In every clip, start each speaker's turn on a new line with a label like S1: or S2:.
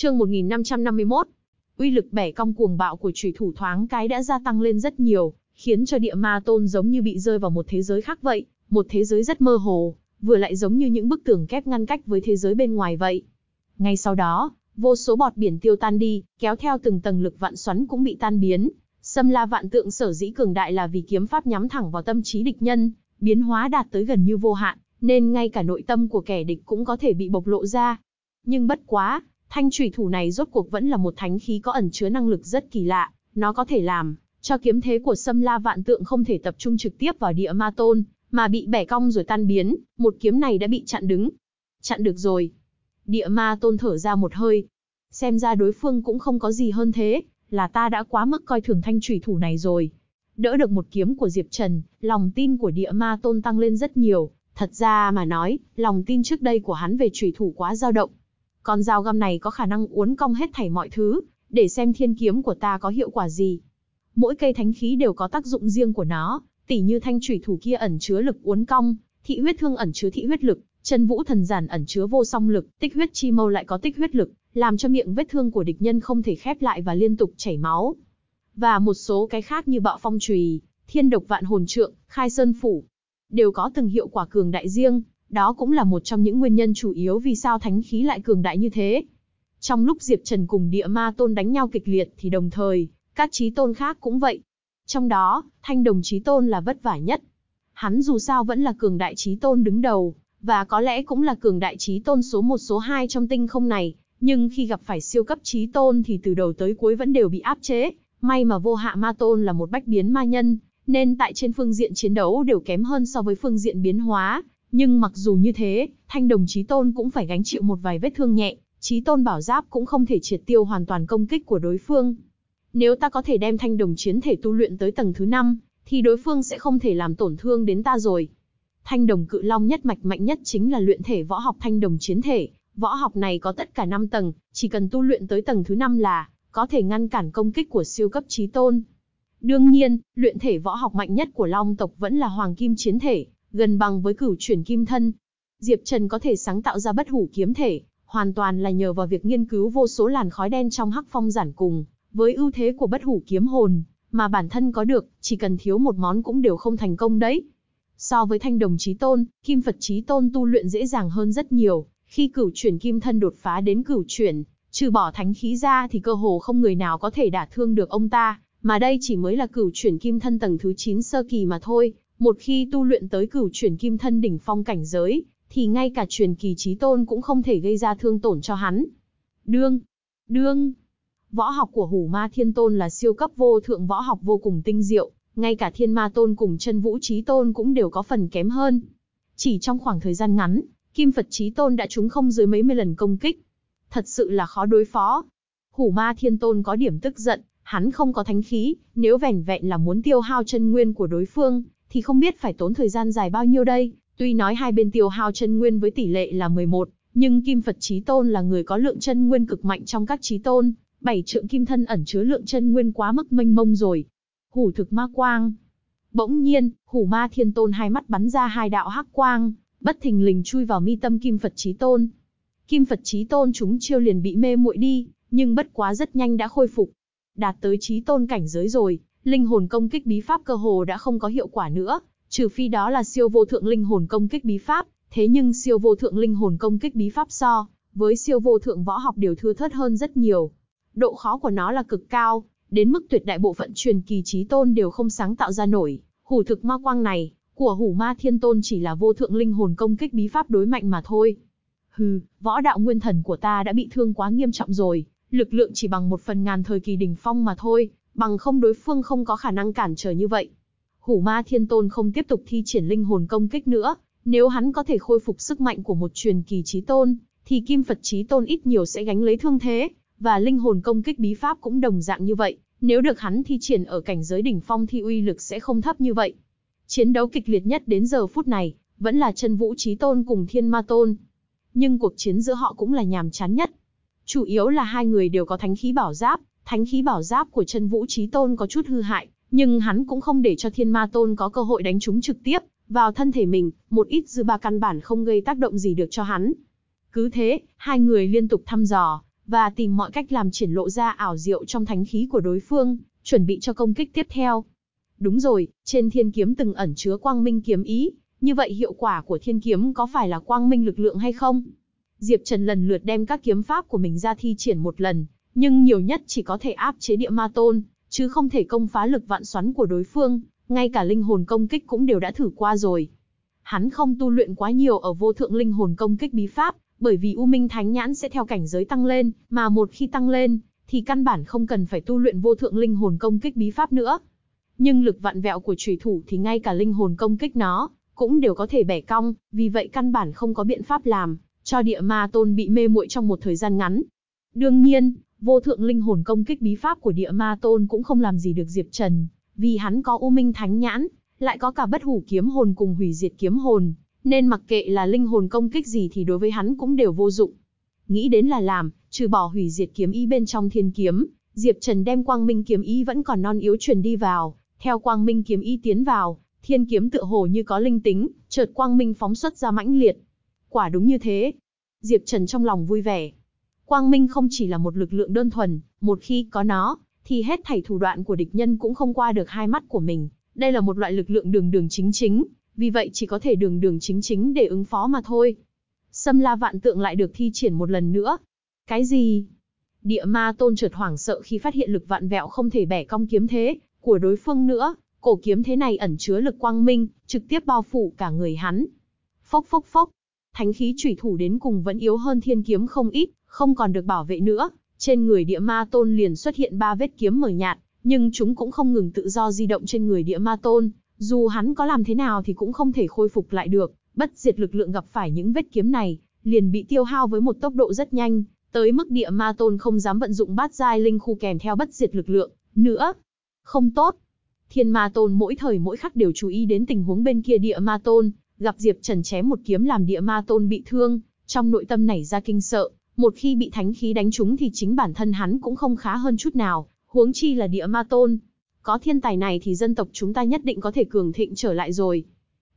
S1: Chương 1551. Uy lực bẻ cong cuồng bạo của chủy thủ thoáng cái đã gia tăng lên rất nhiều, khiến cho địa ma tôn giống như bị rơi vào một thế giới khác vậy, một thế giới rất mơ hồ, vừa lại giống như những bức tường kép ngăn cách với thế giới bên ngoài vậy. Ngay sau đó, vô số bọt biển tiêu tan đi, kéo theo từng tầng lực vạn xoắn cũng bị tan biến. Xâm la vạn tượng sở dĩ cường đại là vì kiếm pháp nhắm thẳng vào tâm trí địch nhân, biến hóa đạt tới gần như vô hạn, nên ngay cả nội tâm của kẻ địch cũng có thể bị bộc lộ ra. Nhưng bất quá, thanh thủy thủ này rốt cuộc vẫn là một thánh khí có ẩn chứa năng lực rất kỳ lạ, nó có thể làm cho kiếm thế của Sâm La Vạn Tượng không thể tập trung trực tiếp vào địa ma tôn, mà bị bẻ cong rồi tan biến, một kiếm này đã bị chặn đứng. Chặn được rồi. Địa ma tôn thở ra một hơi. Xem ra đối phương cũng không có gì hơn thế, là ta đã quá mức coi thường thanh thủy thủ này rồi. Đỡ được một kiếm của Diệp Trần, lòng tin của địa ma tôn tăng lên rất nhiều. Thật ra mà nói, lòng tin trước đây của hắn về trùy thủ quá dao động. Con dao găm này có khả năng uốn cong hết thảy mọi thứ, để xem thiên kiếm của ta có hiệu quả gì. Mỗi cây thánh khí đều có tác dụng riêng của nó, tỉ như thanh thủy thủ kia ẩn chứa lực uốn cong, thị huyết thương ẩn chứa thị huyết lực, chân vũ thần giản ẩn chứa vô song lực, tích huyết chi mâu lại có tích huyết lực, làm cho miệng vết thương của địch nhân không thể khép lại và liên tục chảy máu. Và một số cái khác như bạo phong chùy, thiên độc vạn hồn trượng, khai sơn phủ, đều có từng hiệu quả cường đại riêng, đó cũng là một trong những nguyên nhân chủ yếu vì sao thánh khí lại cường đại như thế. Trong lúc Diệp Trần cùng địa ma tôn đánh nhau kịch liệt thì đồng thời, các trí tôn khác cũng vậy. Trong đó, thanh đồng trí tôn là vất vả nhất. Hắn dù sao vẫn là cường đại trí tôn đứng đầu, và có lẽ cũng là cường đại trí tôn số 1 số 2 trong tinh không này, nhưng khi gặp phải siêu cấp trí tôn thì từ đầu tới cuối vẫn đều bị áp chế. May mà vô hạ ma tôn là một bách biến ma nhân, nên tại trên phương diện chiến đấu đều kém hơn so với phương diện biến hóa. Nhưng mặc dù như thế, thanh đồng chí tôn cũng phải gánh chịu một vài vết thương nhẹ, Chí tôn bảo giáp cũng không thể triệt tiêu hoàn toàn công kích của đối phương. Nếu ta có thể đem thanh đồng chiến thể tu luyện tới tầng thứ 5, thì đối phương sẽ không thể làm tổn thương đến ta rồi. Thanh đồng cự long nhất mạch mạnh nhất chính là luyện thể võ học thanh đồng chiến thể. Võ học này có tất cả 5 tầng, chỉ cần tu luyện tới tầng thứ 5 là có thể ngăn cản công kích của siêu cấp trí tôn. Đương nhiên, luyện thể võ học mạnh nhất của long tộc vẫn là hoàng kim chiến thể, gần bằng với cửu chuyển kim thân. Diệp Trần có thể sáng tạo ra bất hủ kiếm thể, hoàn toàn là nhờ vào việc nghiên cứu vô số làn khói đen trong hắc phong giản cùng, với ưu thế của bất hủ kiếm hồn, mà bản thân có được, chỉ cần thiếu một món cũng đều không thành công đấy. So với thanh đồng chí tôn, kim Phật chí tôn tu luyện dễ dàng hơn rất nhiều, khi cửu chuyển kim thân đột phá đến cửu chuyển, trừ bỏ thánh khí ra thì cơ hồ không người nào có thể đả thương được ông ta, mà đây chỉ mới là cửu chuyển kim thân tầng thứ 9 sơ kỳ mà thôi, một khi tu luyện tới cửu chuyển kim thân đỉnh phong cảnh giới, thì ngay cả truyền kỳ chí tôn cũng không thể gây ra thương tổn cho hắn. Đương, đương, Võ học của Hủ Ma Thiên Tôn là siêu cấp vô thượng võ học vô cùng tinh diệu, ngay cả Thiên Ma Tôn cùng chân Vũ Chí Tôn cũng đều có phần kém hơn. Chỉ trong khoảng thời gian ngắn, Kim Phật Chí Tôn đã trúng không dưới mấy mươi lần công kích. Thật sự là khó đối phó. Hủ Ma Thiên Tôn có điểm tức giận, hắn không có thánh khí, nếu vẻn vẹn là muốn tiêu hao chân nguyên của đối phương, thì không biết phải tốn thời gian dài bao nhiêu đây. Tuy nói hai bên tiêu hao chân nguyên với tỷ lệ là 11, nhưng Kim Phật Chí Tôn là người có lượng chân nguyên cực mạnh trong các chí tôn, bảy trượng kim thân ẩn chứa lượng chân nguyên quá mức mênh mông rồi. Hủ thực ma quang. Bỗng nhiên, hủ ma thiên tôn hai mắt bắn ra hai đạo hắc quang, bất thình lình chui vào mi tâm kim Phật Chí tôn. Kim Phật Chí tôn chúng chiêu liền bị mê muội đi, nhưng bất quá rất nhanh đã khôi phục. Đạt tới Chí tôn cảnh giới rồi, linh hồn công kích bí pháp cơ hồ đã không có hiệu quả nữa, trừ phi đó là siêu vô thượng linh hồn công kích bí pháp, thế nhưng siêu vô thượng linh hồn công kích bí pháp so, với siêu vô thượng võ học đều thưa thớt hơn rất nhiều. Độ khó của nó là cực cao, đến mức tuyệt đại bộ phận truyền kỳ trí tôn đều không sáng tạo ra nổi. Hủ thực ma quang này, của hủ ma thiên tôn chỉ là vô thượng linh hồn công kích bí pháp đối mạnh mà thôi. Hừ, võ đạo nguyên thần của ta đã bị thương quá nghiêm trọng rồi, lực lượng chỉ bằng một phần ngàn thời kỳ đỉnh phong mà thôi, bằng không đối phương không có khả năng cản trở như vậy. Hủ ma thiên tôn không tiếp tục thi triển linh hồn công kích nữa, nếu hắn có thể khôi phục sức mạnh của một truyền kỳ trí tôn, thì kim Phật trí tôn ít nhiều sẽ gánh lấy thương thế, và linh hồn công kích bí pháp cũng đồng dạng như vậy, nếu được hắn thi triển ở cảnh giới đỉnh phong thì uy lực sẽ không thấp như vậy. Chiến đấu kịch liệt nhất đến giờ phút này, vẫn là chân vũ trí tôn cùng thiên ma tôn. Nhưng cuộc chiến giữa họ cũng là nhàm chán nhất. Chủ yếu là hai người đều có thánh khí bảo giáp, thánh khí bảo giáp của chân vũ trí tôn có chút hư hại, nhưng hắn cũng không để cho thiên ma tôn có cơ hội đánh chúng trực tiếp vào thân thể mình, một ít dư ba căn bản không gây tác động gì được cho hắn. Cứ thế, hai người liên tục thăm dò, và tìm mọi cách làm triển lộ ra ảo diệu trong thánh khí của đối phương, chuẩn bị cho công kích tiếp theo. Đúng rồi, trên thiên kiếm từng ẩn chứa quang minh kiếm ý, như vậy hiệu quả của thiên kiếm có phải là quang minh lực lượng hay không? Diệp Trần lần lượt đem các kiếm pháp của mình ra thi triển một lần, nhưng nhiều nhất chỉ có thể áp chế địa ma tôn, chứ không thể công phá lực vạn xoắn của đối phương, ngay cả linh hồn công kích cũng đều đã thử qua rồi. Hắn không tu luyện quá nhiều ở vô thượng linh hồn công kích bí pháp, bởi vì U Minh Thánh Nhãn sẽ theo cảnh giới tăng lên, mà một khi tăng lên, thì căn bản không cần phải tu luyện vô thượng linh hồn công kích bí pháp nữa. Nhưng lực vạn vẹo của chủy thủ thì ngay cả linh hồn công kích nó, cũng đều có thể bẻ cong, vì vậy căn bản không có biện pháp làm, cho địa ma tôn bị mê muội trong một thời gian ngắn. Đương nhiên, vô thượng linh hồn công kích bí pháp của địa ma tôn cũng không làm gì được Diệp Trần, vì hắn có U Minh Thánh Nhãn, lại có cả bất hủ kiếm hồn cùng hủy diệt kiếm hồn, nên mặc kệ là linh hồn công kích gì thì đối với hắn cũng đều vô dụng. Nghĩ đến là làm, trừ bỏ hủy diệt kiếm ý bên trong thiên kiếm, Diệp Trần đem quang minh kiếm ý vẫn còn non yếu truyền đi vào, theo quang minh kiếm ý tiến vào, thiên kiếm tựa hồ như có linh tính, chợt quang minh phóng xuất ra mãnh liệt. Quả đúng như thế. Diệp Trần trong lòng vui vẻ. Quang minh không chỉ là một lực lượng đơn thuần, một khi có nó, thì hết thảy thủ đoạn của địch nhân cũng không qua được hai mắt của mình. Đây là một loại lực lượng đường đường chính chính, vì vậy chỉ có thể đường đường chính chính để ứng phó mà thôi. Sâm la vạn tượng lại được thi triển một lần nữa. Cái gì? Địa ma tôn chợt hoảng sợ khi phát hiện lực vạn vẹo không thể bẻ cong kiếm thế của đối phương nữa, cổ kiếm thế này ẩn chứa lực quang minh, trực tiếp bao phủ cả người hắn. Phốc phốc phốc, thánh khí chủy thủ đến cùng vẫn yếu hơn thiên kiếm không ít, không còn được bảo vệ nữa, trên người địa ma tôn liền xuất hiện ba vết kiếm mở nhạt, nhưng chúng cũng không ngừng tự do di động trên người địa ma tôn, dù hắn có làm thế nào thì cũng không thể khôi phục lại được, bất diệt lực lượng gặp phải những vết kiếm này, liền bị tiêu hao với một tốc độ rất nhanh, tới mức địa ma tôn không dám vận dụng bát giai linh khu kèm theo bất diệt lực lượng, nữa. Không tốt. Thiên ma tôn mỗi thời mỗi khắc đều chú ý đến tình huống bên kia địa ma tôn, gặp Diệp Trần chém một kiếm làm địa ma tôn bị thương, trong nội tâm nảy ra kinh sợ, một khi bị thánh khí đánh trúng thì chính bản thân hắn cũng không khá hơn chút nào, huống chi là địa ma tôn. Có thiên tài này thì dân tộc chúng ta nhất định có thể cường thịnh trở lại rồi.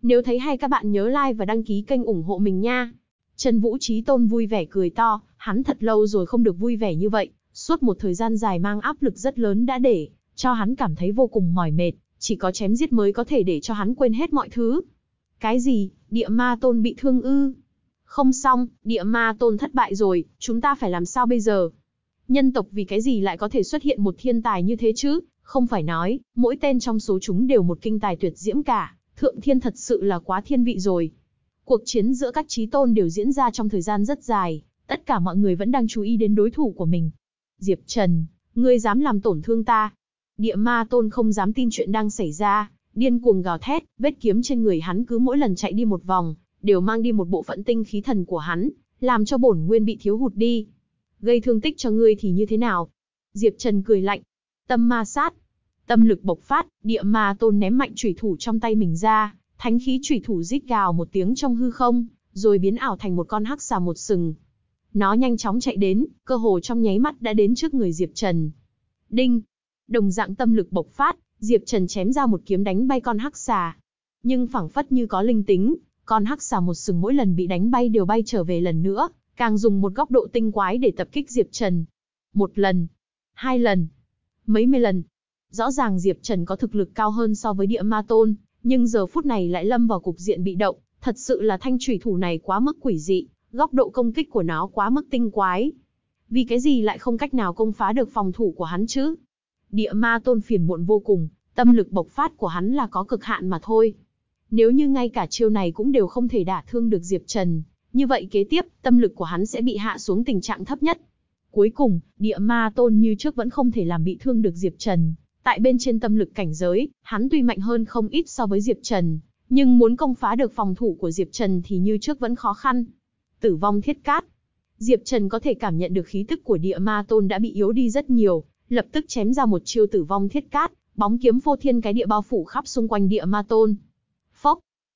S1: Nếu thấy hay các bạn nhớ like và đăng ký kênh ủng hộ mình nha. Trần Vũ Trí Tôn vui vẻ cười to, hắn thật lâu rồi không được vui vẻ như vậy, suốt một thời gian dài mang áp lực rất lớn đã để cho hắn cảm thấy vô cùng mỏi mệt, chỉ có chém giết mới có thể để cho hắn quên hết mọi thứ. Cái gì, địa ma tôn bị thương ư? Không xong, địa ma tôn thất bại rồi, chúng ta phải làm sao bây giờ? Nhân tộc vì cái gì lại có thể xuất hiện một thiên tài như thế chứ? Không phải nói, mỗi tên trong số chúng đều một kinh tài tuyệt diễm cả, thượng thiên thật sự là quá thiên vị rồi. Cuộc chiến giữa các trí tôn đều diễn ra trong thời gian rất dài, tất cả mọi người vẫn đang chú ý đến đối thủ của mình. Diệp Trần, ngươi dám làm tổn thương ta. Địa ma tôn không dám tin chuyện đang xảy ra, điên cuồng gào thét, vết kiếm trên người hắn cứ mỗi lần chạy đi một vòng, đều mang đi một bộ phận tinh khí thần của hắn, làm cho bổn nguyên bị thiếu hụt đi. Gây thương tích cho ngươi thì như thế nào? Diệp Trần cười lạnh. Tâm ma sát. Tâm lực bộc phát, địa ma tôn ném mạnh chủy thủ trong tay mình ra, thánh khí chủy thủ rít gào một tiếng trong hư không, rồi biến ảo thành một con hắc xà một sừng. Nó nhanh chóng chạy đến, cơ hồ trong nháy mắt đã đến trước người Diệp Trần. Đinh! Đồng dạng tâm lực bộc phát, Diệp Trần chém ra một kiếm đánh bay con hắc xà. Nhưng phảng phất như có linh tính, con hắc xà một sừng mỗi lần bị đánh bay đều bay trở về lần nữa, càng dùng một góc độ tinh quái để tập kích Diệp Trần. Một lần, hai lần, mấy mươi lần. Rõ ràng Diệp Trần có thực lực cao hơn so với địa ma tôn, nhưng giờ phút này lại lâm vào cục diện bị động, thật sự là thanh trùy thủ này quá mức quỷ dị, góc độ công kích của nó quá mức tinh quái. Vì cái gì lại không cách nào công phá được phòng thủ của hắn chứ? Địa ma tôn phiền muộn vô cùng, tâm lực bộc phát của hắn là có cực hạn mà thôi. Nếu như ngay cả chiêu này cũng đều không thể đả thương được Diệp Trần, như vậy kế tiếp, tâm lực của hắn sẽ bị hạ xuống tình trạng thấp nhất. Cuối cùng, địa ma tôn như trước vẫn không thể làm bị thương được Diệp Trần. Tại bên trên tâm lực cảnh giới, hắn tuy mạnh hơn không ít so với Diệp Trần, nhưng muốn công phá được phòng thủ của Diệp Trần thì như trước vẫn khó khăn. Tử vong thiết cát. Diệp Trần có thể cảm nhận được khí tức của địa ma tôn đã bị yếu đi rất nhiều, lập tức chém ra một chiêu tử vong thiết cát, bóng kiếm phô thiên cái địa bao phủ khắp xung quanh địa ma tôn.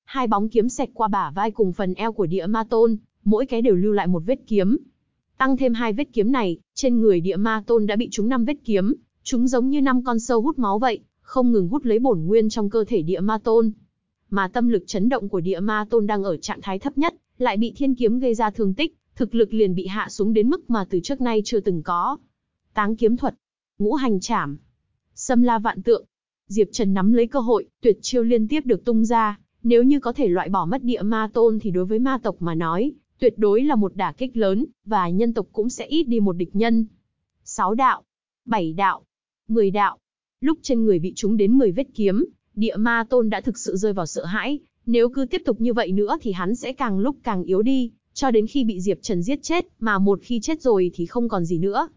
S1: Hai bóng kiếm xẹt qua bả vai cùng phần eo của địa ma tôn, mỗi cái đều lưu lại một vết kiếm. Tăng thêm hai vết kiếm này, trên người địa ma tôn đã bị trúng năm vết kiếm, chúng giống như năm con sâu hút máu vậy, không ngừng hút lấy bổn nguyên trong cơ thể địa ma tôn. Mà tâm lực chấn động của địa ma tôn đang ở trạng thái thấp nhất, lại bị thiên kiếm gây ra thương tích, thực lực liền bị hạ xuống đến mức mà từ trước nay chưa từng có. Táng kiếm thuật, ngũ hành trảm, xâm la vạn tượng. Diệp Trần nắm lấy cơ hội, tuyệt chiêu liên tiếp được tung ra, nếu như có thể loại bỏ mất địa ma tôn thì đối với ma tộc mà nói, tuyệt đối là một đả kích lớn, và nhân tộc cũng sẽ ít đi một địch nhân. Sáu đạo, bảy đạo, mười đạo. Lúc trên người bị trúng đến 10 vết kiếm, địa ma tôn đã thực sự rơi vào sợ hãi, nếu cứ tiếp tục như vậy nữa thì hắn sẽ càng lúc càng yếu đi, cho đến khi bị Diệp Trần giết chết, mà một khi chết rồi thì không còn gì nữa.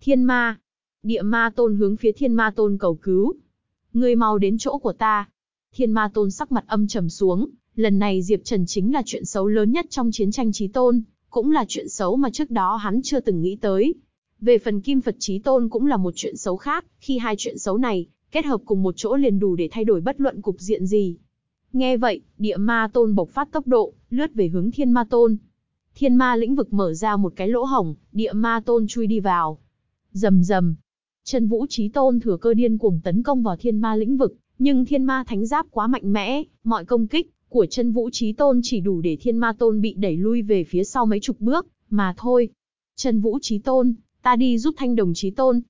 S1: Thiên ma. Địa ma tôn hướng phía thiên ma tôn cầu cứu. Ngươi mau đến chỗ của ta. Thiên ma tôn sắc mặt âm trầm xuống, lần này Diệp Trần chính là chuyện xấu lớn nhất trong chiến tranh trí tôn, cũng là chuyện xấu mà trước đó hắn chưa từng nghĩ tới. Về phần kim Phật trí tôn cũng là một chuyện xấu khác, khi hai chuyện xấu này, kết hợp cùng một chỗ liền đủ để thay đổi bất luận cục diện gì. Nghe vậy, địa ma tôn bộc phát tốc độ, lướt về hướng thiên ma tôn. Thiên ma lĩnh vực mở ra một cái lỗ hổng, địa ma tôn chui đi vào. rầm rầm, chân vũ trí tôn thừa cơ điên cuồng tấn công vào thiên ma lĩnh vực, nhưng thiên ma thánh giáp quá mạnh mẽ, mọi công kích của chân vũ trí tôn chỉ đủ để thiên ma tôn bị đẩy lui về phía sau mấy chục bước, mà thôi. Chân vũ trí tôn, ta đi giúp thanh đồng trí tôn.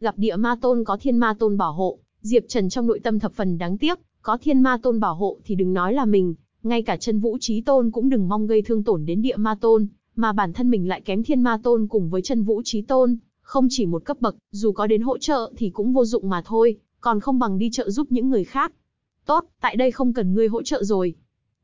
S1: Gặp địa ma tôn có thiên ma tôn bảo hộ, Diệp Trần trong nội tâm thập phần đáng tiếc, có thiên ma tôn bảo hộ thì đừng nói là mình, ngay cả chân vũ trí tôn cũng đừng mong gây thương tổn đến địa ma tôn, mà bản thân mình lại kém thiên ma tôn cùng với chân vũ trí tôn, không chỉ một cấp bậc, dù có đến hỗ trợ thì cũng vô dụng mà thôi, còn không bằng đi trợ giúp những người khác. Tốt, tại đây không cần ngươi hỗ trợ rồi.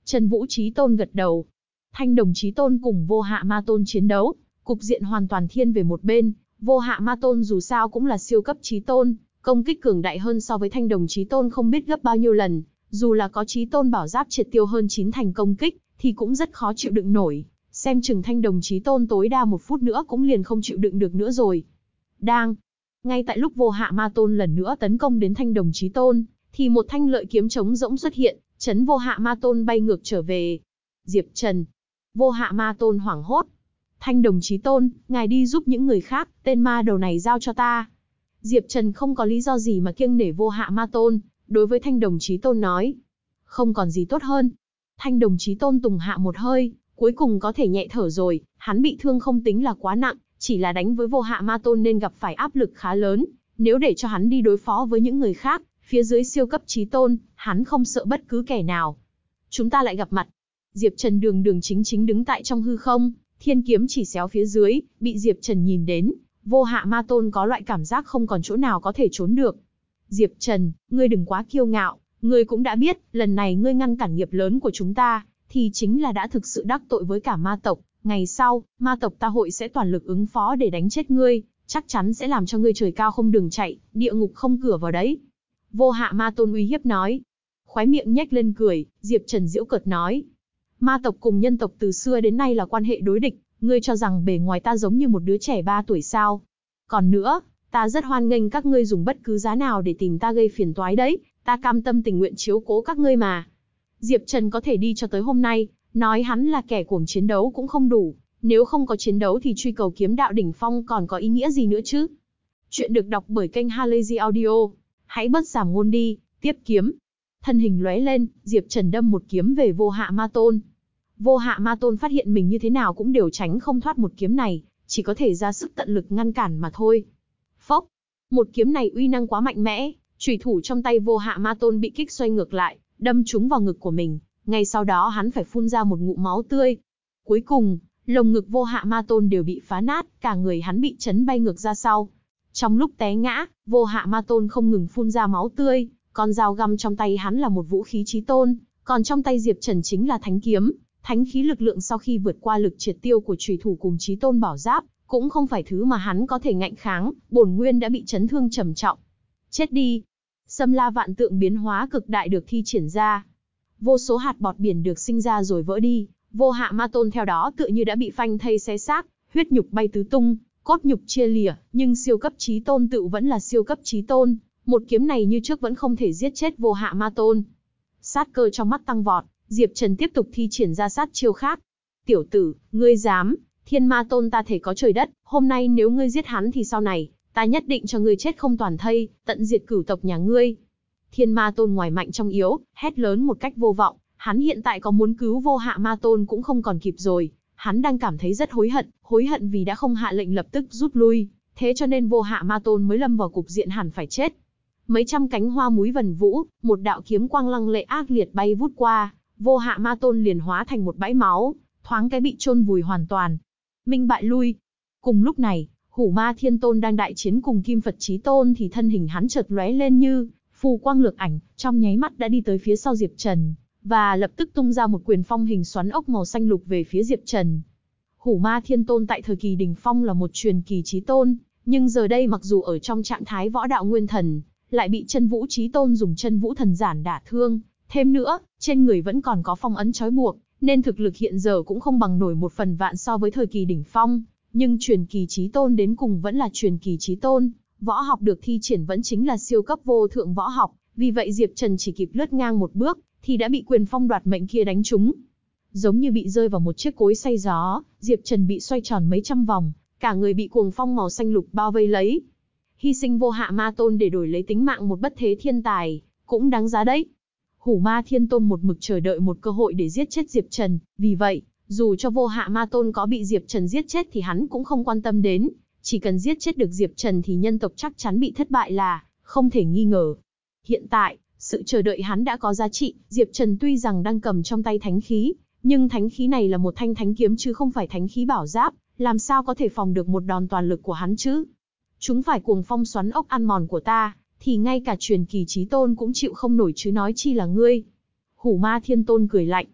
S1: Trần Vũ Trí Tôn gật đầu. Thanh đồng Trí Tôn cùng vô hạ ma tôn chiến đấu, cục diện hoàn toàn thiên về một bên, vô hạ ma tôn dù sao cũng là siêu cấp Trí Tôn, công kích cường đại hơn so với thanh đồng Trí Tôn không biết gấp bao nhiêu lần, dù là có Trí Tôn bảo giáp triệt tiêu hơn chín thành công kích, thì cũng rất khó chịu đựng nổi. Xem chừng thanh đồng Trí Tôn tối đa một phút nữa cũng liền không chịu đựng được nữa rồi. Đang. Ngay tại lúc vô hạ ma tôn lần nữa tấn công đến thanh đồng chí Tôn, thì một thanh lợi kiếm trống rỗng xuất hiện, chấn vô hạ ma tôn bay ngược trở về. Diệp Trần. Vô hạ ma tôn hoảng hốt. Thanh đồng chí tôn, ngài đi giúp những người khác, tên ma đầu này giao cho ta. Diệp Trần không có lý do gì mà kiêng nể vô hạ ma tôn, đối với thanh đồng chí tôn nói. Không còn gì tốt hơn. Thanh đồng chí tôn tùng hạ một hơi, cuối cùng có thể nhẹ thở rồi, hắn bị thương không tính là quá nặng, chỉ là đánh với vô hạ ma tôn nên gặp phải áp lực khá lớn. Nếu để cho hắn đi đối phó với những người khác, Phía dưới siêu cấp trí tôn, hắn không sợ bất cứ kẻ nào. Chúng ta lại gặp mặt. Diệp Trần đường đường chính chính đứng tại trong hư không, thiên kiếm chỉ xéo phía dưới, bị Diệp Trần nhìn đến, vô hạ ma tôn có loại cảm giác không còn chỗ nào có thể trốn được. Diệp Trần, ngươi đừng quá kiêu ngạo, ngươi cũng đã biết, lần này ngươi ngăn cản nghiệp lớn của chúng ta, thì chính là đã thực sự đắc tội với cả ma tộc. Ngày sau, ma tộc ta hội sẽ toàn lực ứng phó để đánh chết ngươi, chắc chắn sẽ làm cho ngươi trời cao không đường chạy, địa ngục không cửa vào đấy. Vô hạ ma tôn uy hiếp nói. Khóe miệng nhếch lên cười, Diệp Trần diễu cợt nói. Ma tộc cùng nhân tộc từ xưa đến nay là quan hệ đối địch, ngươi cho rằng bề ngoài ta giống như một đứa trẻ 3 tuổi sao. Còn nữa, ta rất hoan nghênh các ngươi dùng bất cứ giá nào để tìm ta gây phiền toái đấy, ta cam tâm tình nguyện chiếu cố các ngươi mà. Diệp Trần có thể đi cho tới hôm nay, nói hắn là kẻ cuồng chiến đấu cũng không đủ, nếu không có chiến đấu thì truy cầu kiếm đạo đỉnh phong còn có ý nghĩa gì nữa chứ. Chuyện được đọc bởi kênh Halazy Audio hãy bớt giảm ngôn đi, tiếp kiếm. Thân hình lóe lên, Diệp Trần đâm một kiếm về vô hạ ma tôn. Vô hạ ma tôn phát hiện mình như thế nào cũng đều tránh không thoát một kiếm này, chỉ có thể ra sức tận lực ngăn cản mà thôi. Phốc! Một kiếm này uy năng quá mạnh mẽ, chủy thủ trong tay vô hạ ma tôn bị kích xoay ngược lại, đâm trúng vào ngực của mình. Ngay sau đó hắn phải phun ra một ngụm máu tươi. Cuối cùng, lồng ngực vô hạ ma tôn đều bị phá nát, cả người hắn bị chấn bay ngược ra sau. Trong lúc té ngã, vô hạ ma tôn không ngừng phun ra máu tươi, con dao găm trong tay hắn là một vũ khí trí tôn, còn trong tay Diệp Trần chính là thánh kiếm, thánh khí lực lượng sau khi vượt qua lực triệt tiêu của trùy thủ cùng trí tôn bảo giáp, cũng không phải thứ mà hắn có thể ngạnh kháng, bổn nguyên đã bị chấn thương trầm trọng. Chết đi! Xâm la vạn tượng biến hóa cực đại được thi triển ra. Vô số hạt bọt biển được sinh ra rồi vỡ đi, vô hạ ma tôn theo đó tựa như đã bị phanh thây xé xác, huyết nhục bay tứ tung, cốt nhục chia lìa, nhưng siêu cấp trí tôn tự vẫn là siêu cấp trí tôn, một kiếm này như trước vẫn không thể giết chết vô hạ ma tôn. Sát cơ trong mắt tăng vọt, Diệp Trần tiếp tục thi triển ra sát chiêu khác. Tiểu tử, ngươi dám, thiên ma tôn ta thể có trời đất, hôm nay nếu ngươi giết hắn thì sau này, ta nhất định cho ngươi chết không toàn thây, tận diệt cửu tộc nhà ngươi. Thiên ma tôn ngoài mạnh trong yếu, hét lớn một cách vô vọng, hắn hiện tại có muốn cứu vô hạ ma tôn cũng không còn kịp rồi, Hắn đang cảm thấy rất hối hận, hối hận vì đã không hạ lệnh lập tức rút lui, thế cho nên vô hạ ma tôn mới lâm vào cục diện hẳn phải chết. Mấy trăm cánh hoa múi vần vũ, một đạo kiếm quang lăng lệ ác liệt bay vút qua, vô hạ ma tôn liền hóa thành một bãi máu, thoáng cái bị chôn vùi hoàn toàn. Minh bại lui. Cùng lúc này, hủ ma thiên tôn đang đại chiến cùng kim Phật trí tôn thì thân hình hắn chợt lóe lên như phù quang lược ảnh, trong nháy mắt đã đi tới phía sau Diệp Trần, và lập tức tung ra một quyền phong hình xoắn ốc màu xanh lục về phía Diệp Trần. Hủ ma thiên tôn tại thời kỳ đỉnh phong là một truyền kỳ trí tôn, nhưng giờ đây mặc dù ở trong trạng thái võ đạo nguyên thần, lại bị chân vũ trí tôn dùng chân vũ thần giản đả thương. Thêm nữa, trên người vẫn còn có phong ấn trói buộc, nên thực lực hiện giờ cũng không bằng nổi một phần vạn so với thời kỳ đỉnh phong. Nhưng truyền kỳ trí tôn đến cùng vẫn là truyền kỳ trí tôn, võ học được thi triển vẫn chính là siêu cấp vô thượng võ học, vì vậy Diệp Trần chỉ kịp lướt ngang một bước, thì đã bị quyền phong đoạt mệnh kia đánh trúng. Giống như bị rơi vào một chiếc cối xay gió, Diệp Trần bị xoay tròn mấy trăm vòng, cả người bị cuồng phong màu xanh lục bao vây lấy. Hy sinh vô hạ ma tôn để đổi lấy tính mạng một bất thế thiên tài, cũng đáng giá đấy. Hủ ma thiên tôn một mực chờ đợi một cơ hội để giết chết Diệp Trần, vì vậy, dù cho vô hạ ma tôn có bị Diệp Trần giết chết thì hắn cũng không quan tâm đến, chỉ cần giết chết được Diệp Trần thì nhân tộc chắc chắn bị thất bại là, không thể nghi ngờ. Hiện tại, sự chờ đợi hắn đã có giá trị, Diệp Trần tuy rằng đang cầm trong tay thánh khí, nhưng thánh khí này là một thanh thánh kiếm chứ không phải thánh khí bảo giáp, làm sao có thể phòng được một đòn toàn lực của hắn chứ? Chúng phải cuồng phong xoắn ốc ăn mòn của ta, thì ngay cả truyền kỳ trí tôn cũng chịu không nổi chứ nói chi là ngươi. Hủ ma thiên tôn cười lạnh.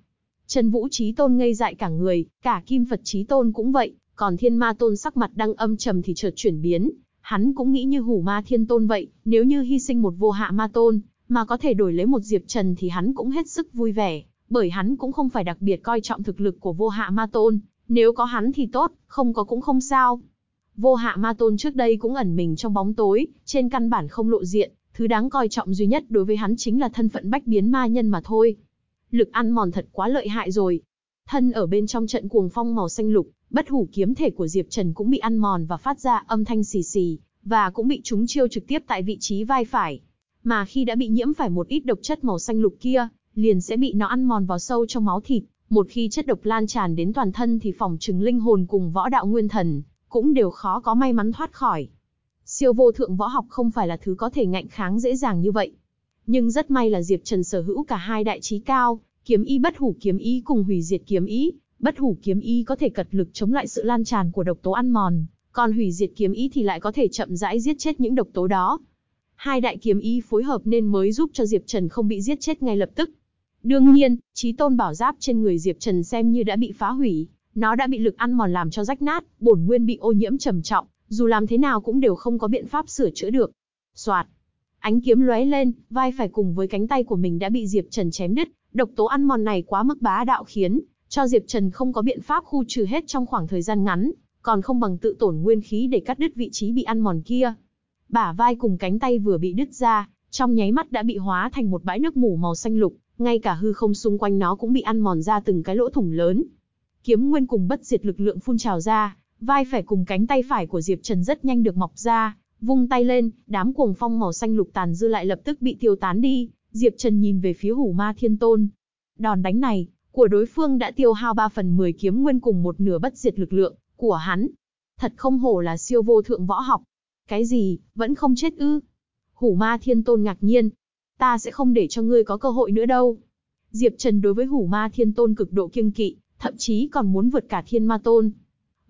S1: Trần Vũ trí tôn ngây dại cả người, cả kim Phật trí tôn cũng vậy, còn thiên ma tôn sắc mặt đang âm trầm thì chợt chuyển biến. Hắn cũng nghĩ như hủ ma thiên tôn vậy, nếu như hy sinh một vô hạ ma tôn, mà có thể đổi lấy một diệp trần thì hắn cũng hết sức vui vẻ, bởi hắn cũng không phải đặc biệt coi trọng thực lực của vô hạ ma tôn, nếu có hắn thì tốt, không có cũng không sao. Vô hạ ma tôn trước đây cũng ẩn mình trong bóng tối, trên căn bản không lộ diện, thứ đáng coi trọng duy nhất đối với hắn chính là thân phận bách biến ma nhân mà thôi. Lực ăn mòn thật quá lợi hại rồi. Thân ở bên trong trận cuồng phong màu xanh lục, bất hủ kiếm thể của Diệp Trần cũng bị ăn mòn và phát ra âm thanh xì xì, và cũng bị trúng chiêu trực tiếp tại vị trí vai phải. Mà khi đã bị nhiễm phải một ít độc chất màu xanh lục kia, liền sẽ bị nó ăn mòn vào sâu trong máu thịt. Một khi chất độc lan tràn đến toàn thân thì phòng trừng linh hồn cùng võ đạo nguyên thần, cũng đều khó có may mắn thoát khỏi. Siêu vô thượng võ học không phải là thứ có thể ngạnh kháng dễ dàng như vậy. Nhưng rất may là Diệp Trần sở hữu cả hai đại trí cao, kiếm ý bất hủ kiếm ý cùng hủy diệt kiếm ý. Bất hủ kiếm ý có thể cật lực chống lại sự lan tràn của độc tố ăn mòn, còn hủy diệt kiếm ý thì lại có thể chậm rãi giết chết những độc tố đó. Hai đại kiếm ý phối hợp nên mới giúp cho Diệp Trần không bị giết chết ngay lập tức. Đương nhiên, trí tôn bảo giáp trên người Diệp Trần xem như đã bị phá hủy, nó đã bị lực ăn mòn làm cho rách nát, bổn nguyên bị ô nhiễm trầm trọng, dù làm thế nào cũng đều không có biện pháp sửa chữa được. Soạt, ánh kiếm lóe lên, vai phải cùng với cánh tay của mình đã bị Diệp Trần chém đứt, độc tố ăn mòn này quá mức bá đạo khiến cho Diệp Trần không có biện pháp khu trừ hết trong khoảng thời gian ngắn, còn không bằng tự tổn nguyên khí để cắt đứt vị trí bị ăn mòn kia. Bả vai cùng cánh tay vừa bị đứt ra, trong nháy mắt đã bị hóa thành một bãi nước mủ màu xanh lục, ngay cả hư không xung quanh nó cũng bị ăn mòn ra từng cái lỗ thủng lớn. Kiếm nguyên cùng bất diệt lực lượng phun trào ra, vai phải cùng cánh tay phải của Diệp Trần rất nhanh được mọc ra, vung tay lên, đám cuồng phong màu xanh lục tàn dư lại lập tức bị tiêu tán đi, Diệp Trần nhìn về phía Hủ Ma Thiên Tôn. Đòn đánh này của đối phương đã tiêu hao 3 phần 10 kiếm nguyên cùng một nửa bất diệt lực lượng của hắn. Thật không hổ là siêu vô thượng võ học. Cái gì, vẫn không chết ư? Hủ Ma Thiên Tôn ngạc nhiên. Ta sẽ không để cho ngươi có cơ hội nữa đâu. Diệp Trần đối với Hủ Ma Thiên Tôn cực độ kiêng kỵ, thậm chí còn muốn vượt cả Thiên Ma Tôn.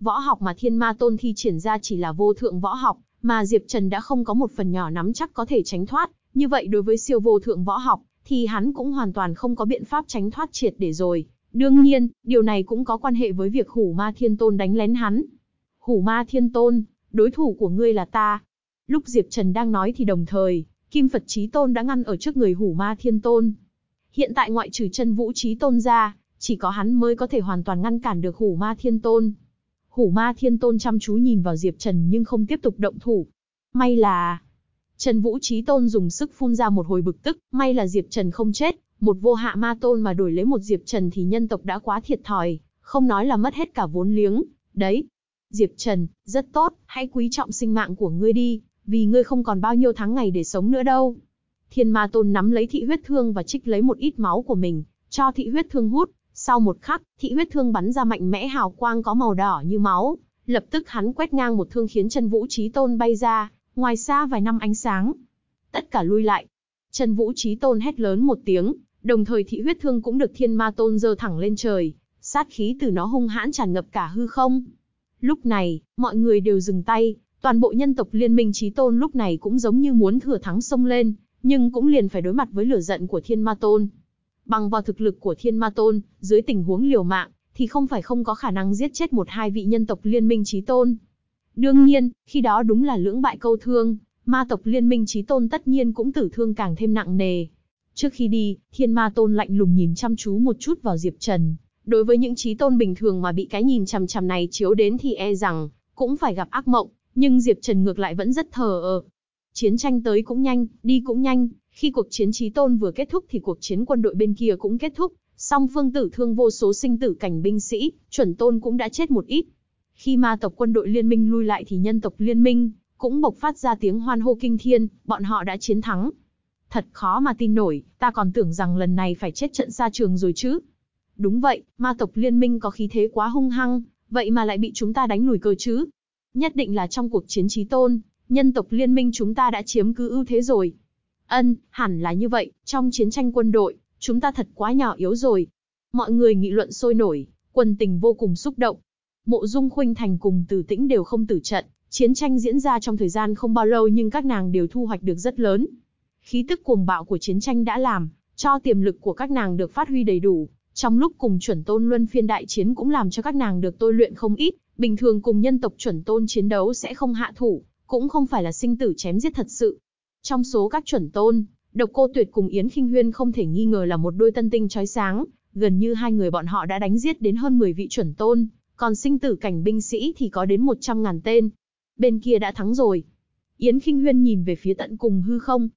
S1: Võ học mà Thiên Ma Tôn thi triển ra chỉ là vô thượng võ học, mà Diệp Trần đã không có một phần nhỏ nắm chắc có thể tránh thoát, như vậy đối với siêu vô thượng võ học, thì hắn cũng hoàn toàn không có biện pháp tránh thoát triệt để rồi. Đương nhiên, điều này cũng có quan hệ với việc Hủ Ma Thiên Tôn đánh lén hắn. Hủ Ma Thiên Tôn, đối thủ của ngươi là ta. Lúc Diệp Trần đang nói thì đồng thời, Kim Phật Chí Tôn đã ngăn ở trước người Hủ Ma Thiên Tôn. Hiện tại ngoại trừ chân Vũ Chí Tôn ra, chỉ có hắn mới có thể hoàn toàn ngăn cản được Hủ Ma Thiên Tôn. Hủ Ma Thiên Tôn chăm chú nhìn vào Diệp Trần nhưng không tiếp tục động thủ. May là... Trần Vũ Chí Tôn dùng sức phun ra một hồi bực tức, may là Diệp Trần không chết, một vô hạ ma tôn mà đổi lấy một Diệp Trần thì nhân tộc đã quá thiệt thòi, không nói là mất hết cả vốn liếng. Đấy, Diệp Trần, rất tốt, hãy quý trọng sinh mạng của ngươi đi, vì ngươi không còn bao nhiêu tháng ngày để sống nữa đâu. Thiên ma tôn nắm lấy thị huyết thương và trích lấy một ít máu của mình, cho thị huyết thương hút, Sau một khắc, thị huyết thương bắn ra mạnh mẽ hào quang có màu đỏ như máu, lập tức hắn quét ngang một thương khiến chân vũ trí tôn bay ra, ngoài xa vài năm ánh sáng. Tất cả lui lại. trần vũ trí tôn hét lớn một tiếng, đồng thời thị huyết thương cũng được thiên ma tôn giơ thẳng lên trời, sát khí từ nó hung hãn tràn ngập cả hư không. Lúc này, mọi người đều dừng tay, toàn bộ nhân tộc liên minh trí tôn lúc này cũng giống như muốn thừa thắng xông lên, nhưng cũng liền phải đối mặt với lửa giận của thiên ma tôn. Bằng vào thực lực của thiên ma tôn, dưới tình huống liều mạng, thì không phải không có khả năng giết chết một hai vị nhân tộc liên minh trí tôn. Đương nhiên, khi đó đúng là lưỡng bại câu thương, ma tộc liên minh trí tôn tất nhiên cũng tử thương càng thêm nặng nề. Trước khi đi, thiên ma tôn lạnh lùng nhìn chăm chú một chút vào Diệp Trần. Đối với những trí tôn bình thường mà bị cái nhìn chằm chằm này chiếu đến thì e rằng, cũng phải gặp ác mộng, nhưng Diệp Trần ngược lại vẫn rất thờ ơ. Chiến tranh tới cũng nhanh, đi cũng nhanh, khi cuộc chiến trí tôn vừa kết thúc thì cuộc chiến quân đội bên kia cũng kết thúc, song phương tử thương vô số sinh tử cảnh binh sĩ, chuẩn tôn cũng đã chết một ít. Khi ma tộc quân đội liên minh lui lại thì nhân tộc liên minh cũng bộc phát ra tiếng hoan hô kinh thiên, bọn họ đã chiến thắng. Thật khó mà tin nổi, ta còn tưởng rằng lần này phải chết trận xa trường rồi chứ. Đúng vậy, ma tộc liên minh có khí thế quá hung hăng, vậy mà lại bị chúng ta đánh lùi cơ chứ. Nhất định là trong cuộc chiến trí tôn, nhân tộc liên minh chúng ta đã chiếm cứ ưu thế rồi. Ân, hẳn là như vậy, trong chiến tranh quân đội, chúng ta thật quá nhỏ yếu rồi. Mọi người nghị luận sôi nổi, quân tình vô cùng xúc động. Mộ Dung Khuynh Thành cùng Tử Tĩnh đều không tử trận, chiến tranh diễn ra trong thời gian không bao lâu nhưng các nàng đều thu hoạch được rất lớn. Khí tức cuồng bạo của chiến tranh đã làm cho tiềm lực của các nàng được phát huy đầy đủ, trong lúc cùng chuẩn tôn luân phiên đại chiến cũng làm cho các nàng được tôi luyện không ít, bình thường cùng nhân tộc chuẩn tôn chiến đấu sẽ không hạ thủ, cũng không phải là sinh tử chém giết thật sự. Trong số các chuẩn tôn, Độc Cô Tuyệt cùng Yến Khinh Huyên không thể nghi ngờ là một đôi tân tinh chói sáng, gần như hai người bọn họ đã đánh giết đến hơn 10 vị chuẩn tôn, còn sinh tử cảnh binh sĩ thì có đến 100 ngàn tên. Bên kia đã thắng rồi. Yến kinh Huyên nhìn về phía tận cùng hư không.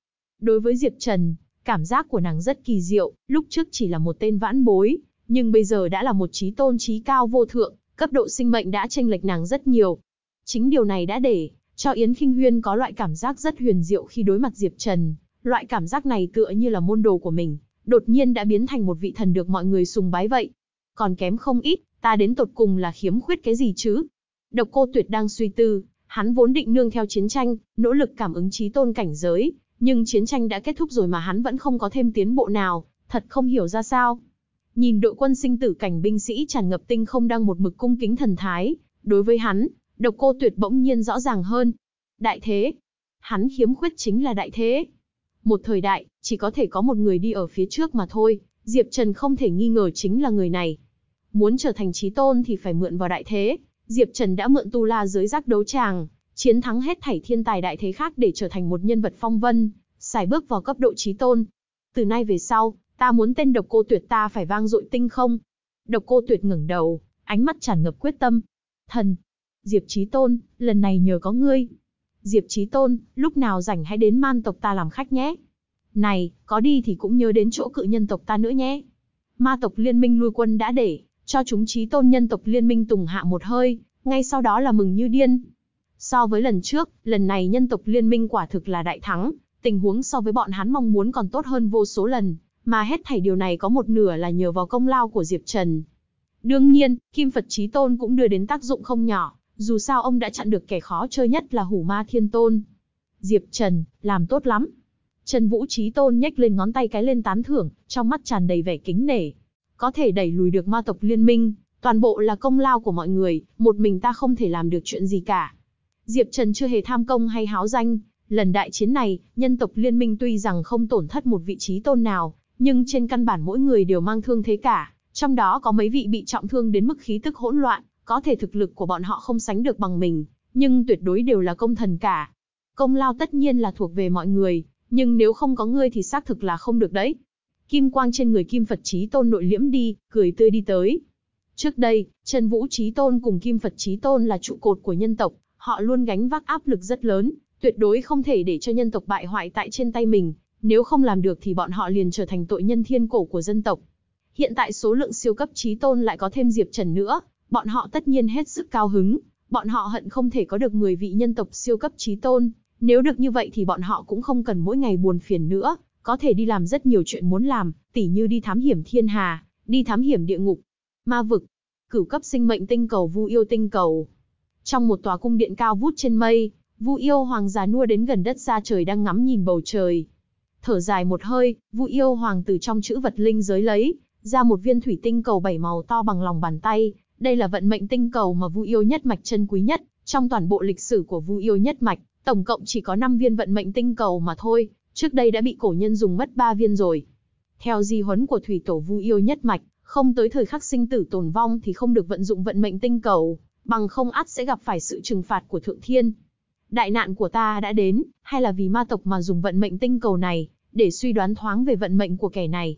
S1: Đối với Diệp Trần, cảm giác của nàng rất kỳ diệu, lúc trước chỉ là một tên vãn bối, nhưng bây giờ đã là một trí tôn trí cao vô thượng, cấp độ sinh mệnh đã chênh lệch nàng rất nhiều. Chính điều này đã để cho Yến Kinh Huyên có loại cảm giác rất huyền diệu khi đối mặt Diệp Trần. Loại cảm giác này tựa như là môn đồ của mình, đột nhiên đã biến thành một vị thần được mọi người sùng bái vậy. Còn kém không ít, ta đến tột cùng là khiếm khuyết cái gì chứ? Độc cô tuyệt đang suy tư, hắn vốn định nương theo chiến tranh, nỗ lực cảm ứng trí tôn cảnh giới, nhưng chiến tranh đã kết thúc rồi mà hắn vẫn không có thêm tiến bộ nào, thật không hiểu ra sao. Nhìn đội quân sinh tử cảnh binh sĩ tràn ngập tinh không đang một mực cung kính thần thái, đối với hắn, độc cô tuyệt bỗng nhiên rõ ràng hơn. Đại thế. Hắn khiếm khuyết chính là đại thế. Một thời đại, chỉ có thể có một người đi ở phía trước mà thôi, Diệp Trần không thể nghi ngờ chính là người này. Muốn trở thành trí tôn thì phải mượn vào đại thế, Diệp Trần đã mượn tu la dưới giác đấu tràng, chiến thắng hết thảy thiên tài đại thế khác để trở thành một nhân vật phong vân, xài bước vào cấp độ trí tôn. Từ nay về sau, ta muốn tên độc cô tuyệt ta phải vang dội tinh không. Độc cô tuyệt ngẩng đầu, ánh mắt tràn ngập quyết tâm. Thần, Diệp Chí Tôn, lần này nhờ có ngươi. Diệp Chí Tôn, lúc nào rảnh hãy đến man tộc ta làm khách nhé. Này, có đi thì cũng nhớ đến chỗ cự nhân tộc ta nữa nhé. Ma tộc liên minh lui quân đã để, cho chúng Chí Tôn nhân tộc liên minh tùng hạ một hơi, ngay sau đó là mừng như điên. So với lần trước, lần này nhân tộc liên minh quả thực là đại thắng, tình huống so với bọn hắn mong muốn còn tốt hơn vô số lần, mà hết thảy điều này có một nửa là nhờ vào công lao của Diệp Trần. Đương nhiên, Kim Phật Chí Tôn cũng đưa đến tác dụng không nhỏ, dù sao ông đã chặn được kẻ khó chơi nhất là Hủ Ma Thiên Tôn. Diệp Trần, làm tốt lắm. Trần Vũ Chí Tôn nhếch lên ngón tay cái lên tán thưởng, trong mắt tràn đầy vẻ kính nể. Có thể đẩy lùi được ma tộc liên minh, toàn bộ là công lao của mọi người, một mình ta không thể làm được chuyện gì cả. Diệp Trần chưa hề tham công hay háo danh, lần đại chiến này, nhân tộc liên minh tuy rằng không tổn thất một vị trí tôn nào, nhưng trên căn bản mỗi người đều mang thương thế cả, trong đó có mấy vị bị trọng thương đến mức khí tức hỗn loạn, có thể thực lực của bọn họ không sánh được bằng mình, nhưng tuyệt đối đều là công thần cả. Công lao tất nhiên là thuộc về mọi người, nhưng nếu không có ngươi thì xác thực là không được đấy. Kim quang trên người Kim Phật Chí Tôn nội liễm đi, cười tươi đi tới. Trước đây, Trần Vũ Chí Tôn cùng Kim Phật Chí Tôn là trụ cột của nhân tộc, họ luôn gánh vác áp lực rất lớn, tuyệt đối không thể để cho nhân tộc bại hoại tại trên tay mình, nếu không làm được thì bọn họ liền trở thành tội nhân thiên cổ của dân tộc. Hiện tại số lượng siêu cấp Chí Tôn lại có thêm Diệp Trần nữa, bọn họ tất nhiên hết sức cao hứng, bọn họ hận không thể có được 10 vị nhân tộc siêu cấp trí tôn, nếu được như vậy thì bọn họ cũng không cần mỗi ngày buồn phiền nữa, có thể đi làm rất nhiều chuyện muốn làm, tỉ như đi thám hiểm thiên hà, đi thám hiểm địa ngục, ma vực, cửu cấp sinh mệnh tinh cầu Vu Yêu tinh cầu. Trong một tòa cung điện cao vút trên mây, Vu Yêu Hoàng già nua đến gần đất xa trời đang ngắm nhìn bầu trời. Thở dài một hơi, Vu Yêu Hoàng từ trong chữ vật linh giới lấy ra một viên thủy tinh cầu bảy màu to bằng lòng bàn tay. Đây là vận mệnh tinh cầu mà Vu Yêu nhất mạch chân quý nhất trong toàn bộ lịch sử của Vu Yêu nhất mạch. Tổng cộng chỉ có 5 viên vận mệnh tinh cầu mà thôi, trước đây đã bị cổ nhân dùng mất ba viên rồi. Theo di huấn của thủy tổ Vu Yêu nhất mạch, không tới thời khắc sinh tử tồn vong thì không được vận dụng vận mệnh tinh cầu, bằng không ắt sẽ gặp phải sự trừng phạt của thượng thiên. Đại nạn của ta đã đến, hay là vì ma tộc mà dùng vận mệnh tinh cầu này, để suy đoán thoáng về vận mệnh của kẻ này.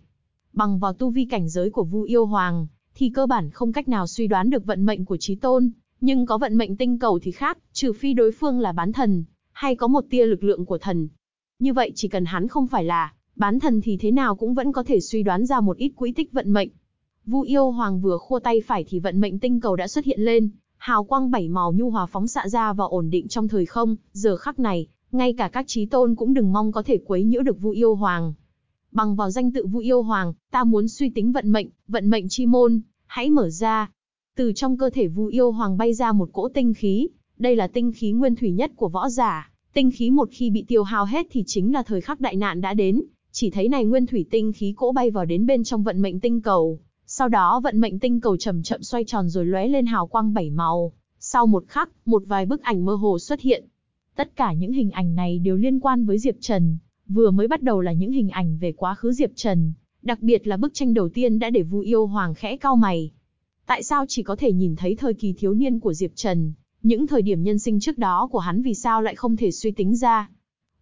S1: Bằng vào tu vi cảnh giới của Vu Yêu Hoàng, thì cơ bản không cách nào suy đoán được vận mệnh của Chí Tôn, nhưng có vận mệnh tinh cầu thì khác, trừ phi đối phương là bán thần, hay có một tia lực lượng của thần. Như vậy chỉ cần hắn không phải là bán thần thì thế nào cũng vẫn có thể suy đoán ra một ít quỹ tích vận mệnh. Vu Yêu Hoàng vừa khua tay phải thì vận mệnh tinh cầu đã xuất hiện lên, hào quang bảy màu nhu hòa phóng xạ ra và ổn định trong thời không, giờ khắc này, ngay cả các trí tôn cũng đừng mong có thể quấy nhiễu được Vu Yêu Hoàng. Bằng vào danh tự Vu Yêu Hoàng, ta muốn suy tính vận mệnh, vận mệnh chi môn, hãy mở ra. Từ trong cơ thể Vu Yêu Hoàng bay ra một cỗ tinh khí, đây là tinh khí nguyên thủy nhất của võ giả, tinh khí một khi bị tiêu hao hết thì chính là thời khắc đại nạn đã đến, chỉ thấy này nguyên thủy tinh khí cỗ bay vào đến bên trong vận mệnh tinh cầu, sau đó vận mệnh tinh cầu chậm chậm xoay tròn rồi lóe lên hào quang bảy màu. Sau một khắc, một vài bức ảnh mơ hồ xuất hiện. Tất cả những hình ảnh này đều liên quan với Diệp Trần. Vừa mới bắt đầu là những hình ảnh về quá khứ Diệp Trần. Đặc biệt là bức tranh đầu tiên đã để Vu Yêu Hoàng khẽ cau mày. Tại sao chỉ có thể nhìn thấy thời kỳ thiếu niên của Diệp Trần? Những thời điểm nhân sinh trước đó của hắn vì sao lại không thể suy tính ra?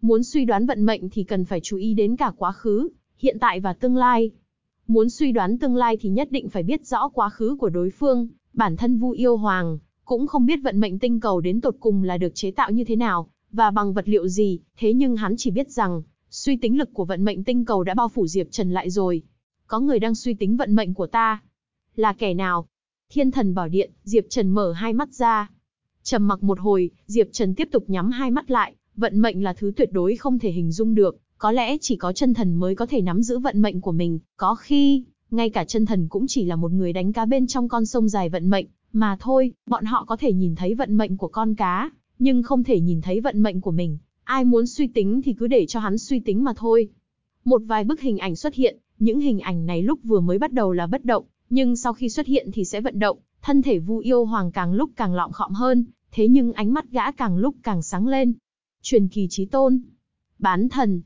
S1: Muốn suy đoán vận mệnh thì cần phải chú ý đến cả quá khứ, hiện tại và tương lai. Muốn suy đoán tương lai thì nhất định phải biết rõ quá khứ của đối phương, bản thân Vu Yêu Hoàng cũng không biết vận mệnh tinh cầu đến tột cùng là được chế tạo như thế nào, và bằng vật liệu gì, thế nhưng hắn chỉ biết rằng, suy tính lực của vận mệnh tinh cầu đã bao phủ Diệp Trần lại rồi. Có người đang suy tính vận mệnh của ta. Là kẻ nào? Thiên thần bảo điện, Diệp Trần mở hai mắt ra. Trầm mặc một hồi, Diệp Trần tiếp tục nhắm hai mắt lại, vận mệnh là thứ tuyệt đối không thể hình dung được, có lẽ chỉ có chân thần mới có thể nắm giữ vận mệnh của mình, có khi, ngay cả chân thần cũng chỉ là một người đánh cá bên trong con sông dài vận mệnh, mà thôi, bọn họ có thể nhìn thấy vận mệnh của con cá, nhưng không thể nhìn thấy vận mệnh của mình. Ai muốn suy tính thì cứ để cho hắn suy tính mà thôi. Một vài bức hình ảnh xuất hiện, những hình ảnh này lúc vừa mới bắt đầu là bất động, nhưng sau khi xuất hiện thì sẽ vận động, thân thể Vu Yêu Hoàng càng lúc càng lọng khọm hơn, thế nhưng ánh mắt gã càng lúc càng sáng lên. Truyền kỳ chí tôn, bán thần,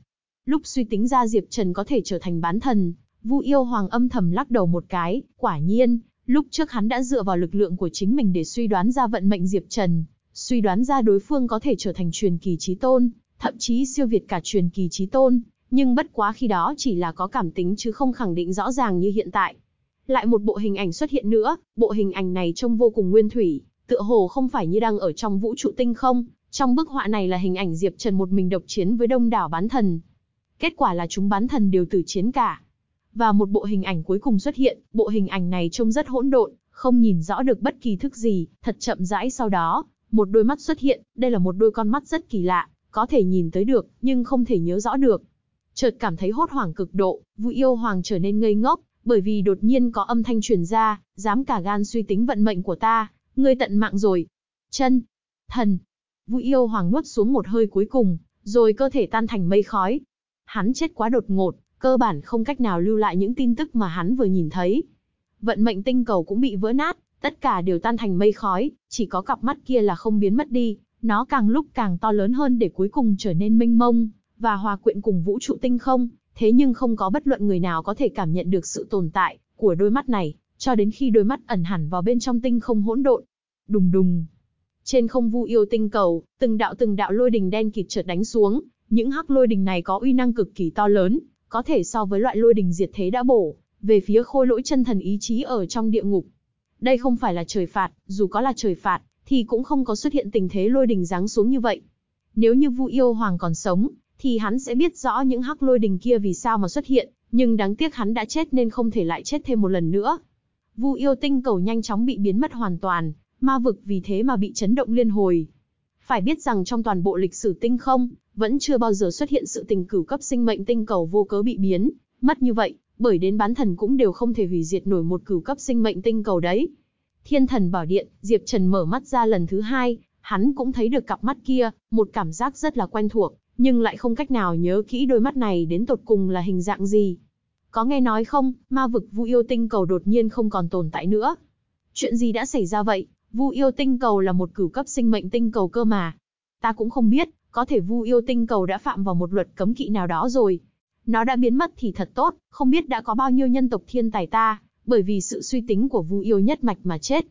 S1: Lúc suy tính ra Diệp Trần có thể trở thành bán thần, Vu Yêu Hoàng âm thầm lắc đầu một cái, quả nhiên, lúc trước hắn đã dựa vào lực lượng của chính mình để suy đoán ra vận mệnh Diệp Trần, suy đoán ra đối phương có thể trở thành truyền kỳ chí tôn, thậm chí siêu việt cả truyền kỳ chí tôn, nhưng bất quá khi đó chỉ là có cảm tính chứ không khẳng định rõ ràng như hiện tại. Lại một bộ hình ảnh xuất hiện nữa, bộ hình ảnh này trông vô cùng nguyên thủy, tựa hồ không phải như đang ở trong vũ trụ tinh không, trong bức họa này là hình ảnh Diệp Trần một mình độc chiến với đông đảo bán thần, Kết quả là chúng bán thần đều tử chiến cả. Và một bộ hình ảnh cuối cùng xuất hiện, bộ hình ảnh này trông rất hỗn độn, không nhìn rõ được bất kỳ thức gì, thật chậm rãi sau đó, một đôi mắt xuất hiện, đây là một đôi con mắt rất kỳ lạ, có thể nhìn tới được, nhưng không thể nhớ rõ được. Chợt cảm thấy hốt hoảng cực độ, Vũ Yêu Hoàng trở nên ngây ngốc, bởi vì đột nhiên có âm thanh truyền ra, dám cả gan suy tính vận mệnh của ta, ngươi tận mạng rồi. Chân, thần, Vũ Yêu Hoàng nuốt xuống một hơi cuối cùng, rồi cơ thể tan thành mây khói, Hắn chết quá đột ngột, cơ bản không cách nào lưu lại những tin tức mà hắn vừa nhìn thấy. Vận mệnh tinh cầu cũng bị vỡ nát, tất cả đều tan thành mây khói, chỉ có cặp mắt kia là không biến mất đi, nó càng lúc càng to lớn hơn để cuối cùng trở nên mênh mông, và hòa quyện cùng vũ trụ tinh không, thế nhưng không có bất luận người nào có thể cảm nhận được sự tồn tại của đôi mắt này, cho đến khi đôi mắt ẩn hẳn vào bên trong tinh không hỗn độn. Đùng đùng. Trên không vu yêu tinh cầu, từng đạo từng đạo lôi đình đen kịt chợt đánh xuống, những hắc lôi đình này có uy năng cực kỳ to lớn, có thể so với loại lôi đình diệt thế đã bổ, về phía khôi lỗi chân thần ý chí ở trong địa ngục. Đây không phải là trời phạt, dù có là trời phạt, thì cũng không có xuất hiện tình thế lôi đình giáng xuống như vậy. Nếu như Vu Yêu Hoàng còn sống, thì hắn sẽ biết rõ những hắc lôi đình kia vì sao mà xuất hiện, nhưng đáng tiếc hắn đã chết nên không thể lại chết thêm một lần nữa. Vu Yêu tinh cầu nhanh chóng bị biến mất hoàn toàn, ma vực vì thế mà bị chấn động liên hồi. Phải biết rằng trong toàn bộ lịch sử tinh không, vẫn chưa bao giờ xuất hiện sự tình cửu cấp sinh mệnh tinh cầu vô cớ bị biến, mất như vậy, bởi đến bán thần cũng đều không thể hủy diệt nổi một cửu cấp sinh mệnh tinh cầu đấy. Thiên thần bảo điện, Diệp Trần mở mắt ra lần thứ hai, hắn cũng thấy được cặp mắt kia, một cảm giác rất là quen thuộc, nhưng lại không cách nào nhớ kỹ đôi mắt này đến tột cùng là hình dạng gì. Có nghe nói không, ma vực Vu Yêu Tinh Cầu đột nhiên không còn tồn tại nữa. Chuyện gì đã xảy ra vậy? Vu Yêu Tinh Cầu là một cửu cấp sinh mệnh tinh cầu cơ mà. Ta cũng không biết, có thể Vu Yêu Tinh Cầu đã phạm vào một luật cấm kỵ nào đó rồi. Nó đã biến mất thì thật tốt, không biết đã có bao nhiêu nhân tộc thiên tài ta, bởi vì sự suy tính của Vu Yêu nhất mạch mà chết.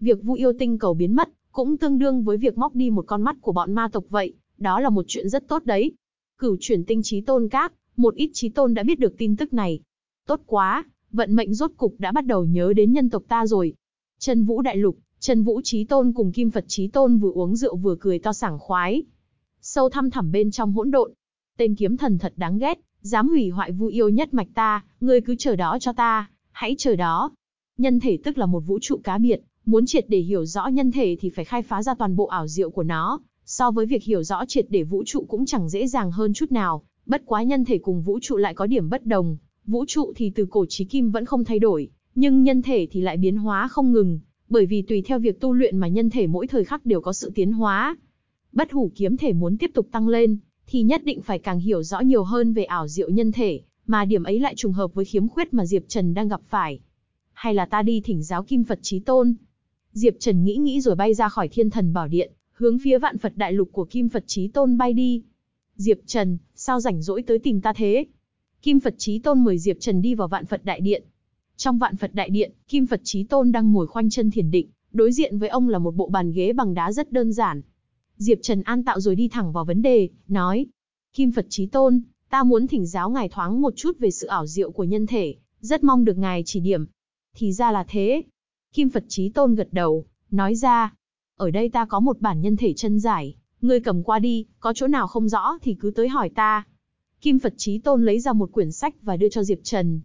S1: Việc Vu Yêu Tinh Cầu biến mất, cũng tương đương với việc móc đi một con mắt của bọn ma tộc vậy, đó là một chuyện rất tốt đấy. Cửu chuyển tinh trí tôn các, một ít trí tôn đã biết được tin tức này. Tốt quá, vận mệnh rốt cục đã bắt đầu nhớ đến nhân tộc ta rồi. Trần Vũ Đại Lục, Trần Vũ Trí Tôn cùng Kim Phật Trí Tôn vừa uống rượu vừa cười to sảng khoái. Sâu thăm thẳm bên trong hỗn độn. Tên kiếm thần thật đáng ghét, dám hủy hoại vu yêu nhất mạch ta, ngươi cứ chờ đó cho ta, hãy chờ đó. Nhân thể tức là một vũ trụ cá biệt, muốn triệt để hiểu rõ nhân thể thì phải khai phá ra toàn bộ ảo diệu của nó, so với việc hiểu rõ triệt để vũ trụ cũng chẳng dễ dàng hơn chút nào, bất quá nhân thể cùng vũ trụ lại có điểm bất đồng, vũ trụ thì từ cổ chí kim vẫn không thay đổi, nhưng nhân thể thì lại biến hóa không ngừng, bởi vì tùy theo việc tu luyện mà nhân thể mỗi thời khắc đều có sự tiến hóa. Bất hủ kiếm thể muốn tiếp tục tăng lên, thì nhất định phải càng hiểu rõ nhiều hơn về ảo diệu nhân thể, mà điểm ấy lại trùng hợp với khiếm khuyết mà Diệp Trần đang gặp phải. Hay là ta đi thỉnh giáo Kim Phật Chí Tôn? Diệp Trần nghĩ nghĩ rồi bay ra khỏi Thiên Thần Bảo Điện, hướng phía Vạn Phật Đại Lục của Kim Phật Chí Tôn bay đi. Diệp Trần, sao rảnh rỗi tới tìm ta thế? Kim Phật Chí Tôn mời Diệp Trần đi vào Vạn Phật Đại Điện. Trong Vạn Phật Đại Điện, Kim Phật Chí Tôn đang ngồi khoanh chân thiền định, đối diện với ông là một bộ bàn ghế bằng đá rất đơn giản. Diệp Trần an tạo rồi đi thẳng vào vấn đề, nói: "Kim Phật Chí Tôn, ta muốn thỉnh giáo ngài thoáng một chút về sự ảo diệu của nhân thể, rất mong được ngài chỉ điểm." Thì ra là thế. Kim Phật Chí Tôn gật đầu, nói ra: "Ở đây ta có một bản nhân thể chân giải, ngươi cầm qua đi, có chỗ nào không rõ thì cứ tới hỏi ta." Kim Phật Chí Tôn lấy ra một quyển sách và đưa cho Diệp Trần.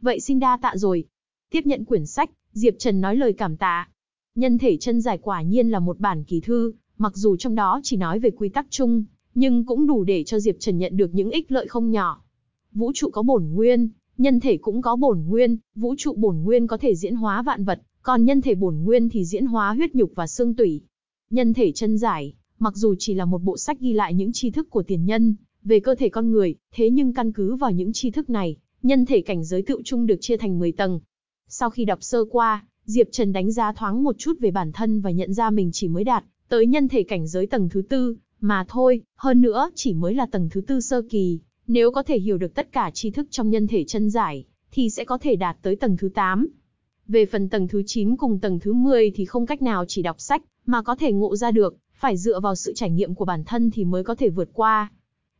S1: Vậy xin đa tạ rồi. Tiếp nhận quyển sách, Diệp Trần nói lời cảm tạ. Nhân thể chân giải quả nhiên là một bản kỳ thư, mặc dù trong đó chỉ nói về quy tắc chung, nhưng cũng đủ để cho Diệp Trần nhận được những ích lợi không nhỏ. Vũ trụ có bổn nguyên, nhân thể cũng có bổn nguyên, vũ trụ bổn nguyên có thể diễn hóa vạn vật, còn nhân thể bổn nguyên thì diễn hóa huyết nhục và xương tủy. Nhân thể chân giải, mặc dù chỉ là một bộ sách ghi lại những tri thức của tiền nhân, về cơ thể con người, thế nhưng căn cứ vào những tri thức này, nhân thể cảnh giới tự trung được chia thành 10 tầng. Sau khi đọc sơ qua, Diệp Trần đánh giá thoáng một chút về bản thân và nhận ra mình chỉ mới đạt tới nhân thể cảnh giới tầng thứ tư, mà thôi, hơn nữa chỉ mới là tầng thứ tư sơ kỳ, nếu có thể hiểu được tất cả tri thức trong nhân thể chân giải, thì sẽ có thể đạt tới tầng thứ 8. Về phần tầng thứ 9 cùng tầng thứ 10 thì không cách nào chỉ đọc sách, mà có thể ngộ ra được, phải dựa vào sự trải nghiệm của bản thân thì mới có thể vượt qua.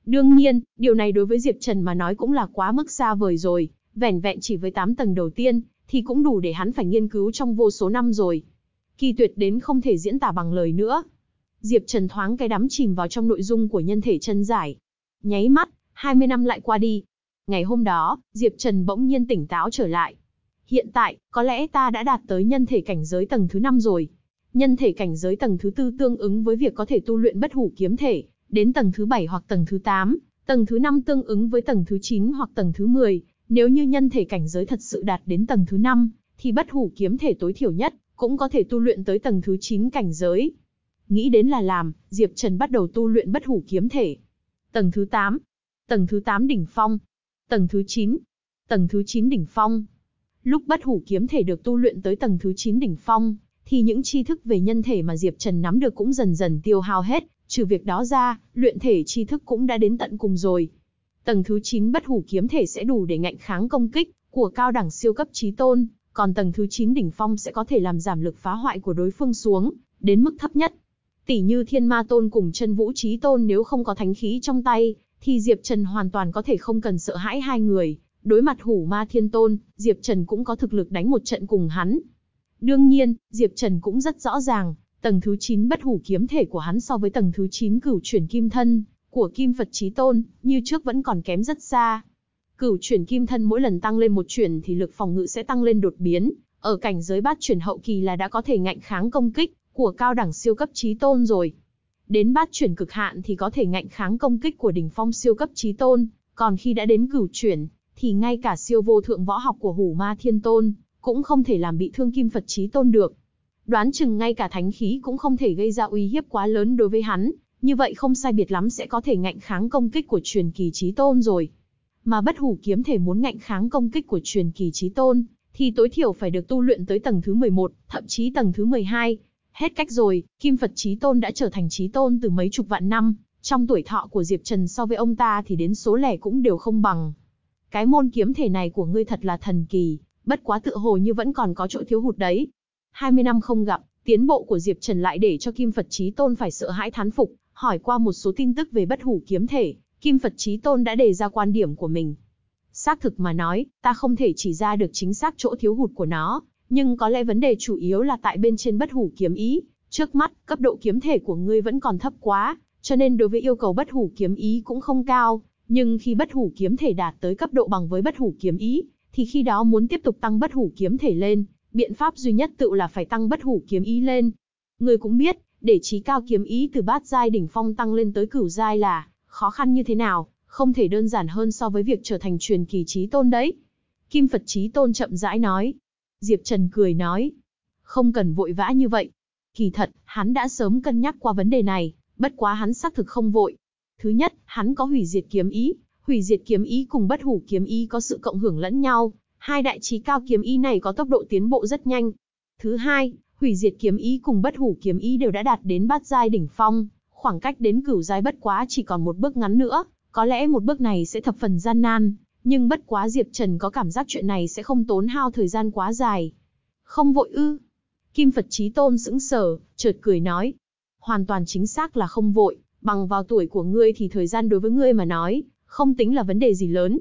S1: Đương nhiên, điều này đối với Diệp Trần mà nói cũng là quá mức xa vời rồi, vẻn vẹn chỉ với 8 tầng đầu tiên, thì cũng đủ để hắn phải nghiên cứu trong vô số năm rồi. Kỳ tuyệt đến không thể diễn tả bằng lời nữa. Diệp Trần thoáng cái đắm chìm vào trong nội dung của nhân thể chân giải. Nháy mắt, 20 năm lại qua đi. Ngày hôm đó, Diệp Trần bỗng nhiên tỉnh táo trở lại. Hiện tại, có lẽ ta đã đạt tới nhân thể cảnh giới tầng thứ 5 rồi. Nhân thể cảnh giới tầng thứ tư tương ứng với việc có thể tu luyện bất hủ kiếm thể, đến tầng thứ 7 hoặc tầng thứ 8, tầng thứ 5 tương ứng với tầng thứ 9 hoặc tầng thứ 10, nếu như nhân thể cảnh giới thật sự đạt đến tầng thứ 5, thì bất hủ kiếm thể tối thiểu nhất, cũng có thể tu luyện tới tầng thứ 9 cảnh giới. Nghĩ đến là làm, Diệp Trần bắt đầu tu luyện bất hủ kiếm thể. Tầng thứ 8, tầng thứ 8 đỉnh phong, tầng thứ 9, tầng thứ 9 đỉnh phong. Lúc bất hủ kiếm thể được tu luyện tới tầng thứ 9 đỉnh phong, thì những tri thức về nhân thể mà Diệp Trần nắm được cũng dần dần tiêu hao hết, trừ việc đó ra, luyện thể tri thức cũng đã đến tận cùng rồi. Tầng thứ 9 bất hủ kiếm thể sẽ đủ để ngạnh kháng công kích của cao đẳng siêu cấp trí tôn, còn tầng thứ 9 đỉnh phong sẽ có thể làm giảm lực phá hoại của đối phương xuống, đến mức thấp nhất. Tỷ như thiên ma tôn cùng chân vũ trí tôn nếu không có thánh khí trong tay, thì Diệp Trần hoàn toàn có thể không cần sợ hãi hai người. Đối mặt hủ ma thiên tôn, Diệp Trần cũng có thực lực đánh một trận cùng hắn. Đương nhiên, Diệp Trần cũng rất rõ ràng, tầng thứ 9 bất hủ kiếm thể của hắn so với tầng thứ 9 cửu chuyển kim thân của Kim Phật Chí Tôn, như trước vẫn còn kém rất xa. Cửu chuyển kim thân mỗi lần tăng lên một chuyển thì lực phòng ngự sẽ tăng lên đột biến, ở cảnh giới bát chuyển hậu kỳ là đã có thể ngạnh kháng công kích của cao đẳng siêu cấp Chí Tôn rồi. Đến bát chuyển cực hạn thì có thể ngạnh kháng công kích của đỉnh phong siêu cấp Chí Tôn, còn khi đã đến cửu chuyển thì ngay cả siêu vô thượng võ học của Hủ Ma Thiên Tôn, cũng không thể làm bị thương Kim Phật Chí Tôn được. Đoán chừng ngay cả thánh khí cũng không thể gây ra uy hiếp quá lớn đối với hắn, như vậy không sai biệt lắm sẽ có thể ngạnh kháng công kích của truyền kỳ Chí Tôn rồi. Mà bất hủ kiếm thể muốn ngạnh kháng công kích của truyền kỳ Chí Tôn, thì tối thiểu phải được tu luyện tới tầng thứ 11, thậm chí tầng thứ 12. Hết cách rồi, Kim Phật Chí Tôn đã trở thành Chí Tôn từ mấy chục vạn năm, trong tuổi thọ của Diệp Trần so với ông ta thì đến số lẻ cũng đều không bằng. Cái môn kiếm thể này của ngươi thật là thần kỳ, bất quá tựa hồ như vẫn còn có chỗ thiếu hụt đấy. 20 năm không gặp, tiến bộ của Diệp Trần lại để cho Kim Phật Chí Tôn phải sợ hãi thán phục, hỏi qua một số tin tức về bất hủ kiếm thể, Kim Phật Chí Tôn đã đề ra quan điểm của mình. Xác thực mà nói, ta không thể chỉ ra được chính xác chỗ thiếu hụt của nó, nhưng có lẽ vấn đề chủ yếu là tại bên trên bất hủ kiếm ý. Trước mắt, cấp độ kiếm thể của ngươi vẫn còn thấp quá, cho nên đối với yêu cầu bất hủ kiếm ý cũng không cao. Nhưng khi bất hủ kiếm thể đạt tới cấp độ bằng với bất hủ kiếm ý, thì khi đó muốn tiếp tục tăng bất hủ kiếm thể lên, biện pháp duy nhất tự là phải tăng bất hủ kiếm ý lên. người cũng biết, để trí cao kiếm ý từ bát giai đỉnh phong tăng lên tới cửu giai là khó khăn như thế nào, không thể đơn giản hơn so với việc trở thành truyền kỳ trí tôn đấy. Kim Phật trí tôn chậm rãi nói. Diệp Trần cười nói. Không cần vội vã như vậy. Kỳ thật, hắn đã sớm cân nhắc qua vấn đề này, bất quá hắn xác thực không vội. Thứ nhất, hắn có hủy diệt kiếm ý, hủy diệt kiếm ý cùng bất hủ kiếm ý có sự cộng hưởng lẫn nhau, hai đại chí cao kiếm ý này có tốc độ tiến bộ rất nhanh. Thứ hai, hủy diệt kiếm ý cùng bất hủ kiếm ý đều đã đạt đến bát giai đỉnh phong, khoảng cách đến cửu giai bất quá chỉ còn một bước ngắn nữa, có lẽ một bước này sẽ thập phần gian nan, nhưng bất quá Diệp Trần có cảm giác chuyện này sẽ không tốn hao thời gian quá dài. Không vội ư. Kim Phật Chí Tôn sững sờ, chợt cười nói. Hoàn toàn chính xác là không vội, bằng vào tuổi của ngươi thì thời gian đối với ngươi mà nói, không tính là vấn đề gì lớn.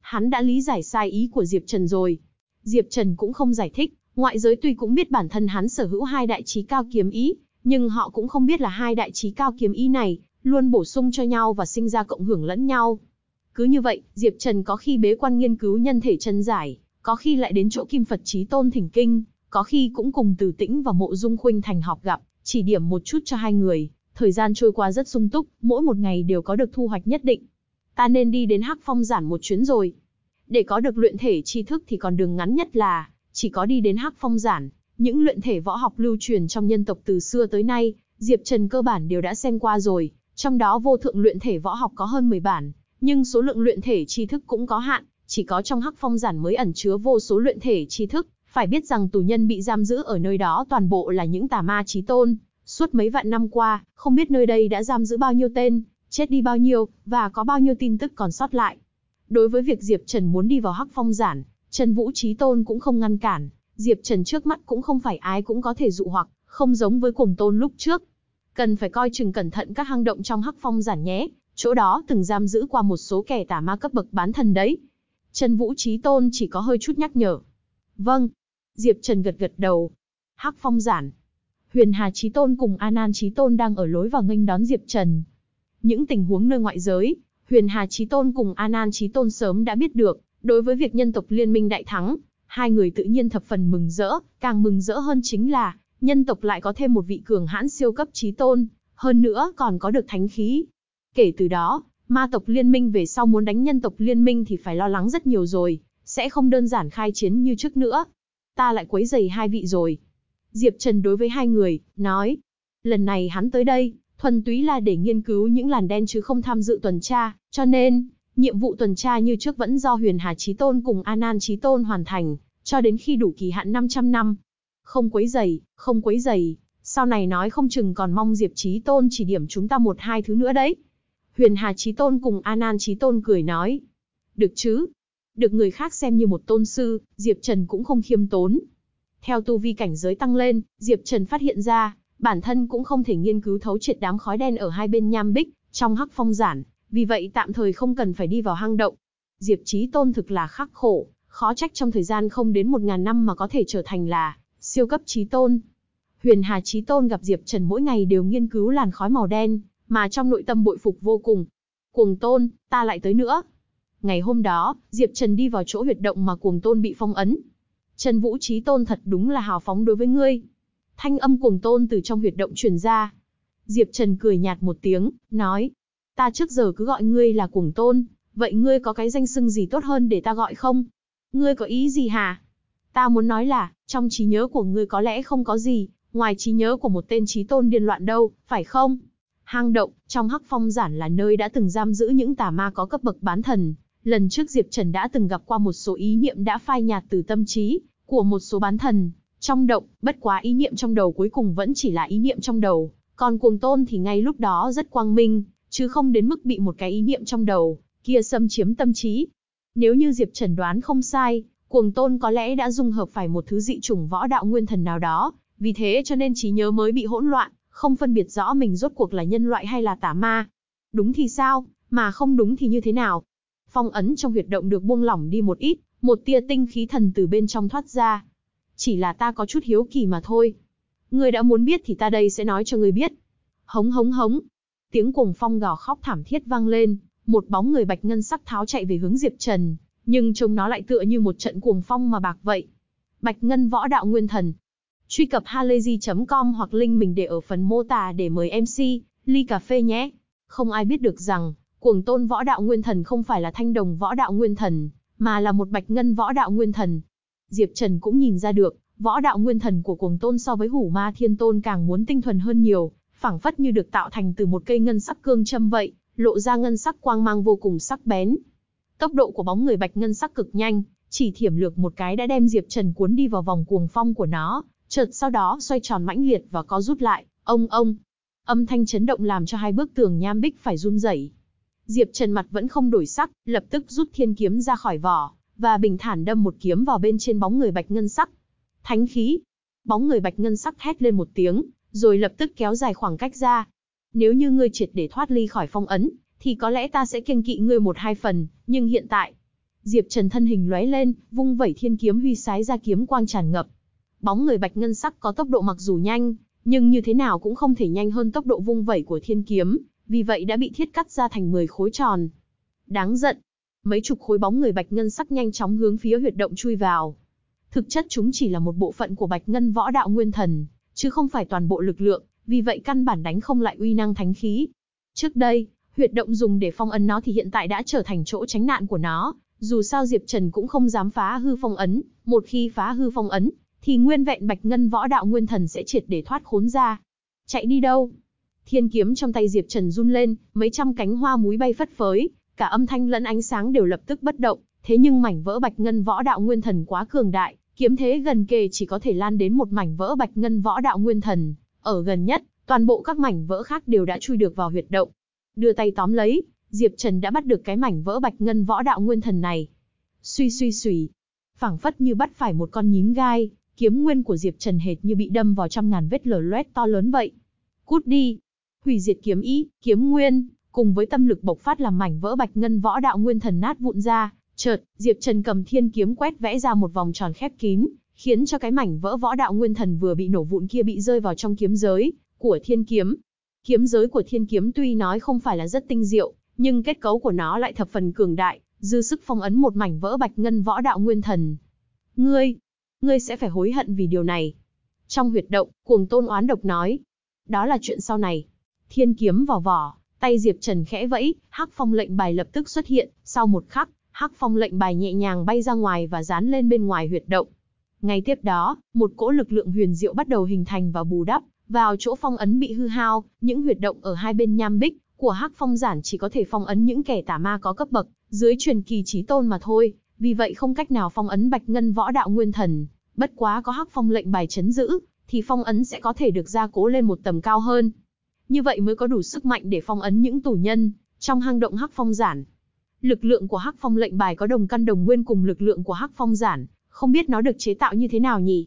S1: Hắn đã lý giải sai ý của Diệp Trần rồi. Diệp Trần cũng không giải thích, ngoại giới tuy cũng biết bản thân hắn sở hữu hai đại trí cao kiếm ý, nhưng họ cũng không biết là hai đại trí cao kiếm ý này, luôn bổ sung cho nhau và sinh ra cộng hưởng lẫn nhau. Cứ như vậy, Diệp Trần có khi bế quan nghiên cứu nhân thể chân giải, có khi lại đến chỗ Kim Phật Chí Tôn thỉnh kinh, có khi cũng cùng Từ Tĩnh và Mộ Dung Khuynh thành học gặp, chỉ điểm một chút cho hai người. Thời gian trôi qua rất sung túc, mỗi một ngày đều có được thu hoạch nhất định. Ta nên đi đến Hắc Phong giản một chuyến rồi. Để có được luyện thể tri thức thì còn đường ngắn nhất là chỉ có đi đến Hắc Phong giản, những luyện thể võ học lưu truyền trong nhân tộc từ xưa tới nay, Diệp Trần cơ bản đều đã xem qua rồi, trong đó vô thượng luyện thể võ học có hơn 10 bản, nhưng số lượng luyện thể tri thức cũng có hạn, chỉ có trong Hắc Phong giản mới ẩn chứa vô số luyện thể tri thức, phải biết rằng tù nhân bị giam giữ ở nơi đó toàn bộ là những tà ma chí tôn, suốt mấy vạn năm qua, không biết nơi đây đã giam giữ bao nhiêu tên, chết đi bao nhiêu, và có bao nhiêu tin tức còn sót lại. Đối với việc Diệp Trần muốn đi vào Hắc Phong giản, Trần Vũ Chí Tôn cũng không ngăn cản, Diệp Trần trước mắt cũng không phải ai cũng có thể dụ hoặc, không giống với cùng tôn lúc trước. Cần phải coi chừng cẩn thận các hang động trong hắc phong giản nhé, chỗ đó từng giam giữ qua một số kẻ tà ma cấp bậc bán thần đấy. Trần Vũ Trí Tôn chỉ có hơi chút nhắc nhở. Vâng. Diệp Trần gật gật đầu. Hắc phong giản. Huyền Hà Trí Tôn cùng Anan Trí Tôn đang ở lối vào nghênh đón Diệp Trần. Những tình huống nơi ngoại giới, Huyền Hà Chí Tôn cùng An Nan Chí Tôn sớm đã biết được, đối với việc nhân tộc liên minh đại thắng, hai người tự nhiên thập phần mừng rỡ, càng mừng rỡ hơn chính là, nhân tộc lại có thêm một vị cường hãn siêu cấp Chí tôn, hơn nữa còn có được thánh khí. Kể từ đó, ma tộc liên minh về sau muốn đánh nhân tộc liên minh thì phải lo lắng rất nhiều rồi, sẽ không đơn giản khai chiến như trước nữa. Ta lại quấy giày hai vị rồi. Diệp Trần đối với hai người, nói. Lần này hắn tới đây, thuần túy là để nghiên cứu những làn đen chứ không tham dự tuần tra, cho nên, Nhiệm vụ tuần tra như trước vẫn do Huyền Hà Chí Tôn cùng Anan Chí Tôn hoàn thành, cho đến khi đủ kỳ hạn 500 năm. Không quấy giày, không quấy giày, sau này nói không chừng còn mong Diệp Chí Tôn chỉ điểm chúng ta một hai thứ nữa đấy. Huyền Hà Chí Tôn cùng Anan Chí Tôn cười nói. Được chứ? Được người khác xem như một tôn sư, Diệp Trần cũng không khiêm tốn. Theo tu vi cảnh giới tăng lên, Diệp Trần phát hiện ra, bản thân cũng không thể nghiên cứu thấu triệt đám khói đen ở hai bên nham bích, trong hắc phong giản, vì vậy tạm thời không cần phải đi vào hang động. Diệp Chí Tôn thực là khắc khổ, khó trách trong thời gian không đến một ngàn năm mà có thể trở thành là siêu cấp Chí Tôn. Huyền Hà Chí Tôn gặp Diệp Trần mỗi ngày đều nghiên cứu làn khói màu đen, mà trong nội tâm bội phục vô cùng. Cuồng Tôn, ta lại tới nữa. Ngày hôm đó, Diệp Trần đi vào chỗ huyệt động mà Cuồng Tôn bị phong ấn. Trần Vũ Chí Tôn thật đúng là hào phóng đối với ngươi. Thanh âm Cuồng Tôn từ trong huyệt động truyền ra. Diệp Trần cười nhạt một tiếng, nói, Ta trước giờ cứ gọi ngươi là cuồng tôn, Vậy ngươi có cái danh xưng gì tốt hơn để ta gọi không? Ngươi có ý gì hả? Ta muốn nói là, trong trí nhớ của ngươi có lẽ không có gì, ngoài trí nhớ của một tên trí tôn điên loạn đâu, phải không? Hang động, trong hắc phong giản là nơi đã từng giam giữ những tà ma có cấp bậc bán thần. Lần trước Diệp Trần đã từng gặp qua một số ý niệm đã phai nhạt từ tâm trí của một số bán thần. Trong động, bất quá ý niệm trong đầu cuối cùng vẫn chỉ là ý niệm trong đầu, còn cuồng tôn thì ngay lúc đó rất quang minh, chứ không đến mức bị một cái ý niệm trong đầu, kia xâm chiếm tâm trí. Nếu như Diệp Trần đoán không sai, cuồng tôn có lẽ đã dung hợp phải một thứ dị chủng võ đạo nguyên thần nào đó, vì thế cho nên trí nhớ mới bị hỗn loạn, không phân biệt rõ mình rốt cuộc là nhân loại hay là tà ma. Đúng thì sao, mà không đúng thì như thế nào? Phong ấn trong huyệt động được buông lỏng đi một ít, một tia tinh khí thần từ bên trong thoát ra. Chỉ là ta có chút hiếu kỳ mà thôi. Ngươi đã muốn biết thì ta đây sẽ nói cho ngươi biết. Hống hống hống. Tiếng cuồng phong gào khóc thảm thiết vang lên, một bóng người bạch ngân sắc tháo chạy về hướng Diệp Trần, nhưng trông nó lại tựa như một trận cuồng phong mà bạc vậy. Bạch ngân võ đạo nguyên thần. Truy cập halayzi.com hoặc link mình để ở phần mô tả để mời MC, ly cà phê nhé. Không ai biết được rằng, cuồng tôn võ đạo nguyên thần không phải là thanh đồng võ đạo nguyên thần, mà là một bạch ngân võ đạo nguyên thần. Diệp Trần cũng nhìn ra được, võ đạo nguyên thần của cuồng tôn so với hủ ma thiên tôn càng muốn tinh thuần hơn nhiều, phảng phất như được tạo thành từ một cây ngân sắc cương châm vậy, lộ ra ngân sắc quang mang vô cùng sắc bén. Tốc độ của bóng người bạch ngân sắc cực nhanh, chỉ thiểm lược một cái đã đem Diệp Trần cuốn đi vào vòng cuồng phong của nó, chợt sau đó xoay tròn mãnh liệt và có rút lại, ông ông. Âm thanh chấn động làm cho hai bức tường nham bích phải run rẩy. Diệp Trần mặt vẫn không đổi sắc, lập tức rút thiên kiếm ra khỏi vỏ, và bình thản đâm một kiếm vào bên trên bóng người bạch ngân sắc. Thánh khí. Bóng người bạch ngân sắc hét lên một tiếng, rồi lập tức kéo dài khoảng cách ra. Nếu như ngươi triệt để thoát ly khỏi phong ấn, thì có lẽ ta sẽ kiêng kỵ ngươi một hai phần, nhưng hiện tại, Diệp Trần thân hình lóe lên, vung vẩy thiên kiếm huy sái ra kiếm quang tràn ngập. Bóng người bạch ngân sắc có tốc độ mặc dù nhanh, nhưng như thế nào cũng không thể nhanh hơn tốc độ vung vẩy của thiên kiếm, vì vậy đã bị thiết cắt ra thành 10 khối tròn. Đáng giận. Mấy chục khối bóng người bạch ngân sắc nhanh chóng hướng phía huyệt động chui vào. Thực chất chúng chỉ là một bộ phận của bạch ngân võ đạo nguyên thần, chứ không phải toàn bộ lực lượng, vì vậy căn bản đánh không lại uy năng thánh khí. Trước đây, huyệt động dùng để phong ấn nó thì hiện tại đã trở thành chỗ tránh nạn của nó, dù sao Diệp Trần cũng không dám phá hư phong ấn, một khi phá hư phong ấn, thì nguyên vẹn bạch ngân võ đạo nguyên thần sẽ triệt để thoát khốn ra. Chạy đi đâu? Thiên kiếm trong tay Diệp Trần run lên, mấy trăm cánh hoa múi bay phất phới, cả âm thanh lẫn ánh sáng đều lập tức bất động, thế nhưng mảnh vỡ bạch ngân võ đạo nguyên thần quá cường đại, kiếm thế gần kề chỉ có thể lan đến một mảnh vỡ bạch ngân võ đạo nguyên thần, ở gần nhất, toàn bộ các mảnh vỡ khác đều đã chui được vào huyệt động. Đưa tay tóm lấy, Diệp Trần đã bắt được cái mảnh vỡ bạch ngân võ đạo nguyên thần này. Suy suy suy, phảng phất như bắt phải một con nhím gai, kiếm nguyên của Diệp Trần hệt như bị đâm vào trăm ngàn vết lở loét to lớn vậy. Cút đi, hủy diệt kiếm ý, kiếm nguyên, cùng với tâm lực bộc phát làm mảnh vỡ bạch ngân võ đạo nguyên thần nát vụn ra, chợt, Diệp Trần cầm thiên kiếm quét vẽ ra một vòng tròn khép kín, khiến cho cái mảnh vỡ võ đạo nguyên thần vừa bị nổ vụn kia bị rơi vào trong kiếm giới của thiên kiếm. Kiếm giới của thiên kiếm tuy nói không phải là rất tinh diệu, nhưng kết cấu của nó lại thập phần cường đại, dư sức phong ấn một mảnh vỡ bạch ngân võ đạo nguyên thần. Ngươi, ngươi sẽ phải hối hận vì điều này. Trong huyệt động, cuồng tôn oán độc nói. Đó là chuyện sau này. Thiên kiếm vào vỏ, tay Diệp Trần khẽ vẫy, hắc phong lệnh bài lập tức xuất hiện, sau một khắc, hắc phong lệnh bài nhẹ nhàng bay ra ngoài và dán lên bên ngoài huyệt động. Ngay tiếp đó, một cỗ lực lượng huyền diệu bắt đầu hình thành và bù đắp, vào chỗ phong ấn bị hư hao, những huyệt động ở hai bên nham bích của hắc phong giản chỉ có thể phong ấn những kẻ tà ma có cấp bậc, dưới truyền kỳ chí tôn mà thôi, vì vậy không cách nào phong ấn bạch ngân võ đạo nguyên thần. Bất quá có hắc phong lệnh bài chấn giữ, thì phong ấn sẽ có thể được gia cố lên một tầm cao hơn. Như vậy mới có đủ sức mạnh để phong ấn những tù nhân trong hang động hắc phong giản. Lực lượng của hắc phong lệnh bài có đồng căn đồng nguyên cùng lực lượng của hắc phong giản, không biết nó được chế tạo như thế nào nhỉ?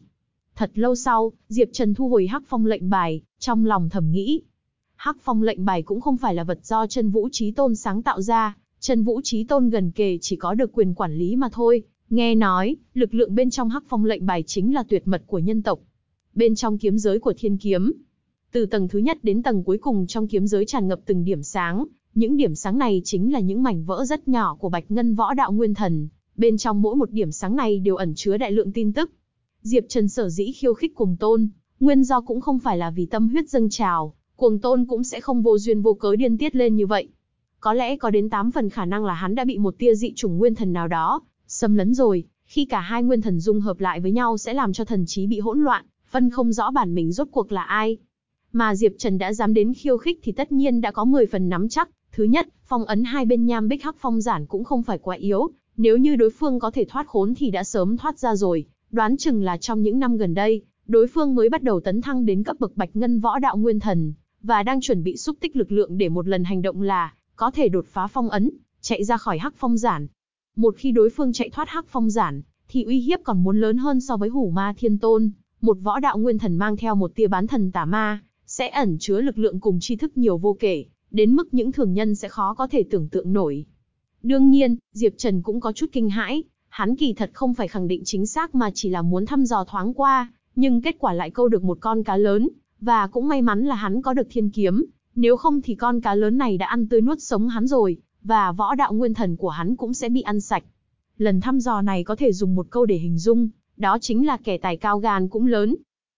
S1: Thật lâu sau, Diệp Trần thu hồi hắc phong lệnh bài, trong lòng thầm nghĩ. Hắc phong lệnh bài cũng không phải là vật do chân vũ trí tôn sáng tạo ra, chân vũ trí tôn gần kề chỉ có được quyền quản lý mà thôi. Nghe nói, lực lượng bên trong hắc phong lệnh bài chính là tuyệt mật của nhân tộc. Bên trong kiếm giới của thiên kiếm, từ tầng thứ nhất đến tầng cuối cùng trong kiếm giới tràn ngập từng điểm sáng, những điểm sáng này chính là những mảnh vỡ rất nhỏ của Bạch Ngân Võ Đạo Nguyên Thần, bên trong mỗi một điểm sáng này đều ẩn chứa đại lượng tin tức. Diệp Trần sở dĩ khiêu khích cùng Tôn, nguyên do cũng không phải là vì tâm huyết dâng trào, Cuồng Tôn cũng sẽ không vô duyên vô cớ điên tiết lên như vậy. có lẽ có đến 8 phần khả năng là hắn đã bị một tia dị chủng nguyên thần nào đó, xâm lấn rồi, khi cả hai nguyên thần dung hợp lại với nhau sẽ làm cho thần trí bị hỗn loạn, phân không rõ bản mình rốt cuộc là ai. Mà Diệp Trần đã dám đến khiêu khích thì tất nhiên đã có 10 phần nắm chắc, thứ nhất, phong ấn hai bên nham bích hắc phong giản cũng không phải quá yếu, nếu như đối phương có thể thoát khốn thì đã sớm thoát ra rồi, đoán chừng là trong những năm gần đây, đối phương mới bắt đầu tấn thăng đến cấp bậc bạch ngân võ đạo nguyên thần, và đang chuẩn bị xúc tích lực lượng để một lần hành động là có thể đột phá phong ấn, chạy ra khỏi hắc phong giản. Một khi đối phương chạy thoát hắc phong giản, thì uy hiếp còn muốn lớn hơn so với hủ ma thiên tôn, một võ đạo nguyên thần mang theo một tia bán thần tả ma, sẽ ẩn chứa lực lượng cùng tri thức nhiều vô kể, đến mức những thường nhân sẽ khó có thể tưởng tượng nổi. Đương nhiên, Diệp Trần cũng có chút kinh hãi, hắn kỳ thật không phải khẳng định chính xác mà chỉ là muốn thăm dò thoáng qua, nhưng kết quả lại câu được một con cá lớn, và cũng may mắn là hắn có được thiên kiếm, nếu không thì con cá lớn này đã ăn tươi nuốt sống hắn rồi, và võ đạo nguyên thần của hắn cũng sẽ bị ăn sạch. Lần thăm dò này có thể dùng một câu để hình dung, đó chính là kẻ tài cao gan cũng lớn.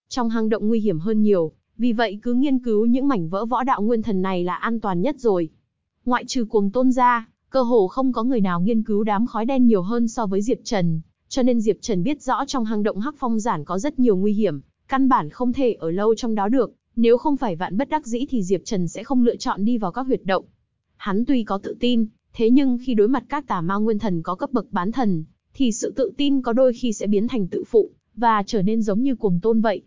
S1: Trong hang động nguy hiểm hơn nhiều, vì vậy cứ nghiên cứu những mảnh vỡ võ đạo nguyên thần này là an toàn nhất rồi. Ngoại trừ cuồng tôn ra, cơ hồ không có người nào nghiên cứu đám khói đen nhiều hơn so với Diệp Trần, cho nên Diệp Trần biết rõ trong hang động hắc phong giản có rất nhiều nguy hiểm, căn bản không thể ở lâu trong đó được, nếu không phải vạn bất đắc dĩ thì Diệp Trần sẽ không lựa chọn đi vào các huyệt động. Hắn tuy có tự tin, thế nhưng khi đối mặt các tà ma nguyên thần có cấp bậc bán thần, thì sự tự tin có đôi khi sẽ biến thành tự phụ, và trở nên giống như cuồng tôn vậy.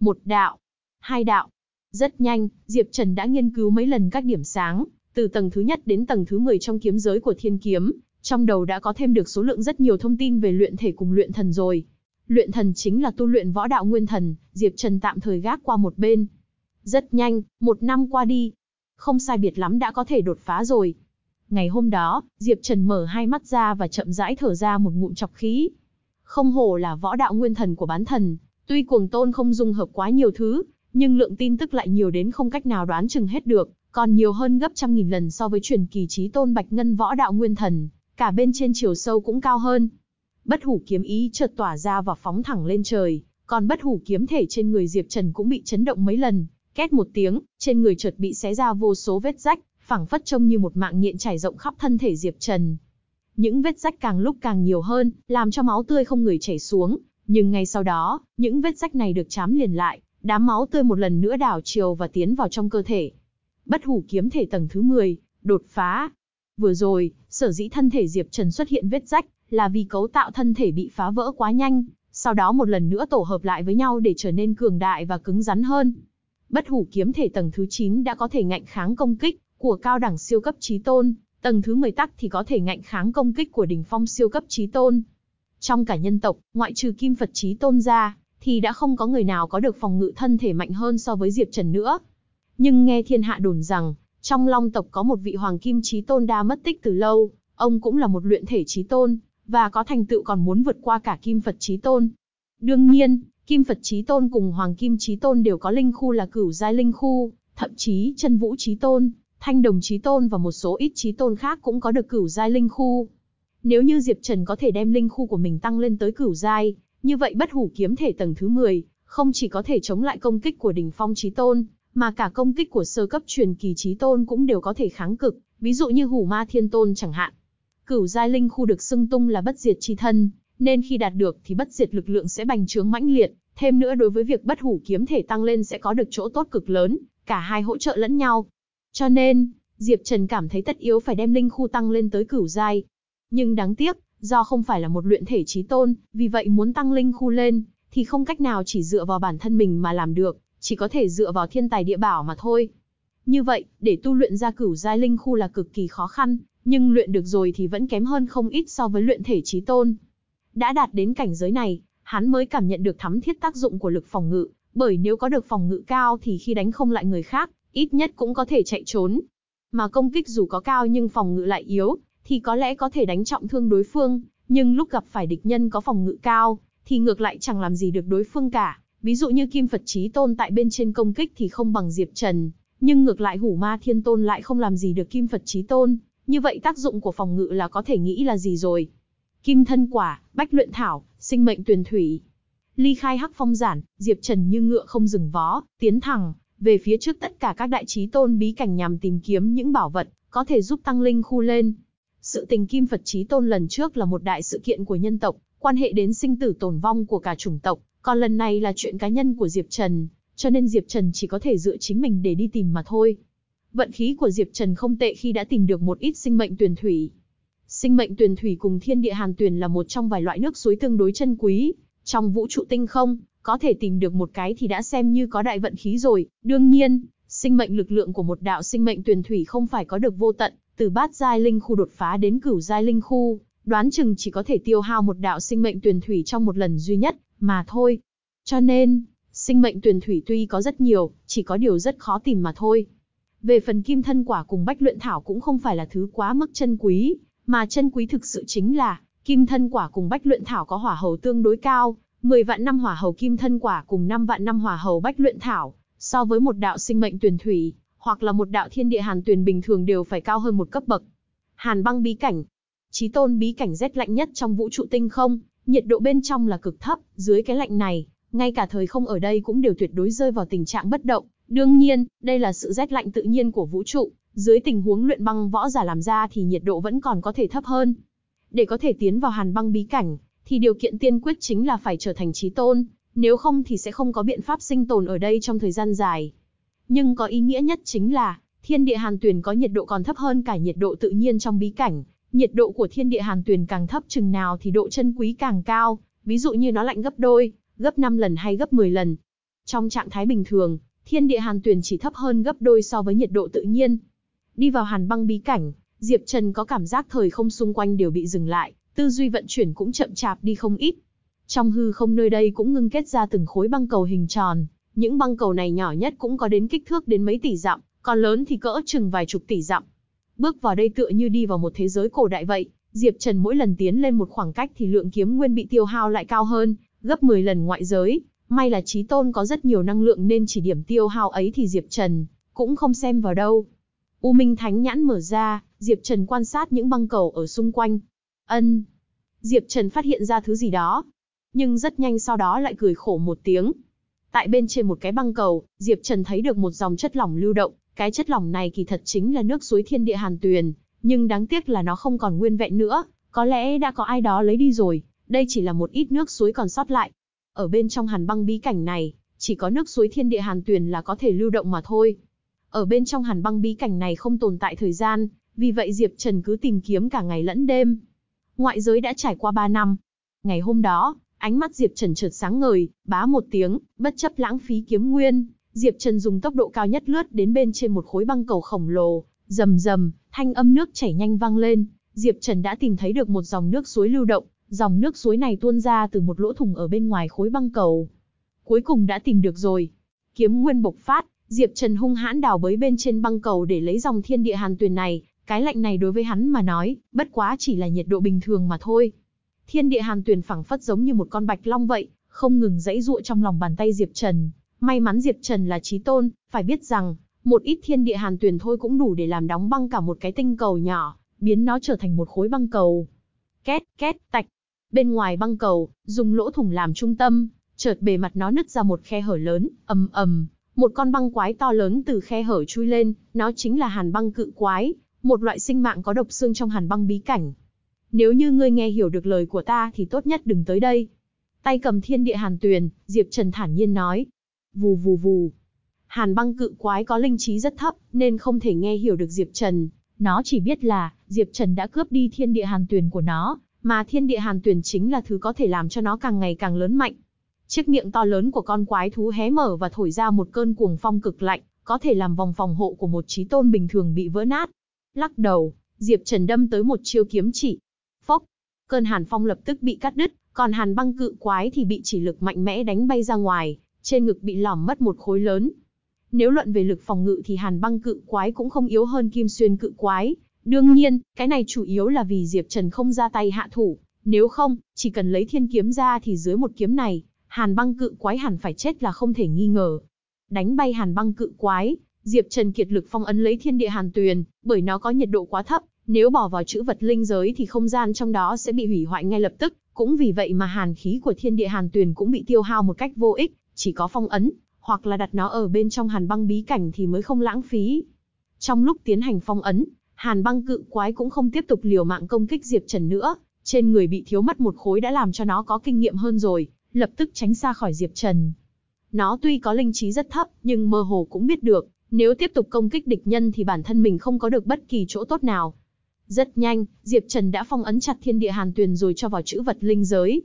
S1: Một đạo, hai đạo. Rất nhanh, Diệp Trần đã nghiên cứu mấy lần các điểm sáng, từ tầng thứ nhất đến tầng thứ 10 trong kiếm giới của thiên kiếm, trong đầu đã có thêm được số lượng rất nhiều thông tin về luyện thể cùng luyện thần rồi. Luyện thần chính là tu luyện võ đạo nguyên thần, Diệp Trần tạm thời gác qua một bên. Rất nhanh, một năm qua đi. Không sai biệt lắm đã có thể đột phá rồi. Ngày hôm đó, Diệp Trần mở hai mắt ra và chậm rãi thở ra một ngụm chọc khí. Không hổ là võ đạo nguyên thần của bán thần, tuy cuồng tôn không dung hợp quá nhiều thứ, nhưng lượng tin tức lại nhiều đến không cách nào đoán chừng hết được, còn nhiều hơn gấp trăm nghìn lần so với truyền kỳ trí tôn bạch ngân võ đạo nguyên thần, cả bên trên chiều sâu cũng cao hơn. Bất hủ kiếm ý chợt tỏa ra và phóng thẳng lên trời, còn bất hủ kiếm thể trên người Diệp Trần cũng bị chấn động mấy lần, két một tiếng, trên người chợt bị xé ra vô số vết rách, phẳng phất trông như một mạng nhện trải rộng khắp thân thể Diệp Trần. Những vết rách càng lúc càng nhiều hơn, làm cho máu tươi không người chảy xuống, nhưng ngay sau đó, những vết rách này được chám liền lại, đám máu tươi một lần nữa đảo chiều và tiến vào trong cơ thể. Bất hủ kiếm thể tầng thứ 10, đột phá. Vừa rồi, sở dĩ thân thể Diệp Trần xuất hiện vết rách, là vì cấu tạo thân thể bị phá vỡ quá nhanh, sau đó một lần nữa tổ hợp lại với nhau để trở nên cường đại và cứng rắn hơn. Bất hủ kiếm thể tầng thứ 9 đã có thể ngạnh kháng công kích của cao đẳng siêu cấp trí tôn, tầng thứ 10 tắc thì có thể ngạnh kháng công kích của đỉnh phong siêu cấp trí tôn. Trong cả nhân tộc, ngoại trừ kim Phật trí tôn ra, thì đã không có người nào có được phòng ngự thân thể mạnh hơn so với Diệp Trần nữa. Nhưng nghe thiên hạ đồn rằng, trong long tộc có một vị hoàng kim trí tôn đa mất tích từ lâu, ông cũng là một luyện thể trí tôn, và có thành tựu còn muốn vượt qua cả kim Phật trí tôn. Đương nhiên, kim Phật trí tôn cùng hoàng kim trí tôn đều có linh khu là cửu giai linh khu, thậm chí chân vũ trí tôn, thanh đồng trí tôn và một số ít trí tôn khác cũng có được cửu giai linh khu. Nếu như Diệp Trần có thể đem linh khu của mình tăng lên tới cửu giai, như vậy bất hủ kiếm thể tầng thứ 10, không chỉ có thể chống lại công kích của đỉnh phong trí tôn, mà cả công kích của sơ cấp truyền kỳ trí tôn cũng đều có thể kháng cực, ví dụ như hủ ma thiên tôn chẳng hạn. Cửu giai linh khu được xưng tung là bất diệt chi thân, nên khi đạt được thì bất diệt lực lượng sẽ bành trướng mãnh liệt, thêm nữa đối với việc bất hủ kiếm thể tăng lên sẽ có được chỗ tốt cực lớn, cả hai hỗ trợ lẫn nhau. Cho nên, Diệp Trần cảm thấy tất yếu phải đem linh khu tăng lên tới cửu giai. Nhưng đáng tiếc, do không phải là một luyện thể trí tôn, vì vậy muốn tăng linh khu lên, thì không cách nào chỉ dựa vào bản thân mình mà làm được, chỉ có thể dựa vào thiên tài địa bảo mà thôi. Như vậy, để tu luyện ra cửu giai linh khu là cực kỳ khó khăn, nhưng luyện được rồi thì vẫn kém hơn không ít so với luyện thể trí tôn. Đã đạt đến cảnh giới này, hắn mới cảm nhận được thắm thiết tác dụng của lực phòng ngự, bởi nếu có được phòng ngự cao thì khi đánh không lại người khác, ít nhất cũng có thể chạy trốn. Mà công kích dù có cao nhưng phòng ngự lại yếu, thì có lẽ có thể đánh trọng thương đối phương, nhưng lúc gặp phải địch nhân có phòng ngự cao, thì ngược lại chẳng làm gì được đối phương cả. Ví dụ như Kim Phật Chí Tôn tại bên trên công kích thì không bằng Diệp Trần, nhưng ngược lại Hủ Ma Thiên Tôn lại không làm gì được Kim Phật Chí Tôn, như vậy tác dụng của phòng ngự là có thể nghĩ là gì rồi. Kim thân quả, bách luyện thảo, sinh mệnh tuyền thủy. Ly khai hắc phong giản, Diệp Trần như ngựa không dừng vó, tiến thẳng, về phía trước tất cả các đại trí tôn bí cảnh nhằm tìm kiếm những bảo vật, có thể giúp tăng linh khu lên. Sự tình Kim Phật Chí Tôn lần trước là một đại sự kiện của nhân tộc, quan hệ đến sinh tử tồn vong của cả chủng tộc, còn lần này là chuyện cá nhân của Diệp Trần, cho nên Diệp Trần chỉ có thể dựa chính mình để đi tìm mà thôi. Vận khí của Diệp Trần không tệ khi đã tìm được một ít sinh mệnh tuyền thủy. Sinh mệnh tuyền thủy cùng thiên địa hàn tuyền là một trong vài loại nước suối tương đối chân quý, trong vũ trụ tinh không, có thể tìm được một cái thì đã xem như có đại vận khí rồi, đương nhiên, sinh mệnh lực lượng của một đạo sinh mệnh tuyền thủy không phải có được vô tận, từ bát giai linh khu đột phá đến cửu giai linh khu, đoán chừng chỉ có thể tiêu hao một đạo sinh mệnh tuyền thủy trong một lần duy nhất, mà thôi. Cho nên, sinh mệnh tuyền thủy tuy có rất nhiều, chỉ có điều rất khó tìm mà thôi. Về phần kim thân quả cùng bách luyện thảo cũng không phải là thứ quá mức chân quý, mà chân quý thực sự chính là, kim thân quả cùng bách luyện thảo có hỏa hầu tương đối cao, 10 vạn năm hỏa hầu kim thân quả cùng 5 vạn năm hỏa hầu bách luyện thảo, so với một đạo sinh mệnh tuyển thủy, hoặc là một đạo thiên địa hàn tuyền bình thường đều phải cao hơn một cấp bậc. Hàn băng bí cảnh, chí tôn bí cảnh rét lạnh nhất trong vũ trụ tinh không, nhiệt độ bên trong là cực thấp, dưới cái lạnh này, ngay cả thời không ở đây cũng đều tuyệt đối rơi vào tình trạng bất động. Đương nhiên, đây là sự rét lạnh tự nhiên của vũ trụ, dưới tình huống luyện băng võ giả làm ra thì nhiệt độ vẫn còn có thể thấp hơn. Để có thể tiến vào hàn băng bí cảnh, thì điều kiện tiên quyết chính là phải trở thành chí tôn, nếu không thì sẽ không có biện pháp sinh tồn ở đây trong thời gian dài. Nhưng có ý nghĩa nhất chính là, thiên địa hàn tuyền có nhiệt độ còn thấp hơn cả nhiệt độ tự nhiên trong bí cảnh. Nhiệt độ của thiên địa hàn tuyền càng thấp chừng nào thì độ chân quý càng cao, ví dụ như nó lạnh gấp đôi, gấp 5 lần hay gấp 10 lần. Trong trạng thái bình thường, thiên địa hàn tuyền chỉ thấp hơn gấp đôi so với nhiệt độ tự nhiên. Đi vào hàn băng bí cảnh, Diệp Trần có cảm giác thời không xung quanh đều bị dừng lại, tư duy vận chuyển cũng chậm chạp đi không ít. Trong hư không nơi đây cũng ngưng kết ra từng khối băng cầu hình tròn, những băng cầu này nhỏ nhất cũng có đến kích thước đến mấy tỷ dặm, còn lớn thì cỡ chừng vài chục tỷ dặm. Bước vào đây tựa như đi vào một thế giới cổ đại vậy, Diệp Trần mỗi lần tiến lên một khoảng cách thì lượng kiếm nguyên bị tiêu hao lại cao hơn, gấp 10 lần ngoại giới. May là trí tôn có rất nhiều năng lượng nên chỉ điểm tiêu hao ấy thì Diệp Trần cũng không xem vào đâu. U Minh Thánh nhãn mở ra, Diệp Trần quan sát những băng cầu ở xung quanh. Ân. Diệp Trần phát hiện ra thứ gì đó. Nhưng rất nhanh sau đó lại cười khổ một tiếng. Tại bên trên một cái băng cầu, Diệp Trần thấy được một dòng chất lỏng lưu động. Cái chất lỏng này kỳ thật chính là nước suối thiên địa hàn tuyền. Nhưng đáng tiếc là nó không còn nguyên vẹn nữa. Có lẽ đã có ai đó lấy đi rồi. Đây chỉ là một ít nước suối còn sót lại. Ở bên trong hàn băng bí cảnh này, chỉ có nước suối thiên địa hàn tuyền là có thể lưu động mà thôi. Ở bên trong hàn băng bí cảnh này không tồn tại thời gian, vì vậy Diệp Trần cứ tìm kiếm cả ngày lẫn đêm. Ngoại giới đã trải qua 3 năm. Ngày hôm đó, ánh mắt Diệp Trần chợt sáng ngời, bá một tiếng, bất chấp lãng phí kiếm nguyên, Diệp Trần dùng tốc độ cao nhất lướt đến bên trên một khối băng cầu khổng lồ, rầm rầm, thanh âm nước chảy nhanh vang lên, Diệp Trần đã tìm thấy được một dòng nước suối lưu động, dòng nước suối này tuôn ra từ một lỗ thủng ở bên ngoài khối băng cầu. Cuối cùng đã tìm được rồi. Kiếm nguyên bộc phát, Diệp Trần hung hãn đào bới bên trên băng cầu để lấy dòng thiên địa hàn tuyền này, cái lạnh này đối với hắn mà nói, bất quá chỉ là nhiệt độ bình thường mà thôi. Thiên địa hàn tuyền phẳng phất giống như một con bạch long vậy, không ngừng dãy dụa trong lòng bàn tay Diệp Trần. May mắn Diệp Trần là trí tôn, phải biết rằng, một ít thiên địa hàn tuyền thôi cũng đủ để làm đóng băng cả một cái tinh cầu nhỏ, biến nó trở thành một khối băng cầu. Két, két, tạch. Bên ngoài băng cầu, dùng lỗ thủng làm trung tâm, chợt bề mặt nó nứt ra một khe hở lớn, ầm ầm, một con băng quái to lớn từ khe hở chui lên, nó chính là hàn băng cự quái, một loại sinh mạng có độc xương trong hàn băng bí cảnh. Nếu như ngươi nghe hiểu được lời của ta thì tốt nhất đừng tới đây. Tay cầm thiên địa hàn tuyền, Diệp Trần thản nhiên nói. Vù vù vù. Hàn băng cự quái có linh trí rất thấp, nên không thể nghe hiểu được Diệp Trần. Nó chỉ biết là, Diệp Trần đã cướp đi thiên địa hàn tuyền của nó, mà thiên địa hàn tuyền chính là thứ có thể làm cho nó càng ngày càng lớn mạnh. Chiếc miệng to lớn của con quái thú hé mở và thổi ra một cơn cuồng phong cực lạnh, có thể làm vòng phòng hộ của một trí tôn bình thường bị vỡ nát. Lắc đầu, Diệp Trần đâm tới một chiêu kiếm chỉ. Cơn hàn phong lập tức bị cắt đứt, còn hàn băng cự quái thì bị chỉ lực mạnh mẽ đánh bay ra ngoài, trên ngực bị lỏm mất một khối lớn. Nếu luận về lực phòng ngự thì hàn băng cự quái cũng không yếu hơn kim xuyên cự quái. Đương nhiên, cái này chủ yếu là vì Diệp Trần không ra tay hạ thủ. Nếu không, chỉ cần lấy thiên kiếm ra thì dưới một kiếm này, hàn băng cự quái hẳn phải chết là không thể nghi ngờ. Đánh bay hàn băng cự quái, Diệp Trần kiệt lực phong ấn lấy thiên địa hàn tuyền, bởi nó có nhiệt độ quá thấp, nếu bỏ vào chữ vật linh giới thì không gian trong đó sẽ bị hủy hoại ngay lập tức, cũng vì vậy mà hàn khí của thiên địa hàn tuyền cũng bị tiêu hao một cách vô ích, chỉ có phong ấn, hoặc là đặt nó ở bên trong hàn băng bí cảnh thì mới không lãng phí. Trong lúc tiến hành phong ấn, Hàn băng cự quái cũng không tiếp tục liều mạng công kích Diệp Trần nữa, trên người bị thiếu mất một khối đã làm cho nó có kinh nghiệm hơn rồi, lập tức tránh xa khỏi Diệp Trần. Nó tuy có linh trí rất thấp, nhưng mơ hồ cũng biết được, nếu tiếp tục công kích địch nhân thì bản thân mình không có được bất kỳ chỗ tốt nào. Rất nhanh, Diệp Trần đã phong ấn chặt thiên địa hàn tuyền rồi cho vào chữ vật linh giới.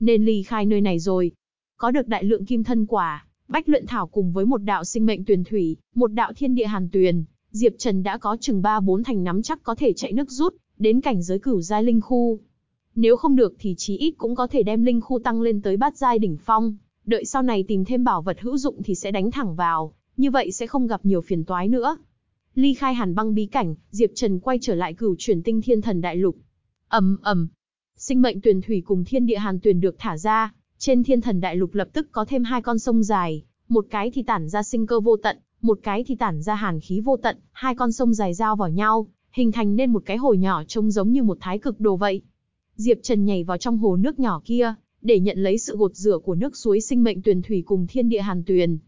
S1: Nên ly khai nơi này rồi. Có được đại lượng kim thân quả, bách luyện thảo cùng với một đạo sinh mệnh tuyền thủy, một đạo thiên địa hàn tuyền, Diệp Trần đã có chừng 3-4 thành nắm chắc có thể chạy nước rút, đến cảnh giới cửu giai linh khu. Nếu không được thì chí ít cũng có thể đem linh khu tăng lên tới bát giai đỉnh phong, đợi sau này tìm thêm bảo vật hữu dụng thì sẽ đánh thẳng vào, như vậy sẽ không gặp nhiều phiền toái nữa. Ly khai hàn băng bí cảnh, Diệp Trần quay trở lại cửu chuyển tinh thiên thần đại lục. ầm ầm, sinh mệnh tuyền thủy cùng thiên địa hàn tuyền được thả ra, trên thiên thần đại lục lập tức có thêm hai con sông dài, một cái thì tản ra sinh cơ vô tận, một cái thì tản ra hàn khí vô tận, hai con sông dài giao vào nhau, hình thành nên một cái hồ nhỏ trông giống như một thái cực đồ vậy. Diệp Trần nhảy vào trong hồ nước nhỏ kia, để nhận lấy sự gột rửa của nước suối sinh mệnh tuyền thủy cùng thiên địa hàn tuyền.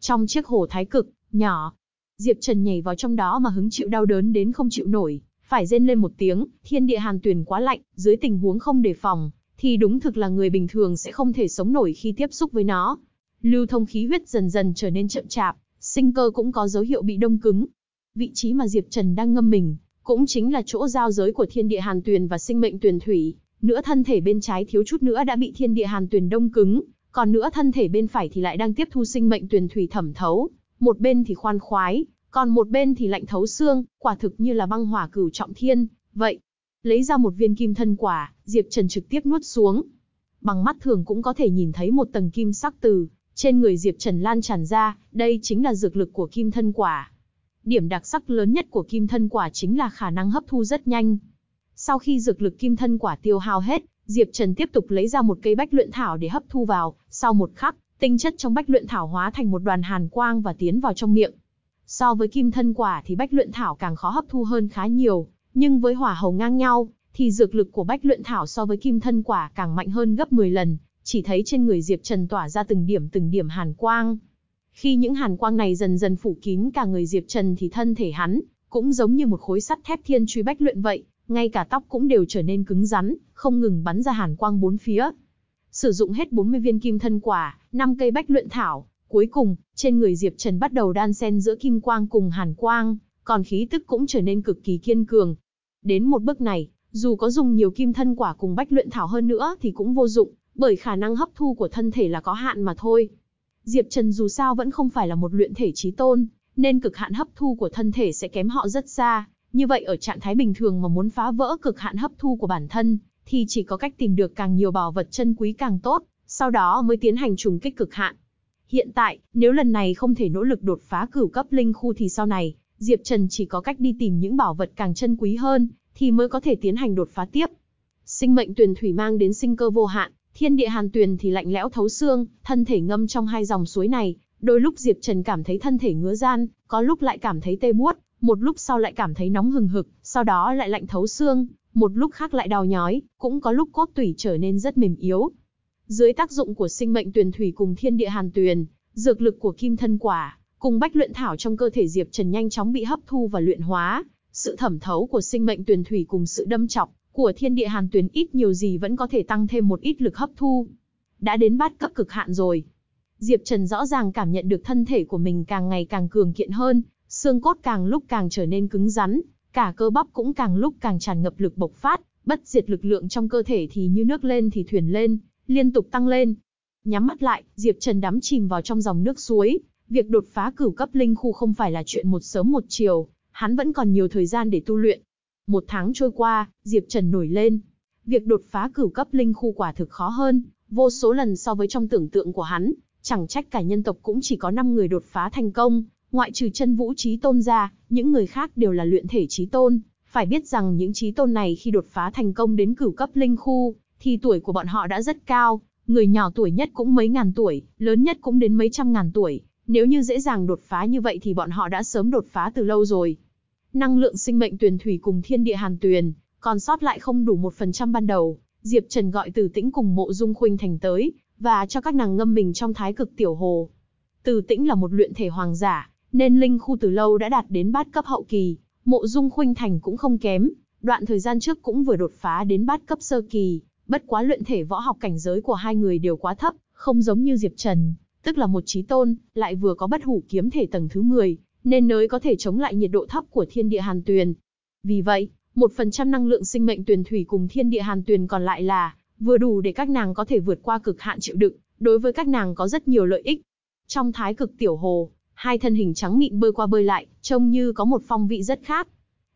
S1: Trong chiếc hồ thái cực, nhỏ, Diệp Trần nhảy vào trong đó mà hứng chịu đau đớn đến không chịu nổi, phải rên lên một tiếng, thiên địa hàn tuyền quá lạnh, dưới tình huống không đề phòng, thì đúng thực là người bình thường sẽ không thể sống nổi khi tiếp xúc với nó. Lưu thông khí huyết dần dần trở nên chậm chạp, sinh cơ cũng có dấu hiệu bị đông cứng. Vị trí mà Diệp Trần đang ngâm mình, cũng chính là chỗ giao giới của thiên địa hàn tuyền và sinh mệnh tuyền thủy, Nửa thân thể bên trái thiếu chút nữa đã bị thiên địa hàn tuyền đông cứng, còn nửa thân thể bên phải thì lại đang tiếp thu sinh mệnh tuyền thủy thẩm thấu, một bên thì khoan khoái, còn một bên thì lạnh thấu xương, quả thực như là băng hỏa cửu trọng thiên, vậy. Lấy ra một viên kim thân quả, Diệp Trần trực tiếp nuốt xuống. Bằng mắt thường cũng có thể nhìn thấy một tầng kim sắc từ trên người Diệp Trần lan tràn ra, đây chính là dược lực của kim thân quả. Điểm đặc sắc lớn nhất của kim thân quả chính là khả năng hấp thu rất nhanh. Sau khi dược lực kim thân quả tiêu hao hết, Diệp Trần tiếp tục lấy ra một cây bách luyện thảo để hấp thu vào, sau một khắc, tinh chất trong bách luyện thảo hóa thành một đoàn hàn quang và tiến vào trong miệng. So với kim thân quả thì bách luyện thảo càng khó hấp thu hơn khá nhiều, nhưng với hỏa hầu ngang nhau, thì dược lực của bách luyện thảo so với kim thân quả càng mạnh hơn gấp 10 lần, chỉ thấy trên người Diệp Trần tỏa ra từng điểm từng điểm hàn quang. Khi những hàn quang này dần dần phủ kín cả người Diệp Trần thì thân thể hắn cũng giống như một khối sắt thép thiên truy bách luyện vậy, ngay cả tóc cũng đều trở nên cứng rắn, không ngừng bắn ra hàn quang bốn phía. Sử dụng hết 40 viên kim thân quả, 5 cây bách luyện thảo, cuối cùng, trên người Diệp Trần bắt đầu đan xen giữa kim quang cùng hàn quang, còn khí tức cũng trở nên cực kỳ kiên cường. Đến một bước này, dù có dùng nhiều kim thân quả cùng bách luyện thảo hơn nữa thì cũng vô dụng, bởi khả năng hấp thu của thân thể là có hạn mà thôi. Diệp Trần dù sao vẫn không phải là một luyện thể trí tôn, nên cực hạn hấp thu của thân thể sẽ kém họ rất xa. Như vậy ở trạng thái bình thường mà muốn phá vỡ cực hạn hấp thu của bản thân, thì chỉ có cách tìm được càng nhiều bảo vật chân quý càng tốt, sau đó mới tiến hành trùng kích cực hạn. Hiện tại, nếu lần này không thể nỗ lực đột phá cửu cấp linh khu thì sau này, Diệp Trần chỉ có cách đi tìm những bảo vật càng chân quý hơn, thì mới có thể tiến hành đột phá tiếp. Sinh mệnh tuyển thủy mang đến sinh cơ vô hạn, Thiên địa hàn tuyền thì lạnh lẽo thấu xương, thân thể ngâm trong hai dòng suối này, đôi lúc Diệp Trần cảm thấy thân thể ngứa gian, có lúc lại cảm thấy tê buốt, một lúc sau lại cảm thấy nóng hừng hực, sau đó lại lạnh thấu xương, một lúc khác lại đau nhói, cũng có lúc cốt tủy trở nên rất mềm yếu. Dưới tác dụng của sinh mệnh tuyền thủy cùng thiên địa hàn tuyền, dược lực của kim thân quả, cùng bách luyện thảo trong cơ thể Diệp Trần nhanh chóng bị hấp thu và luyện hóa, sự thẩm thấu của sinh mệnh tuyền thủy cùng sự đâm chọc của thiên địa hàn tuyền ít nhiều gì vẫn có thể tăng thêm một ít lực hấp thu. Đã đến bát cấp cực hạn rồi. Diệp Trần rõ ràng cảm nhận được thân thể của mình càng ngày càng cường kiện hơn, xương cốt càng lúc càng trở nên cứng rắn, cả cơ bắp cũng càng lúc càng tràn ngập lực bộc phát, bất diệt lực lượng trong cơ thể thì như nước lên thì thuyền lên, liên tục tăng lên. Nhắm mắt lại, Diệp Trần đắm chìm vào trong dòng nước suối, việc đột phá cửu cấp linh khu không phải là chuyện một sớm một chiều, hắn vẫn còn nhiều thời gian để tu luyện. Một tháng trôi qua, Diệp Trần nổi lên. Việc đột phá cửu cấp linh khu quả thực khó hơn, vô số lần so với trong tưởng tượng của hắn, chẳng trách cả nhân tộc cũng chỉ có 5 người đột phá thành công, ngoại trừ chân vũ trí tôn ra, những người khác đều là luyện thể trí tôn. Phải biết rằng những trí tôn này khi đột phá thành công đến cửu cấp linh khu, thì tuổi của bọn họ đã rất cao, người nhỏ tuổi nhất cũng mấy ngàn tuổi, lớn nhất cũng đến mấy trăm ngàn tuổi. Nếu như dễ dàng đột phá như vậy thì bọn họ đã sớm đột phá từ lâu rồi năng lượng sinh mệnh tuyền thủy cùng thiên địa hàn tuyền, còn sót lại không đủ một phần trăm ban đầu. Diệp Trần gọi Từ Tĩnh cùng Mộ Dung Khuynh Thành tới, và cho các nàng ngâm mình trong thái cực tiểu hồ. Từ Tĩnh là một luyện thể hoàng giả, nên linh khu từ lâu đã đạt đến bát cấp hậu kỳ, Mộ Dung Khuynh Thành cũng không kém, đoạn thời gian trước cũng vừa đột phá đến bát cấp sơ kỳ, bất quá luyện thể võ học cảnh giới của hai người đều quá thấp, không giống như Diệp Trần, tức là một chí tôn, lại vừa có bất hủ kiếm thể tầng thứ 10, nên nới có thể chống lại nhiệt độ thấp của thiên địa hàn tuyền. Vì vậy, một phần trăm năng lượng sinh mệnh tuyền thủy cùng thiên địa hàn tuyền còn lại là vừa đủ để các nàng có thể vượt qua cực hạn chịu đựng, đối với các nàng có rất nhiều lợi ích. Trong thái cực tiểu hồ, hai thân hình trắng mịn bơi qua bơi lại, trông như có một phong vị rất khác.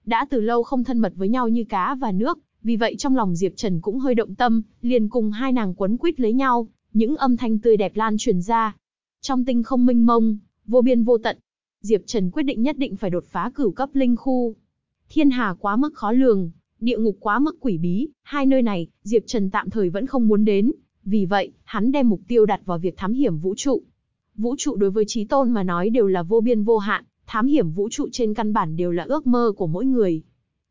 S1: Đã từ lâu không thân mật với nhau như cá và nước, vì vậy trong lòng Diệp Trần cũng hơi động tâm, liền cùng hai nàng quấn quýt lấy nhau, những âm thanh tươi đẹp lan truyền ra. Trong tinh không minh mông, vô biên vô tận, Diệp Trần quyết định nhất định phải đột phá cửu cấp linh khu. Thiên hà quá mức khó lường, địa ngục quá mức quỷ bí, hai nơi này, Diệp Trần tạm thời vẫn không muốn đến, vì vậy, hắn đem mục tiêu đặt vào việc thám hiểm vũ trụ. Vũ trụ đối với trí tôn mà nói đều là vô biên vô hạn, thám hiểm vũ trụ trên căn bản đều là ước mơ của mỗi người.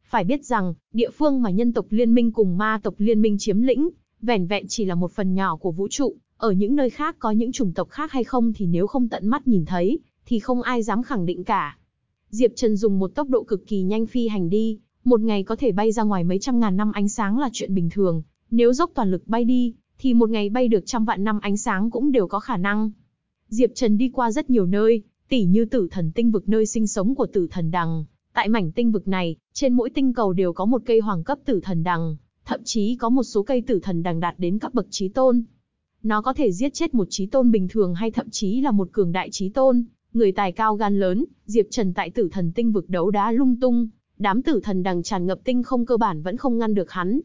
S1: Phải biết rằng, địa phương mà nhân tộc liên minh cùng ma tộc liên minh chiếm lĩnh, vẻn vẹn chỉ là một phần nhỏ của vũ trụ, ở những nơi khác có những chủng tộc khác hay không thì nếu không tận mắt nhìn thấy, thì không ai dám khẳng định cả. Diệp Trần dùng một tốc độ cực kỳ nhanh phi hành đi, một ngày có thể bay ra ngoài mấy trăm ngàn năm ánh sáng là chuyện bình thường, nếu dốc toàn lực bay đi, thì một ngày bay được trăm vạn năm ánh sáng cũng đều có khả năng. Diệp Trần đi qua rất nhiều nơi, tỉ như tử thần tinh vực nơi sinh sống của tử thần đằng. Tại mảnh tinh vực này, trên mỗi tinh cầu đều có một cây hoàng cấp tử thần đằng, thậm chí có một số cây tử thần đằng đạt đến cấp bậc trí tôn. Nó có thể giết chết một trí tôn bình thường hay thậm chí là một cường đại trí tôn, người tài cao gan lớn, Diệp Trần tại tử thần tinh vực đấu đá lung tung, đám tử thần đằng tràn ngập tinh không cơ bản vẫn không ngăn được hắn.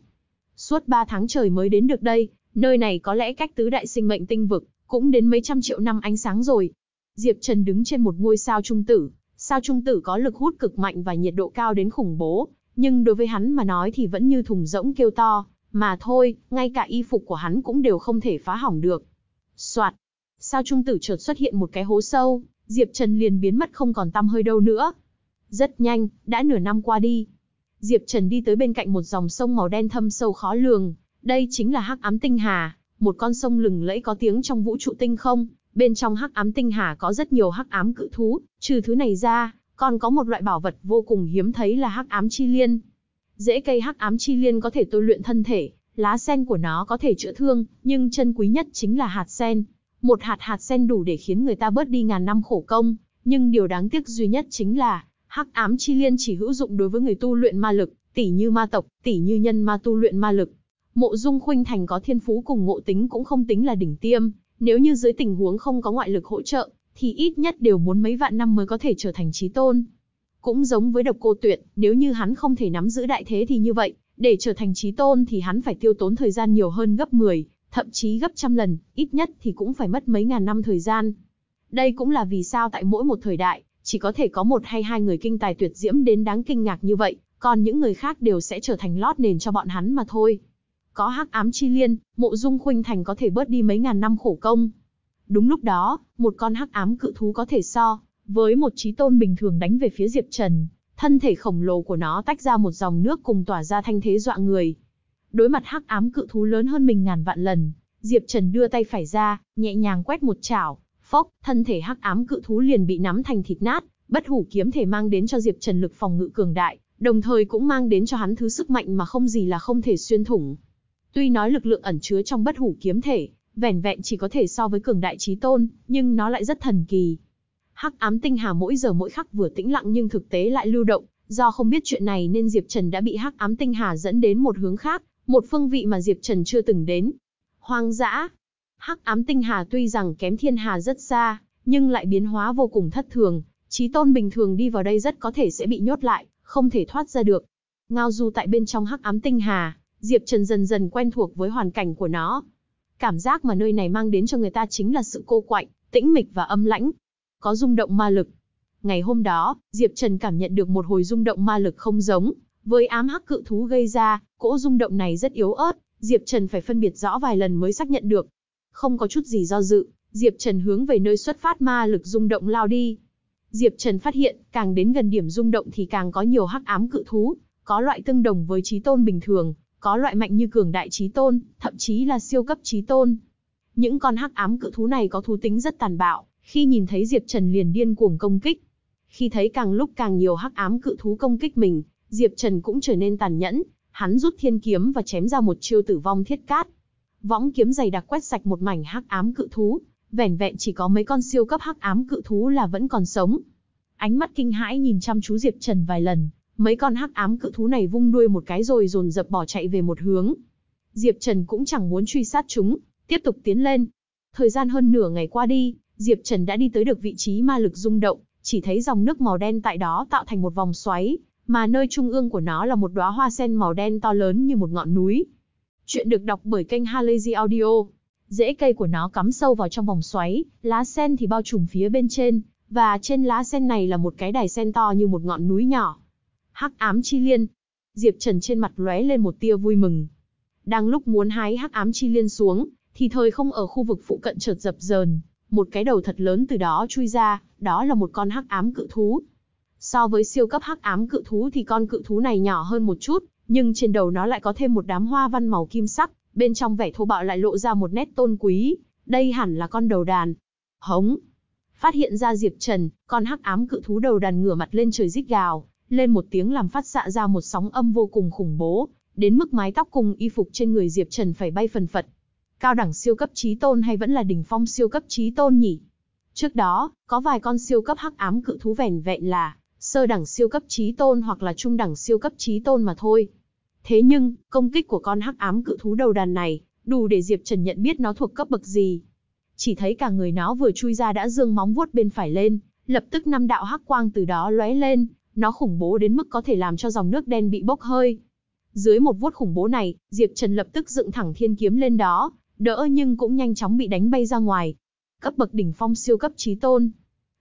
S1: Suốt 3 tháng trời mới đến được đây, nơi này có lẽ cách tứ đại sinh mệnh tinh vực, cũng đến mấy trăm triệu năm ánh sáng rồi. Diệp Trần đứng trên một ngôi sao trung tử, sao trung tử có lực hút cực mạnh và nhiệt độ cao đến khủng bố, nhưng đối với hắn mà nói thì vẫn như thùng rỗng kêu to, mà thôi, ngay cả y phục của hắn cũng đều không thể phá hỏng được. Soạt, sao trung tử chợt xuất hiện một cái hố sâu, Diệp Trần liền biến mất không còn tăm hơi đâu nữa. Rất nhanh, đã nửa năm qua đi. Diệp Trần đi tới bên cạnh một dòng sông màu đen thâm sâu khó lường, đây chính là Hắc Ám Tinh Hà, một con sông lừng lẫy có tiếng trong vũ trụ tinh không, bên trong Hắc Ám Tinh Hà có rất nhiều hắc ám cự thú, trừ thứ này ra, còn có một loại bảo vật vô cùng hiếm thấy là Hắc Ám Chi Liên. Rễ cây Hắc Ám Chi Liên có thể tôi luyện thân thể, lá sen của nó có thể chữa thương, nhưng chân quý nhất chính là hạt sen. Một hạt hạt sen đủ để khiến người ta bớt đi ngàn năm khổ công, nhưng điều đáng tiếc duy nhất chính là, hắc ám chi liên chỉ hữu dụng đối với người tu luyện ma lực, tỷ như ma tộc, tỷ như nhân ma tu luyện ma lực. Mộ Dung Khuynh Thành có thiên phú cùng ngộ tính cũng không tính là đỉnh tiêm, nếu như dưới tình huống không có ngoại lực hỗ trợ, thì ít nhất đều muốn mấy vạn năm mới có thể trở thành chí tôn. Cũng giống với độc cô tuyệt, nếu như hắn không thể nắm giữ đại thế thì như vậy, để trở thành chí tôn thì hắn phải tiêu tốn thời gian nhiều hơn gấp 10, thậm chí gấp trăm lần, ít nhất thì cũng phải mất mấy ngàn năm thời gian. Đây cũng là vì sao tại mỗi một thời đại, chỉ có thể có một hay hai người kinh tài tuyệt diễm đến đáng kinh ngạc như vậy, còn những người khác đều sẽ trở thành lót nền cho bọn hắn mà thôi. Có hắc ám chi liên, mộ dung khuynh thành có thể bớt đi mấy ngàn năm khổ công. Đúng lúc đó, một con hắc ám cự thú có thể so, với một trí tôn bình thường đánh về phía Diệp Trần, thân thể khổng lồ của nó tách ra một dòng nước cùng tỏa ra thanh thế dọa người. Đối mặt hắc ám cự thú lớn hơn mình ngàn vạn lần, Diệp Trần đưa tay phải ra, nhẹ nhàng quét một chảo, phốc, thân thể hắc ám cự thú liền bị nắm thành thịt nát, bất hủ kiếm thể mang đến cho Diệp Trần lực phòng ngự cường đại, đồng thời cũng mang đến cho hắn thứ sức mạnh mà không gì là không thể xuyên thủng. Tuy nói lực lượng ẩn chứa trong bất hủ kiếm thể, vẻn vẹn chỉ có thể so với cường đại chí tôn, nhưng nó lại rất thần kỳ. Hắc ám tinh hà mỗi giờ mỗi khắc vừa tĩnh lặng nhưng thực tế lại lưu động, do không biết chuyện này nên Diệp Trần đã bị Hắc ám tinh hà dẫn đến một hướng khác, một phương vị mà Diệp Trần chưa từng đến. Hoang dã. Hắc ám tinh hà tuy rằng kém thiên hà rất xa, nhưng lại biến hóa vô cùng thất thường, Chí tôn bình thường đi vào đây rất có thể sẽ bị nhốt lại, không thể thoát ra được. Ngao du tại bên trong hắc ám tinh hà, Diệp Trần dần dần quen thuộc với hoàn cảnh của nó. Cảm giác mà nơi này mang đến cho người ta chính là sự cô quạnh, tĩnh mịch và âm lãnh. Có rung động ma lực. Ngày hôm đó, Diệp Trần cảm nhận được một hồi rung động ma lực không giống, với ám hắc cự thú gây ra, cỗ rung động này rất yếu ớt, Diệp Trần phải phân biệt rõ vài lần mới xác nhận được. Không có chút gì do dự, Diệp Trần hướng về nơi xuất phát ma lực rung động lao đi. Diệp Trần phát hiện, càng đến gần điểm rung động thì càng có nhiều hắc ám cự thú, có loại tương đồng với trí tôn bình thường, có loại mạnh như cường đại trí tôn, thậm chí là siêu cấp trí tôn. Những con hắc ám cự thú này có thú tính rất tàn bạo, khi nhìn thấy Diệp Trần liền điên cuồng công kích. Khi thấy càng lúc càng nhiều hắc ám cự thú công kích mình, Diệp Trần cũng trở nên tàn nhẫn, hắn rút thiên kiếm và chém ra một chiêu tử vong thiết cát. Võng kiếm dày đặc quét sạch một mảnh hắc ám cự thú, vẻn vẹn chỉ có mấy con siêu cấp hắc ám cự thú là vẫn còn sống. Ánh mắt kinh hãi nhìn chăm chú Diệp Trần vài lần, mấy con hắc ám cự thú này vung đuôi một cái rồi dồn dập bỏ chạy về một hướng. Diệp Trần cũng chẳng muốn truy sát chúng, tiếp tục tiến lên. Thời gian hơn nửa ngày qua đi, Diệp Trần đã đi tới được vị trí ma lực rung động, chỉ thấy dòng nước màu đen tại đó tạo thành một vòng xoáy, mà nơi trung ương của nó là một đóa hoa sen màu đen to lớn như một ngọn núi. Chuyện được đọc bởi kênh Halazy Audio. Rễ cây của nó cắm sâu vào trong vòng xoáy, lá sen thì bao trùm phía bên trên, và trên lá sen này là một cái đài sen to như một ngọn núi nhỏ. Hắc ám chi liên. Diệp Trần trên mặt lóe lên một tia vui mừng. Đang lúc muốn hái hắc ám chi liên xuống, thì thời không ở khu vực phụ cận chợt dập dờn, một cái đầu thật lớn từ đó chui ra, đó là một con hắc ám cự thú. So với siêu cấp hắc ám cự thú thì con cự thú này nhỏ hơn một chút, nhưng trên đầu nó lại có thêm một đám hoa văn màu kim sắc, bên trong vẻ thô bạo lại lộ ra một nét tôn quý, đây hẳn là con đầu đàn. Hống! Phát hiện ra Diệp Trần, con hắc ám cự thú đầu đàn ngửa mặt lên trời rít gào, lên một tiếng làm phát xạ ra một sóng âm vô cùng khủng bố, đến mức mái tóc cùng y phục trên người Diệp Trần phải bay phần phật. Cao đẳng siêu cấp trí tôn hay vẫn là đỉnh phong siêu cấp trí tôn nhỉ? Trước đó, có vài con siêu cấp hắc ám cự thú vẻn vẹn là sơ đẳng siêu cấp trí tôn hoặc là trung đẳng siêu cấp trí tôn mà thôi. Thế nhưng, công kích của con hắc ám cự thú đầu đàn này, đủ để Diệp Trần nhận biết nó thuộc cấp bậc gì. Chỉ thấy cả người nó vừa chui ra đã dương móng vuốt bên phải lên, lập tức năm đạo hắc quang từ đó lóe lên, nó khủng bố đến mức có thể làm cho dòng nước đen bị bốc hơi. Dưới một vuốt khủng bố này, Diệp Trần lập tức dựng thẳng thiên kiếm lên đó, đỡ nhưng cũng nhanh chóng bị đánh bay ra ngoài. Cấp bậc đỉnh phong siêu cấp trí tôn.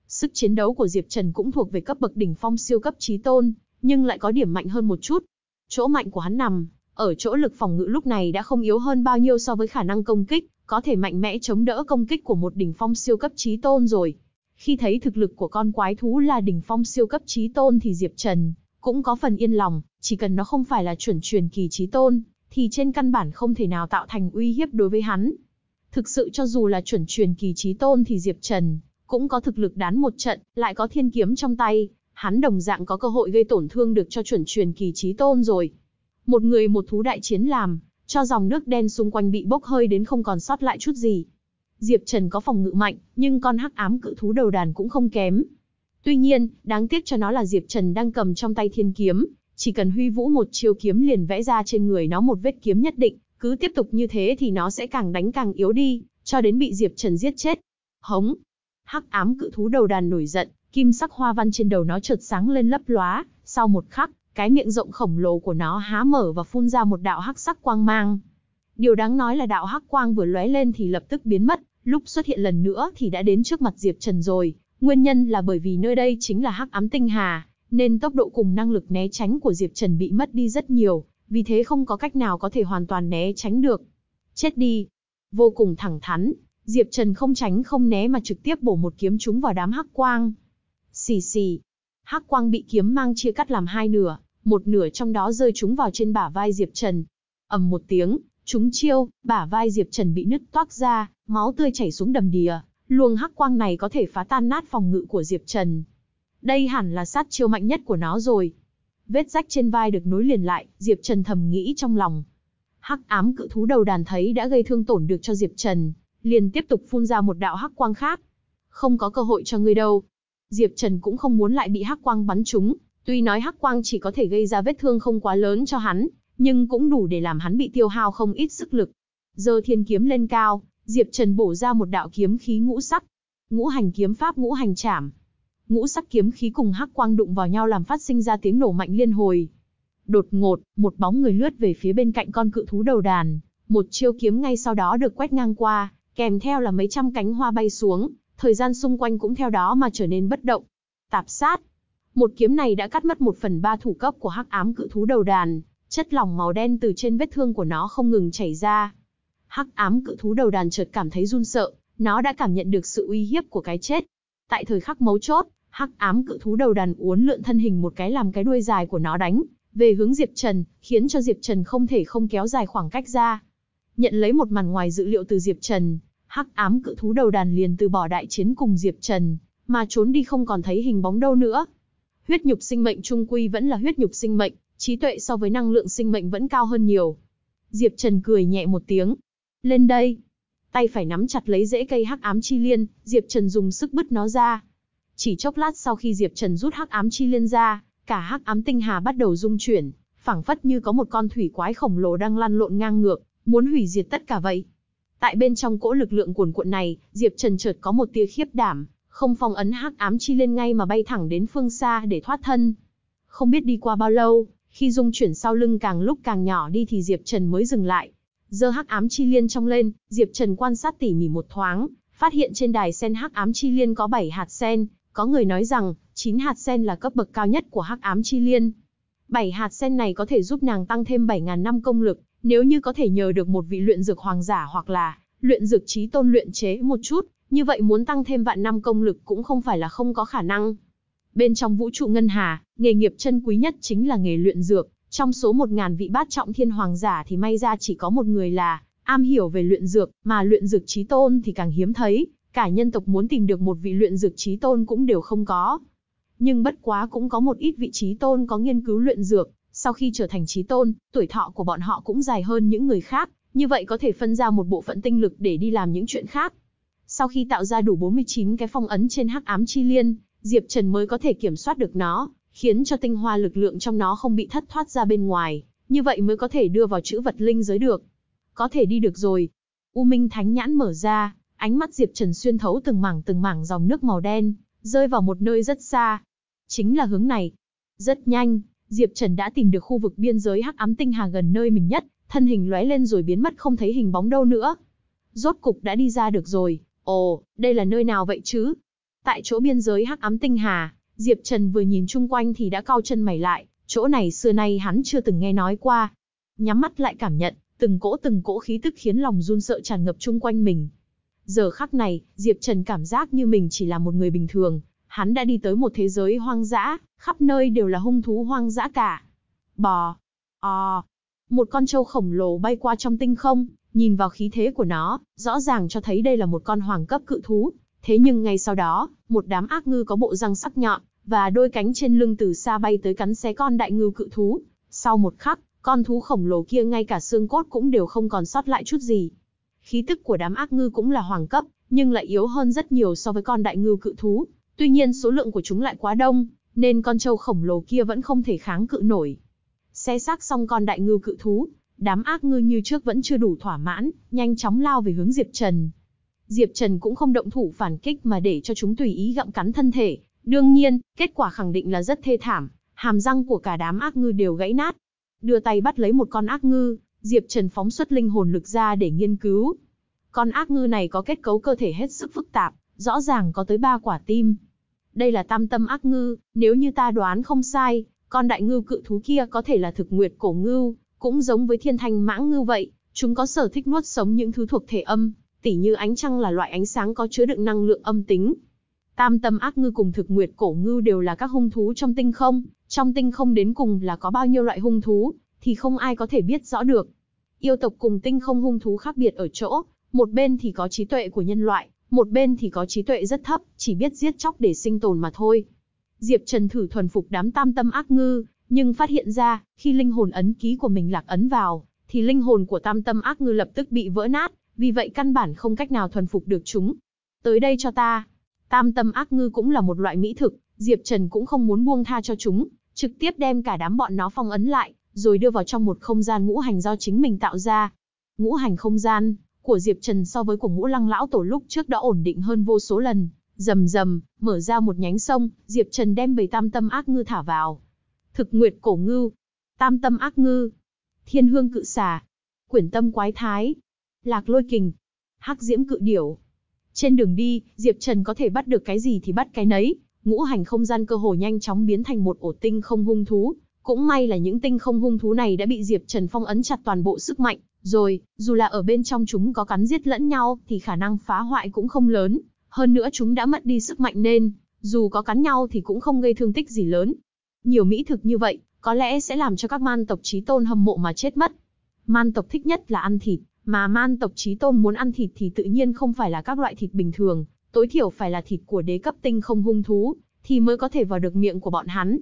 S1: Sức chiến đấu của Diệp Trần cũng thuộc về cấp bậc đỉnh phong siêu cấp trí tôn, nhưng lại có điểm mạnh hơn một chút. Chỗ mạnh của hắn nằm, ở chỗ lực phòng ngự lúc này đã không yếu hơn bao nhiêu so với khả năng công kích, có thể mạnh mẽ chống đỡ công kích của một đỉnh phong siêu cấp trí tôn rồi. Khi thấy thực lực của con quái thú là đỉnh phong siêu cấp trí tôn thì Diệp Trần cũng có phần yên lòng, chỉ cần nó không phải là chuẩn truyền kỳ trí tôn, thì trên căn bản không thể nào tạo thành uy hiếp đối với hắn. Thực sự cho dù là chuẩn truyền kỳ trí tôn thì Diệp Trần cũng có thực lực đán một trận, lại có thiên kiếm trong tay, hắn đồng dạng có cơ hội gây tổn thương được cho chuẩn truyền kỳ trí tôn rồi. Một người một thú đại chiến làm, cho dòng nước đen xung quanh bị bốc hơi đến không còn sót lại chút gì. Diệp Trần có phòng ngự mạnh, nhưng con hắc ám cự thú đầu đàn cũng không kém. Tuy nhiên, đáng tiếc cho nó là Diệp Trần đang cầm trong tay thiên kiếm, chỉ cần huy vũ một chiêu kiếm liền vẽ ra trên người nó một vết kiếm nhất định, cứ tiếp tục như thế thì nó sẽ càng đánh càng yếu đi, cho đến bị Diệp Trần giết chết. Hống! Hắc ám cự thú đầu đàn nổi giận, kim sắc hoa văn trên đầu nó chợt sáng lên lấp lóa, sau một khắc, cái miệng rộng khổng lồ của nó há mở và phun ra một đạo hắc sắc quang mang. Điều đáng nói là đạo hắc quang vừa lóe lên thì lập tức biến mất, lúc xuất hiện lần nữa thì đã đến trước mặt Diệp Trần rồi, nguyên nhân là bởi vì nơi đây chính là hắc ám tinh hà, nên tốc độ cùng năng lực né tránh của Diệp Trần bị mất đi rất nhiều, vì thế không có cách nào có thể hoàn toàn né tránh được. Chết đi! Vô cùng thẳng thắn, Diệp Trần không tránh không né mà trực tiếp bổ một kiếm trúng vào đám hắc quang. Xì xì! Hắc quang bị kiếm mang chia cắt làm hai nửa, một nửa trong đó rơi trúng vào trên bả vai Diệp Trần. ầm một tiếng, trúng chiêu, bả vai Diệp Trần bị nứt toác ra, máu tươi chảy xuống đầm đìa. Luồng hắc quang này có thể phá tan nát phòng ngự của Diệp Trần. Đây hẳn là sát chiêu mạnh nhất của nó rồi. Vết rách trên vai được nối liền lại, Diệp Trần thầm nghĩ trong lòng. Hắc ám cự thú đầu đàn thấy đã gây thương tổn được cho Diệp Trần, liền tiếp tục phun ra một đạo hắc quang khác. Không có cơ hội cho ngươi đâu. Diệp Trần cũng không muốn lại bị hắc quang bắn trúng, tuy nói hắc quang chỉ có thể gây ra vết thương không quá lớn cho hắn, nhưng cũng đủ để làm hắn bị tiêu hao không ít sức lực. Giơ thiên kiếm lên cao, Diệp Trần bổ ra một đạo kiếm khí ngũ sắc. Ngũ hành kiếm pháp ngũ hành chảm. Ngũ sắc kiếm khí cùng hắc quang đụng vào nhau làm phát sinh ra tiếng nổ mạnh liên hồi. Đột ngột, một bóng người lướt về phía bên cạnh con cự thú đầu đàn, một chiêu kiếm ngay sau đó được quét ngang qua, kèm theo là mấy trăm cánh hoa bay xuống, thời gian xung quanh cũng theo đó mà trở nên bất động. Tạp sát. Một kiếm này đã cắt mất một phần ba thủ cấp của hắc ám cự thú đầu đàn, chất lỏng màu đen từ trên vết thương của nó không ngừng chảy ra. Hắc ám cự thú đầu đàn chợt cảm thấy run sợ, nó đã cảm nhận được sự uy hiếp của cái chết. Tại thời khắc mấu chốt, hắc ám cự thú đầu đàn uốn lượn thân hình một cái làm cái đuôi dài của nó đánh về hướng Diệp Trần, khiến cho Diệp Trần không thể không kéo dài khoảng cách ra. Nhận lấy một màn ngoài dự liệu từ Diệp Trần, hắc ám cự thú đầu đàn liền từ bỏ đại chiến cùng Diệp Trần, mà trốn đi không còn thấy hình bóng đâu nữa. Huyết nhục sinh mệnh trung quy vẫn là huyết nhục sinh mệnh, trí tuệ so với năng lượng sinh mệnh vẫn cao hơn nhiều. Diệp Trần cười nhẹ một tiếng. Lên đây. Tay phải nắm chặt lấy rễ cây hắc ám chi liên, Diệp Trần dùng sức bứt nó ra. Chỉ chốc lát sau khi Diệp Trần rút hắc ám chi liên ra, cả hắc ám tinh hà bắt đầu rung chuyển, phảng phất như có một con thủy quái khổng lồ đang lăn lộn ngang ngược, muốn hủy diệt tất cả vậy. Tại bên trong cỗ lực lượng cuồn cuộn này, Diệp Trần chợt có một tia khiếp đảm, không phong ấn hắc ám chi lên ngay mà bay thẳng đến phương xa để thoát thân. Không biết đi qua bao lâu, khi dung chuyển sau lưng càng lúc càng nhỏ đi thì Diệp Trần mới dừng lại. Giơ hắc ám chi liên trong lên, Diệp Trần quan sát tỉ mỉ một thoáng, phát hiện trên đài sen hắc ám chi liên có 7 hạt sen, có người nói rằng 9 hạt sen là cấp bậc cao nhất của hắc ám chi liên. 7 hạt sen này có thể giúp nàng tăng thêm 7.000 năm công lực, nếu như có thể nhờ được một vị luyện dược hoàng giả hoặc là luyện dược trí tôn luyện chế một chút, như vậy muốn tăng thêm vạn năm công lực cũng không phải là không có khả năng. Bên trong vũ trụ ngân hà, nghề nghiệp chân quý nhất chính là nghề luyện dược, trong số 1000 vị bát trọng thiên hoàng giả thì may ra chỉ có một người là am hiểu về luyện dược, mà luyện dược trí tôn thì càng hiếm thấy, cả nhân tộc muốn tìm được một vị luyện dược trí tôn cũng đều không có. Nhưng bất quá cũng có một ít vị trí tôn có nghiên cứu luyện dược, sau khi trở thành trí tôn, tuổi thọ của bọn họ cũng dài hơn những người khác, như vậy có thể phân ra một bộ phận tinh lực để đi làm những chuyện khác. Sau khi tạo ra đủ 49 cái phong ấn trên hắc ám chi liên, Diệp Trần mới có thể kiểm soát được nó, khiến cho tinh hoa lực lượng trong nó không bị thất thoát ra bên ngoài, như vậy mới có thể đưa vào chữ vật linh giới được. Có thể đi được rồi. U Minh Thánh Nhãn mở ra, ánh mắt Diệp Trần xuyên thấu từng mảng từng mảng dòng nước màu đen, rơi vào một nơi rất xa. Chính là hướng này. Rất nhanh, Diệp Trần đã tìm được khu vực biên giới hắc ám tinh hà gần nơi mình nhất, thân hình lóe lên rồi biến mất không thấy hình bóng đâu nữa. Rốt cục đã đi ra được rồi, ồ, đây là nơi nào vậy chứ? Tại chỗ biên giới hắc ám tinh hà, Diệp Trần vừa nhìn chung quanh thì đã cau chân mày lại, chỗ này xưa nay hắn chưa từng nghe nói qua. Nhắm mắt lại cảm nhận, từng cỗ từng cỗ khí tức khiến lòng run sợ tràn ngập chung quanh mình. Giờ khắc này, Diệp Trần cảm giác như mình chỉ là một người bình thường, hắn đã đi tới một thế giới hoang dã, khắp nơi đều là hung thú hoang dã cả. Bò, o, một con trâu khổng lồ bay qua trong tinh không, nhìn vào khí thế của nó, rõ ràng cho thấy đây là một con hoàng cấp cự thú. Thế nhưng ngay sau đó, một đám ác ngư có bộ răng sắc nhọn, và đôi cánh trên lưng từ xa bay tới cắn xé con đại ngưu cự thú. Sau một khắc, con thú khổng lồ kia ngay cả xương cốt cũng đều không còn sót lại chút gì. Khí tức của đám ác ngư cũng là hoàng cấp, nhưng lại yếu hơn rất nhiều so với con đại ngưu cự thú. Tuy nhiên số lượng của chúng lại quá đông, nên con trâu khổng lồ kia vẫn không thể kháng cự nổi. Xé xác xong con đại ngưu cự thú, đám ác ngư như trước vẫn chưa đủ thỏa mãn, nhanh chóng lao về hướng Diệp Trần. Diệp Trần cũng không động thủ phản kích mà để cho chúng tùy ý gặm cắn thân thể. Đương nhiên, kết quả khẳng định là rất thê thảm, hàm răng của cả đám ác ngư đều gãy nát. Đưa tay bắt lấy một con ác ngư, Diệp Trần phóng xuất linh hồn lực ra để nghiên cứu. Con ác ngư này có kết cấu cơ thể hết sức phức tạp, rõ ràng có tới ba quả tim. Đây là tam tâm ác ngư, nếu như ta đoán không sai, con đại ngư cự thú kia có thể là thực nguyệt cổ ngư, cũng giống với thiên thanh mãng ngư vậy, chúng có sở thích nuốt sống những thứ thuộc thể âm, tỉ như ánh trăng là loại ánh sáng có chứa đựng năng lượng âm tính. Tam tâm ác ngư cùng thực nguyệt cổ ngư đều là các hung thú trong tinh không, trong tinh không đến cùng là có bao nhiêu loại hung thú, thì không ai có thể biết rõ được. Yêu tộc cùng tinh không hung thú khác biệt ở chỗ, một bên thì có trí tuệ của nhân loại, một bên thì có trí tuệ rất thấp, chỉ biết giết chóc để sinh tồn mà thôi. Diệp Trần thử thuần phục đám tam tâm ác ngư, nhưng phát hiện ra, khi linh hồn ấn ký của mình lạc ấn vào, thì linh hồn của tam tâm ác ngư lập tức bị vỡ nát, vì vậy căn bản không cách nào thuần phục được chúng. Tới đây cho ta. Tam tâm ác ngư cũng là một loại mỹ thực, Diệp Trần cũng không muốn buông tha cho chúng, trực tiếp đem cả đám bọn nó phong ấn lại, rồi đưa vào trong một không gian ngũ hành do chính mình tạo ra. Ngũ hành không gian của Diệp Trần so với của ngũ lăng lão tổ lúc trước đã ổn định hơn vô số lần. Dầm dầm mở ra một nhánh sông, Diệp Trần đem bầy tam tâm ác ngư thả vào. Thực nguyệt cổ ngư, tam tâm ác ngư, thiên hương cự xà, quyển tâm quái thái, lạc lôi kình, hắc diễm cự điểu. Trên đường đi, Diệp Trần có thể bắt được cái gì thì bắt cái nấy, ngũ hành không gian cơ hồ nhanh chóng biến thành một ổ tinh không hung thú. Cũng may là những tinh không hung thú này đã bị Diệp Trần phong ấn chặt toàn bộ sức mạnh, rồi, dù là ở bên trong chúng có cắn giết lẫn nhau thì khả năng phá hoại cũng không lớn, hơn nữa chúng đã mất đi sức mạnh nên, dù có cắn nhau thì cũng không gây thương tích gì lớn. Nhiều mỹ thực như vậy, có lẽ sẽ làm cho các man tộc trí tôn hâm mộ mà chết mất. Man tộc thích nhất là ăn thịt, mà man tộc trí tôn muốn ăn thịt thì tự nhiên không phải là các loại thịt bình thường, tối thiểu phải là thịt của đế cấp tinh không hung thú, thì mới có thể vào được miệng của bọn hắn.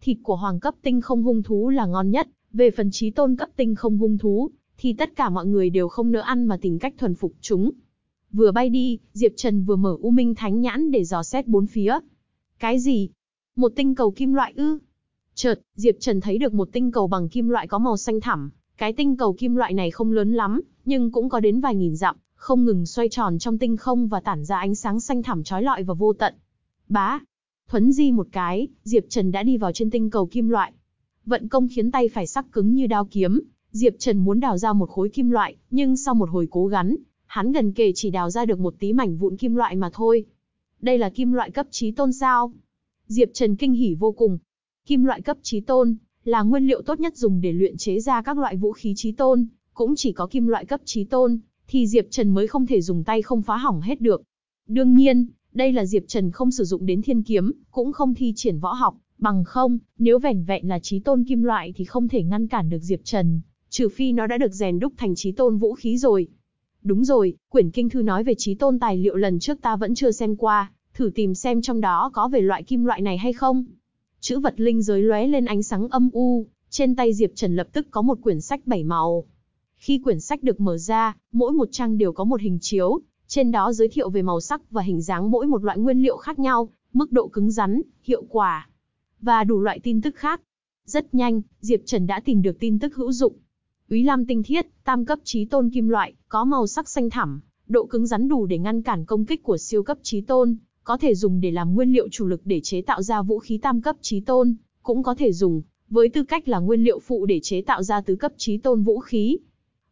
S1: Thịt của hoàng cấp tinh không hung thú là ngon nhất, về phần trí tôn cấp tinh không hung thú, thì tất cả mọi người đều không nỡ ăn mà tìm cách thuần phục chúng. Vừa bay đi, Diệp Trần vừa mở U Minh Thánh Nhãn để dò xét bốn phía. Cái gì? Một tinh cầu kim loại ư? Chợt, Diệp Trần thấy được một tinh cầu bằng kim loại có màu xanh thẳm. Cái tinh cầu kim loại này không lớn lắm, nhưng cũng có đến vài nghìn dặm, không ngừng xoay tròn trong tinh không và tản ra ánh sáng xanh thẳm chói lọi và vô tận. Bá, thuấn di một cái, Diệp Trần đã đi vào trên tinh cầu kim loại. Vận công khiến tay phải sắc cứng như đao kiếm, Diệp Trần muốn đào ra một khối kim loại, nhưng sau một hồi cố gắng, hắn gần kề chỉ đào ra được một tí mảnh vụn kim loại mà thôi. Đây là kim loại cấp trí tôn sao? Diệp Trần kinh hỉ vô cùng. Kim loại cấp trí tôn là nguyên liệu tốt nhất dùng để luyện chế ra các loại vũ khí trí tôn, cũng chỉ có kim loại cấp trí tôn thì Diệp Trần mới không thể dùng tay không phá hỏng hết được. Đương nhiên, đây là Diệp Trần không sử dụng đến thiên kiếm, cũng không thi triển võ học, bằng không, nếu vẻn vẹn là trí tôn kim loại thì không thể ngăn cản được Diệp Trần, trừ phi nó đã được rèn đúc thành trí tôn vũ khí rồi. Đúng rồi, quyển kinh thư nói về trí tôn tài liệu lần trước ta vẫn chưa xem qua, thử tìm xem trong đó có về loại kim loại này hay không. Chữ vật linh giới lóe lên ánh sáng âm u, trên tay Diệp Trần lập tức có một quyển sách bảy màu. Khi quyển sách được mở ra, mỗi một trang đều có một hình chiếu, trên đó giới thiệu về màu sắc và hình dáng mỗi một loại nguyên liệu khác nhau, mức độ cứng rắn, hiệu quả và đủ loại tin tức khác. Rất nhanh, Diệp Trần đã tìm được tin tức hữu dụng. Úy Lam tinh thiết, tam cấp trí tôn kim loại, có màu sắc xanh thẳm, độ cứng rắn đủ để ngăn cản công kích của siêu cấp trí tôn, có thể dùng để làm nguyên liệu chủ lực để chế tạo ra vũ khí tam cấp trí tôn, cũng có thể dùng với tư cách là nguyên liệu phụ để chế tạo ra tứ cấp trí tôn vũ khí.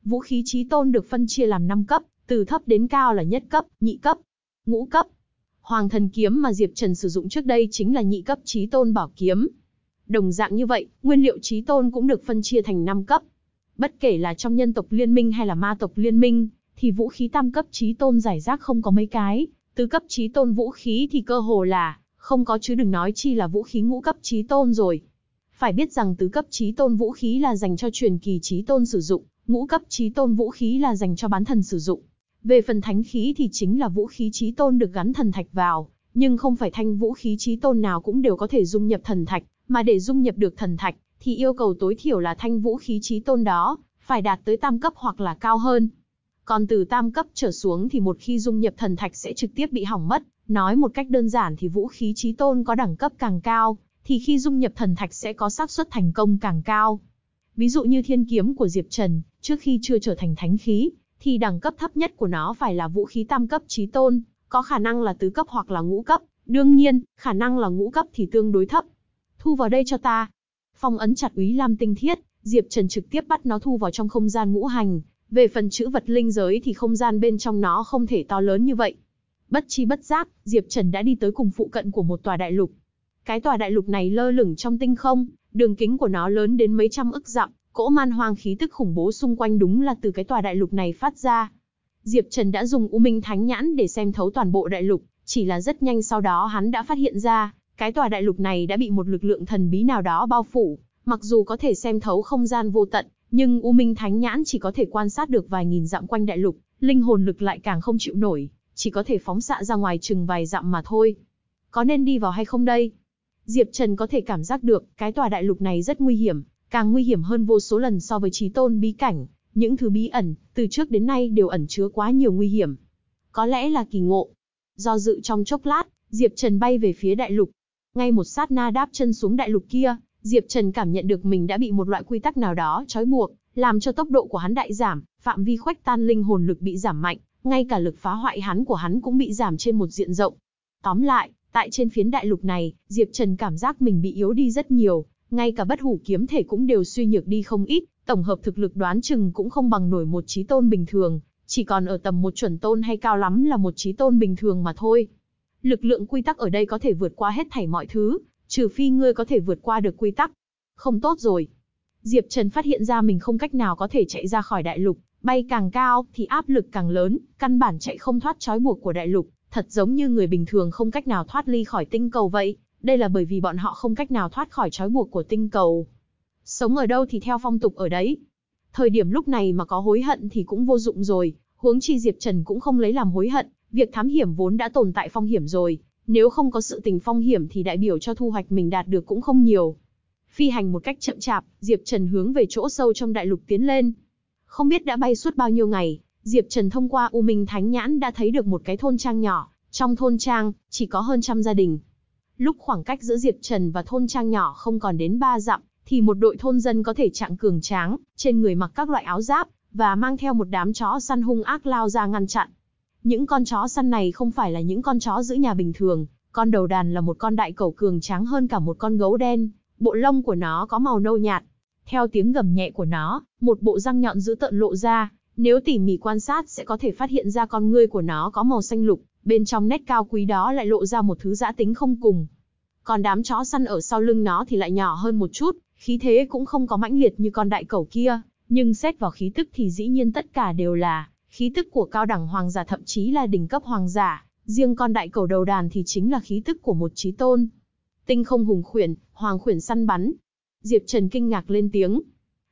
S1: Vũ khí trí tôn được phân chia làm 5 cấp, từ thấp đến cao là nhất cấp, nhị cấp, ngũ cấp. Hoàng thần kiếm mà Diệp Trần sử dụng trước đây chính là nhị cấp trí tôn bảo kiếm. Đồng dạng như vậy, nguyên liệu trí tôn cũng được phân chia thành 5 cấp. Bất kể là trong nhân tộc liên minh hay là ma tộc liên minh, thì vũ khí tam cấp trí tôn giải rác không có mấy cái, tứ cấp trí tôn vũ khí thì cơ hồ là không có chứ đừng nói chi là vũ khí ngũ cấp trí tôn rồi. Phải biết rằng tứ cấp trí tôn vũ khí là dành cho truyền kỳ trí tôn sử dụng, ngũ cấp trí tôn vũ khí là dành cho bán thần sử dụng. Về phần thánh khí thì chính là vũ khí trí tôn được gắn thần thạch vào, nhưng không phải thanh vũ khí trí tôn nào cũng đều có thể dung nhập thần thạch, mà để dung nhập được thần thạch, thì yêu cầu tối thiểu là thanh vũ khí trí tôn đó, phải đạt tới tam cấp hoặc là cao hơn. Còn từ tam cấp trở xuống thì một khi dung nhập thần thạch sẽ trực tiếp bị hỏng mất, nói một cách đơn giản thì vũ khí trí tôn có đẳng cấp càng cao, thì khi dung nhập thần thạch sẽ có xác suất thành công càng cao. Ví dụ như thiên kiếm của Diệp Trần, trước khi chưa trở thành thánh khí, thì đẳng cấp thấp nhất của nó phải là vũ khí tam cấp trí tôn, có khả năng là tứ cấp hoặc là ngũ cấp. Đương nhiên, khả năng là ngũ cấp thì tương đối thấp. Thu vào đây cho ta. Phong ấn chặt úy lam tinh thiết, Diệp Trần trực tiếp bắt nó thu vào trong không gian ngũ hành. Về phần chữ vật linh giới thì không gian bên trong nó không thể to lớn như vậy. Bất chi bất giác, Diệp Trần đã đi tới cùng phụ cận của một tòa đại lục. Cái tòa đại lục này lơ lửng trong tinh không, đường kính của nó lớn đến mấy trăm ức dặm, cỗ man hoang khí tức khủng bố xung quanh đúng là từ cái tòa đại lục này phát ra. Diệp Trần đã dùng U Minh Thánh Nhãn để xem thấu toàn bộ đại lục, chỉ là rất nhanh sau đó hắn đã phát hiện ra, cái tòa đại lục này đã bị một lực lượng thần bí nào đó bao phủ, mặc dù có thể xem thấu không gian vô tận, nhưng U Minh Thánh Nhãn chỉ có thể quan sát được vài nghìn dặm quanh đại lục, linh hồn lực lại càng không chịu nổi, chỉ có thể phóng xạ ra ngoài chừng vài dặm mà thôi. Có nên đi vào hay không đây? Diệp Trần có thể cảm giác được, cái tòa đại lục này rất nguy hiểm, càng nguy hiểm hơn vô số lần so với trí tôn bí cảnh. Những thứ bí ẩn, từ trước đến nay đều ẩn chứa quá nhiều nguy hiểm. Có lẽ là kỳ ngộ. Do dự trong chốc lát, Diệp Trần bay về phía đại lục. Ngay một sát na đáp chân xuống đại lục kia, Diệp Trần cảm nhận được mình đã bị một loại quy tắc nào đó trói buộc, làm cho tốc độ của hắn đại giảm, phạm vi khuếch tan linh hồn lực bị giảm mạnh, ngay cả lực phá hoại hắn của hắn cũng bị giảm trên một diện rộng. Tóm lại, tại trên phiến đại lục này, Diệp Trần cảm giác mình bị yếu đi rất nhiều, ngay cả bất hủ kiếm thể cũng đều suy nhược đi không ít, tổng hợp thực lực đoán chừng cũng không bằng nổi một trí tôn bình thường, chỉ còn ở tầm một chuẩn tôn hay cao lắm là một trí tôn bình thường mà thôi. Lực lượng quy tắc ở đây có thể vượt qua hết thảy mọi thứ, trừ phi ngươi có thể vượt qua được quy tắc. Không tốt rồi. Diệp Trần phát hiện ra mình không cách nào có thể chạy ra khỏi đại lục, bay càng cao thì áp lực càng lớn, căn bản chạy không thoát trói buộc của đại lục, thật giống như người bình thường không cách nào thoát ly khỏi tinh cầu vậy. Đây là bởi vì bọn họ không cách nào thoát khỏi trói buộc của tinh cầu. Sống ở đâu thì theo phong tục ở đấy. Thời điểm lúc này mà có hối hận thì cũng vô dụng rồi, huống chi Diệp Trần cũng không lấy làm hối hận, Việc thám hiểm vốn đã tồn tại phong hiểm rồi, nếu không có sự tình phong hiểm thì đại biểu cho thu hoạch mình đạt được cũng không nhiều. Phi hành một cách chậm chạp, Diệp Trần hướng về chỗ sâu trong đại lục tiến lên. Không biết đã bay suốt bao nhiêu ngày, Diệp Trần thông qua U Minh Thánh Nhãn đã thấy được một cái thôn trang nhỏ. Trong thôn trang, chỉ có hơn trăm gia đình. Lúc khoảng cách giữa Diệp Trần và thôn trang nhỏ không còn đến ba dặm, thì một đội thôn dân có thể trạng cường tráng, trên người mặc các loại áo giáp, và mang theo một đám chó săn hung ác lao ra ngăn chặn. Những con chó săn này không phải là những con chó giữ nhà bình thường, con đầu đàn là một con đại cẩu cường tráng hơn cả một con gấu đen, bộ lông của nó có màu nâu nhạt. Theo tiếng gầm nhẹ của nó, một bộ răng nhọn dữ tợn lộ ra, nếu tỉ mỉ quan sát sẽ có thể phát hiện ra con ngươi của nó có màu xanh lục, bên trong nét cao quý đó lại lộ ra một thứ giã tính không cùng. Còn đám chó săn ở sau lưng nó thì lại nhỏ hơn một chút, khí thế cũng không có mãnh liệt như con đại cẩu kia, nhưng xét vào khí tức thì dĩ nhiên tất cả đều là khí tức của cao đẳng hoàng giả thậm chí là đỉnh cấp hoàng giả, riêng con đại cẩu đầu đàn thì chính là khí tức của một chí tôn. Tinh không hùng khuyển, hoàng khuyển săn bắn. Diệp Trần kinh ngạc lên tiếng.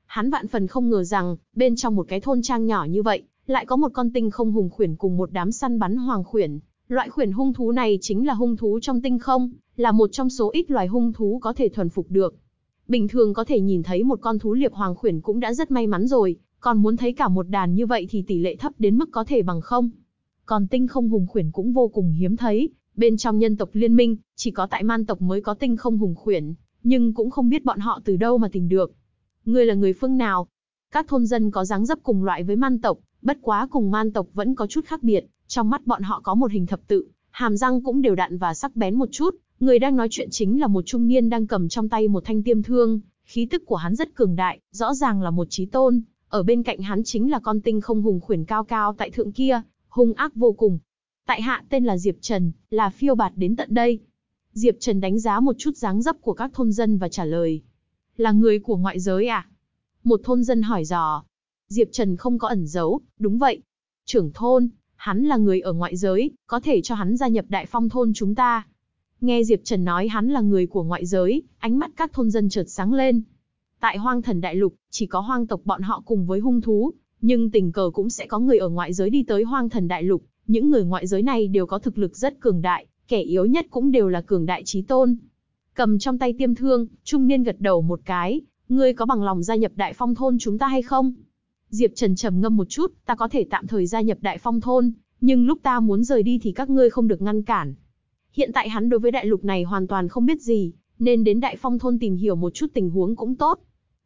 S1: Hắn vạn phần không ngờ rằng, bên trong một cái thôn trang nhỏ như vậy, lại có một con tinh không hùng khuyển cùng một đám săn bắn hoàng khuyển. Loại khuyển hung thú này chính là hung thú trong tinh không, là một trong số ít loài hung thú có thể thuần phục được. Bình thường có thể nhìn thấy một con thú liệp hoàng khuyển cũng đã rất may mắn rồi, còn muốn thấy cả một đàn như vậy thì tỷ lệ thấp đến mức có thể bằng không. Còn tinh không hùng khuyển cũng vô cùng hiếm thấy, bên trong nhân tộc liên minh, chỉ có tại man tộc mới có tinh không hùng khuyển, nhưng cũng không biết bọn họ từ đâu mà tìm được. Ngươi là người phương nào? Các thôn dân có dáng dấp cùng loại với man tộc, bất quá cùng man tộc vẫn có chút khác biệt, trong mắt bọn họ có một hình thập tự, hàm răng cũng đều đặn và sắc bén một chút, người đang nói chuyện chính là một trung niên đang cầm trong tay một thanh tiêm thương, khí tức của hắn rất cường đại, rõ ràng là một chí tôn, ở bên cạnh hắn chính là con tinh không hùng khuyển cao cao tại thượng kia, hung ác vô cùng. Tại hạ tên là Diệp Trần, là phiêu bạt đến tận đây. Diệp Trần đánh giá một chút dáng dấp của các thôn dân và trả lời. Là người của ngoại giới à? Một thôn dân hỏi dò. Diệp Trần không có ẩn giấu, đúng vậy. Trưởng thôn, hắn là người ở ngoại giới, có thể cho hắn gia nhập đại phong thôn chúng ta. Nghe Diệp Trần nói hắn là người của ngoại giới, ánh mắt các thôn dân chợt sáng lên. Tại hoang thần đại lục, chỉ có hoang tộc bọn họ cùng với hung thú, nhưng tình cờ cũng sẽ có người ở ngoại giới đi tới hoang thần đại lục, những người ngoại giới này đều có thực lực rất cường đại, kẻ yếu nhất cũng đều là cường đại trí tôn. Cầm trong tay tiêm thương, trung niên gật đầu một cái, ngươi có bằng lòng gia nhập đại phong thôn chúng ta hay không? Diệp Trần trầm ngâm một chút, ta có thể tạm thời gia nhập đại phong thôn, nhưng lúc ta muốn rời đi thì các ngươi không được ngăn cản. Hiện tại hắn đối với đại lục này hoàn toàn không biết gì, nên đến đại phong thôn tìm hiểu một chút tình huống cũng tốt.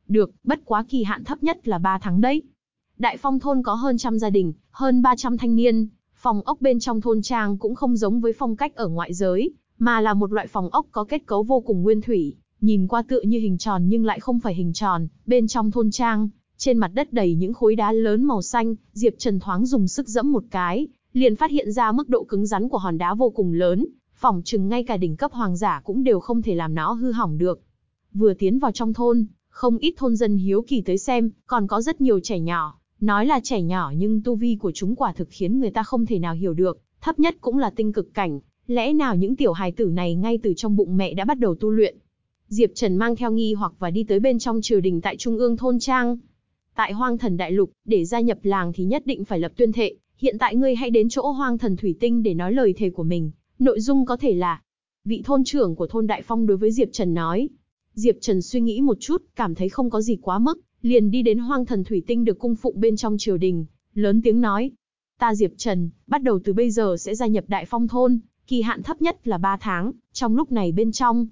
S1: Được, bất quá kỳ hạn thấp nhất là 3 tháng đấy. Đại phong thôn có hơn trăm gia đình, hơn 300 thanh niên, phòng ốc bên trong thôn trang cũng không giống với phong cách ở ngoại giới, mà là một loại phòng ốc có kết cấu vô cùng nguyên thủy, nhìn qua tựa như hình tròn nhưng lại không phải hình tròn, bên trong thôn trang, trên mặt đất đầy những khối đá lớn màu xanh, Diệp Trần thoáng dùng sức dẫm một cái, liền phát hiện ra mức độ cứng rắn của hòn đá vô cùng lớn, phỏng chừng ngay cả đỉnh cấp hoàng giả cũng đều không thể làm nó hư hỏng được. Vừa tiến vào trong thôn, không ít thôn dân hiếu kỳ tới xem, còn có rất nhiều trẻ nhỏ, nói là trẻ nhỏ nhưng tu vi của chúng quả thực khiến người ta không thể nào hiểu được, thấp nhất cũng là tinh cực cảnh, lẽ nào những tiểu hài tử này ngay từ trong bụng mẹ đã bắt đầu tu luyện. Diệp Trần mang theo nghi hoặc và đi tới bên trong triều đình tại trung ương thôn trang. Tại Hoang Thần Đại Lục, để gia nhập làng thì nhất định phải lập tuyên thệ, hiện tại ngươi hãy đến chỗ Hoang Thần Thủy Tinh để nói lời thề của mình, nội dung có thể là vị thôn trưởng của thôn Đại Phong đối với Diệp Trần nói. Diệp Trần suy nghĩ một chút, cảm thấy không có gì quá mức, liền đi đến Hoang Thần Thủy Tinh được cung phụng bên trong triều đình, lớn tiếng nói: "Ta Diệp Trần, bắt đầu từ bây giờ sẽ gia nhập Đại Phong thôn, kỳ hạn thấp nhất là 3 tháng, trong lúc này bên trong.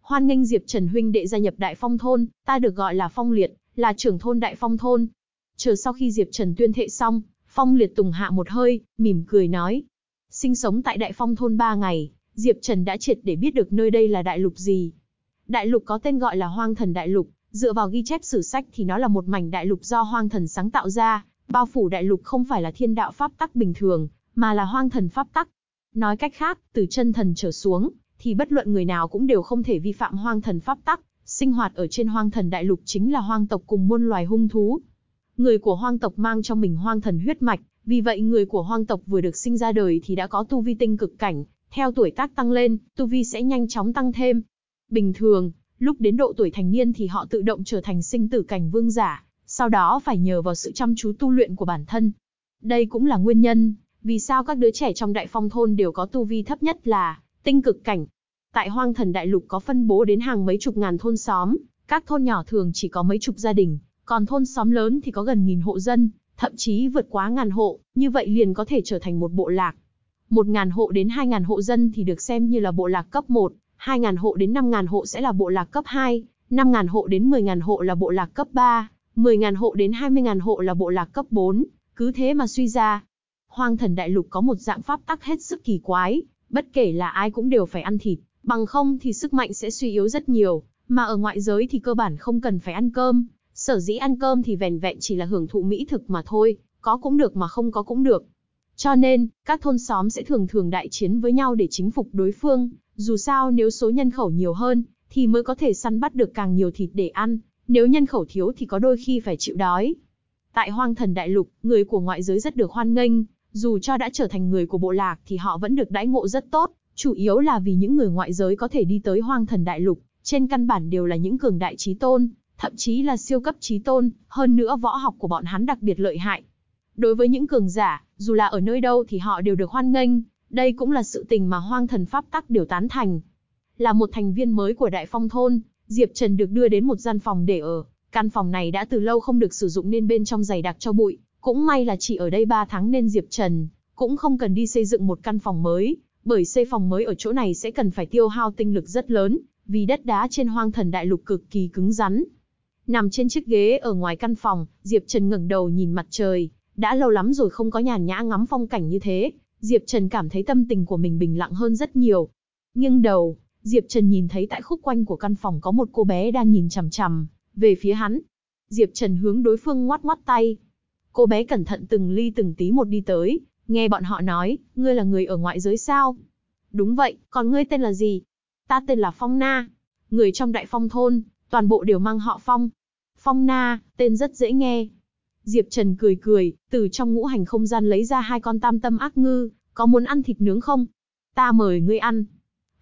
S1: Hoan nghênh Diệp Trần huynh đệ gia nhập Đại Phong thôn, ta được gọi là Phong Liệt, là trưởng thôn Đại Phong thôn." Chờ sau khi Diệp Trần tuyên thệ xong, Phong Liệt tùng hạ một hơi, mỉm cười nói: "Sinh sống tại Đại Phong thôn 3 ngày, Diệp Trần đã triệt để biết được nơi đây là đại lục gì. Đại lục có tên gọi là Hoang Thần Đại lục, dựa vào ghi chép sử sách thì nó là một mảnh đại lục do Hoang Thần sáng tạo ra, bao phủ đại lục không phải là thiên đạo pháp tắc bình thường, mà là Hoang Thần pháp tắc. Nói cách khác, từ chân thần trở xuống, thì bất luận người nào cũng đều không thể vi phạm Hoang Thần pháp tắc, sinh hoạt ở trên Hoang Thần Đại Lục chính là hoang tộc cùng muôn loài hung thú. Người của hoang tộc mang trong mình hoang thần huyết mạch, vì vậy người của hoang tộc vừa được sinh ra đời thì đã có tu vi tinh cực cảnh, theo tuổi tác tăng lên, tu vi sẽ nhanh chóng tăng thêm. Bình thường, lúc đến độ tuổi thành niên thì họ tự động trở thành sinh tử cảnh vương giả, sau đó phải nhờ vào sự chăm chú tu luyện của bản thân. Đây cũng là nguyên nhân Vì sao các đứa trẻ trong đại phong thôn đều có tu vi thấp nhất là tinh cực cảnh? Tại hoang thần đại lục có phân bố đến hàng mấy chục ngàn thôn xóm, các thôn nhỏ thường chỉ có mấy chục gia đình, còn thôn xóm lớn thì có gần nghìn hộ dân, thậm chí vượt quá ngàn hộ, như vậy liền có thể trở thành một bộ lạc. Một ngàn hộ đến hai ngàn hộ dân thì được xem như là bộ lạc cấp 1, hai ngàn hộ đến năm ngàn hộ sẽ là bộ lạc cấp 2, năm ngàn hộ đến mười ngàn hộ là bộ lạc cấp 3, mười ngàn hộ đến hai mươi ngàn hộ là bộ lạc cấp 4, cứ thế mà suy ra. Hoang thần đại lục có một dạng pháp tắc hết sức kỳ quái, bất kể là ai cũng đều phải ăn thịt, bằng không thì sức mạnh sẽ suy yếu rất nhiều, mà ở ngoại giới thì cơ bản không cần phải ăn cơm, sở dĩ ăn cơm thì vẻn vẹn chỉ là hưởng thụ mỹ thực mà thôi, có cũng được mà không có cũng được. Cho nên, các thôn xóm sẽ thường thường đại chiến với nhau để chính phục đối phương, dù sao nếu số nhân khẩu nhiều hơn, thì mới có thể săn bắt được càng nhiều thịt để ăn, nếu nhân khẩu thiếu thì có đôi khi phải chịu đói. Tại hoang thần đại lục, người của ngoại giới rất được hoan nghênh, dù cho đã trở thành người của bộ lạc thì họ vẫn được đãi ngộ rất tốt, chủ yếu là vì những người ngoại giới có thể đi tới hoang thần đại lục, trên căn bản đều là những cường đại trí tôn, thậm chí là siêu cấp trí tôn, hơn nữa võ học của bọn hắn đặc biệt lợi hại. Đối với những cường giả, dù là ở nơi đâu thì họ đều được hoan nghênh, đây cũng là sự tình mà hoang thần pháp tắc đều tán thành. Là một thành viên mới của Đại Phong Thôn, Diệp Trần được đưa đến một gian phòng để ở. Căn phòng này đã từ lâu không được sử dụng nên bên trong dày đặc cho bụi. Cũng may là chỉ ở đây 3 tháng nên Diệp Trần cũng không cần đi xây dựng một căn phòng mới, bởi xây phòng mới ở chỗ này sẽ cần phải tiêu hao tinh lực rất lớn, vì đất đá trên hoang thần đại lục cực kỳ cứng rắn. Nằm trên chiếc ghế ở ngoài căn phòng, Diệp Trần ngẩng đầu nhìn mặt trời, đã lâu lắm rồi không có nhàn nhã ngắm phong cảnh như thế, Diệp Trần cảm thấy tâm tình của mình bình lặng hơn rất nhiều. Nghiêng đầu, Diệp Trần nhìn thấy tại khúc quanh của căn phòng có một cô bé đang nhìn chằm chằm về phía hắn. Diệp Trần hướng đối phương ngoắt ngoắt tay. Cô bé cẩn thận từng ly từng tí một đi tới, nghe bọn họ nói, ngươi là người ở ngoại giới sao? Đúng vậy, còn ngươi tên là gì? Ta tên là Phong Na. Người trong đại phong thôn, toàn bộ đều mang họ Phong. Phong Na, tên rất dễ nghe. Diệp Trần cười cười, từ trong ngũ hành không gian lấy ra hai con tam tâm ác ngư, có muốn ăn thịt nướng không? Ta mời ngươi ăn.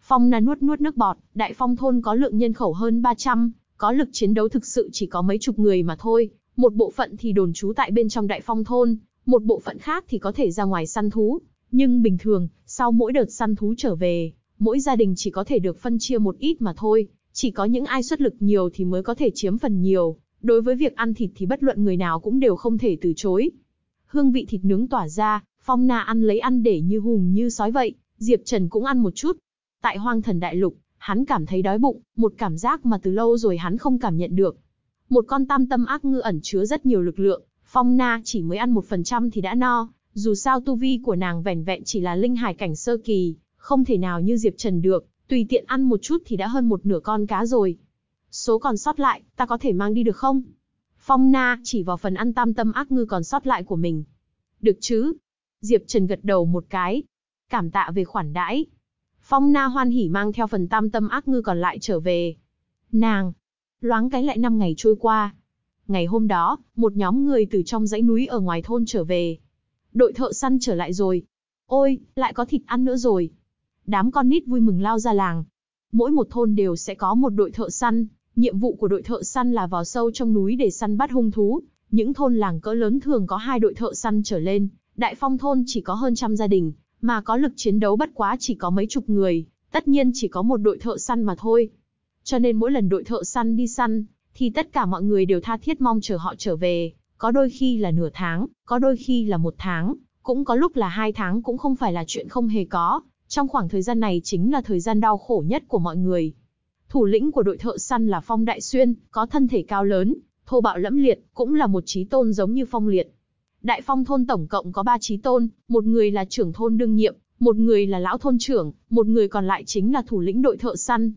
S1: Phong Na nuốt nuốt nước bọt, đại phong thôn có lượng nhân khẩu hơn 300, có lực chiến đấu thực sự chỉ có mấy chục người mà thôi, một bộ phận thì đồn trú tại bên trong đại phong thôn, một bộ phận khác thì có thể ra ngoài săn thú. Nhưng bình thường, sau mỗi đợt săn thú trở về, mỗi gia đình chỉ có thể được phân chia một ít mà thôi, chỉ có những ai xuất lực nhiều thì mới có thể chiếm phần nhiều. Đối với việc ăn thịt thì bất luận người nào cũng đều không thể từ chối. Hương vị thịt nướng tỏa ra, Phong Na ăn lấy ăn để như hùng như sói vậy, Diệp Trần cũng ăn một chút. Tại hoang thần đại lục, hắn cảm thấy đói bụng, một cảm giác mà từ lâu rồi hắn không cảm nhận được. Một con tam tâm ác ngư ẩn chứa rất nhiều lực lượng, Phong Na chỉ mới ăn một phần trăm thì đã no, dù sao tu vi của nàng vẻn vẹn chỉ là linh hải cảnh sơ kỳ, không thể nào như Diệp Trần được, tùy tiện ăn một chút thì đã hơn một nửa con cá rồi. Số còn sót lại, ta có thể mang đi được không? Phong Na chỉ vào phần ăn tam tâm ác ngư còn sót lại của mình. Được chứ? Diệp Trần gật đầu một cái. Cảm tạ về khoản đãi. Phong Na hoan hỉ mang theo phần tam tâm ác ngư còn lại trở về. Nàng. Loáng cái lại năm ngày trôi qua. Ngày hôm đó, một nhóm người từ trong dãy núi ở ngoài thôn trở về. Đội thợ săn trở lại rồi. Ôi, lại có thịt ăn nữa rồi. Đám con nít vui mừng lao ra làng. Mỗi một thôn đều sẽ có một đội thợ săn, Nhiệm vụ của đội thợ săn là vào sâu trong núi để săn bắt hung thú. Những thôn làng cỡ lớn thường có hai đội thợ săn trở lên, đại phong thôn chỉ có hơn trăm gia đình, mà có lực chiến đấu bất quá chỉ có mấy chục người, tất nhiên chỉ có một đội thợ săn mà thôi. Cho nên mỗi lần đội thợ săn đi săn, thì tất cả mọi người đều tha thiết mong chờ họ trở về, có đôi khi là nửa tháng, có đôi khi là một tháng, cũng có lúc là hai tháng cũng không phải là chuyện không hề có. Trong khoảng thời gian này chính là thời gian đau khổ nhất của mọi người. Thủ lĩnh của đội thợ săn là Phong Đại Xuyên, có thân thể cao lớn, thô bạo lẫm liệt, cũng là một trí tôn giống như Phong Liệt. Đại Phong thôn tổng cộng có ba trí tôn, một người là trưởng thôn đương nhiệm, một người là lão thôn trưởng, một người còn lại chính là thủ lĩnh đội thợ săn.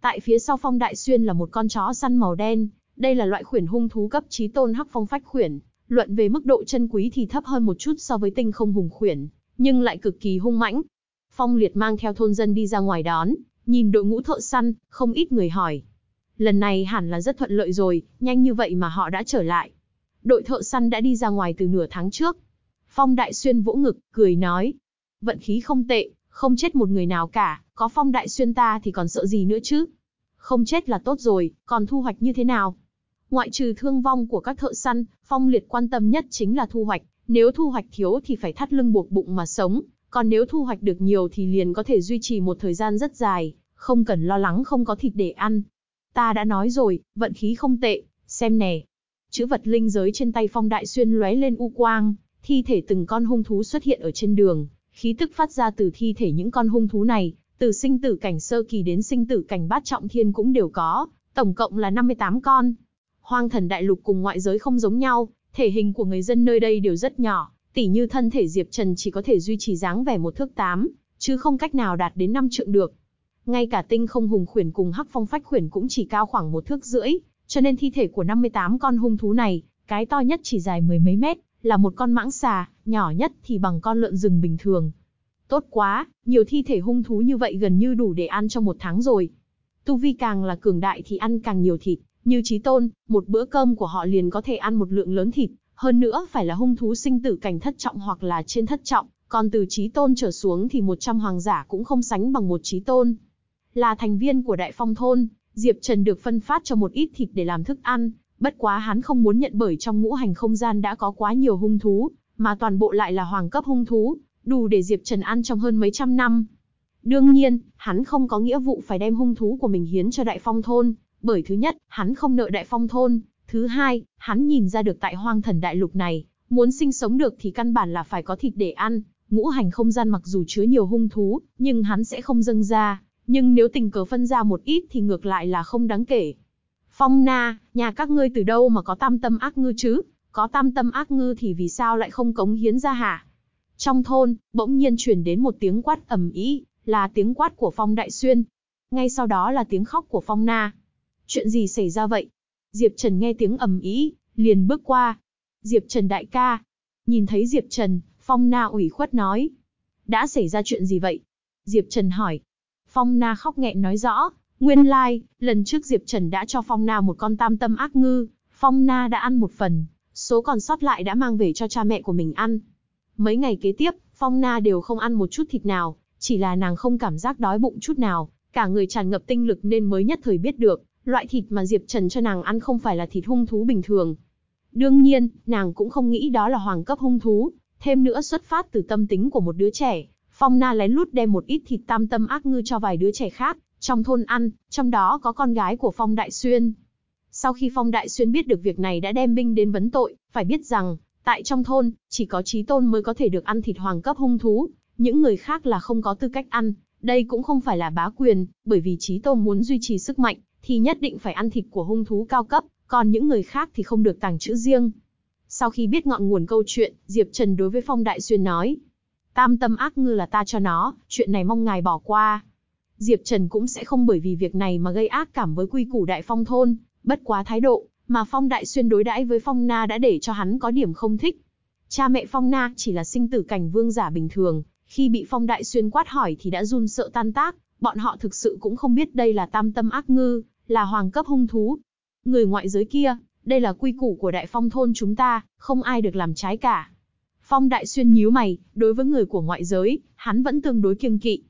S1: Tại phía sau Phong Đại Xuyên là một con chó săn màu đen, đây là loại khuyển hung thú cấp trí tôn hắc phong phách khuyển, luận về mức độ chân quý thì thấp hơn một chút so với tinh không hùng khuyển, nhưng lại cực kỳ hung mãnh. Phong Liệt mang theo thôn dân đi ra ngoài đón, Nhìn đội ngũ thợ săn, không ít người hỏi. Lần này hẳn là rất thuận lợi rồi, nhanh như vậy mà họ đã trở lại. Đội thợ săn đã đi ra ngoài từ nửa tháng trước. Phong Đại Xuyên vỗ ngực, cười nói. Vận khí không tệ, không chết một người nào cả, có Phong Đại Xuyên ta thì còn sợ gì nữa chứ. Không chết là tốt rồi, còn thu hoạch như thế nào? Ngoại trừ thương vong của các thợ săn, Phong Liệt quan tâm nhất chính là thu hoạch, Nếu thu hoạch thiếu thì phải thắt lưng buộc bụng mà sống, còn nếu thu hoạch được nhiều thì liền có thể duy trì một thời gian rất dài, không cần lo lắng không có thịt để ăn. Ta đã nói rồi, vận khí không tệ, xem nè. Chữ vật linh giới trên tay Phong Đại Xuyên lóe lên u quang, thi thể từng con hung thú xuất hiện ở trên đường, khí tức phát ra từ thi thể những con hung thú này, từ sinh tử cảnh sơ kỳ đến sinh tử cảnh bát trọng thiên cũng đều có, tổng cộng là 58 con. Hoang thần đại lục cùng ngoại giới không giống nhau, thể hình của người dân nơi đây đều rất nhỏ, tỉ như thân thể Diệp Trần chỉ có thể duy trì dáng vẻ một thước tám, chứ không cách nào đạt đến năm trượng được. Ngay cả tinh không hùng khuyển cùng hắc phong phách khuyển cũng chỉ cao khoảng một thước rưỡi, cho nên thi thể của 58 con hung thú này, cái to nhất chỉ dài mười mấy mét, là một con mãng xà, nhỏ nhất thì bằng con lợn rừng bình thường. Tốt quá, nhiều thi thể hung thú như vậy gần như đủ để ăn trong một tháng rồi. Tu vi càng là cường đại thì ăn càng nhiều thịt, như trí tôn, một bữa cơm của họ liền có thể ăn một lượng lớn thịt, hơn nữa phải là hung thú sinh tử cảnh thất trọng hoặc là trên thất trọng, còn từ trí tôn trở xuống thì 100 hoàng giả cũng không sánh bằng một trí tôn. Là thành viên của đại phong thôn, Diệp Trần được phân phát cho một ít thịt để làm thức ăn, bất quá hắn không muốn nhận bởi trong ngũ hành không gian đã có quá nhiều hung thú, mà toàn bộ lại là hoàng cấp hung thú, đủ để Diệp Trần ăn trong hơn mấy trăm năm. Đương nhiên, hắn không có nghĩa vụ phải đem hung thú của mình hiến cho đại phong thôn, bởi thứ nhất, hắn không nợ đại phong thôn, thứ hai, hắn nhìn ra được tại hoang thần đại lục này, muốn sinh sống được thì căn bản là phải có thịt để ăn, ngũ hành không gian mặc dù chứa nhiều hung thú, nhưng hắn sẽ không dâng ra, nhưng nếu tình cờ phân ra một ít thì ngược lại là không đáng kể. Phong Na, nhà các ngươi từ đâu mà có tam tâm ác ngư chứ? Có tam tâm ác ngư thì vì sao lại không cống hiến ra hả? Trong thôn, bỗng nhiên truyền đến một tiếng quát ầm ĩ, là tiếng quát của Phong Đại Xuyên. Ngay sau đó là tiếng khóc của Phong Na. Chuyện gì xảy ra vậy? Diệp Trần nghe tiếng ầm ĩ, liền bước qua. Diệp Trần đại ca. Nhìn thấy Diệp Trần, Phong Na ủy khuất nói. Đã xảy ra chuyện gì vậy? Diệp Trần hỏi. Phong Na khóc nghẹn nói rõ. Nguyên lai, like, lần trước Diệp Trần đã cho Phong Na một con tam tâm ác ngư. Phong Na đã ăn một phần, số còn sót lại đã mang về cho cha mẹ của mình ăn. Mấy ngày kế tiếp, Phong Na đều không ăn một chút thịt nào, chỉ là nàng không cảm giác đói bụng chút nào, cả người tràn ngập tinh lực nên mới nhất thời biết được, loại thịt mà Diệp Trần cho nàng ăn không phải là thịt hung thú bình thường. Đương nhiên, nàng cũng không nghĩ đó là hoàng cấp hung thú, thêm nữa xuất phát từ tâm tính của một đứa trẻ, Phong Na lén lút đem một ít thịt tam tâm ác ngư cho vài đứa trẻ khác, trong thôn ăn, trong đó có con gái của Phong Đại Xuyên. Sau khi Phong Đại Xuyên biết được việc này đã đem binh đến vấn tội, phải biết rằng, tại trong thôn, chỉ có trí tôn mới có thể được ăn thịt hoàng cấp hung thú, những người khác là không có tư cách ăn. Đây cũng không phải là bá quyền, bởi vì trí tôn muốn duy trì sức mạnh, thì nhất định phải ăn thịt của hung thú cao cấp, còn những người khác thì không được tàng trữ riêng. Sau khi biết ngọn nguồn câu chuyện, Diệp Trần đối với Phong Đại Xuyên nói, tam tâm ác ngư là ta cho nó, chuyện này mong ngài bỏ qua. Diệp Trần cũng sẽ không bởi vì việc này mà gây ác cảm với quy củ đại phong thôn, bất quá thái độ, mà Phong Đại Xuyên đối đãi với Phong Na đã để cho hắn có điểm không thích. Cha mẹ Phong Na chỉ là sinh tử cảnh vương giả bình thường, khi bị Phong Đại Xuyên quát hỏi thì đã run sợ tan tác, bọn họ thực sự cũng không biết đây là tam tâm ác ngư, là hoàng cấp hung thú. Người ngoại giới kia, đây là quy củ của đại phong thôn chúng ta, không ai được làm trái cả. Phong Đại Xuyên nhíu mày, đối với người của ngoại giới, hắn vẫn tương đối kiêng kỵ.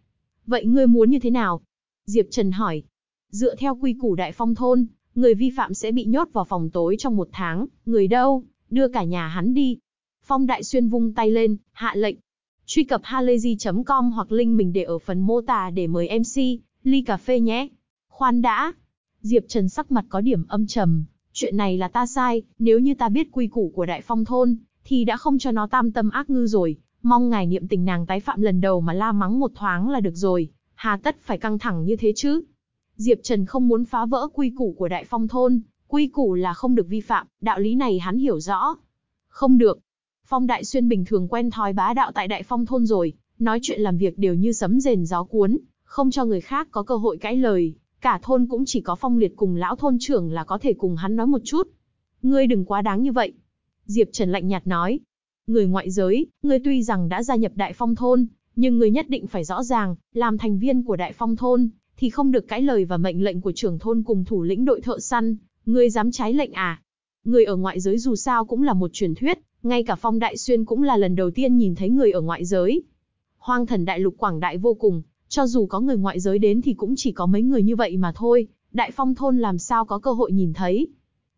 S1: Vậy ngươi muốn như thế nào? Diệp Trần hỏi. Dựa theo quy củ đại phong thôn, người vi phạm sẽ bị nhốt vào phòng tối trong một tháng, người đâu, đưa cả nhà hắn đi. Phong Đại Xuyên vung tay lên, hạ lệnh. Truy cập halayzi.com hoặc link mình để ở phần mô tả để mời MC, ly cà phê nhé. Khoan đã. Diệp Trần sắc mặt có điểm âm trầm. Chuyện này là ta sai, nếu như ta biết quy củ của Đại Phong Thôn, thì đã không cho nó tam tâm ác ngư rồi. Mong ngài niệm tình nàng tái phạm lần đầu mà la mắng một thoáng là được rồi. Hà tất phải căng thẳng như thế chứ. Diệp Trần không muốn phá vỡ quy củ của Đại Phong Thôn. Quy củ là không được vi phạm, đạo lý này hắn hiểu rõ. Không được. Phong Đại Xuyên bình thường quen thói bá đạo tại Đại Phong Thôn rồi, nói chuyện làm việc đều như sấm rền gió cuốn, không cho người khác có cơ hội cãi lời. Cả thôn cũng chỉ có Phong Liệt cùng lão thôn trưởng là có thể cùng hắn nói một chút. Ngươi đừng quá đáng như vậy. Diệp Trần lạnh nhạt nói. Người ngoại giới, ngươi tuy rằng đã gia nhập Đại Phong Thôn, nhưng ngươi nhất định phải rõ ràng, làm thành viên của Đại Phong Thôn, thì không được cãi lời và mệnh lệnh của trưởng thôn cùng thủ lĩnh đội thợ săn, ngươi dám trái lệnh à? Người ở ngoại giới dù sao cũng là một truyền thuyết, ngay cả Phong Đại Xuyên cũng là lần đầu tiên nhìn thấy người ở ngoại giới. Hoang thần đại lục quảng đại vô cùng, cho dù có người ngoại giới đến thì cũng chỉ có mấy người như vậy mà thôi, đại phong thôn làm sao có cơ hội nhìn thấy.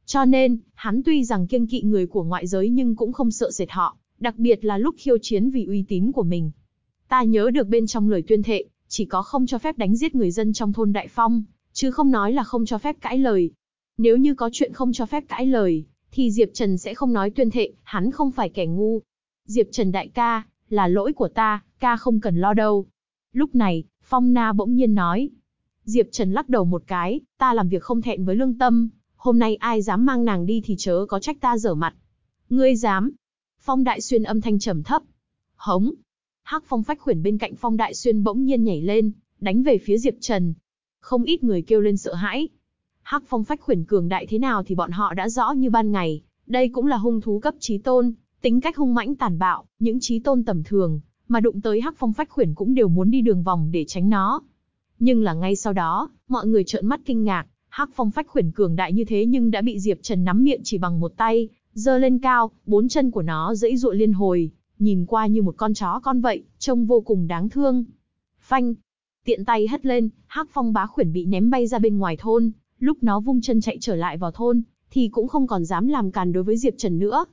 S1: Cho nên, hắn tuy rằng kiêng kỵ người của ngoại giới nhưng cũng không sợ sệt họ, đặc biệt là lúc khiêu chiến vì uy tín của mình. Ta nhớ được bên trong lời tuyên thệ, chỉ có không cho phép đánh giết người dân trong thôn Đại Phong, chứ không nói là không cho phép cãi lời. Nếu như có chuyện không cho phép cãi lời, thì Diệp Trần sẽ không nói tuyên thệ, hắn không phải kẻ ngu. Diệp Trần đại ca, là lỗi của ta, ca không cần lo đâu. Lúc này, Phong Na bỗng nhiên nói. Diệp Trần lắc đầu một cái, ta làm việc không thẹn với lương tâm, hôm nay ai dám mang nàng đi thì chớ có trách ta dở mặt. Ngươi dám. Phong Đại Xuyên âm thanh trầm thấp. Hống. Hắc Phong phách khuyển bên cạnh Phong Đại Xuyên bỗng nhiên nhảy lên, đánh về phía Diệp Trần. Không ít người kêu lên sợ hãi. Hắc Phong phách khuyển cường đại thế nào thì bọn họ đã rõ như ban ngày, đây cũng là hung thú cấp trí tôn, tính cách hung mãnh tàn bạo, những trí tôn tầm thường, mà đụng tới Hắc Phong phách khuyển cũng đều muốn đi đường vòng để tránh nó. Nhưng là ngay sau đó, mọi người trợn mắt kinh ngạc, Hắc Phong phách khuyển cường đại như thế nhưng đã bị Diệp Trần nắm miệng chỉ bằng một tay, giơ lên cao, bốn chân của nó dẫy dụa liên hồi, nhìn qua như một con chó con vậy, trông vô cùng đáng thương. Phanh, tiện tay hất lên, Hắc Phong bá khuyển bị ném bay ra bên ngoài thôn, lúc nó vung chân chạy trở lại vào thôn, thì cũng không còn dám làm càn đối với Diệp Trần nữa.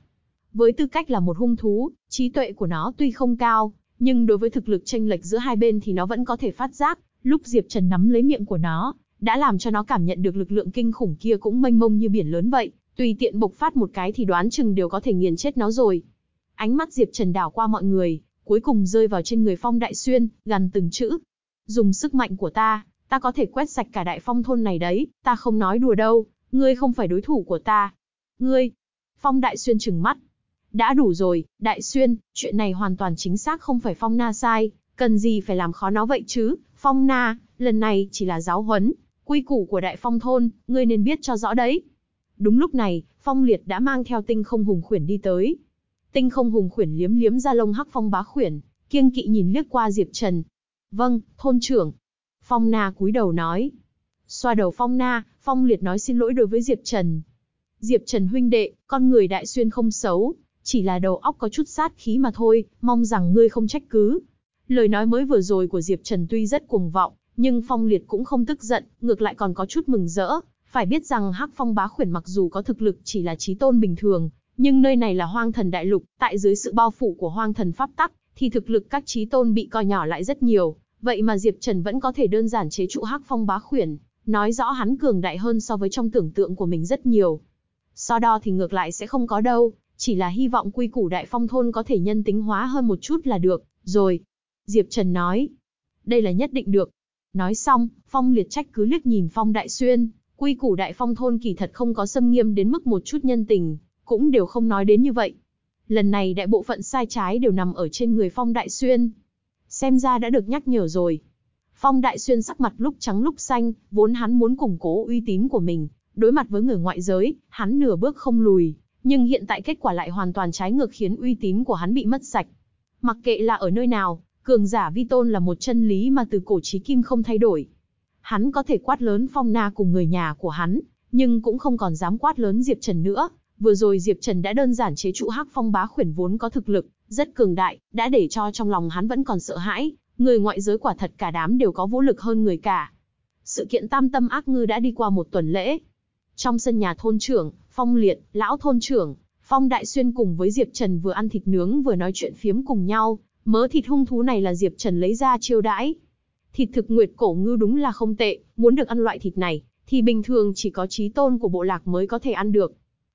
S1: Với tư cách là một hung thú, trí tuệ của nó tuy không cao, nhưng đối với thực lực tranh lệch giữa hai bên thì nó vẫn có thể phát giác, lúc Diệp Trần nắm lấy miệng của nó, đã làm cho nó cảm nhận được lực lượng kinh khủng kia cũng mênh mông như biển lớn vậy, tùy tiện bộc phát một cái thì đoán chừng đều có thể nghiền chết nó rồi. Ánh mắt Diệp Trần đảo qua mọi người, cuối cùng rơi vào trên người Phong Đại Xuyên, gần từng chữ. Dùng sức mạnh của ta, ta có thể quét sạch cả đại phong thôn này đấy, ta không nói đùa đâu, ngươi không phải đối thủ của ta. Ngươi, Phong Đại Xuyên trừng mắt. Đã đủ rồi, Đại Xuyên, chuyện này hoàn toàn chính xác không phải Phong Na sai, cần gì phải làm khó nó vậy chứ, Phong Na, lần này chỉ là giáo huấn, quy củ của Đại Phong thôn, ngươi nên biết cho rõ đấy. Đúng lúc này, Phong Liệt đã mang theo tinh không hùng khuyển đi tới. Tinh không hùng khuyển liếm liếm ra lông hắc phong bá khuyển, kiêng kỵ nhìn liếc qua Diệp Trần. Vâng, thôn trưởng, Phong Na cúi đầu nói. Xoa đầu Phong Na, Phong Liệt nói xin lỗi đối với Diệp Trần. Diệp Trần huynh đệ, con người đại xuyên không xấu, chỉ là đầu óc có chút sát khí mà thôi, mong rằng ngươi không trách cứ. Lời nói mới vừa rồi của Diệp Trần tuy rất cuồng vọng, nhưng Phong Liệt cũng không tức giận, ngược lại còn có chút mừng rỡ. Phải biết rằng Hắc Phong Bá Khuyển mặc dù có thực lực chỉ là trí tôn bình thường, nhưng nơi này là hoang thần đại lục, tại dưới sự bao phủ của hoang thần pháp tắc, thì thực lực các trí tôn bị coi nhỏ lại rất nhiều, Vậy mà Diệp Trần vẫn có thể đơn giản chế trụ Hắc Phong bá khuyển, nói rõ hắn cường đại hơn so với trong tưởng tượng của mình rất nhiều. So đo thì ngược lại sẽ không có đâu, chỉ là hy vọng quy củ đại phong thôn có thể nhân tính hóa hơn một chút là được, rồi. Diệp Trần nói, đây là nhất định được. Nói xong, Phong liệt trách cứ liếc nhìn Phong Đại Xuyên, quy củ đại phong thôn kỳ thật không có xâm nghiêm đến mức một chút nhân tình, cũng đều không nói đến như vậy. Lần này đại bộ phận sai trái đều nằm ở trên người Phong Đại Xuyên, xem ra đã được nhắc nhở rồi. Phong Đại Xuyên sắc mặt lúc trắng lúc xanh, vốn hắn muốn củng cố uy tín của mình, đối mặt với người ngoại giới, hắn nửa bước không lùi, nhưng hiện tại kết quả lại hoàn toàn trái ngược khiến uy tín của hắn bị mất sạch. Mặc kệ là ở nơi nào, cường giả vi tôn là một chân lý mà từ cổ chí kim không thay đổi. Hắn có thể quát lớn Phong Na cùng người nhà của hắn, nhưng cũng không còn dám quát lớn Diệp Trần nữa. Vừa rồi Diệp Trần đã đơn giản chế trụ Hắc Phong bá khuyển vốn có thực lực, rất cường đại, đã để cho trong lòng hắn vẫn còn sợ hãi, người ngoại giới quả thật cả đám đều có vũ lực hơn người cả. Sự kiện tam tâm ác ngư đã đi qua một tuần lễ. Trong sân nhà thôn trưởng, Phong Liệt, lão thôn trưởng, Phong Đại Xuyên cùng với Diệp Trần vừa ăn thịt nướng vừa nói chuyện phiếm cùng nhau, mớ thịt hung thú này là Diệp Trần lấy ra chiêu đãi. Thịt thực nguyệt cổ ngư đúng là không tệ, muốn được ăn loại thịt này, thì bình thường chỉ có trí tôn của bộ lạc mới có thể ăn được.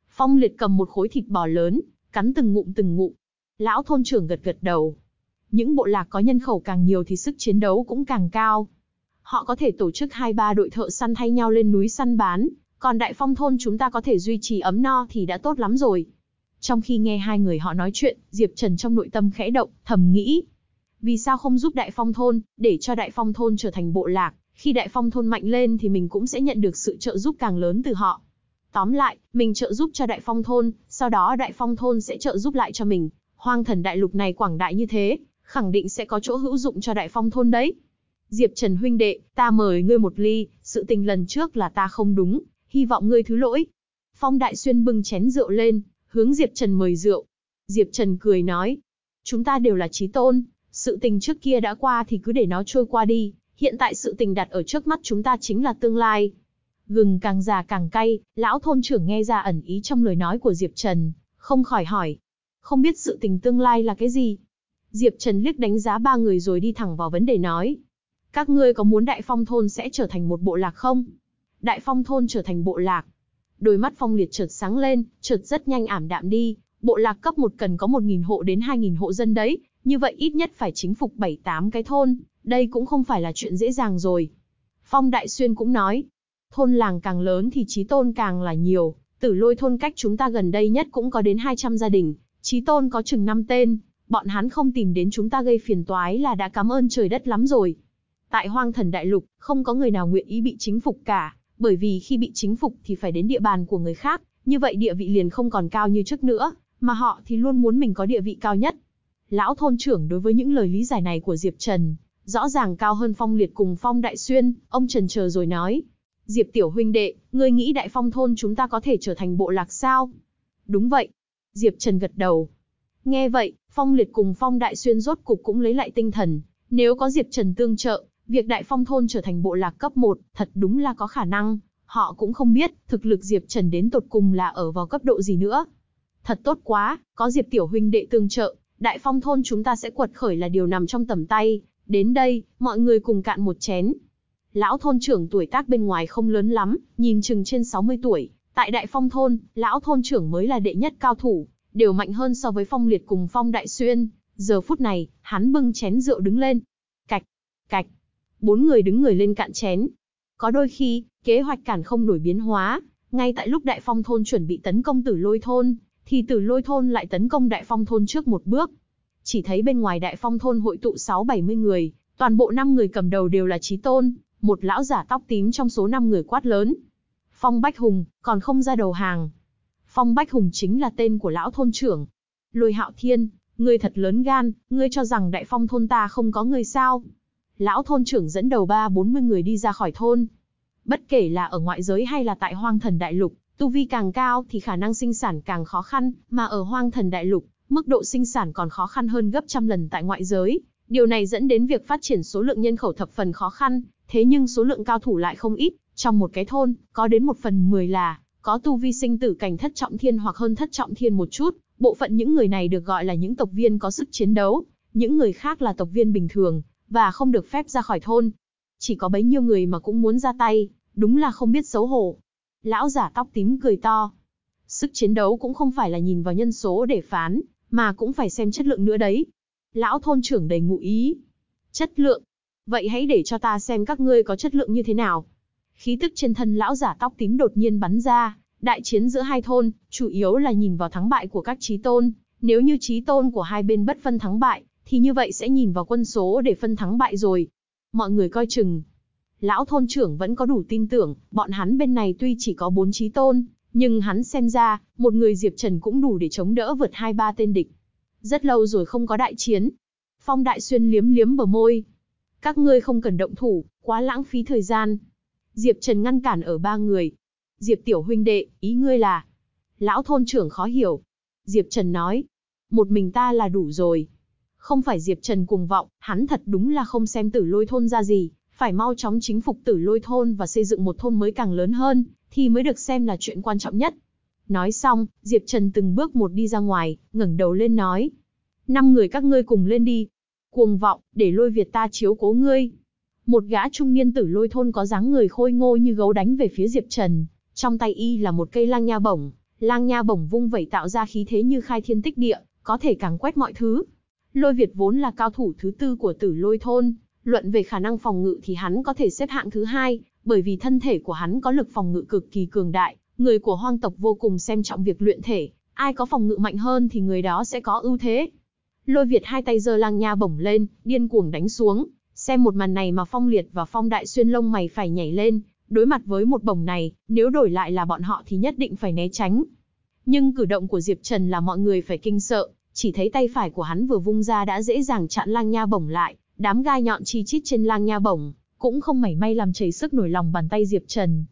S1: Phong Liệt cầm một khối thịt bò lớn, cắn từng ngụm từng ngụm, Lão thôn trưởng gật gật đầu. Những bộ lạc có nhân khẩu càng nhiều thì sức chiến đấu cũng càng cao. Họ có thể tổ chức hai ba đội thợ săn thay nhau lên núi săn bán, còn đại phong thôn chúng ta có thể duy trì ấm no thì đã tốt lắm rồi. Trong khi nghe hai người họ nói chuyện, Diệp Trần trong nội tâm khẽ động, thầm nghĩ. Vì sao không giúp đại phong thôn, để cho đại phong thôn trở thành bộ lạc, khi đại phong thôn mạnh lên thì mình cũng sẽ nhận được sự trợ giúp càng lớn từ họ. Tóm lại, mình trợ giúp cho đại phong thôn, sau đó đại phong thôn sẽ trợ giúp lại cho mình, Hoang thần đại lục này quảng đại như thế, khẳng định sẽ có chỗ hữu dụng cho đại phong thôn đấy. Diệp Trần huynh đệ, ta mời ngươi một ly, sự tình lần trước là ta không đúng, hy vọng ngươi thứ lỗi. Phong Đại Xuyên bưng chén rượu lên, hướng Diệp Trần mời rượu. Diệp Trần cười nói, chúng ta đều là trí tôn, sự tình trước kia đã qua thì cứ để nó trôi qua đi, hiện tại sự tình đặt ở trước mắt chúng ta chính là tương lai. Gừng càng già càng cay, lão thôn trưởng nghe ra ẩn ý trong lời nói của Diệp Trần, không khỏi hỏi, không biết sự tình tương lai là cái gì. Diệp Trần liếc đánh giá ba người rồi đi thẳng vào vấn đề nói. Các ngươi có muốn Đại Phong Thôn sẽ trở thành một bộ lạc không? Đại Phong Thôn trở thành bộ lạc. Đôi mắt Phong Liệt chợt sáng lên, chợt rất nhanh ảm đạm đi. Bộ lạc cấp 1 cần có 1.000 hộ đến 2.000 hộ dân đấy, như vậy ít nhất phải chính phục 7-8 cái thôn, đây cũng không phải là chuyện dễ dàng rồi. Phong Đại Xuyên cũng nói, thôn làng càng lớn thì trí tôn càng là nhiều, tử lôi thôn cách chúng ta gần đây nhất cũng có đến 200 gia đình, trí tôn có chừng 5 tên, bọn hắn không tìm đến chúng ta gây phiền toái là đã cảm ơn trời đất lắm rồi. Tại hoang thần đại lục, không có người nào nguyện ý bị chính phục cả, bởi vì khi bị chính phục thì phải đến địa bàn của người khác, như vậy địa vị liền không còn cao như trước nữa, mà họ thì luôn muốn mình có địa vị cao nhất. Lão thôn trưởng đối với những lời lý giải này của Diệp Trần, rõ ràng cao hơn Phong Liệt cùng Phong Đại Xuyên, ông Trần chờ rồi nói. Diệp tiểu huynh đệ, ngươi nghĩ Đại Phong thôn chúng ta có thể trở thành bộ lạc sao? Đúng vậy. Diệp Trần gật đầu. Nghe vậy, Phong Liệt cùng Phong Đại Xuyên rốt cục cũng lấy lại tinh thần. Nếu có Diệp Trần tương trợ, việc Đại Phong thôn trở thành bộ lạc cấp 1, thật đúng là có khả năng. Họ cũng không biết, thực lực Diệp Trần đến tột cùng là ở vào cấp độ gì nữa. Thật tốt quá, có Diệp tiểu huynh đệ tương trợ, Đại Phong thôn chúng ta sẽ quật khởi là điều nằm trong tầm tay. Đến đây, mọi người cùng cạn một chén. Lão thôn trưởng tuổi tác bên ngoài không lớn lắm, nhìn chừng trên 60 tuổi. Tại Đại Phong thôn, lão thôn trưởng mới là đệ nhất cao thủ, đều mạnh hơn so với Phong Liệt cùng Phong Đại Xuyên. Giờ phút này, hắn bưng chén rượu đứng lên. Cạch, cạch. Bốn người đứng người lên cạn chén. Có đôi khi, kế hoạch cản không đổi biến hóa. Ngay tại lúc Đại Phong thôn chuẩn bị tấn công tử lôi thôn, thì tử lôi thôn lại tấn công Đại Phong thôn trước một bước. Chỉ thấy bên ngoài Đại Phong thôn hội tụ 6-70 người, toàn bộ 5 người cầm đầu đều là trí tôn, một lão giả tóc tím trong số 5 người quát lớn. Phong Bách Hùng, còn không ra đầu hàng. Phong Bách Hùng chính là tên của lão thôn trưởng. Lôi hạo thiên, ngươi thật lớn gan, ngươi cho rằng đại phong thôn ta không có người sao. Lão thôn trưởng dẫn đầu ba bốn mươi người đi ra khỏi thôn. Bất kể là ở ngoại giới hay là tại hoang thần đại lục, tu vi càng cao thì khả năng sinh sản càng khó khăn, mà ở hoang thần đại lục, mức độ sinh sản còn khó khăn hơn gấp trăm lần tại ngoại giới. Điều này dẫn đến việc phát triển số lượng nhân khẩu thập phần khó khăn, thế nhưng số lượng cao thủ lại không ít, trong một cái thôn, có đến một phần mười là, có tu vi sinh tử cảnh thất trọng thiên hoặc hơn thất trọng thiên một chút, bộ phận những người này được gọi là những tộc viên có sức chiến đấu, những người khác là tộc viên bình thường, và không được phép ra khỏi thôn. Chỉ có bấy nhiêu người mà cũng muốn ra tay, đúng là không biết xấu hổ. Lão giả tóc tím cười to. Sức chiến đấu cũng không phải là nhìn vào nhân số để phán, mà cũng phải xem chất lượng nữa đấy. Lão thôn trưởng đầy ngụ ý. Chất lượng. Vậy hãy để cho ta xem các ngươi có chất lượng như thế nào. Khí tức trên thân lão giả tóc tím đột nhiên bắn ra, đại chiến giữa hai thôn, chủ yếu là nhìn vào thắng bại của các trí tôn. Nếu như trí tôn của hai bên bất phân thắng bại, thì như vậy sẽ nhìn vào quân số để phân thắng bại rồi. Mọi người coi chừng. Lão thôn trưởng vẫn có đủ tin tưởng, bọn hắn bên này tuy chỉ có bốn trí tôn, nhưng hắn xem ra, một người Diệp Trần cũng đủ để chống đỡ vượt hai ba tên địch. Rất lâu rồi không có đại chiến. Phong Đại Xuyên liếm liếm bờ môi. Các ngươi không cần động thủ, quá lãng phí thời gian. Diệp Trần ngăn cản ở ba người. Diệp tiểu huynh đệ, ý ngươi là? Lão thôn trưởng khó hiểu. Diệp Trần nói. Một mình ta là đủ rồi. Không phải Diệp Trần cuồng vọng, hắn thật đúng là không xem tử lôi thôn ra gì. Phải mau chóng chính phục tử lôi thôn và xây dựng một thôn mới càng lớn hơn, thì mới được xem là chuyện quan trọng nhất. Nói xong, Diệp Trần từng bước một đi ra ngoài, ngẩng đầu lên nói. Năm người các ngươi cùng lên đi. Cuồng vọng, để lôi Việt ta chiếu cố ngươi. Một gã trung niên tử lôi thôn có dáng người khôi ngô như gấu đánh về phía Diệp Trần, trong tay y là một cây lang nha bổng, lang nha bổng vung vẩy tạo ra khí thế như khai thiên tích địa, có thể càng quét mọi thứ. Lôi Việt vốn là cao thủ thứ tư của tử lôi thôn, luận về khả năng phòng ngự thì hắn có thể xếp hạng thứ hai, bởi vì thân thể của hắn có lực phòng ngự cực kỳ cường đại, người của hoang tộc vô cùng xem trọng việc luyện thể, ai có phòng ngự mạnh hơn thì người đó sẽ có ưu thế. Lôi Việt hai tay giơ lang nha bổng lên, điên cuồng đánh xuống, Xem một màn này mà Phong Liệt và Phong Đại Xuyên lông mày phải nhảy lên, đối mặt với một bổng này, nếu đổi lại là bọn họ thì nhất định phải né tránh. Nhưng cử động của Diệp Trần là mọi người phải kinh sợ, chỉ thấy tay phải của hắn vừa vung ra đã dễ dàng chặn lang nha bổng lại, đám gai nhọn chi chít trên lang nha bổng, cũng không mảy may làm chảy sức nổi lòng bàn tay Diệp Trần.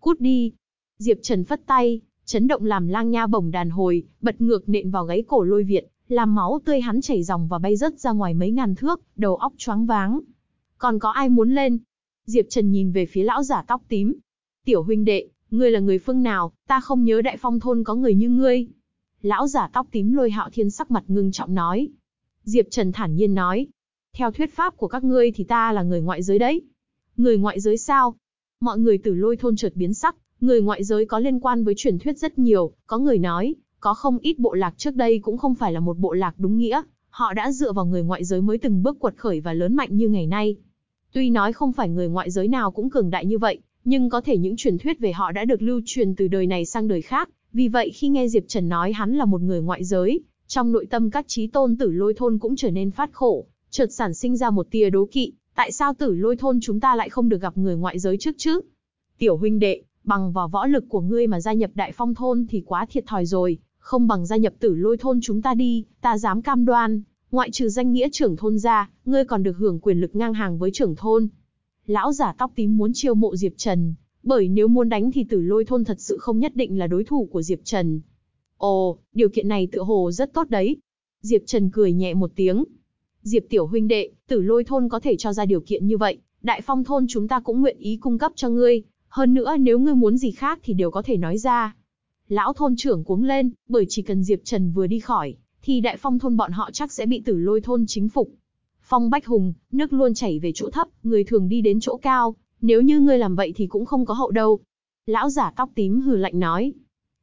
S1: Cút đi! Diệp Trần phất tay, chấn động làm lang nha bổng đàn hồi, bật ngược nện vào gáy cổ lôi Việt, làm máu tươi hắn chảy ròng và bay rớt ra ngoài mấy ngàn thước, đầu óc choáng váng. Còn có ai muốn lên? Diệp Trần nhìn về phía lão giả tóc tím. Tiểu huynh đệ, ngươi là người phương nào, ta không nhớ đại phong thôn có người như ngươi. Lão giả tóc tím lôi hạo thiên sắc mặt ngưng trọng nói. Diệp Trần thản nhiên nói. Theo thuyết pháp của các ngươi thì ta là người ngoại giới đấy. Người ngoại giới sao? Mọi người từ lôi thôn chợt biến sắc, người ngoại giới có liên quan với truyền thuyết rất nhiều, có người nói, có không ít bộ lạc trước đây cũng không phải là một bộ lạc đúng nghĩa, họ đã dựa vào người ngoại giới mới từng bước quật khởi và lớn mạnh như ngày nay. Tuy nói không phải người ngoại giới nào cũng cường đại như vậy, nhưng có thể những truyền thuyết về họ đã được lưu truyền từ đời này sang đời khác, vì vậy khi nghe Diệp Trần nói hắn là một người ngoại giới, trong nội tâm các trí tôn tử lôi thôn cũng trở nên phát khổ, chợt sản sinh ra một tia đố kỵ, tại sao tử lôi thôn chúng ta lại không được gặp người ngoại giới trước chứ? Tiểu huynh đệ, bằng vào võ lực của ngươi mà gia nhập đại phong thôn thì quá thiệt thòi rồi, không bằng gia nhập tử lôi thôn chúng ta đi, ta dám cam đoan, ngoại trừ danh nghĩa trưởng thôn ra, ngươi còn được hưởng quyền lực ngang hàng với trưởng thôn. Lão giả tóc tím muốn chiêu mộ Diệp Trần, bởi nếu muốn đánh thì tử lôi thôn thật sự không nhất định là đối thủ của Diệp Trần. Ồ, điều kiện này tựa hồ rất tốt đấy. Diệp Trần cười nhẹ một tiếng. Diệp tiểu huynh đệ, tử lôi thôn có thể cho ra điều kiện như vậy, đại phong thôn chúng ta cũng nguyện ý cung cấp cho ngươi. Hơn nữa nếu ngươi muốn gì khác thì đều có thể nói ra. Lão thôn trưởng cuống lên, bởi chỉ cần Diệp Trần vừa đi khỏi, thì đại phong thôn bọn họ chắc sẽ bị tử lôi thôn chính phục. Phong Bách Hùng, nước luôn chảy về chỗ thấp, người thường đi đến chỗ cao, nếu như ngươi làm vậy thì cũng không có hậu đâu. Lão giả tóc tím hừ lạnh nói.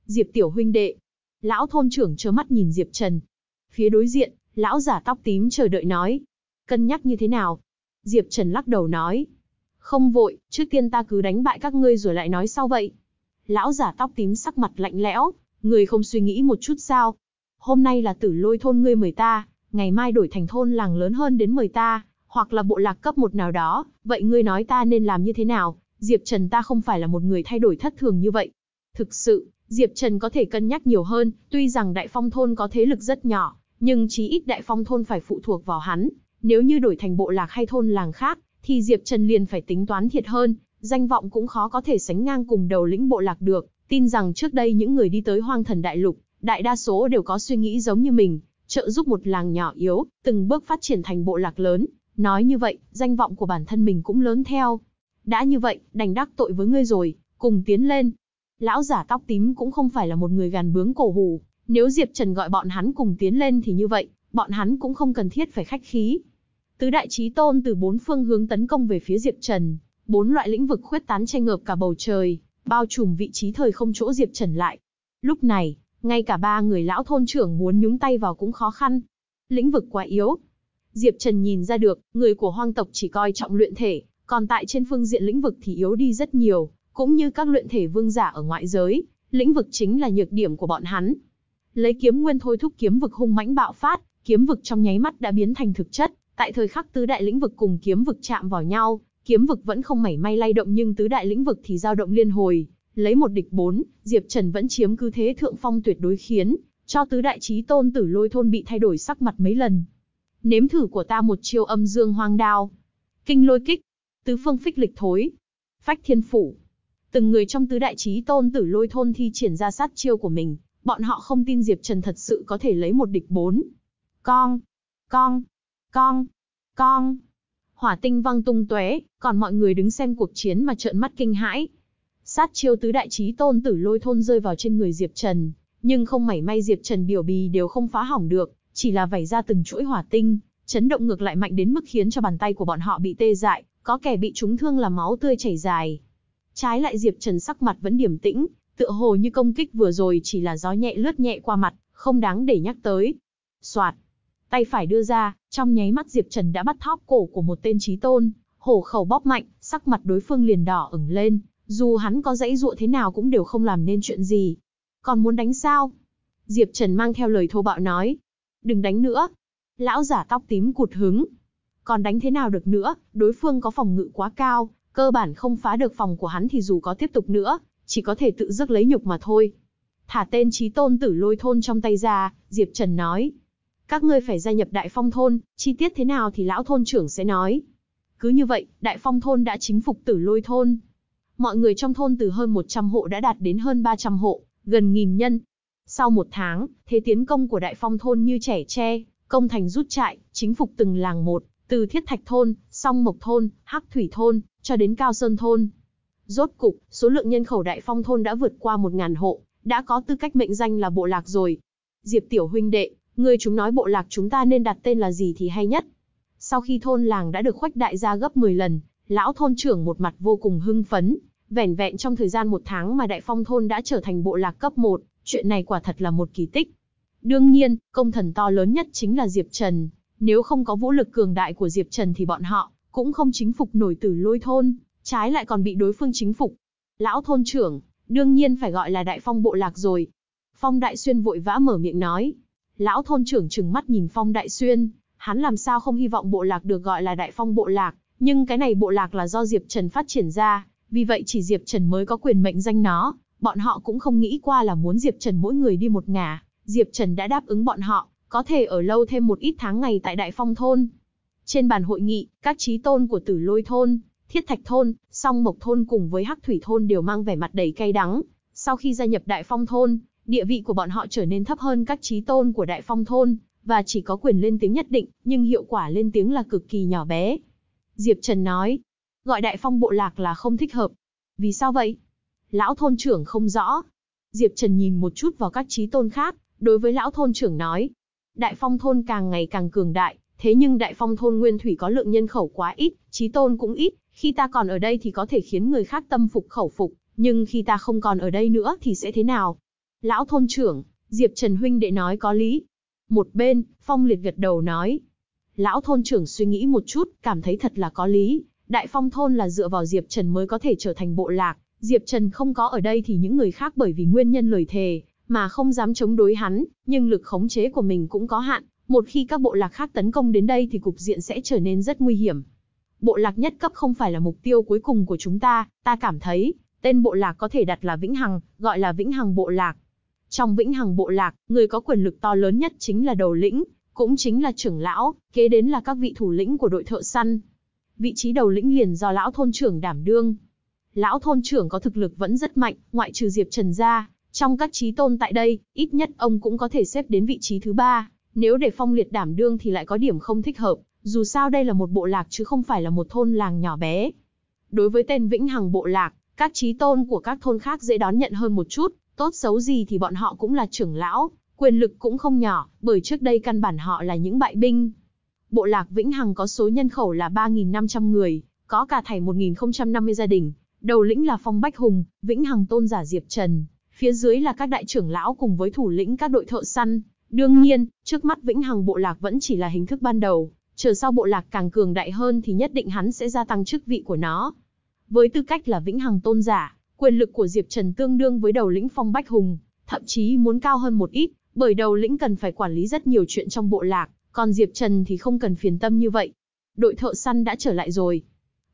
S1: Diệp tiểu huynh đệ. Lão thôn trưởng trơ mắt nhìn Diệp Trần. Phía đối diện, lão giả tóc tím chờ đợi nói. Cân nhắc như thế nào? Diệp Trần lắc đầu nói. Không vội, trước tiên ta cứ đánh bại các ngươi rồi lại nói sau vậy. Lão giả tóc tím sắc mặt lạnh lẽo, người không suy nghĩ một chút sao? Hôm nay là tử lôi thôn ngươi mời ta, ngày mai đổi thành thôn làng lớn hơn đến mời ta, hoặc là bộ lạc cấp một nào đó, vậy ngươi nói ta nên làm như thế nào? Diệp Trần ta không phải là một người thay đổi thất thường như vậy. Thực sự, Diệp Trần có thể cân nhắc nhiều hơn, tuy rằng Đại Phong thôn có thế lực rất nhỏ, nhưng chí ít Đại Phong thôn phải phụ thuộc vào hắn. Nếu như đổi thành bộ lạc hay thôn làng khác, thì Diệp Trần liền phải tính toán thiệt hơn, danh vọng cũng khó có thể sánh ngang cùng đầu lĩnh bộ lạc được. Tin rằng trước đây những người đi tới Hoang Thần Đại Lục, đại đa số đều có suy nghĩ giống như mình, trợ giúp một làng nhỏ yếu, từng bước phát triển thành bộ lạc lớn. Nói như vậy, danh vọng của bản thân mình cũng lớn theo. Đã như vậy, đành đắc tội với ngươi rồi, cùng tiến lên. Lão giả tóc tím cũng không phải là một người gàn bướng cổ hủ, nếu Diệp Trần gọi bọn hắn cùng tiến lên thì như vậy, bọn hắn cũng không cần thiết phải khách khí. Tứ đại chí tôn từ bốn phương hướng tấn công về phía Diệp Trần, bốn loại lĩnh vực khuyết tán che ngợp cả bầu trời, bao trùm vị trí thời không chỗ Diệp Trần lại. Lúc này, ngay cả ba người lão thôn trưởng muốn nhúng tay vào cũng khó khăn. Lĩnh vực quá yếu. Diệp Trần nhìn ra được, người của hoang tộc chỉ coi trọng luyện thể, còn tại trên phương diện lĩnh vực thì yếu đi rất nhiều, cũng như các luyện thể vương giả ở ngoại giới, lĩnh vực chính là nhược điểm của bọn hắn. Lấy kiếm nguyên thôi thúc kiếm vực hung mãnh bạo phát, kiếm vực trong nháy mắt đã biến thành thực chất, tại thời khắc tứ đại lĩnh vực cùng kiếm vực chạm vào nhau, kiếm vực vẫn không mảy may lay động nhưng tứ đại lĩnh vực thì dao động liên hồi, lấy một địch bốn, Diệp Trần vẫn chiếm cứ thế thượng phong tuyệt đối khiến cho tứ đại chí tôn tử lôi thôn bị thay đổi sắc mặt mấy lần. Nếm thử của ta một chiêu âm dương hoang đao. Kinh lôi kích. Tứ phương phích lịch thối. Phách thiên phủ. Từng người trong tứ đại chí tôn tử lôi thôn thi triển ra sát chiêu của mình. Bọn họ không tin Diệp Trần thật sự có thể lấy một địch bốn. Con. Con. Con. Con. Hỏa tinh văng tung tóe, còn mọi người đứng xem cuộc chiến mà trợn mắt kinh hãi. Sát chiêu tứ đại chí tôn tử lôi thôn rơi vào trên người Diệp Trần, nhưng không mảy may Diệp Trần biểu bì đều không phá hỏng được, chỉ là vảy ra từng chuỗi hỏa tinh, chấn động ngược lại mạnh đến mức khiến cho bàn tay của bọn họ bị tê dại, có kẻ bị trúng thương là máu tươi chảy dài. Trái lại Diệp Trần sắc mặt vẫn điềm tĩnh, tựa hồ như công kích vừa rồi chỉ là gió nhẹ lướt nhẹ qua mặt, không đáng để nhắc tới. Soạt, tay phải đưa ra, trong nháy mắt Diệp Trần đã bắt thóp cổ của một tên trí tôn, hổ khẩu bóp mạnh, sắc mặt đối phương liền đỏ ửng lên, dù hắn có dãy dụa thế nào cũng đều không làm nên chuyện gì. Còn muốn đánh sao? Diệp Trần mang theo lời thô bạo nói. Đừng đánh nữa. Lão giả tóc tím cụt hứng. Còn đánh thế nào được nữa, đối phương có phòng ngự quá cao, cơ bản không phá được phòng của hắn thì dù có tiếp tục nữa, chỉ có thể tự dứt lấy nhục mà thôi. Thả tên trí tôn tử lôi thôn trong tay ra, Diệp Trần nói. Các ngươi phải gia nhập đại phong thôn, chi tiết thế nào thì lão thôn trưởng sẽ nói. Cứ như vậy, đại phong thôn đã chính phục tử lôi thôn. Mọi người trong thôn từ hơn 100 hộ đã đạt đến hơn 300 hộ, gần nghìn nhân. Sau một tháng, thế tiến công của đại phong thôn như trẻ tre, công thành rút trại, chính phục từng làng một, từ thiết thạch thôn, song mộc thôn, hắc thủy thôn, cho đến cao sơn thôn. Rốt cục, số lượng nhân khẩu đại phong thôn đã vượt qua 1.000 hộ, đã có tư cách mệnh danh là bộ lạc rồi. Diệp tiểu huynh đệ, người chúng nói bộ lạc chúng ta nên đặt tên là gì thì hay nhất. Sau khi thôn làng đã được khoách đại gia gấp 10 lần, lão thôn trưởng một mặt vô cùng hưng phấn. Vẻn vẹn trong thời gian một tháng mà đại phong thôn đã trở thành bộ lạc cấp 1, chuyện này quả thật là một kỳ tích. Đương nhiên, công thần to lớn nhất chính là Diệp Trần. Nếu không có vũ lực cường đại của Diệp Trần thì bọn họ cũng không chính phục nổi tử lôi thôn, trái lại còn bị đối phương chính phục. Lão thôn trưởng, đương nhiên phải gọi là đại phong bộ lạc rồi. Phong Đại Xuyên vội vã mở miệng nói. Lão thôn trưởng trừng mắt nhìn Phong Đại Xuyên, hắn làm sao không hy vọng bộ lạc được gọi là đại phong bộ lạc, nhưng cái này bộ lạc là do Diệp Trần phát triển ra, vì vậy chỉ Diệp Trần mới có quyền mệnh danh nó, bọn họ cũng không nghĩ qua là muốn Diệp Trần mỗi người đi một ngả, Diệp Trần đã đáp ứng bọn họ, có thể ở lâu thêm một ít tháng ngày tại Đại Phong Thôn. Trên bàn hội nghị, các trí tôn của Tử Lôi Thôn, Thiết Thạch Thôn, Song Mộc Thôn cùng với Hắc Thủy Thôn đều mang vẻ mặt đầy cay đắng. Sau khi gia nhập Đại Phong Thôn, địa vị của bọn họ trở nên thấp hơn các trí tôn của Đại Phong Thôn, và chỉ có quyền lên tiếng nhất định, nhưng hiệu quả lên tiếng là cực kỳ nhỏ bé. Diệp Trần nói, gọi Đại Phong Bộ Lạc là không thích hợp. Vì sao vậy? Lão thôn trưởng không rõ. Diệp Trần nhìn một chút vào các trí tôn khác, đối với lão thôn trưởng nói. Đại Phong thôn càng ngày càng cường đại, thế nhưng Đại Phong thôn nguyên thủy có lượng nhân khẩu quá ít, trí tôn cũng ít, khi ta còn ở đây thì có thể khiến người khác tâm phục khẩu phục, nhưng khi ta không còn ở đây nữa thì sẽ thế nào? Lão thôn trưởng, Diệp Trần huynh đệ nói có lý. Một bên, Phong Liệt gật đầu nói. Lão thôn trưởng suy nghĩ một chút, cảm thấy thật là có lý. Đại Phong thôn là dựa vào Diệp Trần mới có thể trở thành bộ lạc, Diệp Trần không có ở đây thì những người khác bởi vì nguyên nhân lời thề, mà không dám chống đối hắn, nhưng lực khống chế của mình cũng có hạn, một khi các bộ lạc khác tấn công đến đây thì cục diện sẽ trở nên rất nguy hiểm. Bộ lạc nhất cấp không phải là mục tiêu cuối cùng của chúng ta, ta cảm thấy, tên bộ lạc có thể đặt là Vĩnh Hằng, gọi là Vĩnh Hằng bộ lạc. Trong Vĩnh Hằng bộ lạc, người có quyền lực to lớn nhất chính là đầu lĩnh, cũng chính là trưởng lão, kế đến là các vị thủ lĩnh của đội thợ săn. Vị trí đầu lĩnh liền do lão thôn trưởng đảm đương. Lão thôn trưởng có thực lực vẫn rất mạnh, ngoại trừ Diệp Trần ra, trong các trí tôn tại đây, ít nhất ông cũng có thể xếp đến vị trí thứ ba. Nếu để phong liệt đảm đương thì lại có điểm không thích hợp, dù sao đây là một bộ lạc chứ không phải là một thôn làng nhỏ bé. Đối với tên Vĩnh Hằng bộ lạc, các trí tôn của các thôn khác dễ đón nhận hơn một chút, tốt xấu gì thì bọn họ cũng là trưởng lão, quyền lực cũng không nhỏ, bởi trước đây căn bản họ là những bại binh. Bộ lạc Vĩnh Hằng có số nhân khẩu là 3.500 người, có cả thảy 1.050 gia đình, đầu lĩnh là Phong Bách Hùng, Vĩnh Hằng tôn giả Diệp Trần, phía dưới là các đại trưởng lão cùng với thủ lĩnh các đội thợ săn. Đương nhiên, trước mắt Vĩnh Hằng bộ lạc vẫn chỉ là hình thức ban đầu, chờ sau bộ lạc càng cường đại hơn thì nhất định hắn sẽ gia tăng chức vị của nó. Với tư cách là Vĩnh Hằng tôn giả, quyền lực của Diệp Trần tương đương với đầu lĩnh Phong Bách Hùng, thậm chí muốn cao hơn một ít, bởi đầu lĩnh cần phải quản lý rất nhiều chuyện trong bộ lạc, còn Diệp Trần thì không cần phiền tâm như vậy. Đội thợ săn đã trở lại rồi.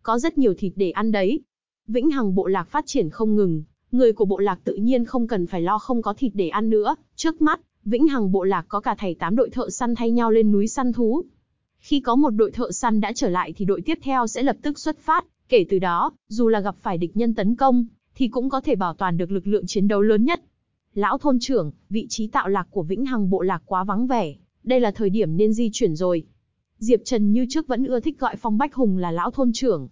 S1: Có rất nhiều thịt để ăn đấy. Vĩnh Hằng bộ lạc phát triển không ngừng, người của bộ lạc tự nhiên không cần phải lo không có thịt để ăn nữa. Trước mắt, Vĩnh Hằng bộ lạc có cả thầy tám đội thợ săn thay nhau lên núi săn thú. Khi có một đội thợ săn đã trở lại thì đội tiếp theo sẽ lập tức xuất phát, kể từ đó, dù là gặp phải địch nhân tấn công, thì cũng có thể bảo toàn được lực lượng chiến đấu lớn nhất. Lão thôn trưởng, vị trí tạo lạc của Vĩnh Hằng bộ lạc quá vắng vẻ, đây là thời điểm nên di chuyển rồi. Diệp Trần như trước vẫn ưa thích gọi Phong Bách Hùng là lão thôn trưởng.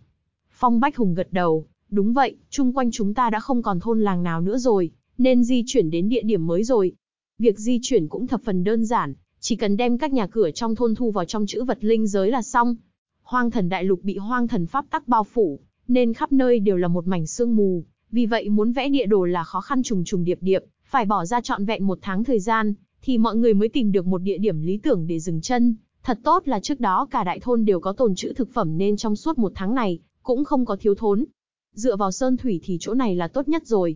S1: Phong Bách Hùng gật đầu, đúng vậy, chung quanh chúng ta đã không còn thôn làng nào nữa rồi, nên di chuyển đến địa điểm mới rồi. Việc di chuyển cũng thập phần đơn giản, chỉ cần đem các nhà cửa trong thôn thu vào trong chữ vật linh giới là xong. Hoang thần đại lục bị hoang thần pháp tắc bao phủ, nên khắp nơi đều là một mảnh sương mù, vì vậy muốn vẽ địa đồ là khó khăn trùng trùng điệp điệp, phải bỏ ra trọn vẹn một tháng thời gian, thì mọi người mới tìm được một địa điểm lý tưởng để dừng chân. Thật tốt là trước đó cả đại thôn đều có tồn trữ thực phẩm nên trong suốt một tháng này, cũng không có thiếu thốn. Dựa vào sơn thủy thì chỗ này là tốt nhất rồi.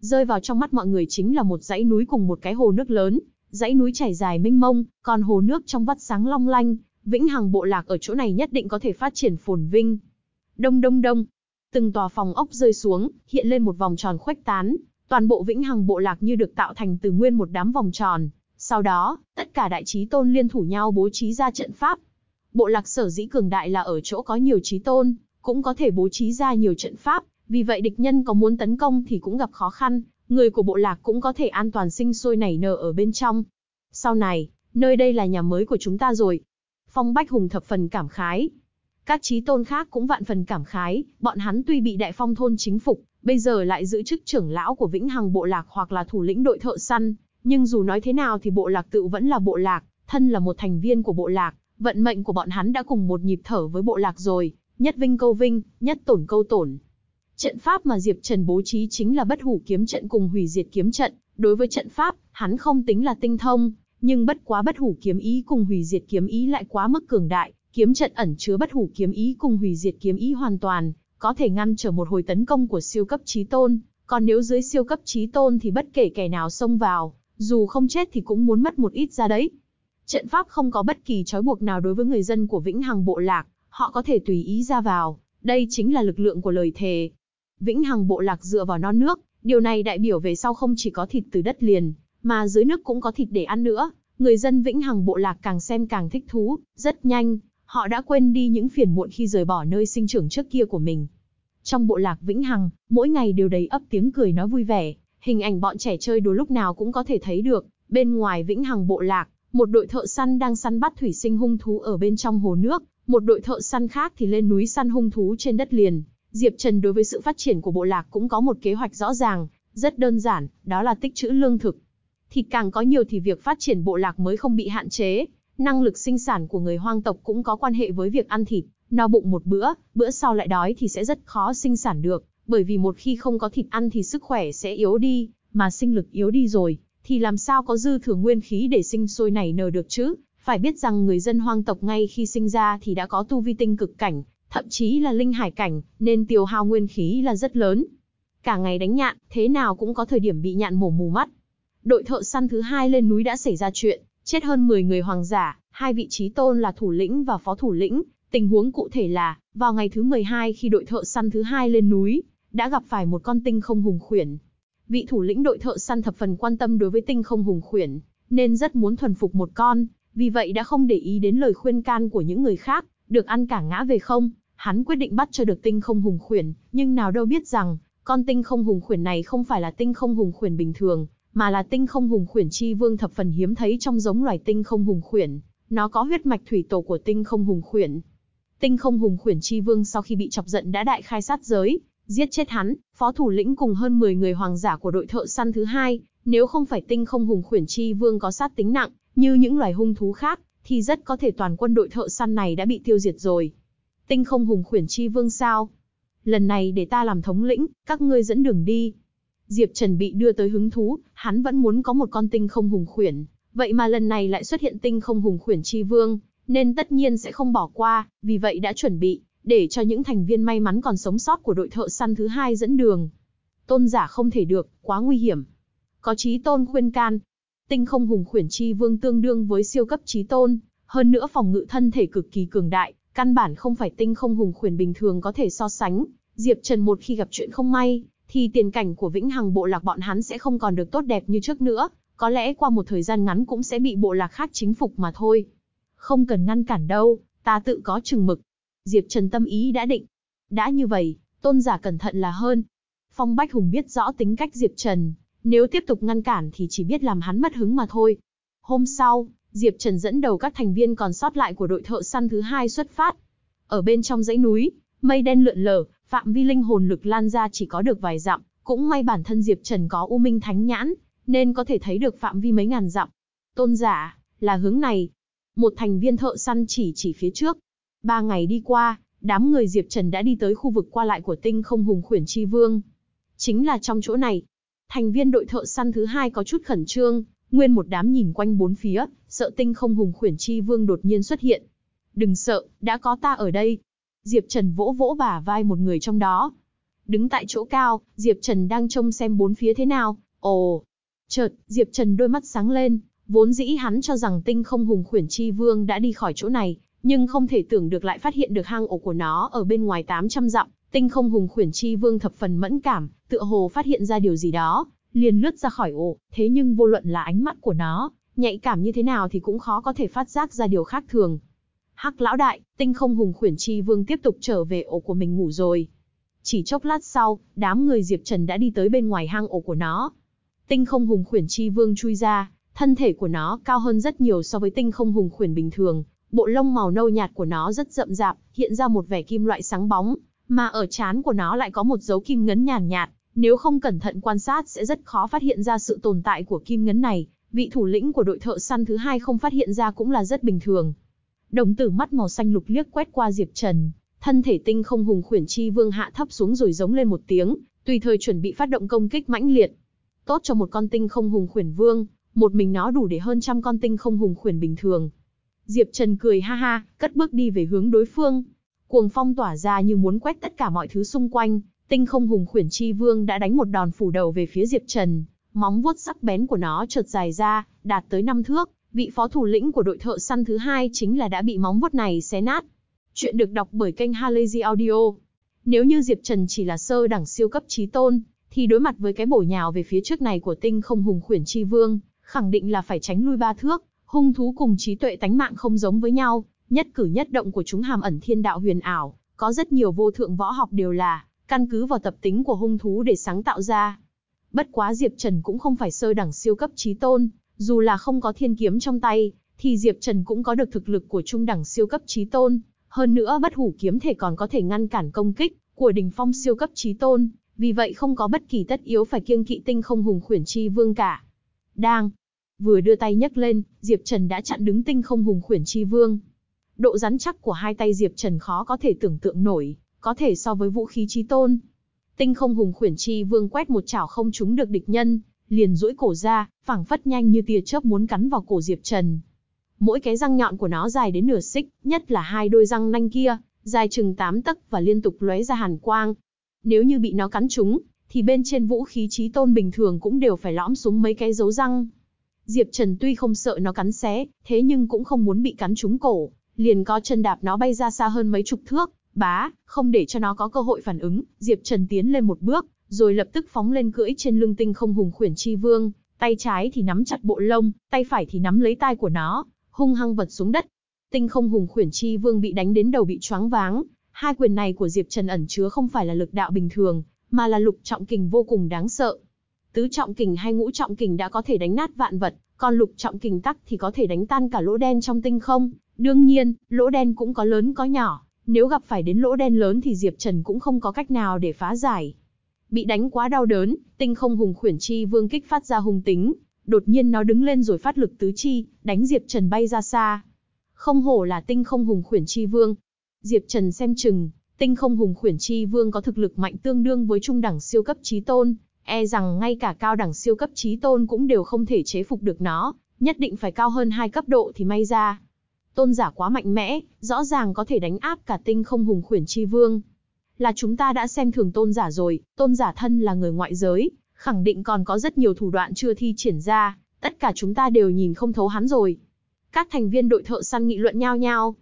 S1: Rơi vào trong mắt mọi người chính là một dãy núi cùng một cái hồ nước lớn, dãy núi chảy dài mênh mông, còn hồ nước trong vắt sáng long lanh, vĩnh hằng bộ lạc ở chỗ này nhất định có thể phát triển phồn vinh. Đông đông đông, từng tòa phòng ốc rơi xuống, hiện lên một vòng tròn khuếch tán, toàn bộ vĩnh hằng bộ lạc như được tạo thành từ nguyên một đám vòng tròn. Sau đó, tất cả đại trí tôn liên thủ nhau bố trí ra trận pháp. Bộ lạc sở dĩ cường đại là ở chỗ có nhiều trí tôn, cũng có thể bố trí ra nhiều trận pháp, vì vậy địch nhân có muốn tấn công thì cũng gặp khó khăn, người của bộ lạc cũng có thể an toàn sinh sôi nảy nở ở bên trong. Sau này, nơi đây là nhà mới của chúng ta rồi. Phong Bách Hùng thập phần cảm khái. Các trí tôn khác cũng vạn phần cảm khái, bọn hắn tuy bị đại phong thôn chính phục, bây giờ lại giữ chức trưởng lão của Vĩnh Hằng bộ lạc hoặc là thủ lĩnh đội thợ săn, Nhưng dù nói thế nào thì bộ lạc tự vẫn là bộ lạc, thân là một thành viên của bộ lạc, vận mệnh của bọn hắn đã cùng một nhịp thở với bộ lạc rồi, nhất vinh câu vinh, nhất tổn câu tổn. Trận pháp mà Diệp Trần bố trí chính là bất hủ kiếm trận cùng hủy diệt kiếm trận, đối với trận pháp, hắn không tính là tinh thông, nhưng bất quá bất hủ kiếm ý cùng hủy diệt kiếm ý lại quá mức cường đại, kiếm trận ẩn chứa bất hủ kiếm ý cùng hủy diệt kiếm ý hoàn toàn, có thể ngăn trở một hồi tấn công của siêu cấp trí tôn, còn nếu dưới siêu cấp trí tôn thì bất kể kẻ nào xông vào, dù không chết thì cũng muốn mất một ít ra đấy. Trận pháp không có bất kỳ trói buộc nào đối với người dân của Vĩnh Hằng bộ lạc, họ có thể tùy ý ra vào, đây chính là lực lượng của lời thề. Vĩnh Hằng bộ lạc dựa vào non nước, điều này đại biểu về sau không chỉ có thịt từ đất liền, mà dưới nước cũng có thịt để ăn nữa. Người dân Vĩnh Hằng bộ lạc càng xem càng thích thú, rất nhanh, họ đã quên đi những phiền muộn khi rời bỏ nơi sinh trưởng trước kia của mình. Trong bộ lạc Vĩnh Hằng, mỗi ngày đều đầy ấp tiếng cười nói vui vẻ, hình ảnh bọn trẻ chơi đùa lúc nào cũng có thể thấy được. Bên ngoài Vĩnh Hằng bộ lạc, một đội thợ săn đang săn bắt thủy sinh hung thú ở bên trong hồ nước, một đội thợ săn khác thì lên núi săn hung thú trên đất liền. Diệp Trần đối với sự phát triển của bộ lạc cũng có một kế hoạch rõ ràng, rất đơn giản, đó là tích trữ lương thực. Thịt càng có nhiều thì việc phát triển bộ lạc mới không bị hạn chế. Năng lực sinh sản của người hoang tộc cũng có quan hệ với việc ăn thịt, no bụng một bữa, bữa sau lại đói thì sẽ rất khó sinh sản được, bởi vì một khi không có thịt ăn thì sức khỏe sẽ yếu đi, mà sinh lực yếu đi rồi, thì làm sao có dư thừa nguyên khí để sinh sôi nảy nở được chứ? Phải biết rằng người dân hoang tộc ngay khi sinh ra thì đã có tu vi tinh cực cảnh, thậm chí là linh hải cảnh, nên tiêu hao nguyên khí là rất lớn. Cả ngày đánh nhạn, thế nào cũng có thời điểm bị nhạn mổ mù mắt. Đội thợ săn thứ hai lên núi đã xảy ra chuyện, chết hơn 10 người hoàng giả, hai vị trí tôn là thủ lĩnh và phó thủ lĩnh. Tình huống cụ thể là, vào ngày thứ 12 khi đội thợ săn thứ hai lên núi, đã gặp phải một con tinh không hùng khuyển. Vị thủ lĩnh đội thợ săn thập phần quan tâm đối với tinh không hùng khuyển, nên rất muốn thuần phục một con, vì vậy đã không để ý đến lời khuyên can của những người khác, được ăn cả ngã về không, hắn quyết định bắt cho được tinh không hùng khuyển, nhưng nào đâu biết rằng, con tinh không hùng khuyển này không phải là tinh không hùng khuyển bình thường, mà là tinh không hùng khuyển chi vương thập phần hiếm thấy trong giống loài tinh không hùng khuyển, nó có huyết mạch thủy tổ của tinh không hùng khuyển. Tinh không hùng khuyển chi vương sau khi bị chọc giận đã đại khai sát giới, giết chết hắn, phó thủ lĩnh cùng hơn 10 người hoàng giả của đội thợ săn thứ hai, nếu không phải tinh không hùng khuyển chi vương có sát tính nặng, như những loài hung thú khác, thì rất có thể toàn quân đội thợ săn này đã bị tiêu diệt rồi. Tinh không hùng khuyển chi vương sao? Lần này để ta làm thống lĩnh, các ngươi dẫn đường đi. Diệp Trần bị đưa tới hứng thú, hắn vẫn muốn có một con tinh không hùng khuyển, vậy mà lần này lại xuất hiện tinh không hùng khuyển chi vương, nên tất nhiên sẽ không bỏ qua, vì vậy đã chuẩn bị, để cho những thành viên may mắn còn sống sót của đội thợ săn thứ hai dẫn đường. Tôn giả không thể được, quá nguy hiểm. Có trí tôn khuyên can, Tinh không hùng khuyển chi vương tương đương với siêu cấp trí tôn, hơn nữa phòng ngự thân thể cực kỳ cường đại, căn bản không phải tinh không hùng khuyển bình thường có thể so sánh. Diệp Trần một khi gặp chuyện không may, thì tiền cảnh của vĩnh hằng bộ lạc bọn hắn sẽ không còn được tốt đẹp như trước nữa, có lẽ qua một thời gian ngắn cũng sẽ bị bộ lạc khác chính phục mà thôi. Không cần ngăn cản đâu, ta tự có chừng mực. Diệp Trần tâm ý đã định. Đã như vậy, tôn giả cẩn thận là hơn. Phong Bách Hùng biết rõ tính cách Diệp Trần, nếu tiếp tục ngăn cản thì chỉ biết làm hắn mất hứng mà thôi. Hôm sau, Diệp Trần dẫn đầu các thành viên còn sót lại của đội thợ săn thứ hai xuất phát. Ở bên trong dãy núi, mây đen lượn lờ, phạm vi linh hồn lực lan ra chỉ có được vài dặm, cũng may bản thân Diệp Trần có U Minh Thánh Nhãn, nên có thể thấy được phạm vi mấy ngàn dặm. Tôn giả, là hướng này. Một thành viên thợ săn chỉ chỉ phía trước. Ba ngày đi qua, đám người Diệp Trần đã đi tới khu vực qua lại của tinh không hùng khuyển chi vương. Chính là trong chỗ này, Thành viên đội thợ săn thứ hai có chút khẩn trương, nguyên một đám nhìn quanh bốn phía, sợ tinh không hùng khuyển chi vương đột nhiên xuất hiện. Đừng sợ, đã có ta ở đây. Diệp Trần vỗ vỗ bả vai một người trong đó. Đứng tại chỗ cao, Diệp Trần đang trông xem bốn phía thế nào. Ồ! Chợt, Diệp Trần đôi mắt sáng lên, vốn dĩ hắn cho rằng tinh không hùng khuyển chi vương đã đi khỏi chỗ này, nhưng không thể tưởng được lại phát hiện được hang ổ của nó ở bên ngoài 800 dặm, Tinh không hùng khuyển chi vương thập phần mẫn cảm, tựa hồ phát hiện ra điều gì đó, liền lướt ra khỏi ổ, thế nhưng vô luận là ánh mắt của nó, nhạy cảm như thế nào thì cũng khó có thể phát giác ra điều khác thường. Hắc lão đại, tinh không hùng khuyển chi vương tiếp tục trở về ổ của mình ngủ rồi. Chỉ chốc lát sau, đám người Diệp Trần đã đi tới bên ngoài hang ổ của nó. Tinh không hùng khuyển chi vương chui ra, thân thể của nó cao hơn rất nhiều so với tinh không hùng khuyển bình thường, bộ lông màu nâu nhạt của nó rất rậm rạp, hiện ra một vẻ kim loại sáng bóng, mà ở trán của nó lại có một dấu kim ngấn nhàn nhạt, nếu không cẩn thận quan sát sẽ rất khó phát hiện ra sự tồn tại của kim ngấn này, vị thủ lĩnh của đội thợ săn thứ hai không phát hiện ra cũng là rất bình thường. Đồng tử mắt màu xanh lục liếc quét qua Diệp Trần, thân thể tinh không hùng khuyển chi vương hạ thấp xuống rồi giống lên một tiếng, tùy thời chuẩn bị phát động công kích mãnh liệt. Tốt cho một con tinh không hùng khuyển vương, một mình nó đủ để hơn trăm con tinh không hùng khuyển bình thường. Diệp Trần cười ha ha, cất bước đi về hướng đối phương. Cuồng phong tỏa ra như muốn quét tất cả mọi thứ xung quanh, tinh không hùng khuyển chi vương đã đánh một đòn phủ đầu về phía Diệp Trần. Móng vuốt sắc bén của nó chợt dài ra, đạt tới năm thước, vị phó thủ lĩnh của đội thợ săn thứ hai chính là đã bị móng vuốt này xé nát. Chuyện được đọc bởi kênh Halazy Audio. Nếu như Diệp Trần chỉ là sơ đẳng siêu cấp trí tôn, thì đối mặt với cái bổ nhào về phía trước này của tinh không hùng khuyển chi vương, khẳng định là phải tránh lui ba thước, hung thú cùng trí tuệ tánh mạng không giống với nhau, nhất cử nhất động của chúng hàm ẩn thiên đạo huyền ảo, có rất nhiều vô thượng võ học đều là căn cứ vào tập tính của hung thú để sáng tạo ra. Bất quá Diệp Trần cũng không phải sơ đẳng siêu cấp trí tôn, dù là không có thiên kiếm trong tay, thì Diệp Trần cũng có được thực lực của trung đẳng siêu cấp trí tôn, hơn nữa bất hủ kiếm thể còn có thể ngăn cản công kích của đỉnh phong siêu cấp trí tôn, vì vậy không có bất kỳ tất yếu phải kiêng kỵ tinh không hùng khuyển chi vương cả. Đang vừa đưa tay nhấc lên, Diệp Trần đã chặn đứng tinh không hùng khuyển chi vương. Độ rắn chắc của hai tay Diệp Trần khó có thể tưởng tượng nổi, có thể so với vũ khí chí tôn. Tinh không hùng khuyển chi vương quét một chảo không trúng được địch nhân, liền duỗi cổ ra, phẳng phất nhanh như tia chớp muốn cắn vào cổ Diệp Trần. Mỗi cái răng nhọn của nó dài đến nửa xích, nhất là hai đôi răng nanh kia, dài chừng 8 tấc và liên tục lóe ra hàn quang. Nếu như bị nó cắn trúng, thì bên trên vũ khí chí tôn bình thường cũng đều phải lõm xuống mấy cái dấu răng. Diệp Trần tuy không sợ nó cắn xé, thế nhưng cũng không muốn bị cắn trúng cổ, liền co chân đạp nó bay ra xa hơn mấy chục thước, bá, không để cho nó có cơ hội phản ứng, Diệp Trần tiến lên một bước, rồi lập tức phóng lên cưỡi trên lưng tinh không hùng khuyển chi vương, tay trái thì nắm chặt bộ lông, tay phải thì nắm lấy tai của nó, hung hăng vật xuống đất. Tinh không hùng khuyển chi vương bị đánh đến đầu bị choáng váng, hai quyền này của Diệp Trần ẩn chứa không phải là lực đạo bình thường, mà là lục trọng kình vô cùng đáng sợ. Tứ trọng kình hay ngũ trọng kình đã có thể đánh nát vạn vật, còn lục trọng kình tắc thì có thể đánh tan cả lỗ đen trong tinh không. Đương nhiên, lỗ đen cũng có lớn có nhỏ, nếu gặp phải đến lỗ đen lớn thì Diệp Trần cũng không có cách nào để phá giải. Bị đánh quá đau đớn, tinh không hùng khuyển chi vương kích phát ra hung tính, đột nhiên nó đứng lên rồi phát lực tứ chi, đánh Diệp Trần bay ra xa. Không hổ là tinh không hùng khuyển chi vương. Diệp Trần xem chừng, tinh không hùng khuyển chi vương có thực lực mạnh tương đương với trung đẳng siêu cấp trí tôn, e rằng ngay cả cao đẳng siêu cấp trí tôn cũng đều không thể chế phục được nó, nhất định phải cao hơn hai cấp độ thì may ra. Tôn giả quá mạnh mẽ, rõ ràng có thể đánh áp cả tinh không hùng khuyển chi vương. Là chúng ta đã xem thường tôn giả rồi, tôn giả thân là người ngoại giới, khẳng định còn có rất nhiều thủ đoạn chưa thi triển ra, tất cả chúng ta đều nhìn không thấu hắn rồi. Các thành viên đội thợ săn nghị luận nhau nhau.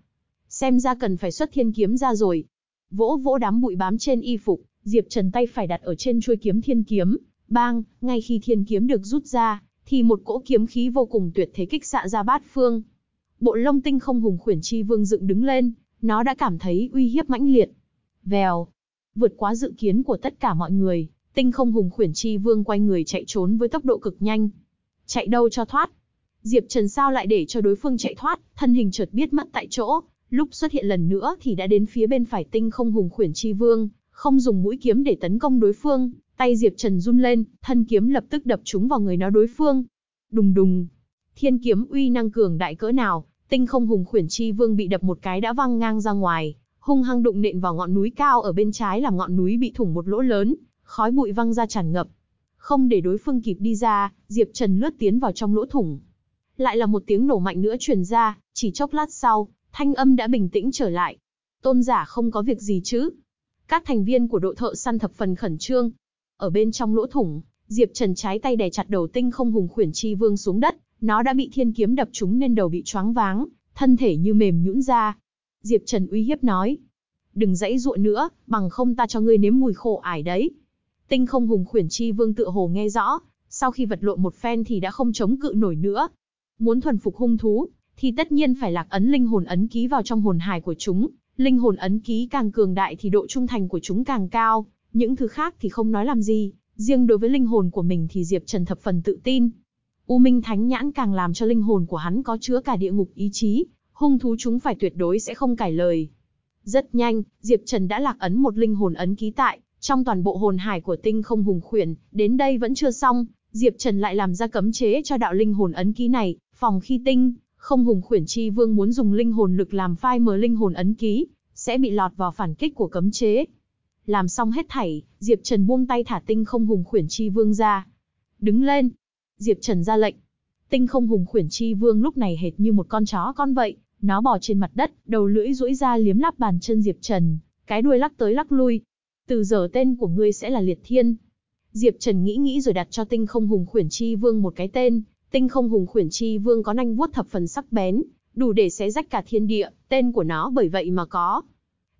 S1: Xem ra cần phải xuất thiên kiếm ra rồi. Vỗ vỗ đám bụi bám trên y phục, Diệp Trần tay phải đặt ở trên chuôi kiếm thiên kiếm, bang, ngay khi thiên kiếm được rút ra, thì một cỗ kiếm khí vô cùng tuyệt thế kích xạ ra bát phương. Bộ lông tinh không hùng khuyển chi vương dựng đứng lên, nó đã cảm thấy uy hiếp mãnh liệt. Vèo, vượt quá dự kiến của tất cả mọi người, tinh không hùng khuyển chi vương quay người chạy trốn với tốc độ cực nhanh. Chạy đâu cho thoát. Diệp Trần sao lại để cho đối phương chạy thoát, thân hình chợt biết mất tại chỗ, lúc xuất hiện lần nữa thì đã đến phía bên phải tinh không hùng khuyển chi vương, không dùng mũi kiếm để tấn công đối phương, tay Diệp Trần run lên, thân kiếm lập tức đập trúng vào người nó đối phương. Đùng đùng, thiên kiếm uy năng cường đại cỡ nào, tinh không hùng khuyển chi vương bị đập một cái đã văng ngang ra ngoài, hung hăng đụng nện vào ngọn núi cao ở bên trái làm ngọn núi bị thủng một lỗ lớn, khói bụi văng ra tràn ngập. Không để đối phương kịp đi ra, Diệp Trần lướt tiến vào trong lỗ thủng. Lại là một tiếng nổ mạnh nữa truyền ra, chỉ chốc lát sau, thanh âm đã bình tĩnh trở lại. Tôn giả không có việc gì chứ? Các thành viên của đội thợ săn thập phần khẩn trương. Ở bên trong lỗ thủng, Diệp Trần trái tay đè chặt đầu tinh không hùng khuyển chi vương xuống đất, nó đã bị thiên kiếm đập trúng nên đầu bị choáng váng, thân thể như mềm nhũn ra. Diệp Trần uy hiếp nói, đừng dãy dụa nữa, bằng không ta cho ngươi nếm mùi khổ ải đấy. Tinh không hùng khuyển chi vương tựa hồ nghe rõ, sau khi vật lộn một phen thì đã không chống cự nổi nữa. Muốn thuần phục hung thú, thì tất nhiên phải lạc ấn linh hồn ấn ký vào trong hồn hài của chúng, linh hồn ấn ký càng cường đại thì độ trung thành của chúng càng cao, những thứ khác thì không nói làm gì, riêng đối với linh hồn của mình thì Diệp Trần thập phần tự tin. U Minh Thánh Nhãn càng làm cho linh hồn của hắn có chứa cả địa ngục ý chí, hung thú chúng phải tuyệt đối sẽ không cải lời. Rất nhanh, Diệp Trần đã lạc ấn một linh hồn ấn ký tại Trong toàn bộ hồn hải của tinh không hùng khuyển, đến đây vẫn chưa xong, Diệp Trần lại làm ra cấm chế cho đạo linh hồn ấn ký này, phòng khi tinh, không hùng khuyển chi vương muốn dùng linh hồn lực làm phai mờ linh hồn ấn ký, sẽ bị lọt vào phản kích của cấm chế. Làm xong hết thảy, Diệp Trần buông tay thả tinh không hùng khuyển chi vương ra. Đứng lên. Diệp Trần ra lệnh. Tinh không hùng khuyển chi vương lúc này hệt như một con chó con vậy, nó bò trên mặt đất, đầu lưỡi duỗi ra liếm lắp bàn chân Diệp Trần, cái đuôi lắc tới lắc lui. Từ giờ tên của ngươi sẽ là Liệt Thiên. Diệp Trần nghĩ nghĩ rồi đặt cho tinh không hùng khuyển chi vương một cái tên. Tinh không hùng khuyển chi vương có nanh vuốt thập phần sắc bén, đủ để xé rách cả thiên địa, tên của nó bởi vậy mà có.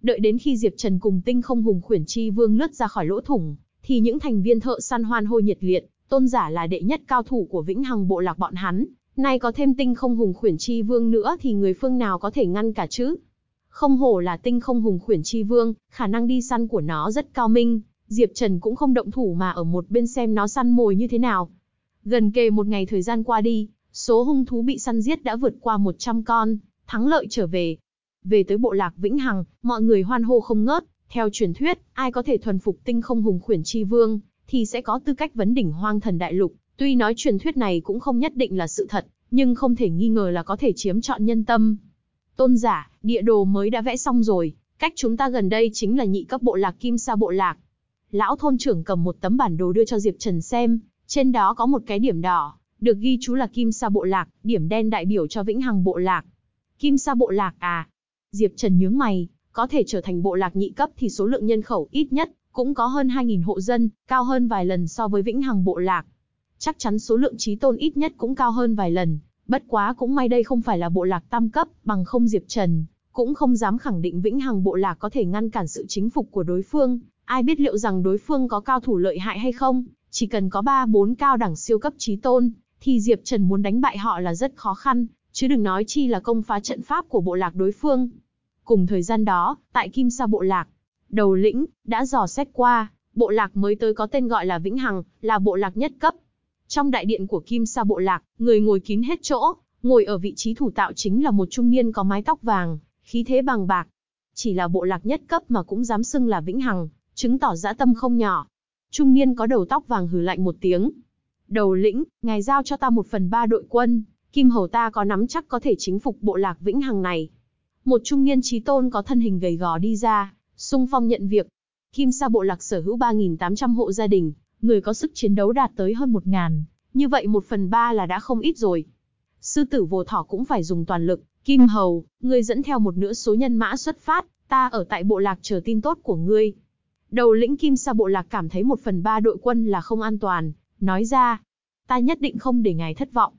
S1: Đợi đến khi Diệp Trần cùng tinh không hùng khuyển chi vương lướt ra khỏi lỗ thủng, thì những thành viên thợ săn hoan hô nhiệt liệt, tôn giả là đệ nhất cao thủ của vĩnh hằng bộ lạc bọn hắn, nay có thêm tinh không hùng khuyển chi vương nữa thì người phương nào có thể ngăn cả chứ? Không hổ là tinh không hùng khuyển chi vương, khả năng đi săn của nó rất cao minh, Diệp Trần cũng không động thủ mà ở một bên xem nó săn mồi như thế nào. Gần kề một ngày thời gian qua đi, số hung thú bị săn giết đã vượt qua 100 con, thắng lợi trở về. Về tới bộ lạc Vĩnh Hằng, mọi người hoan hô không ngớt, theo truyền thuyết, ai có thể thuần phục tinh không hùng khuyển chi vương, thì sẽ có tư cách vấn đỉnh hoang thần đại lục. Tuy nói truyền thuyết này cũng không nhất định là sự thật, nhưng không thể nghi ngờ là có thể chiếm trọn nhân tâm. Tôn giả, địa đồ mới đã vẽ xong rồi, cách chúng ta gần đây chính là nhị cấp bộ lạc Kim Sa bộ lạc. Lão thôn trưởng cầm một tấm bản đồ đưa cho Diệp Trần xem, trên đó có một cái điểm đỏ, được ghi chú là Kim Sa bộ lạc, điểm đen đại biểu cho Vĩnh Hằng bộ lạc. Kim Sa bộ lạc à? Diệp Trần nhướng mày, có thể trở thành bộ lạc nhị cấp thì số lượng nhân khẩu ít nhất cũng có hơn 2.000 hộ dân, cao hơn vài lần so với Vĩnh Hằng bộ lạc. Chắc chắn số lượng trí tôn ít nhất cũng cao hơn vài lần, bất quá cũng may đây không phải là bộ lạc tam cấp, bằng không Diệp Trần, cũng không dám khẳng định Vĩnh Hằng bộ lạc có thể ngăn cản sự chính phục của đối phương, ai biết liệu rằng đối phương có cao thủ lợi hại hay không, chỉ cần có 3-4 cao đẳng siêu cấp trí tôn, thì Diệp Trần muốn đánh bại họ là rất khó khăn, chứ đừng nói chi là công phá trận pháp của bộ lạc đối phương. Cùng thời gian đó, tại Kim Sa bộ lạc, đầu lĩnh, đã dò xét qua, bộ lạc mới tới có tên gọi là Vĩnh Hằng, là bộ lạc nhất cấp. Trong đại điện của Kim Sa bộ lạc, người ngồi kín hết chỗ, ngồi ở vị trí thủ tạo chính là một trung niên có mái tóc vàng, khí thế bằng bạc. Chỉ là bộ lạc nhất cấp mà cũng dám xưng là Vĩnh Hằng, chứng tỏ dã tâm không nhỏ. Trung niên có đầu tóc vàng hừ lạnh một tiếng. Đầu lĩnh, ngài giao cho ta một phần ba đội quân, Kim Hầu ta có nắm chắc có thể chính phục bộ lạc Vĩnh Hằng này. Một trung niên trí tôn có thân hình gầy gò đi ra, sung phong nhận việc. Kim Sa bộ lạc sở hữu 3.800 hộ gia đình, người có sức chiến đấu đạt tới hơn 1.000, như vậy một phần ba là đã không ít rồi. Sư tử vô thỏ cũng phải dùng toàn lực, Kim Hầu, ngươi dẫn theo một nửa số nhân mã xuất phát, ta ở tại bộ lạc chờ tin tốt của ngươi. Đầu lĩnh Kim Sa bộ lạc cảm thấy một phần ba đội quân là không an toàn, nói ra, ta nhất định không để ngài thất vọng.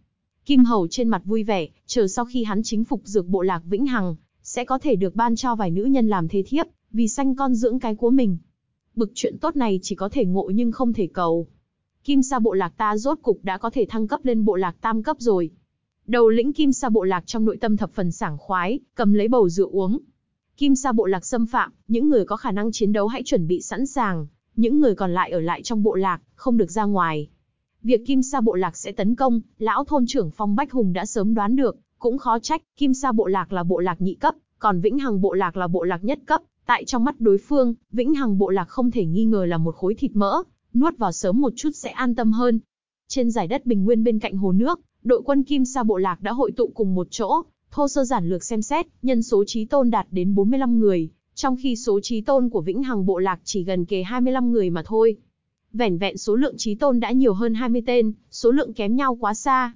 S1: Kim Hầu trên mặt vui vẻ, chờ sau khi hắn chính phục dược bộ lạc Vĩnh Hằng, sẽ có thể được ban cho vài nữ nhân làm thế thiếp, vì sanh con dưỡng cái của mình. Bực chuyện tốt này chỉ có thể ngộ nhưng không thể cầu. Kim Sa bộ lạc ta rốt cục đã có thể thăng cấp lên bộ lạc tam cấp rồi. Đầu lĩnh Kim Sa bộ lạc trong nội tâm thập phần sảng khoái, cầm lấy bầu rượu uống. Kim Sa bộ lạc xâm phạm, những người có khả năng chiến đấu hãy chuẩn bị sẵn sàng, những người còn lại ở lại trong bộ lạc, không được ra ngoài. Việc Kim Sa bộ lạc sẽ tấn công, lão thôn trưởng Phong Bách Hùng đã sớm đoán được, cũng khó trách, Kim Sa bộ lạc là bộ lạc nhị cấp, còn Vĩnh Hằng bộ lạc là bộ lạc nhất cấp, tại trong mắt đối phương, Vĩnh Hằng bộ lạc không thể nghi ngờ là một khối thịt mỡ, nuốt vào sớm một chút sẽ an tâm hơn. Trên giải đất bình nguyên bên cạnh hồ nước, đội quân Kim Sa bộ lạc đã hội tụ cùng một chỗ, thô sơ giản lược xem xét, nhân số trí tôn đạt đến 45 người, trong khi số trí tôn của Vĩnh Hằng bộ lạc chỉ gần kề 25 người mà thôi. Vẻn vẹn số lượng trí tôn đã nhiều hơn 20 tên, số lượng kém nhau quá xa.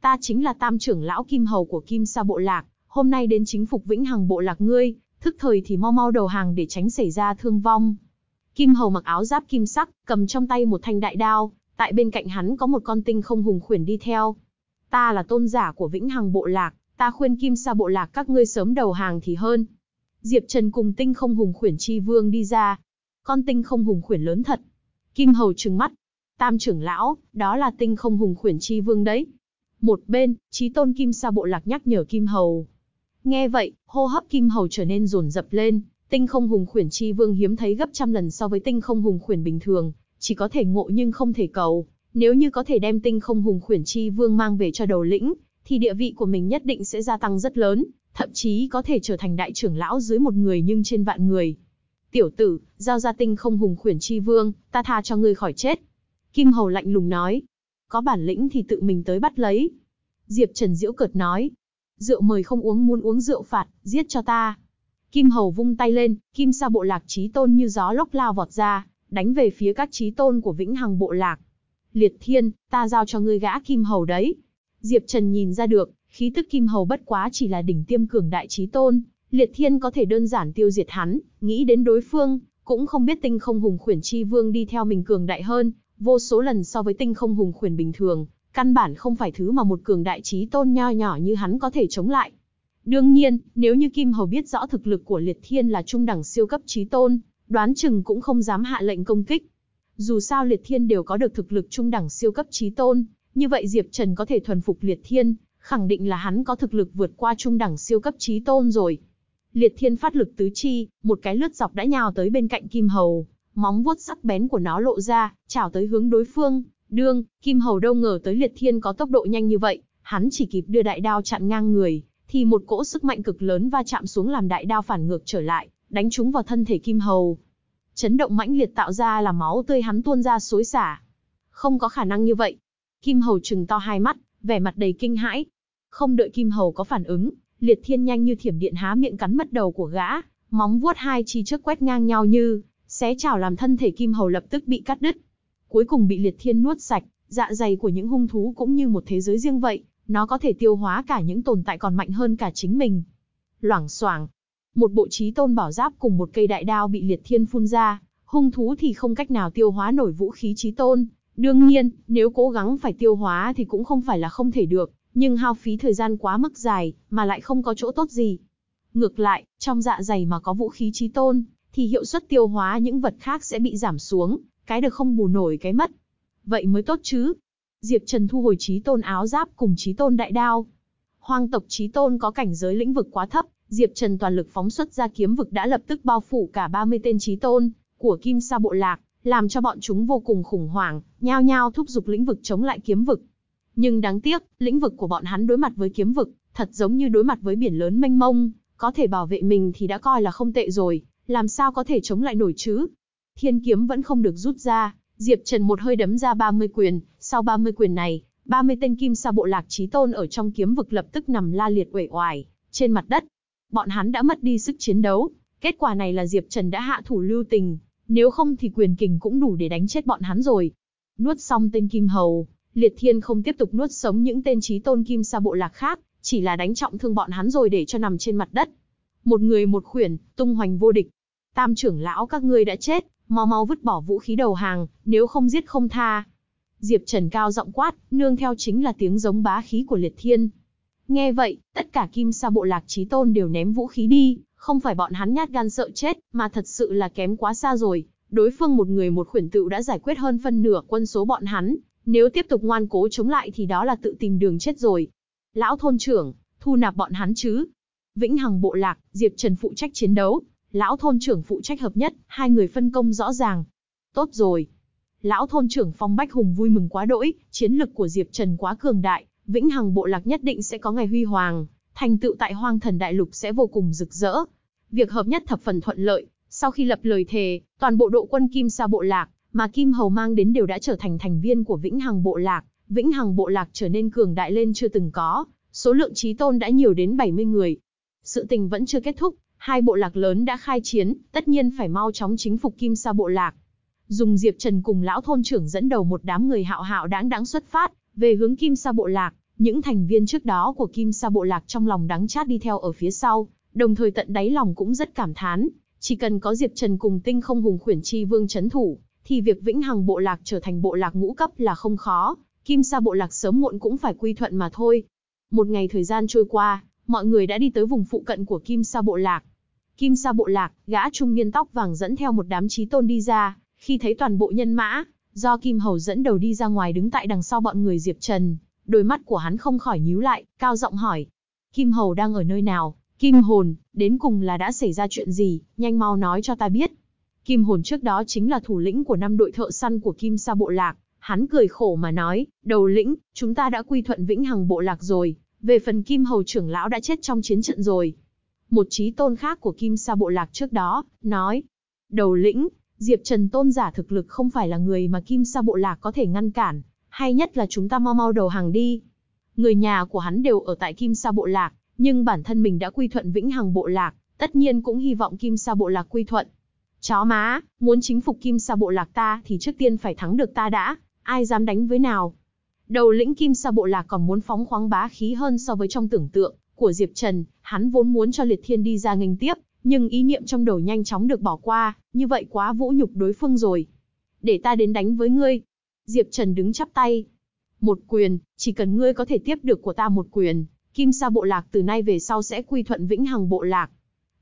S1: Ta chính là tam trưởng lão Kim Hầu của Kim Sa bộ lạc, hôm nay đến chính phục Vĩnh Hằng bộ lạc ngươi, thức thời thì mau mau đầu hàng để tránh xảy ra thương vong. Kim Hầu mặc áo giáp kim sắc, cầm trong tay một thanh đại đao, tại bên cạnh hắn có một con tinh không hùng khuyển đi theo. Ta là tôn giả của Vĩnh Hằng bộ lạc, ta khuyên Kim Sa bộ lạc các ngươi sớm đầu hàng thì hơn. Diệp Trần cùng tinh không hùng khuyển chi vương đi ra. Con tinh không hùng khuyển lớn thật. Kim Hầu trừng mắt. Tam trưởng lão, đó là tinh không hùng khuyển chi vương đấy. Một bên, trí tôn Kim Sa bộ lạc nhắc nhở Kim Hầu. Nghe vậy, hô hấp Kim Hầu trở nên rồn rập lên, tinh không hùng khuyển chi vương hiếm thấy gấp trăm lần so với tinh không hùng khuyển bình thường, chỉ có thể ngộ nhưng không thể cầu. Nếu như có thể đem tinh không hùng khuyển chi vương mang về cho đầu lĩnh, thì địa vị của mình nhất định sẽ gia tăng rất lớn, thậm chí có thể trở thành đại trưởng lão dưới một người nhưng trên vạn người. Tiểu tử, giao ra tinh không hùng khuyển chi vương, ta tha cho ngươi khỏi chết. Kim Hầu lạnh lùng nói. Có bản lĩnh thì tự mình tới bắt lấy. Diệp Trần diễu cợt nói. Rượu mời không uống muốn uống rượu phạt, giết cho ta. Kim Hầu vung tay lên, kim sa bộ lạc trí tôn như gió lốc lao vọt ra, đánh về phía các trí tôn của vĩnh hằng bộ lạc. Liệt thiên, ta giao cho ngươi gã Kim Hầu đấy. Diệp Trần nhìn ra được, khí tức Kim Hầu bất quá chỉ là đỉnh tiêm cường đại trí tôn, Liệt Thiên có thể đơn giản tiêu diệt hắn, nghĩ đến đối phương, cũng không biết tinh không hùng khuyển chi vương đi theo mình cường đại hơn, vô số lần so với tinh không hùng khuyển bình thường, căn bản không phải thứ mà một cường đại trí tôn nho nhỏ như hắn có thể chống lại. Đương nhiên, nếu như Kim Hầu biết rõ thực lực của Liệt Thiên là trung đẳng siêu cấp trí tôn, đoán chừng cũng không dám hạ lệnh công kích. Dù sao Liệt Thiên đều có được thực lực trung đẳng siêu cấp trí tôn, như vậy Diệp Trần có thể thuần phục Liệt Thiên, khẳng định là hắn có thực lực vượt qua trung đẳng siêu cấp trí tôn rồi. Liệt Thiên phát lực tứ chi, một cái lướt dọc đã nhào tới bên cạnh Kim Hầu, móng vuốt sắc bén của nó lộ ra, chảo tới hướng đối phương. Đương, Kim Hầu đâu ngờ tới Liệt Thiên có tốc độ nhanh như vậy, hắn chỉ kịp đưa đại đao chặn ngang người, thì một cỗ sức mạnh cực lớn va chạm xuống làm đại đao phản ngược trở lại, đánh trúng vào thân thể Kim Hầu. Chấn động mãnh liệt tạo ra là máu tươi hắn tuôn ra xối xả. Không có khả năng như vậy. Kim Hầu trừng to hai mắt, vẻ mặt đầy kinh hãi. Không đợi Kim Hầu có phản ứng, Liệt Thiên nhanh như thiểm điện há miệng cắn mất đầu của gã, móng vuốt hai chi trước quét ngang nhau như xé chảo làm thân thể Kim Hầu lập tức bị cắt đứt. Cuối cùng bị Liệt Thiên nuốt sạch, dạ dày của những hung thú cũng như một thế giới riêng vậy, nó có thể tiêu hóa cả những tồn tại còn mạnh hơn cả chính mình. Loảng xoảng, một bộ trí tôn bảo giáp cùng một cây đại đao bị Liệt Thiên phun ra, hung thú thì không cách nào tiêu hóa nổi vũ khí trí tôn. Đương nhiên, nếu cố gắng phải tiêu hóa thì cũng không phải là không thể được, nhưng hao phí thời gian quá mức dài, mà lại không có chỗ tốt gì. Ngược lại, trong dạ dày mà có vũ khí trí tôn, thì hiệu suất tiêu hóa những vật khác sẽ bị giảm xuống, cái được không bù nổi cái mất. Vậy mới tốt chứ. Diệp Trần thu hồi trí tôn áo giáp cùng trí tôn đại đao. Hoang tộc trí tôn có cảnh giới lĩnh vực quá thấp, Diệp Trần toàn lực phóng xuất ra kiếm vực đã lập tức bao phủ cả 30 tên trí tôn của Kim Sa bộ lạc, làm cho bọn chúng vô cùng khủng hoảng, nhao nhao thúc giục lĩnh vực chống lại kiếm vực. Nhưng đáng tiếc, lĩnh vực của bọn hắn đối mặt với kiếm vực, thật giống như đối mặt với biển lớn mênh mông, có thể bảo vệ mình thì đã coi là không tệ rồi, làm sao có thể chống lại nổi chứ? Thiên kiếm vẫn không được rút ra, Diệp Trần một hơi đấm ra 30 quyền, sau 30 quyền này, 30 tên kim sa bộ lạc chí tôn ở trong kiếm vực lập tức nằm la liệt uể oải trên mặt đất. Bọn hắn đã mất đi sức chiến đấu, kết quả này là Diệp Trần đã hạ thủ lưu tình, nếu không thì quyền kình cũng đủ để đánh chết bọn hắn rồi. Nuốt xong tên kim hầu, Liệt Thiên không tiếp tục nuốt sống những tên trí tôn kim sa bộ lạc khác, chỉ là đánh trọng thương bọn hắn rồi để cho nằm trên mặt đất. Một người một khuyển, tung hoành vô địch. Tam trưởng lão các ngươi đã chết, mau mau vứt bỏ vũ khí đầu hàng, nếu không giết không tha. Diệp Trần cao giọng quát, nương theo chính là tiếng giống bá khí của Liệt Thiên. Nghe vậy, tất cả kim sa bộ lạc trí tôn đều ném vũ khí đi, không phải bọn hắn nhát gan sợ chết, mà thật sự là kém quá xa rồi. Đối phương một người một khuyển tự đã giải quyết hơn phân nửa quân số bọn hắn, nếu tiếp tục ngoan cố chống lại thì đó là tự tìm đường chết rồi. Lão thôn trưởng, thu nạp bọn hắn chứ. Vĩnh Hằng bộ lạc, Diệp Trần phụ trách chiến đấu, lão thôn trưởng phụ trách hợp nhất, hai người phân công rõ ràng. Tốt rồi. Lão thôn trưởng Phong Bách Hùng vui mừng quá đỗi, chiến lực của Diệp Trần quá cường đại, Vĩnh Hằng bộ lạc nhất định sẽ có ngày huy hoàng, thành tựu tại Hoang Thần Đại Lục sẽ vô cùng rực rỡ. Việc hợp nhất thập phần thuận lợi, sau khi lập lời thề, toàn bộ độ quân Kim Sa bộ lạc mà Kim Hầu mang đến đều đã trở thành thành viên của Vĩnh Hằng Bộ Lạc, Vĩnh Hằng Bộ Lạc trở nên cường đại lên chưa từng có, số lượng trí tôn đã nhiều đến 70 người. Sự tình vẫn chưa kết thúc, hai bộ lạc lớn đã khai chiến, tất nhiên phải mau chóng chính phục Kim Sa Bộ Lạc. Dùng Diệp Trần cùng lão thôn trưởng dẫn đầu một đám người hạo hạo đáng đáng xuất phát, về hướng Kim Sa Bộ Lạc, những thành viên trước đó của Kim Sa Bộ Lạc trong lòng đắng chát đi theo ở phía sau, đồng thời tận đáy lòng cũng rất cảm thán, chỉ cần có Diệp Trần cùng tinh không hùng khuyển chi vương chấn thủ, thì việc vĩnh hằng bộ lạc trở thành bộ lạc ngũ cấp là không khó, kim sa bộ lạc sớm muộn cũng phải quy thuận mà thôi. Một ngày thời gian trôi qua, mọi người đã đi tới vùng phụ cận của kim sa bộ lạc. Kim sa bộ lạc, gã trung niên tóc vàng dẫn theo một đám trí tôn đi ra, khi thấy toàn bộ nhân mã, do Kim Hầu dẫn đầu đi ra ngoài đứng tại đằng sau bọn người Diệp Trần, đôi mắt của hắn không khỏi nhíu lại, cao giọng hỏi. Kim Hầu đang ở nơi nào? Kim Hồn, đến cùng là đã xảy ra chuyện gì, nhanh mau nói cho ta biết. Kim hồn trước đó chính là thủ lĩnh của năm đội thợ săn của Kim Sa bộ lạc, hắn cười khổ mà nói, đầu lĩnh, chúng ta đã quy thuận vĩnh hằng bộ lạc rồi, về phần Kim hầu trưởng lão đã chết trong chiến trận rồi. Một trí tôn khác của Kim Sa bộ lạc trước đó, nói, Đầu lĩnh, Diệp Trần tôn giả thực lực không phải là người mà Kim Sa bộ lạc có thể ngăn cản, hay nhất là chúng ta mau mau đầu hàng đi. Người nhà của hắn đều ở tại Kim Sa bộ lạc, nhưng bản thân mình đã quy thuận Vĩnh Hằng bộ lạc, tất nhiên cũng hy vọng Kim Sa bộ lạc quy thuận. Chó má, muốn chính phục Kim Sa bộ lạc ta thì trước tiên phải thắng được ta đã, ai dám đánh với nào. Đầu lĩnh Kim Sa bộ lạc còn muốn phóng khoáng bá khí hơn so với trong tưởng tượng của Diệp Trần, hắn vốn muốn cho Liệt Thiên đi ra nghênh tiếp, nhưng ý niệm trong đầu nhanh chóng được bỏ qua, như vậy quá vũ nhục đối phương rồi. Để ta đến đánh với ngươi. Diệp Trần đứng chắp tay. Một quyền, chỉ cần ngươi có thể tiếp được của ta một quyền, Kim Sa bộ lạc từ nay về sau sẽ quy thuận Vĩnh Hằng bộ lạc.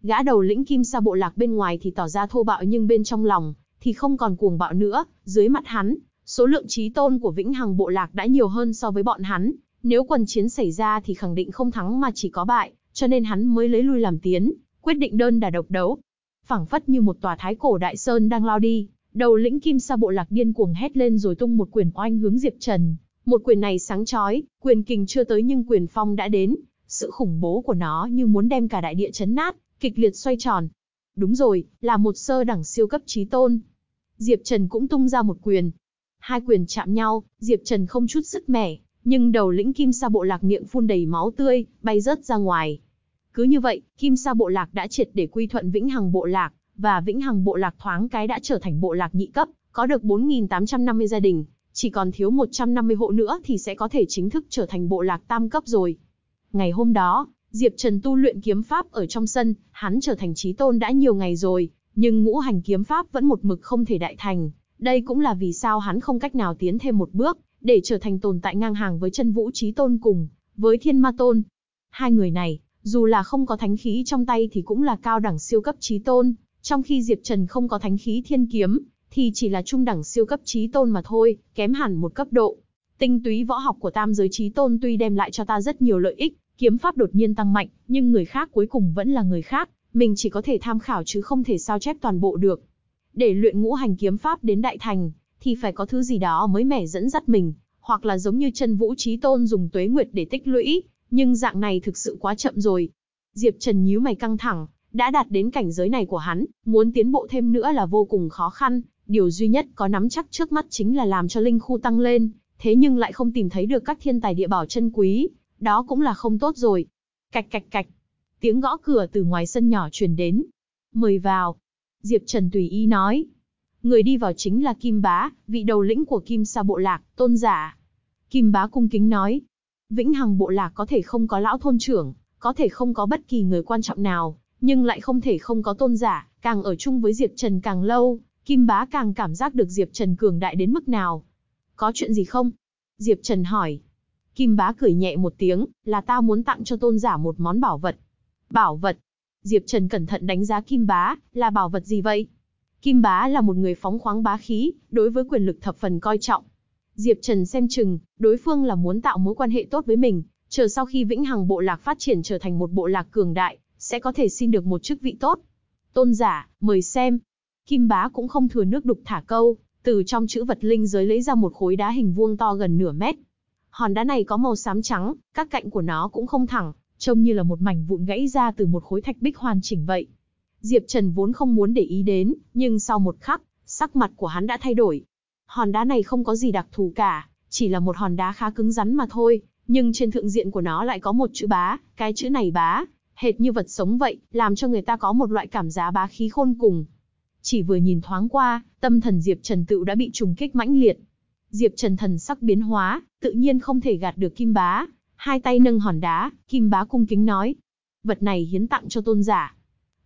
S1: Gã đầu lĩnh Kim Sa bộ lạc bên ngoài thì tỏ ra thô bạo nhưng bên trong lòng thì không còn cuồng bạo nữa, dưới mặt hắn, số lượng trí tôn của Vĩnh Hằng bộ lạc đã nhiều hơn so với bọn hắn, nếu quần chiến xảy ra thì khẳng định không thắng mà chỉ có bại, cho nên hắn mới lấy lui làm tiến, quyết định đơn đả độc đấu. Phảng phất như một tòa thái cổ đại sơn đang lao đi, đầu lĩnh Kim Sa bộ lạc điên cuồng hét lên rồi tung một quyền oanh hướng Diệp Trần. Một quyền này sáng chói, quyền kình chưa tới nhưng quyền phong đã đến, sự khủng bố của nó như muốn đem cả đại địa chấn nát, kịch liệt xoay tròn. Đúng rồi, là một sơ đẳng siêu cấp trí tôn. Diệp Trần cũng tung ra một quyền. Hai quyền chạm nhau, Diệp Trần không chút sức mẻ, nhưng đầu lĩnh Kim Sa bộ lạc miệng phun đầy máu tươi, bay rớt ra ngoài. Cứ như vậy, Kim Sa bộ lạc đã triệt để quy thuận Vĩnh Hằng bộ lạc, và Vĩnh Hằng bộ lạc thoáng cái đã trở thành bộ lạc nhị cấp, có được 4.850 gia đình, chỉ còn thiếu 150 hộ nữa thì sẽ có thể chính thức trở thành bộ lạc tam cấp rồi. Ngày hôm đó, Diệp Trần tu luyện kiếm pháp ở trong sân, hắn trở thành trí tôn đã nhiều ngày rồi, nhưng ngũ hành kiếm pháp vẫn một mực không thể đại thành. Đây cũng là vì sao hắn không cách nào tiến thêm một bước, để trở thành tồn tại ngang hàng với chân vũ trí tôn cùng, với thiên ma tôn. Hai người này, dù là không có thánh khí trong tay thì cũng là cao đẳng siêu cấp trí tôn, trong khi Diệp Trần không có thánh khí thiên kiếm, thì chỉ là trung đẳng siêu cấp trí tôn mà thôi, kém hẳn một cấp độ. Tinh túy võ học của tam giới trí tôn tuy đem lại cho ta rất nhiều lợi ích, kiếm pháp đột nhiên tăng mạnh, nhưng người khác cuối cùng vẫn là người khác, mình chỉ có thể tham khảo chứ không thể sao chép toàn bộ được. Để luyện ngũ hành kiếm pháp đến đại thành, thì phải có thứ gì đó mới mẻ dẫn dắt mình, hoặc là giống như chân vũ trí tôn dùng tuế nguyệt để tích lũy, nhưng dạng này thực sự quá chậm rồi. Diệp Trần nhíu mày căng thẳng, đã đạt đến cảnh giới này của hắn, muốn tiến bộ thêm nữa là vô cùng khó khăn, điều duy nhất có nắm chắc trước mắt chính là làm cho linh khu tăng lên, thế nhưng lại không tìm thấy được các thiên tài địa bảo chân quý, đó cũng là không tốt rồi. Cạch cạch cạch, tiếng gõ cửa từ ngoài sân nhỏ truyền đến. Mời vào. Diệp Trần tùy ý nói. Người đi vào chính là Kim Bá, vị đầu lĩnh của Kim Sa Bộ Lạc, tôn giả. Kim Bá cung kính nói. Vĩnh Hằng Bộ Lạc có thể không có lão thôn trưởng, có thể không có bất kỳ người quan trọng nào, nhưng lại không thể không có tôn giả, càng ở chung với Diệp Trần càng lâu, Kim Bá càng cảm giác được Diệp Trần cường đại đến mức nào. Có chuyện gì không? Diệp Trần hỏi. Kim Bá cười nhẹ một tiếng, là ta muốn tặng cho tôn giả một món bảo vật. Bảo vật? Diệp Trần cẩn thận đánh giá Kim Bá, là bảo vật gì vậy? Kim Bá là một người phóng khoáng bá khí, đối với quyền lực thập phần coi trọng. Diệp Trần xem chừng, đối phương là muốn tạo mối quan hệ tốt với mình, chờ sau khi Vĩnh Hằng bộ lạc phát triển trở thành một bộ lạc cường đại, sẽ có thể xin được một chức vị tốt. Tôn giả, mời xem. Kim Bá cũng không thừa nước đục thả câu, từ trong chữ vật linh giới lấy ra một khối đá hình vuông to gần nửa mét. Hòn đá này có màu xám trắng, các cạnh của nó cũng không thẳng, trông như là một mảnh vụn gãy ra từ một khối thạch bích hoàn chỉnh vậy. Diệp Trần vốn không muốn để ý đến, nhưng sau một khắc, sắc mặt của hắn đã thay đổi. Hòn đá này không có gì đặc thù cả, chỉ là một hòn đá khá cứng rắn mà thôi, nhưng trên thượng diện của nó lại có một chữ bá, cái chữ này bá, hệt như vật sống vậy, làm cho người ta có một loại cảm giá bá khí khôn cùng. Chỉ vừa nhìn thoáng qua, tâm thần Diệp Trần Tựu đã bị trùng kích mãnh liệt. Diệp Trần thần sắc biến hóa, tự nhiên không thể gạt được Kim Bá, hai tay nâng hòn đá, Kim Bá cung kính nói: "Vật này hiến tặng cho tôn giả."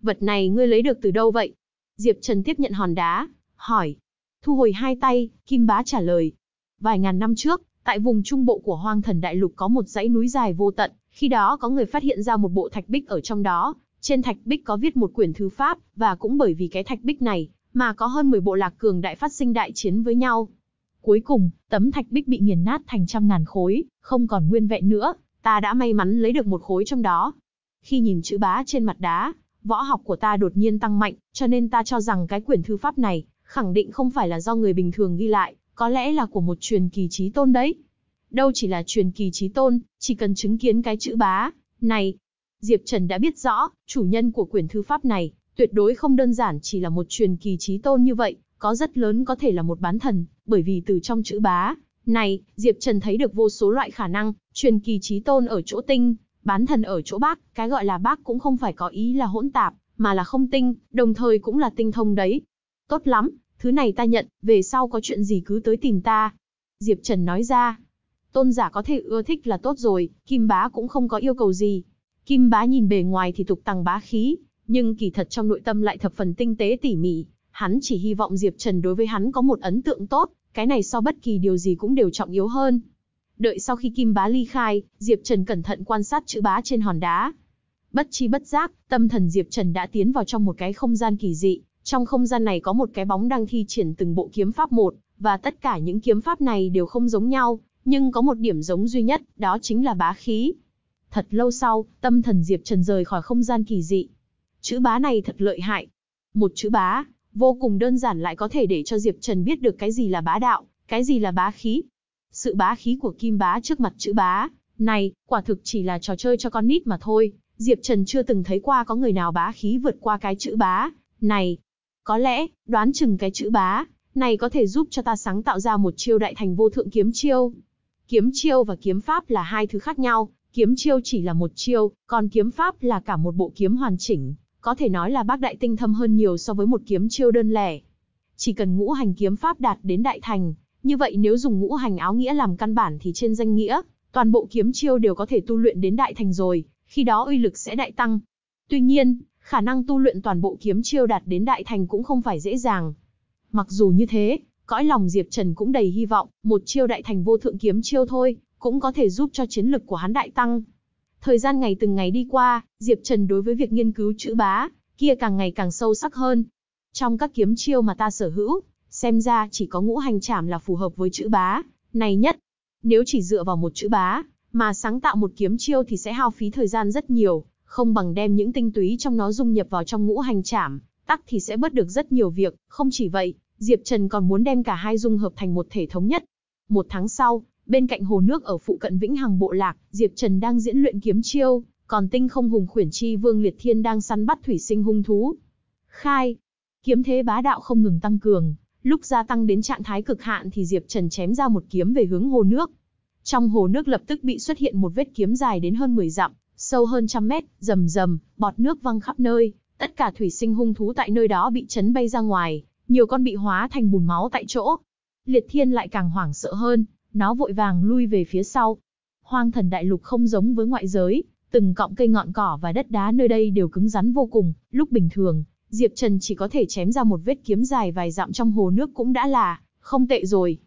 S1: "Vật này ngươi lấy được từ đâu vậy?" Diệp Trần tiếp nhận hòn đá, hỏi. Thu hồi hai tay, Kim Bá trả lời: "Vài ngàn năm trước, tại vùng trung bộ của Hoang Thần Đại Lục có một dãy núi dài vô tận, khi đó có người phát hiện ra một bộ thạch bích ở trong đó, trên thạch bích có viết một quyển thư pháp, và cũng bởi vì cái thạch bích này, mà có hơn 10 bộ lạc cường đại phát sinh đại chiến với nhau. Cuối cùng, tấm thạch bích bị nghiền nát thành trăm ngàn khối, không còn nguyên vẹn nữa, ta đã may mắn lấy được một khối trong đó. Khi nhìn chữ bá trên mặt đá, võ học của ta đột nhiên tăng mạnh, cho nên ta cho rằng cái quyển thư pháp này, khẳng định không phải là do người bình thường ghi lại, có lẽ là của một truyền kỳ trí tôn đấy. Đâu chỉ là truyền kỳ trí tôn, chỉ cần chứng kiến cái chữ bá, này. Diệp Trần đã biết rõ, chủ nhân của quyển thư pháp này, Tuyệt đối không đơn giản chỉ là một truyền kỳ trí tôn như vậy, có rất lớn có thể là một bán thần, bởi vì từ trong chữ bá, này, Diệp Trần thấy được vô số loại khả năng, truyền kỳ trí tôn ở chỗ tinh, bán thần ở chỗ bác, cái gọi là bác cũng không phải có ý là hỗn tạp, mà là không tinh, đồng thời cũng là tinh thông đấy. Tốt lắm, thứ này ta nhận, về sau có chuyện gì cứ tới tìm ta. Diệp Trần nói ra, tôn giả có thể ưa thích là tốt rồi, Kim Bá cũng không có yêu cầu gì. Kim Bá nhìn bề ngoài thì tục tăng bá khí, nhưng kỳ thật trong nội tâm lại thập phần tinh tế tỉ mỉ. Hắn chỉ hy vọng Diệp Trần đối với hắn có một ấn tượng tốt, cái này so bất kỳ điều gì cũng đều trọng yếu hơn. Đợi sau khi Kim Bá ly khai, Diệp Trần cẩn thận quan sát chữ bá trên hòn đá. Bất chi bất giác, tâm thần Diệp Trần đã tiến vào trong một cái không gian kỳ dị. Trong không gian này có một cái bóng đang thi triển từng bộ kiếm pháp một, và tất cả những kiếm pháp này đều không giống nhau, nhưng có một điểm giống duy nhất, đó chính là bá khí. Thật lâu sau, tâm thần Diệp Trần rời khỏi không gian kỳ dị. Chữ bá này thật lợi hại. Một chữ bá, vô cùng đơn giản lại có thể để cho Diệp Trần biết được cái gì là bá đạo, cái gì là bá khí. Sự bá khí của Kim Bá trước mặt chữ bá, này, quả thực chỉ là trò chơi cho con nít mà thôi. Diệp Trần chưa từng thấy qua có người nào bá khí vượt qua cái chữ bá, này. Có lẽ, đoán chừng cái chữ bá, này có thể giúp cho ta sáng tạo ra một chiêu đại thành vô thượng kiếm chiêu. Kiếm chiêu và kiếm pháp là hai thứ khác nhau, kiếm chiêu chỉ là một chiêu, còn kiếm pháp là cả một bộ kiếm hoàn chỉnh, có thể nói là bác đại tinh thâm hơn nhiều so với một kiếm chiêu đơn lẻ. Chỉ cần ngũ hành kiếm pháp đạt đến đại thành, như vậy nếu dùng ngũ hành áo nghĩa làm căn bản thì trên danh nghĩa, toàn bộ kiếm chiêu đều có thể tu luyện đến đại thành rồi, khi đó uy lực sẽ đại tăng. Tuy nhiên, khả năng tu luyện toàn bộ kiếm chiêu đạt đến đại thành cũng không phải dễ dàng. Mặc dù như thế, cõi lòng Diệp Trần cũng đầy hy vọng, một chiêu đại thành vô thượng kiếm chiêu thôi, cũng có thể giúp cho chiến lực của hắn đại tăng. Thời gian ngày từng ngày đi qua, Diệp Trần đối với việc nghiên cứu chữ bá, kia càng ngày càng sâu sắc hơn. Trong các kiếm chiêu mà ta sở hữu, xem ra chỉ có ngũ hành trảm là phù hợp với chữ bá, này nhất. Nếu chỉ dựa vào một chữ bá, mà sáng tạo một kiếm chiêu thì sẽ hao phí thời gian rất nhiều, không bằng đem những tinh túy trong nó dung nhập vào trong ngũ hành trảm, tắc thì sẽ bớt được rất nhiều việc, không chỉ vậy, Diệp Trần còn muốn đem cả hai dung hợp thành một thể thống nhất. Một tháng sau, bên cạnh hồ nước ở phụ cận Vĩnh Hằng Bộ Lạc, Diệp Trần đang diễn luyện kiếm chiêu, còn tinh không hùng khuyển chi vương liệt thiên đang săn bắt thủy sinh hung thú. Khai, kiếm thế bá đạo không ngừng tăng cường, lúc gia tăng đến trạng thái cực hạn thì Diệp Trần chém ra một kiếm về hướng hồ nước. Trong hồ nước lập tức bị xuất hiện một vết kiếm dài đến hơn 10 dặm, sâu hơn trăm mét, rầm rầm, bọt nước văng khắp nơi, tất cả thủy sinh hung thú tại nơi đó bị chấn bay ra ngoài, nhiều con bị hóa thành bùn máu tại chỗ. Liệt Thiên lại càng hoảng sợ hơn, nó vội vàng lui về phía sau. Hoang thần đại lục không giống với ngoại giới, từng cọng cây ngọn cỏ và đất đá nơi đây đều cứng rắn vô cùng, lúc bình thường, Diệp Trần chỉ có thể chém ra một vết kiếm dài vài dặm trong hồ nước cũng đã là không tệ rồi.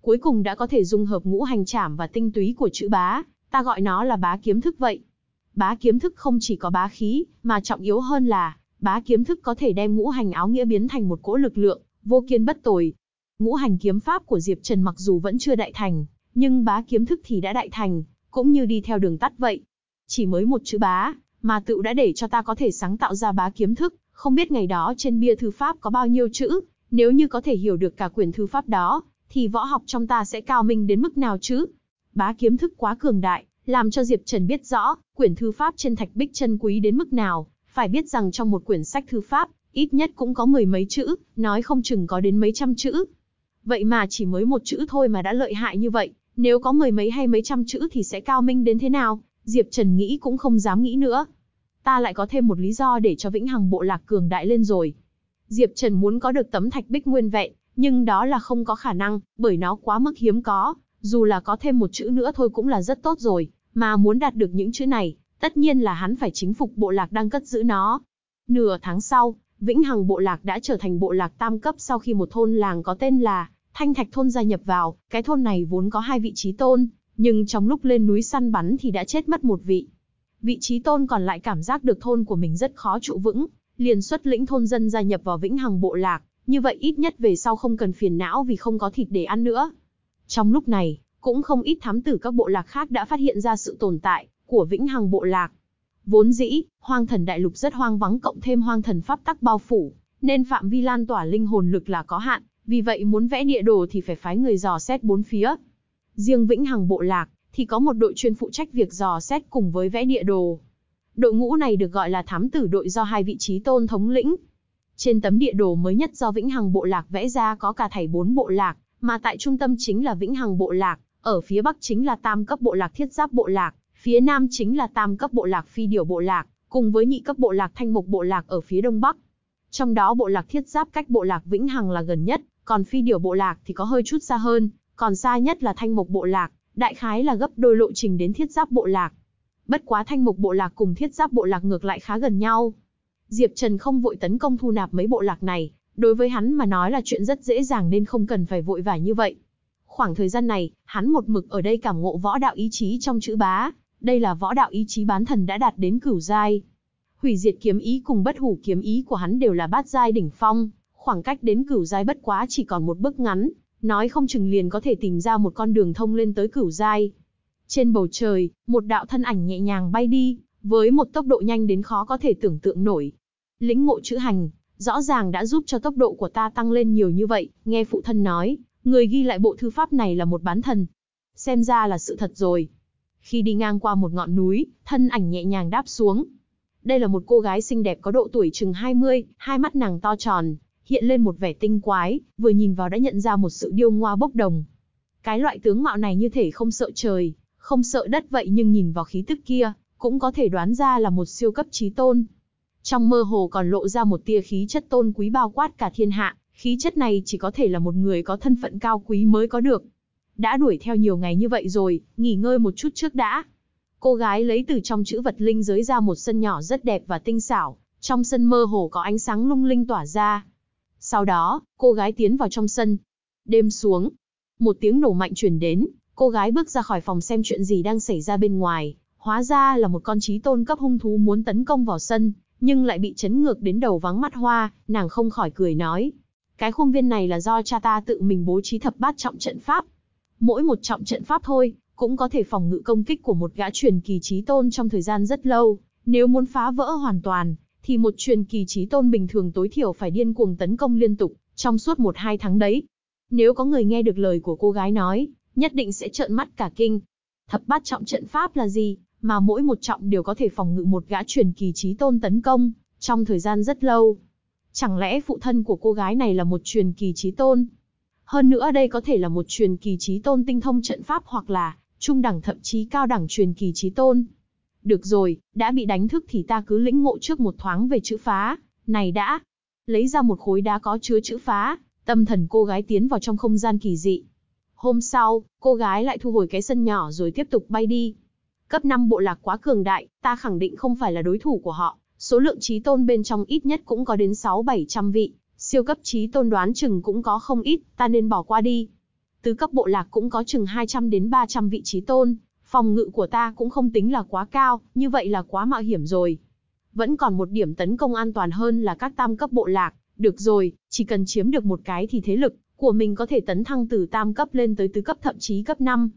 S1: Cuối cùng đã có thể dung hợp ngũ hành trảm và tinh túy của chữ bá, ta gọi nó là bá kiếm thức vậy. Bá kiếm thức không chỉ có bá khí, mà trọng yếu hơn là, bá kiếm thức có thể đem ngũ hành áo nghĩa biến thành một cỗ lực lượng, vô kiên bất tồi. Ngũ hành kiếm pháp của Diệp Trần mặc dù vẫn chưa đại thành, nhưng bá kiếm thức thì đã đại thành, cũng như đi theo đường tắt vậy. Chỉ mới một chữ bá, mà tự đã để cho ta có thể sáng tạo ra bá kiếm thức, không biết ngày đó trên bia thư pháp có bao nhiêu chữ, nếu như có thể hiểu được cả quyển thư pháp đó, thì võ học trong ta sẽ cao minh đến mức nào chứ? Bá kiếm thức quá cường đại, làm cho Diệp Trần biết rõ, quyển thư pháp trên thạch bích chân quý đến mức nào, phải biết rằng trong một quyển sách thư pháp, ít nhất cũng có mười mấy chữ, nói không chừng có đến mấy trăm chữ. Vậy mà chỉ mới một chữ thôi mà đã lợi hại như vậy, nếu có mười mấy hay mấy trăm chữ thì sẽ cao minh đến thế nào, Diệp Trần nghĩ cũng không dám nghĩ nữa. Ta lại có thêm một lý do để cho Vĩnh Hằng bộ lạc cường đại lên rồi. Diệp Trần muốn có được tấm thạch bích nguyên vẹn, nhưng đó là không có khả năng, bởi nó quá mức hiếm có, dù là có thêm một chữ nữa thôi cũng là rất tốt rồi, mà muốn đạt được những chữ này, tất nhiên là hắn phải chính phục bộ lạc đang cất giữ nó. Nửa tháng sau, Vĩnh Hằng bộ lạc đã trở thành bộ lạc tam cấp sau khi một thôn làng có tên là Thanh Thạch thôn gia nhập vào, cái thôn này vốn có hai vị trí tôn, nhưng trong lúc lên núi săn bắn thì đã chết mất một vị. Vị trí tôn còn lại cảm giác được thôn của mình rất khó trụ vững, liền xuất lĩnh thôn dân gia nhập vào Vĩnh Hằng bộ lạc, như vậy ít nhất về sau không cần phiền não vì không có thịt để ăn nữa. Trong lúc này, cũng không ít thám tử các bộ lạc khác đã phát hiện ra sự tồn tại của Vĩnh Hằng bộ lạc. Vốn dĩ, hoang thần đại lục rất hoang vắng cộng thêm hoang thần pháp tắc bao phủ, nên phạm vi lan tỏa linh hồn lực là có hạn, vì vậy muốn vẽ địa đồ thì phải phái người dò xét bốn phía. Riêng Vĩnh Hằng bộ lạc thì có một đội chuyên phụ trách việc dò xét cùng với vẽ địa đồ. Đội ngũ này được gọi là thám tử đội do hai vị trí tôn thống lĩnh. Trên tấm địa đồ mới nhất do Vĩnh Hằng Bộ Lạc vẽ ra có cả thảy bốn bộ lạc, mà tại trung tâm chính là Vĩnh Hằng Bộ Lạc, ở phía bắc chính là tam cấp bộ lạc thiết giáp bộ lạc, phía nam chính là tam cấp bộ lạc phi điểu bộ lạc, cùng với nhị cấp bộ lạc thanh mục bộ lạc ở phía đông bắc. Trong đó bộ lạc thiết giáp cách bộ lạc Vĩnh Hằng là gần nhất, còn phi điểu bộ lạc thì có hơi chút xa hơn, còn xa nhất là thanh mục bộ lạc, đại khái là gấp đôi lộ trình đến thiết giáp bộ lạc. Bất quá thanh mục bộ lạc cùng thiết giáp bộ lạc ngược lại khá gần nhau. Diệp Trần không vội tấn công thu nạp mấy bộ lạc này, đối với hắn mà nói là chuyện rất dễ dàng nên không cần phải vội vã như vậy. Khoảng thời gian này, hắn một mực ở đây cảm ngộ võ đạo ý chí trong chữ bá, đây là võ đạo ý chí bán thần đã đạt đến cửu giai. Hủy diệt kiếm ý cùng bất hủ kiếm ý của hắn đều là bát giai đỉnh phong, khoảng cách đến cửu giai bất quá chỉ còn một bước ngắn, nói không chừng liền có thể tìm ra một con đường thông lên tới cửu giai. Trên bầu trời, một đạo thân ảnh nhẹ nhàng bay đi, với một tốc độ nhanh đến khó có thể tưởng tượng nổi. Lĩnh ngộ chữ hành, rõ ràng đã giúp cho tốc độ của ta tăng lên nhiều như vậy, nghe phụ thân nói, người ghi lại bộ thư pháp này là một bán thần. Xem ra là sự thật rồi. Khi đi ngang qua một ngọn núi, thân ảnh nhẹ nhàng đáp xuống. Đây là một cô gái xinh đẹp có độ tuổi chừng 20, hai mắt nàng to tròn, hiện lên một vẻ tinh quái, vừa nhìn vào đã nhận ra một sự điêu ngoa bốc đồng. Cái loại tướng mạo này như thể không sợ trời, không sợ đất vậy nhưng nhìn vào khí tức kia, cũng có thể đoán ra là một siêu cấp trí tôn. Trong mơ hồ còn lộ ra một tia khí chất tôn quý bao quát cả thiên hạ, khí chất này chỉ có thể là một người có thân phận cao quý mới có được. Đã đuổi theo nhiều ngày như vậy rồi, nghỉ ngơi một chút trước đã. Cô gái lấy từ trong chữ vật linh giới ra một sân nhỏ rất đẹp và tinh xảo, trong sân mơ hồ có ánh sáng lung linh tỏa ra. Sau đó, cô gái tiến vào trong sân. Đêm xuống, một tiếng nổ mạnh truyền đến, cô gái bước ra khỏi phòng xem chuyện gì đang xảy ra bên ngoài. Hóa ra là một con trí tôn cấp hung thú muốn tấn công vào sân, nhưng lại bị chấn ngược đến đầu vắng mắt hoa, nàng không khỏi cười nói. Cái khuôn viên này là do cha ta tự mình bố trí thập bát trọng trận pháp. Mỗi một trọng trận pháp thôi, cũng có thể phòng ngự công kích của một gã truyền kỳ trí tôn trong thời gian rất lâu. Nếu muốn phá vỡ hoàn toàn, thì một truyền kỳ trí tôn bình thường tối thiểu phải điên cuồng tấn công liên tục, trong suốt một hai tháng đấy. Nếu có người nghe được lời của cô gái nói, nhất định sẽ trợn mắt cả kinh. Thập bát trọng trận pháp là gì, mà mỗi một trọng đều có thể phòng ngự một gã truyền kỳ trí tôn tấn công, trong thời gian rất lâu. Chẳng lẽ phụ thân của cô gái này là một truyền kỳ trí tôn? Hơn nữa đây có thể là một truyền kỳ trí tôn tinh thông trận pháp hoặc là trung đẳng thậm chí cao đẳng truyền kỳ trí tôn. Được rồi, đã bị đánh thức thì ta cứ lĩnh ngộ trước một thoáng về chữ phá, này đã. Lấy ra một khối đá có chứa chữ phá, tâm thần cô gái tiến vào trong không gian kỳ dị. Hôm sau, cô gái lại thu hồi cái sân nhỏ rồi tiếp tục bay đi. Cấp 5 bộ lạc quá cường đại, ta khẳng định không phải là đối thủ của họ. Số lượng trí tôn bên trong ít nhất cũng có đến 6-700 vị, siêu cấp trí tôn đoán chừng cũng có không ít, ta nên bỏ qua đi. Tứ cấp bộ lạc cũng có chừng 200 đến 300 vị trí tôn, phòng ngự của ta cũng không tính là quá cao, như vậy là quá mạo hiểm rồi. Vẫn còn một điểm tấn công an toàn hơn là các tam cấp bộ lạc, được rồi, chỉ cần chiếm được một cái thì thế lực của mình có thể tấn thăng từ tam cấp lên tới tứ cấp thậm chí cấp 5.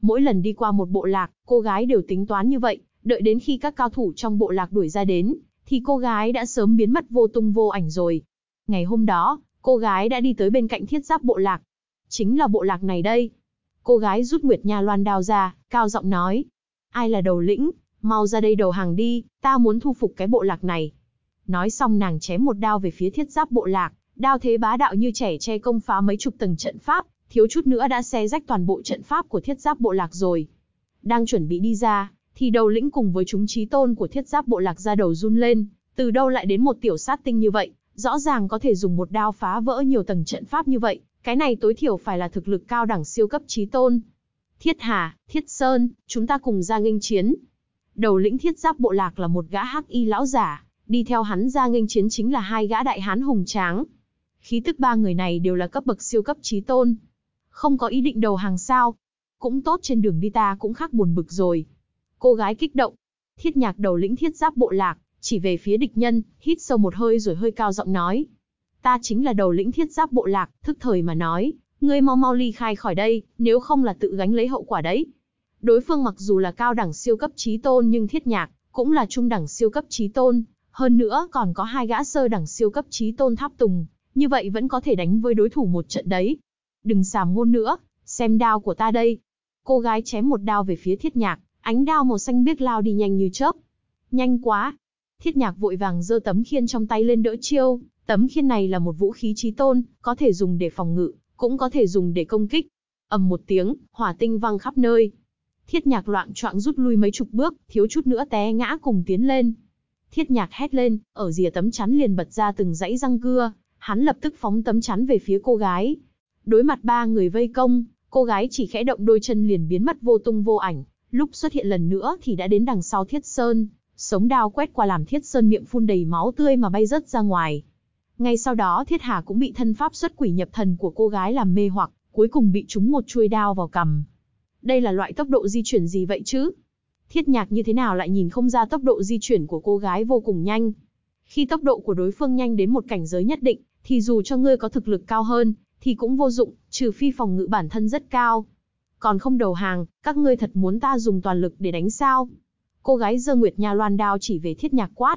S1: Mỗi lần đi qua một bộ lạc, cô gái đều tính toán như vậy, đợi đến khi các cao thủ trong bộ lạc đuổi ra đến, thì cô gái đã sớm biến mất vô tung vô ảnh rồi. Ngày hôm đó, cô gái đã đi tới bên cạnh thiết giáp bộ lạc. Chính là bộ lạc này đây. Cô gái rút Nguyệt Nha loan đao ra, cao giọng nói. Ai là đầu lĩnh, mau ra đây đầu hàng đi, ta muốn thu phục cái bộ lạc này. Nói xong nàng chém một đao về phía thiết giáp bộ lạc, đao thế bá đạo như trẻ che công phá mấy chục tầng trận pháp, thiếu chút nữa đã xé rách toàn bộ trận pháp của thiết giáp bộ lạc rồi. Đang chuẩn bị đi ra, thì đầu lĩnh cùng với chúng trí tôn của thiết giáp bộ lạc ra đầu run lên, từ đâu lại đến một tiểu sát tinh như vậy, rõ ràng có thể dùng một đao phá vỡ nhiều tầng trận pháp như vậy, cái này tối thiểu phải là thực lực cao đẳng siêu cấp trí tôn. Thiết Hà, Thiết Sơn, chúng ta cùng ra nghênh chiến. Đầu lĩnh thiết giáp bộ lạc là một gã hắc y lão giả, đi theo hắn ra nghênh chiến chính là hai gã đại hán hùng tráng. Khí tức ba người này đều là cấp bậc siêu cấp trí tôn. Không có ý định đầu hàng sao. Cũng tốt trên đường đi ta cũng khác buồn bực rồi. Cô gái kích động. Thiết nhạc đầu lĩnh thiết giáp bộ lạc, chỉ về phía địch nhân, hít sâu một hơi rồi hơi cao giọng nói. Ta chính là đầu lĩnh thiết giáp bộ lạc, thức thời mà nói, ngươi mau mau ly khai khỏi đây, nếu không là tự gánh lấy hậu quả đấy. Đối phương mặc dù là cao đẳng siêu cấp trí tôn nhưng thiết nhạc, cũng là trung đẳng siêu cấp trí tôn, hơn nữa còn có hai gã sơ đẳng siêu cấp trí tôn tháp tùng, như vậy vẫn có thể đánh với đối thủ một trận đấy. Đừng xàm ngôn nữa, xem đao của ta đây. Cô gái chém một đao về phía thiết nhạc, ánh đao màu xanh biếc lao đi nhanh như chớp. Nhanh quá. Thiết nhạc vội vàng giơ tấm khiên trong tay lên đỡ chiêu, tấm khiên này là một vũ khí chí tôn, có thể dùng để phòng ngự, cũng có thể dùng để công kích. ầm một tiếng, hỏa tinh văng khắp nơi. Thiết nhạc loạn choạng rút lui mấy chục bước, thiếu chút nữa té ngã cùng tiến lên. Thiết nhạc hét lên, ở rìa tấm chắn liền bật ra từng dãy răng cưa, hắn lập tức phóng tấm chắn về phía cô gái. Đối mặt ba người vây công, cô gái chỉ khẽ động đôi chân liền biến mất vô tung vô ảnh, lúc xuất hiện lần nữa thì đã đến đằng sau Thiết Sơn, sống đao quét qua làm Thiết Sơn miệng phun đầy máu tươi mà bay rớt ra ngoài. Ngay sau đó Thiết Hà cũng bị thân pháp xuất quỷ nhập thần của cô gái làm mê hoặc, cuối cùng bị trúng một chuôi đao vào cằm. Đây là loại tốc độ di chuyển gì vậy chứ? Thiết nhạc như thế nào lại nhìn không ra tốc độ di chuyển của cô gái vô cùng nhanh. Khi tốc độ của đối phương nhanh đến một cảnh giới nhất định, thì dù cho ngươi có thực lực cao hơn, thì cũng vô dụng, trừ phi phòng ngự bản thân rất cao. Còn không đầu hàng, các ngươi thật muốn ta dùng toàn lực để đánh sao? Cô gái dơ Nguyệt Nha loan đao chỉ về thiết nhạc quát.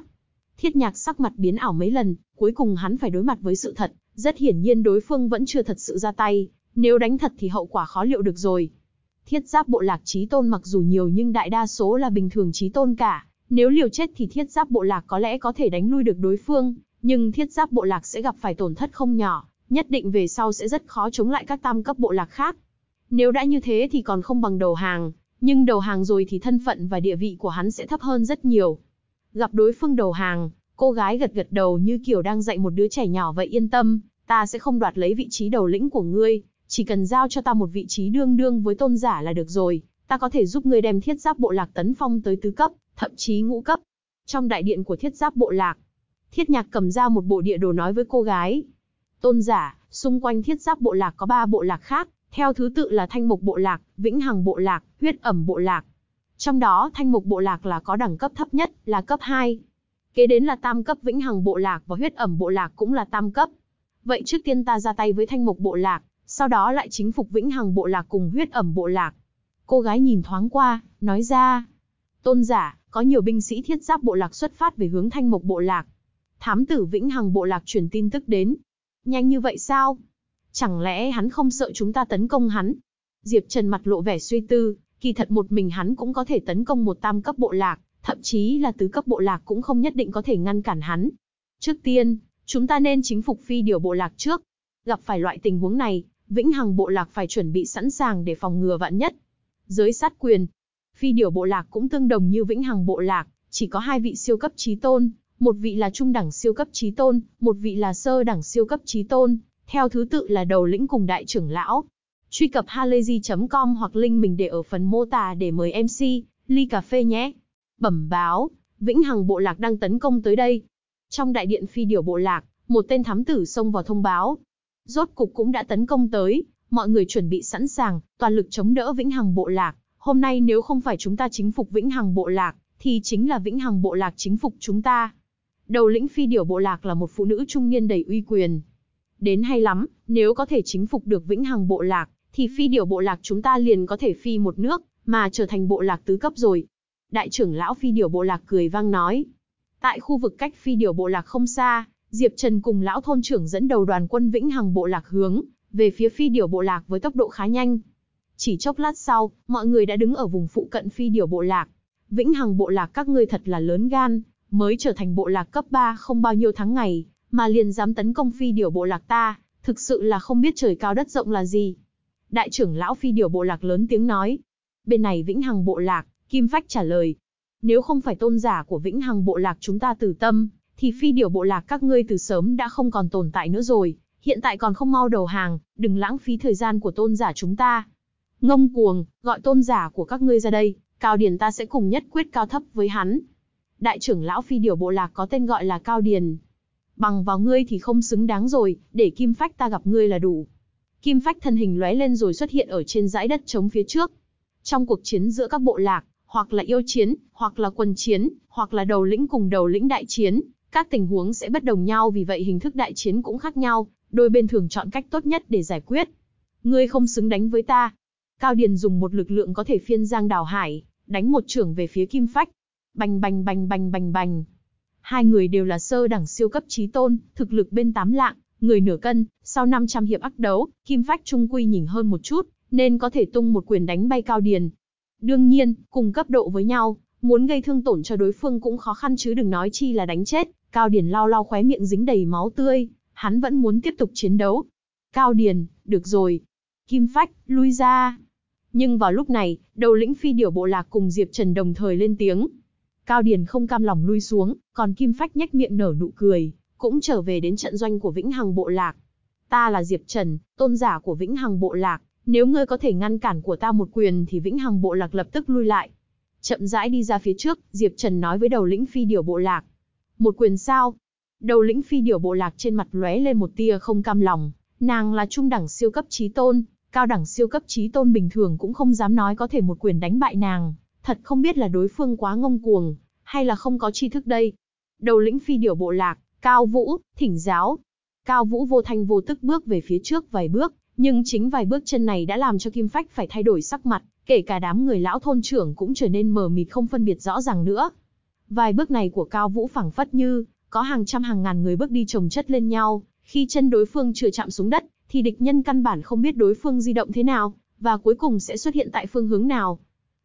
S1: Thiết nhạc sắc mặt biến ảo mấy lần, cuối cùng hắn phải đối mặt với sự thật, rất hiển nhiên đối phương vẫn chưa thật sự ra tay, nếu đánh thật thì hậu quả khó liệu được rồi. Thiết giáp bộ lạc trí tôn mặc dù nhiều nhưng đại đa số là bình thường trí tôn cả, nếu liều chết thì thiết giáp bộ lạc có lẽ có thể đánh lui được đối phương, nhưng thiết giáp bộ lạc sẽ gặp phải tổn thất không nhỏ, nhất định về sau sẽ rất khó chống lại các tam cấp bộ lạc khác. Nếu đã như thế thì còn không bằng đầu hàng, nhưng đầu hàng rồi thì thân phận và địa vị của hắn sẽ thấp hơn rất nhiều. Gặp đối phương đầu hàng, cô gái gật gật đầu như kiểu đang dạy một đứa trẻ nhỏ vậy yên tâm, ta sẽ không đoạt lấy vị trí đầu lĩnh của ngươi, chỉ cần giao cho ta một vị trí đương đương với tôn giả là được rồi, ta có thể giúp ngươi đem thiết giáp bộ lạc tấn phong tới tứ cấp, thậm chí ngũ cấp. Trong đại điện của thiết giáp bộ lạc, thiết nhạc cầm ra một bộ địa đồ nói với cô gái. Tôn giả, xung quanh thiết giáp bộ lạc có ba bộ lạc khác, theo thứ tự là thanh mục bộ lạc, vĩnh hằng bộ lạc, huyết ẩm bộ lạc. Trong đó thanh mục bộ lạc là có đẳng cấp thấp nhất, là cấp 2. Kế đến là tam cấp vĩnh hằng bộ lạc và huyết ẩm bộ lạc cũng là tam cấp. Vậy trước tiên ta ra tay với thanh mục bộ lạc, sau đó lại chính phục vĩnh hằng bộ lạc cùng huyết ẩm bộ lạc. Cô gái nhìn thoáng qua, nói ra. Tôn giả, có nhiều binh sĩ thiết giáp bộ lạc xuất phát về hướng thanh mục bộ lạc. Thám tử vĩnh hằng bộ lạc truyền tin tức đến. Nhanh như vậy sao? Chẳng lẽ hắn không sợ chúng ta tấn công hắn? Diệp Trần mặt lộ vẻ suy tư, kỳ thật một mình hắn cũng có thể tấn công một tam cấp bộ lạc, thậm chí là tứ cấp bộ lạc cũng không nhất định có thể ngăn cản hắn. Trước tiên, chúng ta nên chính phục phi điều bộ lạc trước. Gặp phải loại tình huống này, Vĩnh Hằng bộ lạc phải chuẩn bị sẵn sàng để phòng ngừa vạn nhất. Giới sát quyền. Phi điều bộ lạc cũng tương đồng như Vĩnh Hằng bộ lạc, chỉ có hai vị siêu cấp trí tôn, một vị là trung đẳng siêu cấp trí tôn, một vị là sơ đẳng siêu cấp trí tôn, theo thứ tự là đầu lĩnh cùng đại trưởng lão. Truy cập halayzi.com hoặc link mình để ở phần mô tả để mời MC, ly cà phê nhé. Bẩm báo, Vĩnh Hằng bộ lạc đang tấn công tới đây. Trong đại điện phi điều bộ lạc, một tên thám tử xông vào thông báo. Rốt cục cũng đã tấn công tới, mọi người chuẩn bị sẵn sàng, toàn lực chống đỡ Vĩnh Hằng bộ lạc. Hôm nay nếu không phải chúng ta chính phục Vĩnh Hằng bộ lạc, thì chính là Vĩnh Hằng bộ lạc chính phục chúng ta. Đầu lĩnh phi điểu bộ lạc là một phụ nữ trung niên đầy uy quyền. Đến hay lắm, nếu có thể chính phục được Vĩnh Hằng bộ lạc, thì phi điểu bộ lạc chúng ta liền có thể phi một nước, mà trở thành bộ lạc tứ cấp rồi. Đại trưởng lão phi điểu bộ lạc cười vang nói. Tại khu vực cách phi điểu bộ lạc không xa, Diệp Trần cùng lão thôn trưởng dẫn đầu đoàn quân Vĩnh Hằng bộ lạc hướng về phía phi điểu bộ lạc với tốc độ khá nhanh. Chỉ chốc lát sau, mọi người đã đứng ở vùng phụ cận phi điểu bộ lạc. Vĩnh Hằng bộ lạc các ngươi thật là lớn gan, mới trở thành bộ lạc cấp 3 không bao nhiêu tháng ngày, mà liền dám tấn công phi điểu bộ lạc ta, thực sự là không biết trời cao đất rộng là gì. Đại trưởng lão phi điểu bộ lạc lớn tiếng nói. Bên này Vĩnh Hằng bộ lạc, Kim Phách trả lời. Nếu không phải tôn giả của Vĩnh Hằng bộ lạc chúng ta từ tâm, thì phi điểu bộ lạc các ngươi từ sớm đã không còn tồn tại nữa rồi, hiện tại còn không mau đầu hàng, đừng lãng phí thời gian của tôn giả chúng ta. Ngông cuồng, gọi tôn giả của các ngươi ra đây, Cao Điền ta sẽ cùng nhất quyết cao thấp với hắn. Đại trưởng lão phi điểu bộ lạc có tên gọi là Cao Điền. Bằng vào ngươi thì không xứng đáng rồi, để Kim Phách ta gặp ngươi là đủ. Kim Phách thân hình lóe lên rồi xuất hiện ở trên dãy đất trống phía trước. Trong cuộc chiến giữa các bộ lạc, hoặc là yêu chiến, hoặc là quân chiến, hoặc là đầu lĩnh cùng đầu lĩnh đại chiến, các tình huống sẽ bất đồng nhau vì vậy hình thức đại chiến cũng khác nhau, đôi bên thường chọn cách tốt nhất để giải quyết. Ngươi không xứng đánh với ta. Cao Điền dùng một lực lượng có thể phiên giang đào hải, đánh một trưởng về phía Kim Phách. Bành bành bành bành bành bành. Hai người đều là sơ đẳng siêu cấp trí tôn, thực lực bên tám lạng, người nửa cân, sau 500 hiệp ác đấu, Kim Phách trung quy nhỉnh hơn một chút, nên có thể tung một quyền đánh bay Cao Điền. Đương nhiên, cùng cấp độ với nhau, muốn gây thương tổn cho đối phương cũng khó khăn chứ đừng nói chi là đánh chết. Cao Điền lau lau khóe miệng dính đầy máu tươi, hắn vẫn muốn tiếp tục chiến đấu. Cao Điền, được rồi. Kim Phách, lui ra. Nhưng vào lúc này, đầu lĩnh phi điểu bộ lạc cùng Diệp Trần đồng thời lên tiếng. Cao Điền không cam lòng lui xuống, còn Kim Phách nhếch miệng nở nụ cười, cũng trở về đến trận doanh của Vĩnh Hằng bộ lạc. Ta là Diệp Trần, tôn giả của Vĩnh Hằng bộ lạc, nếu ngươi có thể ngăn cản của ta một quyền thì Vĩnh Hằng bộ lạc lập tức lui lại. Chậm rãi đi ra phía trước, Diệp Trần nói với đầu lĩnh phi điểu bộ lạc. Một quyền sao? Đầu lĩnh phi điểu bộ lạc trên mặt lóe lên một tia không cam lòng, nàng là trung đẳng siêu cấp trí tôn, cao đẳng siêu cấp trí tôn bình thường cũng không dám nói có thể một quyền đánh bại nàng, thật không biết là đối phương quá ngông cuồng, hay là không có tri thức đây. Đầu lĩnh phi điểu bộ lạc, Cao Vũ, thỉnh giáo. Cao Vũ vô thanh vô tức bước về phía trước vài bước, nhưng chính vài bước chân này đã làm cho Kim Phách phải thay đổi sắc mặt, kể cả đám người lão thôn trưởng cũng trở nên mờ mịt không phân biệt rõ ràng nữa. Vài bước này của Cao Vũ phảng phất như, có hàng trăm hàng ngàn người bước đi chồng chất lên nhau, khi chân đối phương chưa chạm xuống đất, thì địch nhân căn bản không biết đối phương di động thế nào, và cuối cùng sẽ xuất hiện tại phương hướng nào.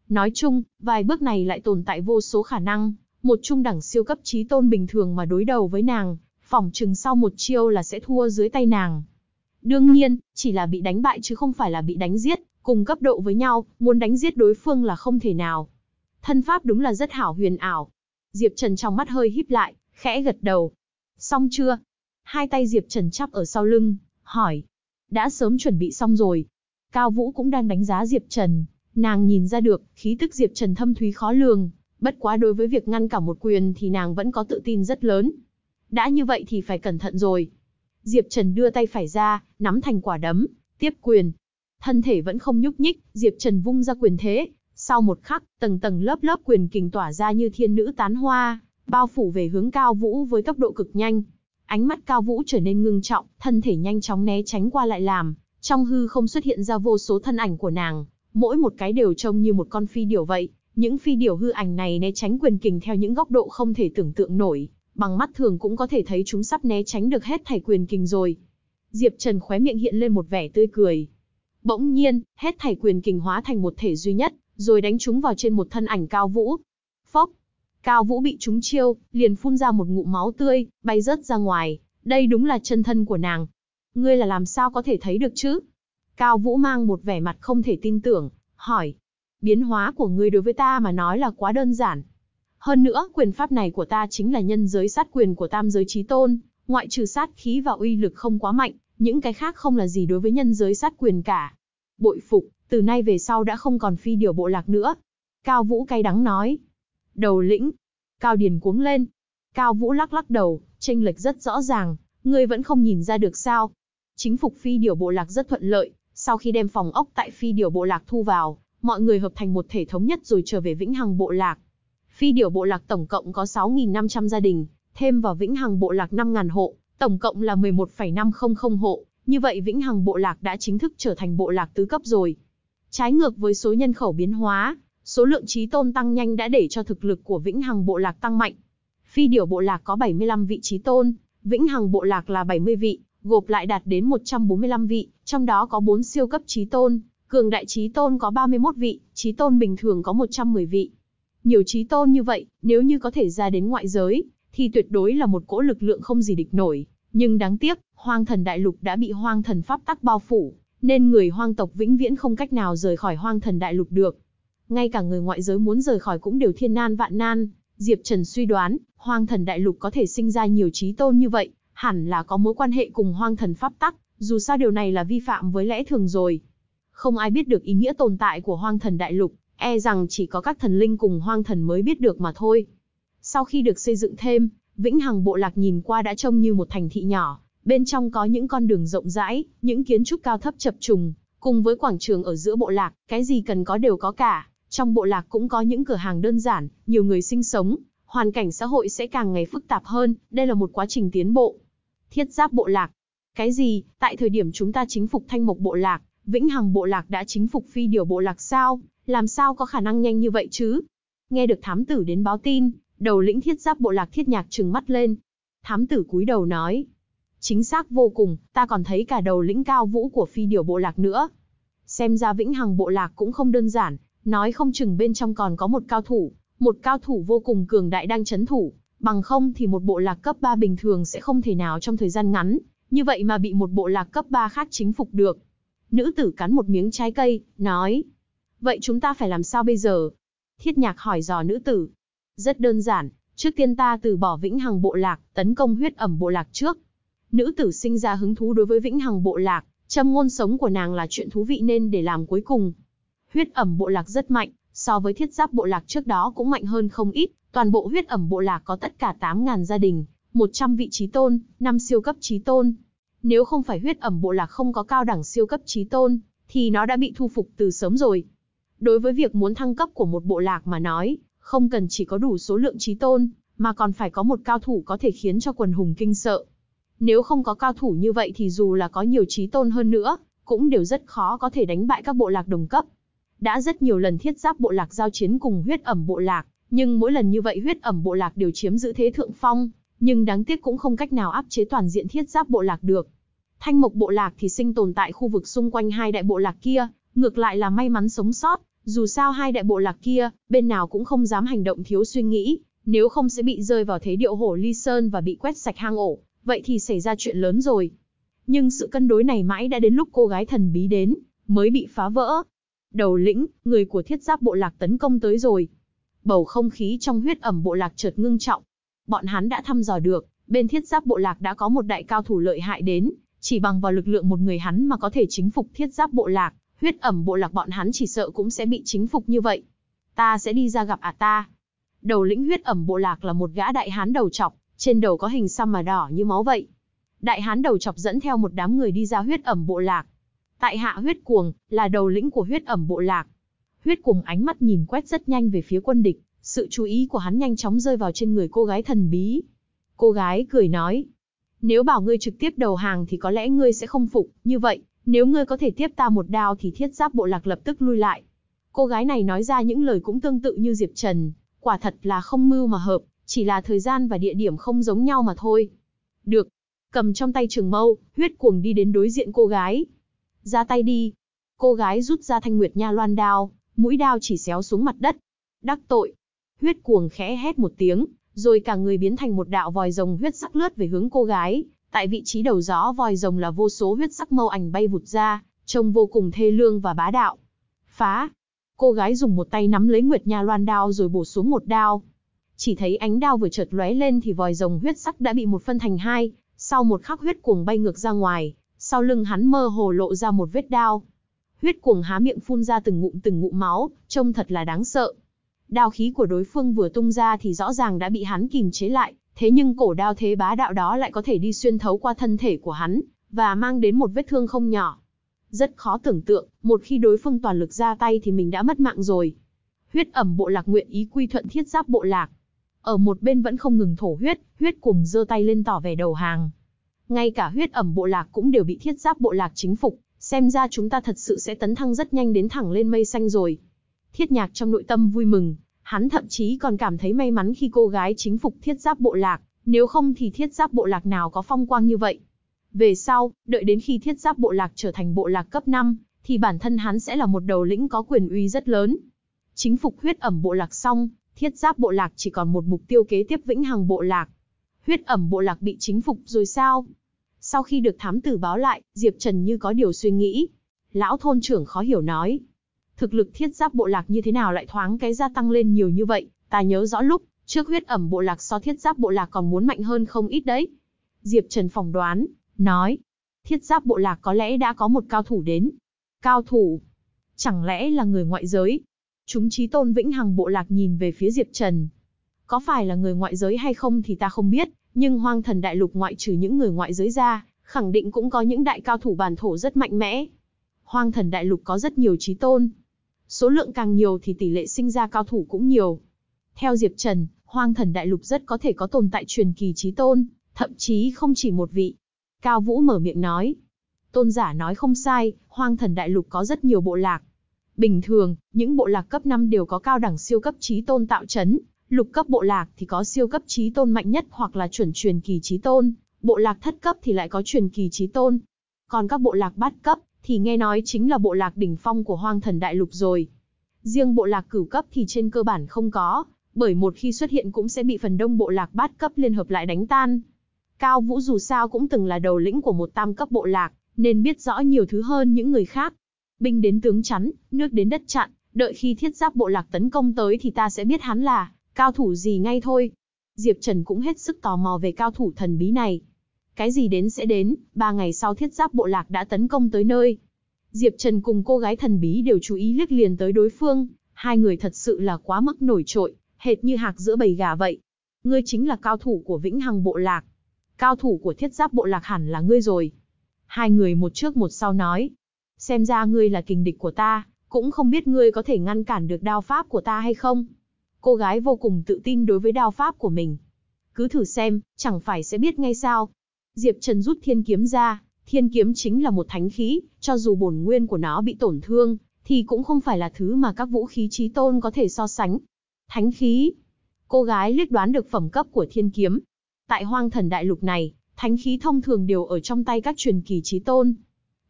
S1: Nói chung, vài bước này lại tồn tại vô số khả năng, một trung đẳng siêu cấp trí tôn bình thường mà đối đầu với nàng, phỏng chừng sau một chiêu là sẽ thua dưới tay nàng. Đương nhiên, chỉ là bị đánh bại chứ không phải là bị đánh giết, cùng cấp độ với nhau, muốn đánh giết đối phương là không thể nào. Thân pháp đúng là rất hảo huyền ảo. Diệp Trần trong mắt hơi híp lại, khẽ gật đầu. Xong chưa? Hai tay Diệp Trần chắp ở sau lưng, hỏi. Đã sớm chuẩn bị xong rồi. Cao Vũ cũng đang đánh giá Diệp Trần. Nàng nhìn ra được, khí tức Diệp Trần thâm thúy khó lường. Bất quá đối với việc ngăn cả một quyền thì nàng vẫn có tự tin rất lớn. Đã như vậy thì phải cẩn thận rồi. Diệp Trần đưa tay phải ra, nắm thành quả đấm, tiếp quyền. Thân thể vẫn không nhúc nhích, Diệp Trần vung ra quyền thế. Sau một khắc, tầng tầng lớp lớp quyền kình tỏa ra như thiên nữ tán hoa, bao phủ về hướng Cao Vũ với tốc độ cực nhanh. Ánh mắt Cao Vũ trở nên ngưng trọng, thân thể nhanh chóng né tránh qua lại làm, trong hư không xuất hiện ra vô số thân ảnh của nàng, mỗi một cái đều trông như một con phi điểu vậy. Những phi điểu hư ảnh này né tránh quyền kình theo những góc độ không thể tưởng tượng nổi, bằng mắt thường cũng có thể thấy chúng sắp né tránh được hết thảy quyền kình rồi. Diệp Trần khóe miệng hiện lên một vẻ tươi cười. Bỗng nhiên, hết thảy quyền kình hóa thành một thể duy nhất, rồi đánh chúng vào trên một thân ảnh Cao Vũ. Phốc, Cao Vũ bị trúng chiêu, liền phun ra một ngụm máu tươi, bay rớt ra ngoài. Đây đúng là chân thân của nàng. Ngươi là làm sao có thể thấy được chứ? Cao Vũ mang một vẻ mặt không thể tin tưởng, hỏi. Biến hóa của ngươi đối với ta mà nói là quá đơn giản. Hơn nữa, quyền pháp này của ta chính là nhân giới sát quyền của tam giới trí tôn, ngoại trừ sát khí và uy lực không quá mạnh, những cái khác không là gì đối với nhân giới sát quyền cả. Bội phục, từ nay về sau đã không còn phi điều bộ lạc nữa. Cao Vũ cay đắng nói. Đầu lĩnh. Cao Điền cuống lên. Cao Vũ lắc lắc đầu, tranh lệch rất rõ ràng, ngươi vẫn không nhìn ra được sao. Chính phục phi điều bộ lạc rất thuận lợi, sau khi đem phòng ốc tại phi điều bộ lạc thu vào, mọi người hợp thành một thể thống nhất rồi trở về Vĩnh Hằng bộ lạc. Phi điểu bộ lạc tổng cộng có 6.500 gia đình, thêm vào Vĩnh Hằng bộ lạc 5.000 hộ, tổng cộng là 11,500 hộ. Như vậy Vĩnh Hằng bộ lạc đã chính thức trở thành bộ lạc tứ cấp rồi. Trái ngược với số nhân khẩu biến hóa, số lượng trí tôn tăng nhanh đã để cho thực lực của Vĩnh Hằng bộ lạc tăng mạnh. Phi điểu bộ lạc có 75 vị trí tôn, Vĩnh Hằng bộ lạc là 70 vị, gộp lại đạt đến 145 vị, trong đó có 4 siêu cấp trí tôn, cường đại trí tôn có 31 vị, trí tôn bình thường có 110 vị. Nhiều trí tôn như vậy, nếu như có thể ra đến ngoại giới, thì tuyệt đối là một cỗ lực lượng không gì địch nổi. Nhưng đáng tiếc, hoang thần đại lục đã bị hoang thần pháp tắc bao phủ, nên người hoang tộc vĩnh viễn không cách nào rời khỏi hoang thần đại lục được. Ngay cả người ngoại giới muốn rời khỏi cũng đều thiên nan vạn nan. Diệp Trần suy đoán, hoang thần đại lục có thể sinh ra nhiều trí tôn như vậy, hẳn là có mối quan hệ cùng hoang thần pháp tắc, dù sao điều này là vi phạm với lẽ thường rồi. Không ai biết được ý nghĩa tồn tại của hoang thần đại lục, e rằng chỉ có các thần linh cùng hoang thần mới biết được mà thôi. Sau khi được xây dựng thêm, Vĩnh Hằng bộ lạc nhìn qua đã trông như một thành thị nhỏ, bên trong có những con đường rộng rãi, những kiến trúc cao thấp chập trùng, cùng với quảng trường ở giữa bộ lạc, cái gì cần có đều có cả. Trong bộ lạc cũng có những cửa hàng đơn giản, nhiều người sinh sống, hoàn cảnh xã hội sẽ càng ngày phức tạp hơn, đây là một quá trình tiến bộ. Thiết giáp bộ lạc. Cái gì, tại thời điểm chúng ta chính phục thanh mộc bộ lạc, Vĩnh Hằng bộ lạc đã chính phục phi điều bộ lạc sao? Làm sao có khả năng nhanh như vậy chứ? Nghe được thám tử đến báo tin, đầu lĩnh thiết giáp bộ lạc thiết nhạc trừng mắt lên. Thám tử cúi đầu nói. Chính xác vô cùng, ta còn thấy cả đầu lĩnh cao vũ của phi điều bộ lạc nữa. Xem ra vĩnh hằng bộ lạc cũng không đơn giản, nói không chừng bên trong còn có một cao thủ, Một cao thủ vô cùng cường đại đang chấn thủ, bằng không thì một bộ lạc cấp 3 bình thường sẽ không thể nào trong thời gian ngắn, như vậy mà bị một bộ lạc cấp 3 khác chính phục được. Nữ tử cắn một miếng trái cây, nói. Vậy chúng ta phải làm sao bây giờ? Thiết nhạc hỏi dò nữ tử. Rất đơn giản, trước tiên ta từ bỏ vĩnh hằng bộ lạc, tấn công huyết ẩm bộ lạc trước. Nữ tử sinh ra hứng thú đối với vĩnh hằng bộ lạc, châm ngôn sống của nàng là chuyện thú vị nên để làm cuối cùng. Huyết ẩm bộ lạc rất mạnh, so với thiết giáp bộ lạc trước đó cũng mạnh hơn không ít, toàn bộ huyết ẩm bộ lạc có tất cả 8.000 gia đình, 100 vị trí tôn, 5 siêu cấp trí tôn. Nếu không phải huyết ẩm bộ lạc không có cao đẳng siêu cấp trí tôn, thì nó đã bị thu phục từ sớm rồi. Đối với việc muốn thăng cấp của một bộ lạc mà nói, không cần chỉ có đủ số lượng trí tôn, mà còn phải có một cao thủ có thể khiến cho quần hùng kinh sợ. Nếu không có cao thủ như vậy thì dù là có nhiều trí tôn hơn nữa, cũng đều rất khó có thể đánh bại các bộ lạc đồng cấp. Đã rất nhiều lần thiết giáp bộ lạc giao chiến cùng huyết ẩm bộ lạc, nhưng mỗi lần như vậy huyết ẩm bộ lạc đều chiếm giữ thế thượng phong, nhưng đáng tiếc cũng không cách nào áp chế toàn diện thiết giáp bộ lạc được. Thanh mộc bộ lạc thì sinh tồn tại khu vực xung quanh hai đại bộ lạc kia, ngược lại là may mắn sống sót, dù sao hai đại bộ lạc kia, bên nào cũng không dám hành động thiếu suy nghĩ, nếu không sẽ bị rơi vào thế điệu hổ ly sơn và bị quét sạch hang ổ, vậy thì xảy ra chuyện lớn rồi. Nhưng sự cân đối này mãi đã đến lúc cô gái thần bí đến, mới bị phá vỡ. Đầu lĩnh, người của thiết giáp bộ lạc tấn công tới rồi. Bầu không khí trong huyết ẩm bộ lạc chợt ngưng trọng. Bọn hắn đã thăm dò được, bên thiết giáp bộ lạc đã có một đại cao thủ lợi hại đến, chỉ bằng vào lực lượng một người hắn mà có thể chính phục thiết giáp bộ lạc, huyết ẩm bộ lạc bọn hắn chỉ sợ cũng sẽ bị chính phục như vậy. Ta sẽ đi ra gặp à ta. Đầu lĩnh huyết ẩm bộ lạc là một gã đại hán đầu chọc, trên đầu có hình xăm mà đỏ như máu vậy. Đại hán đầu chọc dẫn theo một đám người đi ra huyết ẩm bộ lạc. Tại hạ huyết cuồng, là đầu lĩnh của huyết ẩm bộ lạc. Huyết cuồng ánh mắt nhìn quét rất nhanh về phía quân địch, sự chú ý của hắn nhanh chóng rơi vào trên người cô gái thần bí. Cô gái cười nói, nếu bảo ngươi trực tiếp đầu hàng thì có lẽ ngươi sẽ không phục, như vậy, nếu ngươi có thể tiếp ta một đao thì thiết giáp bộ lạc lập tức lui lại. Cô gái này nói ra những lời cũng tương tự như Diệp Trần, quả thật là không mưu mà hợp, chỉ là thời gian và địa điểm không giống nhau mà thôi. Được. Cầm trong tay trường mâu, huyết cuồng đi đến đối diện cô gái. Ra tay đi. Cô gái rút ra thanh nguyệt nha loan đao, mũi đao chỉ xéo xuống mặt đất. Đắc tội. Huyết cuồng khẽ hét một tiếng, rồi cả người biến thành một đạo vòi rồng huyết sắc lướt về hướng cô gái. Tại vị trí đầu gió vòi rồng là vô số huyết sắc mâu ảnh bay vụt ra, trông vô cùng thê lương và bá đạo. Phá. Cô gái dùng một tay nắm lấy Nguyệt Nha loan đao rồi bổ xuống một đao. Chỉ thấy ánh đao vừa chợt lóe lên thì vòi rồng huyết sắc đã bị một phân thành hai, sau một khắc huyết cuồng bay ngược ra ngoài, sau lưng hắn mơ hồ lộ ra một vết đao. Huyết cuồng há miệng phun ra từng ngụm từng ngụm máu, trông thật là đáng sợ. Đao khí của đối phương vừa tung ra thì rõ ràng đã bị hắn kìm chế lại, thế nhưng cổ đao thế bá đạo đó lại có thể đi xuyên thấu qua thân thể của hắn, và mang đến một vết thương không nhỏ. Rất khó tưởng tượng, một khi đối phương toàn lực ra tay thì mình đã mất mạng rồi. Huyết ẩm bộ lạc nguyện ý quy thuận thiết giáp bộ lạc, ở một bên vẫn không ngừng thổ huyết, huyết cùng giơ tay lên tỏ vẻ đầu hàng. Ngay cả huyết ẩm bộ lạc cũng đều bị thiết giáp bộ lạc chính phục, xem ra chúng ta thật sự sẽ tấn thăng rất nhanh đến thẳng lên mây xanh rồi. Thiết nhạc trong nội tâm vui mừng, hắn thậm chí còn cảm thấy may mắn khi cô gái chính phục thiết giáp bộ lạc, nếu không thì thiết giáp bộ lạc nào có phong quang như vậy. Về sau, đợi đến khi thiết giáp bộ lạc trở thành bộ lạc cấp 5, thì bản thân hắn sẽ là một đầu lĩnh có quyền uy rất lớn. Chính phục huyết ẩm bộ lạc xong, thiết giáp bộ lạc chỉ còn một mục tiêu kế tiếp vĩnh hằng bộ lạc. Huyết ẩm bộ lạc bị chính phục rồi sao? Sau khi được thám tử báo lại, Diệp Trần như có điều suy nghĩ. Lão thôn trưởng khó hiểu nói. Thực lực thiết giáp bộ lạc như thế nào lại thoáng cái gia tăng lên nhiều như vậy, ta nhớ rõ lúc, trước huyết ẩm bộ lạc so thiết giáp bộ lạc còn muốn mạnh hơn không ít đấy. Diệp Trần phỏng đoán, nói. Thiết giáp bộ lạc có lẽ đã có một cao thủ đến. Cao thủ? Chẳng lẽ là người ngoại giới? Chúng trí tôn vĩnh hằng bộ lạc nhìn về phía Diệp Trần. Có phải là người ngoại giới hay không thì ta không biết, nhưng hoang thần đại lục ngoại trừ những người ngoại giới ra, khẳng định cũng có những đại cao thủ bản thổ rất mạnh mẽ. Hoang thần đại lục có rất nhiều trí tôn. Số lượng càng nhiều thì tỷ lệ sinh ra cao thủ cũng nhiều. Theo Diệp Trần, hoang thần đại lục rất có thể có tồn tại truyền kỳ trí tôn, thậm chí không chỉ một vị. Cao Vũ mở miệng nói. Tôn giả nói không sai, hoang thần đại lục có rất nhiều bộ lạc, Bình thường, những bộ lạc cấp 5 đều có cao đẳng siêu cấp trí tôn tạo chấn, lục cấp bộ lạc thì có siêu cấp trí tôn mạnh nhất hoặc là chuẩn truyền kỳ trí tôn, bộ lạc thất cấp thì lại có truyền kỳ trí tôn. Còn các bộ lạc bát cấp thì nghe nói chính là bộ lạc đỉnh phong của hoang thần đại lục rồi. Riêng bộ lạc cửu cấp thì trên cơ bản không có, bởi một khi xuất hiện cũng sẽ bị phần đông bộ lạc bát cấp liên hợp lại đánh tan. Cao Vũ dù sao cũng từng là đầu lĩnh của một tam cấp bộ lạc, nên biết rõ nhiều thứ hơn những người khác. Binh đến tướng chắn, nước đến đất chặn, đợi khi thiết giáp bộ lạc tấn công tới thì ta sẽ biết hắn là cao thủ gì ngay thôi. Diệp Trần cũng hết sức tò mò về cao thủ thần bí này. Cái gì đến sẽ đến, ba ngày sau thiết giáp bộ lạc đã tấn công tới nơi. Diệp Trần cùng cô gái thần bí đều chú ý liếc liền tới đối phương, hai người thật sự là quá mức nổi trội, hệt như hạc giữa bầy gà vậy. Ngươi chính là cao thủ của Vĩnh Hằng bộ lạc. Cao thủ của thiết giáp bộ lạc hẳn là ngươi rồi. Hai người một trước một sau nói. Xem ra ngươi là kình địch của ta, cũng không biết ngươi có thể ngăn cản được đao pháp của ta hay không. Cô gái vô cùng tự tin đối với đao pháp của mình. Cứ thử xem, chẳng phải sẽ biết ngay sao. Diệp Trần rút thiên kiếm ra, thiên kiếm chính là một thánh khí, cho dù bổn nguyên của nó bị tổn thương, thì cũng không phải là thứ mà các vũ khí trí tôn có thể so sánh. Thánh khí. Cô gái liếc đoán được phẩm cấp của thiên kiếm. Tại hoang thần đại lục này, thánh khí thông thường đều ở trong tay các truyền kỳ trí tôn.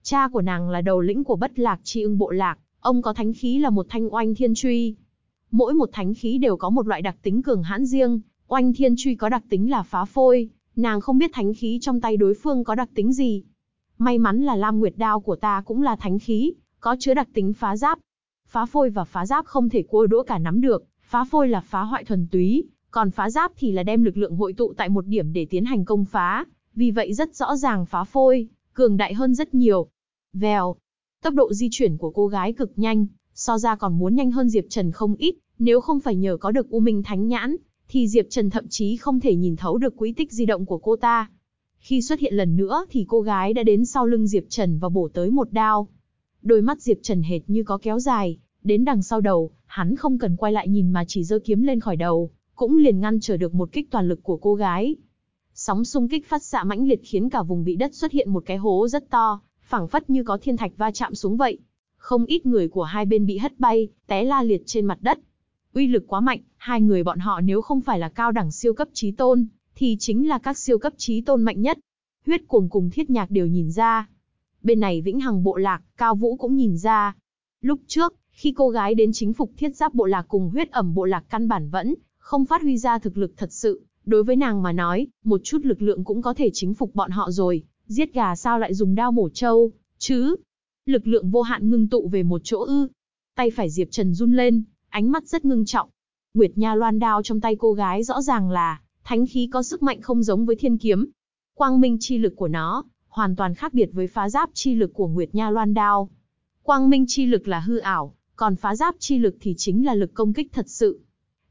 S1: Cha của nàng là đầu lĩnh của bất lạc chi ưng bộ lạc, ông có thánh khí là một thanh oanh thiên truy. Mỗi một thánh khí đều có một loại đặc tính cường hãn riêng, oanh thiên truy có đặc tính là phá phôi, nàng không biết thánh khí trong tay đối phương có đặc tính gì. May mắn là Lam Nguyệt Đao của ta cũng là thánh khí, có chứa đặc tính phá giáp. Phá phôi và phá giáp không thể cua đũa cả nắm được, phá phôi là phá hoại thuần túy, còn phá giáp thì là đem lực lượng hội tụ tại một điểm để tiến hành công phá, vì vậy rất rõ ràng phá phôi, cường đại hơn rất nhiều. Vèo, tốc độ di chuyển của cô gái cực nhanh, so ra còn muốn nhanh hơn Diệp Trần không ít, nếu không phải nhờ có được U Minh Thánh Nhãn, thì Diệp Trần thậm chí không thể nhìn thấu được quỹ tích di động của cô ta. Khi xuất hiện lần nữa thì cô gái đã đến sau lưng Diệp Trần và bổ tới một đao. Đôi mắt Diệp Trần hệt như có kéo dài, đến đằng sau đầu, hắn không cần quay lại nhìn mà chỉ giơ kiếm lên khỏi đầu, cũng liền ngăn trở được một kích toàn lực của cô gái. Sóng xung kích phát xạ mãnh liệt khiến cả vùng bị đất xuất hiện một cái hố rất to, phảng phất như có thiên thạch va chạm xuống vậy. Không ít người của hai bên bị hất bay, té la liệt trên mặt đất. Uy lực quá mạnh, hai người bọn họ nếu không phải là cao đẳng siêu cấp trí tôn, thì chính là các siêu cấp trí tôn mạnh nhất. Huyết cuồng cùng thiết nhạc đều nhìn ra. Bên này vĩnh hằng bộ lạc, cao vũ cũng nhìn ra. Lúc trước, khi cô gái đến chính phục thiết giáp bộ lạc cùng huyết ẩm bộ lạc căn bản vẫn không phát huy ra thực lực thật sự, đối với nàng mà nói, một chút lực lượng cũng có thể chính phục bọn họ rồi, giết gà sao lại dùng đao mổ trâu, chứ? Lực lượng vô hạn ngưng tụ về một chỗ ư. Tay phải Diệp Trần run lên, ánh mắt rất ngưng trọng. Nguyệt Nha loan đao trong tay cô gái rõ ràng là, thánh khí có sức mạnh không giống với thiên kiếm. Quang minh chi lực của nó, hoàn toàn khác biệt với phá giáp chi lực của Nguyệt Nha loan đao. Quang minh chi lực là hư ảo, còn phá giáp chi lực thì chính là lực công kích thật sự.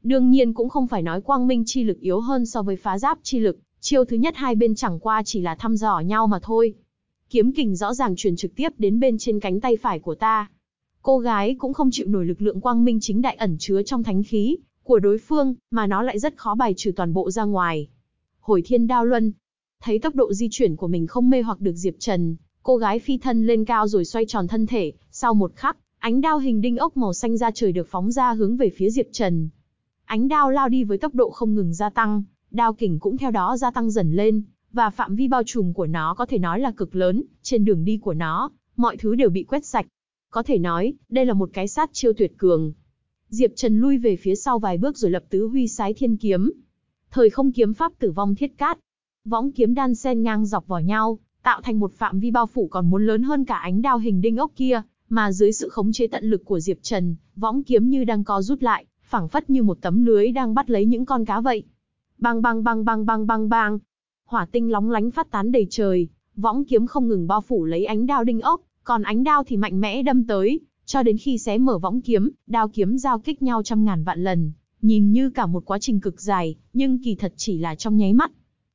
S1: Đương nhiên cũng không phải nói quang minh chi lực yếu hơn so với phá giáp chi lực, chiêu thứ nhất hai bên chẳng qua chỉ là thăm dò nhau mà thôi. Kiếm kình rõ ràng truyền trực tiếp đến bên trên cánh tay phải của ta. Cô gái cũng không chịu nổi lực lượng quang minh chính đại ẩn chứa trong thánh khí của đối phương, mà nó lại rất khó bài trừ toàn bộ ra ngoài. Hồi thiên đao luân, thấy tốc độ di chuyển của mình không mê hoặc được Diệp Trần, cô gái phi thân lên cao rồi xoay tròn thân thể, sau một khắc, ánh đao hình đinh ốc màu xanh ra trời được phóng ra hướng về phía Diệp Trần. Ánh đao lao đi với tốc độ không ngừng gia tăng, đao kình cũng theo đó gia tăng dần lên, và phạm vi bao trùm của nó có thể nói là cực lớn, trên đường đi của nó, mọi thứ đều bị quét sạch. Có thể nói, đây là một cái sát chiêu tuyệt cường. Diệp Trần lui về phía sau vài bước rồi lập tứ huy sái thiên kiếm. Thời không kiếm pháp tử vong thiết cát. Võng kiếm đan sen ngang dọc vào nhau, tạo thành một phạm vi bao phủ còn muốn lớn hơn cả ánh đao hình đinh ốc kia, mà dưới sự khống chế tận lực của Diệp Trần, võng kiếm như đang co rút lại, phảng phất như một tấm lưới đang bắt lấy những con cá vậy. Bang bang bang bang bang bang bang. Hỏa tinh lóng lánh phát tán đầy trời, võng kiếm không ngừng bao phủ lấy ánh đao đinh ốc, còn ánh đao thì mạnh mẽ đâm tới, cho đến khi xé mở võng kiếm, đao kiếm giao kích nhau trăm ngàn vạn lần, nhìn như cả một quá trình cực dài, nhưng kỳ thật chỉ là trong nháy mắt.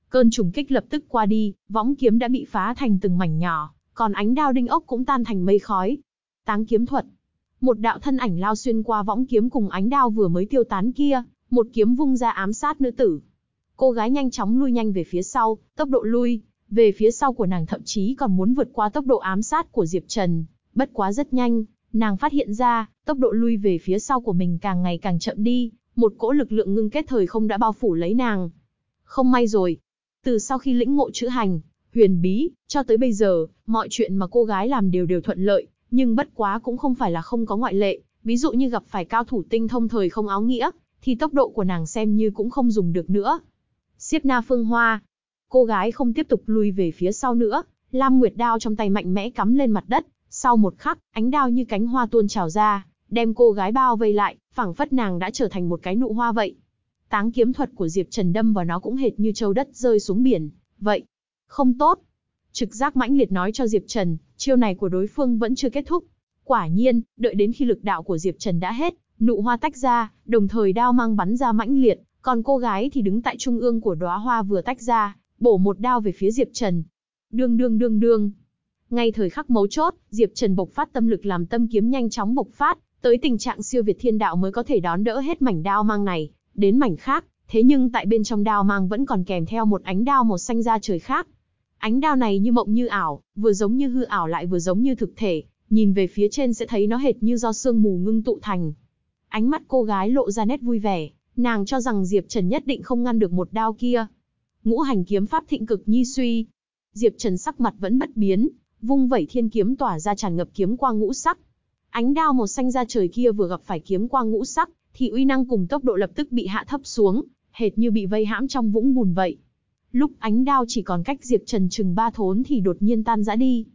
S1: Cơn trùng kích lập tức qua đi, võng kiếm đã bị phá thành từng mảnh nhỏ, còn ánh đao đinh ốc cũng tan thành mây khói. Táng kiếm thuật. Một đạo thân ảnh lao xuyên qua võng kiếm cùng ánh đao vừa mới tiêu tán kia, một kiếm vung ra ám sát nữ tử. Cô gái nhanh chóng lui nhanh về phía sau, tốc độ lui, về phía sau của nàng thậm chí còn muốn vượt qua tốc độ ám sát của Diệp Trần, bất quá rất nhanh, nàng phát hiện ra, tốc độ lui về phía sau của mình càng ngày càng chậm đi, một cỗ lực lượng ngưng kết thời không đã bao phủ lấy nàng. Không may rồi, từ sau khi lĩnh ngộ chữ hành, huyền bí, cho tới bây giờ, mọi chuyện mà cô gái làm đều đều thuận lợi, nhưng bất quá cũng không phải là không có ngoại lệ, ví dụ như gặp phải cao thủ tinh thông thời không áo nghĩa, thì tốc độ của nàng xem như cũng không dùng được nữa. Siếp na phương hoa. Cô gái không tiếp tục lùi về phía sau nữa, Lam Nguyệt đao trong tay mạnh mẽ cắm lên mặt đất, sau một khắc, ánh đao như cánh hoa tuôn trào ra, đem cô gái bao vây lại, phảng phất nàng đã trở thành một cái nụ hoa vậy. Táng kiếm thuật của Diệp Trần đâm vào nó cũng hệt như châu đất rơi xuống biển, vậy. Không tốt. Trực giác mãnh liệt nói cho Diệp Trần, chiêu này của đối phương vẫn chưa kết thúc. Quả nhiên, đợi đến khi lực đạo của Diệp Trần đã hết, nụ hoa tách ra, đồng thời đao mang bắn ra mãnh liệt, còn cô gái thì đứng tại trung ương của đóa hoa vừa tách ra, bổ một đao về phía Diệp Trần. Đương đương đương đương. Ngay thời khắc mấu chốt, Diệp Trần bộc phát tâm lực làm tâm kiếm nhanh chóng bộc phát, tới tình trạng siêu việt thiên đạo mới có thể đón đỡ hết mảnh đao mang này, đến mảnh khác, thế nhưng tại bên trong đao mang vẫn còn kèm theo một ánh đao màu xanh da trời khác. Ánh đao này như mộng như ảo, vừa giống như hư ảo lại vừa giống như thực thể, nhìn về phía trên sẽ thấy nó hệt như do sương mù ngưng tụ thành. Ánh mắt cô gái lộ ra nét vui vẻ, nàng cho rằng Diệp Trần nhất định không ngăn được một đao kia. Ngũ hành kiếm pháp thịnh cực nhi suy. Diệp Trần sắc mặt vẫn bất biến, vung vẩy thiên kiếm tỏa ra tràn ngập kiếm quang ngũ sắc. Ánh đao màu xanh ra trời kia vừa gặp phải kiếm quang ngũ sắc, thì uy năng cùng tốc độ lập tức bị hạ thấp xuống, hệt như bị vây hãm trong vũng bùn vậy. Lúc ánh đao chỉ còn cách Diệp Trần chừng ba thốn thì đột nhiên tan rã đi.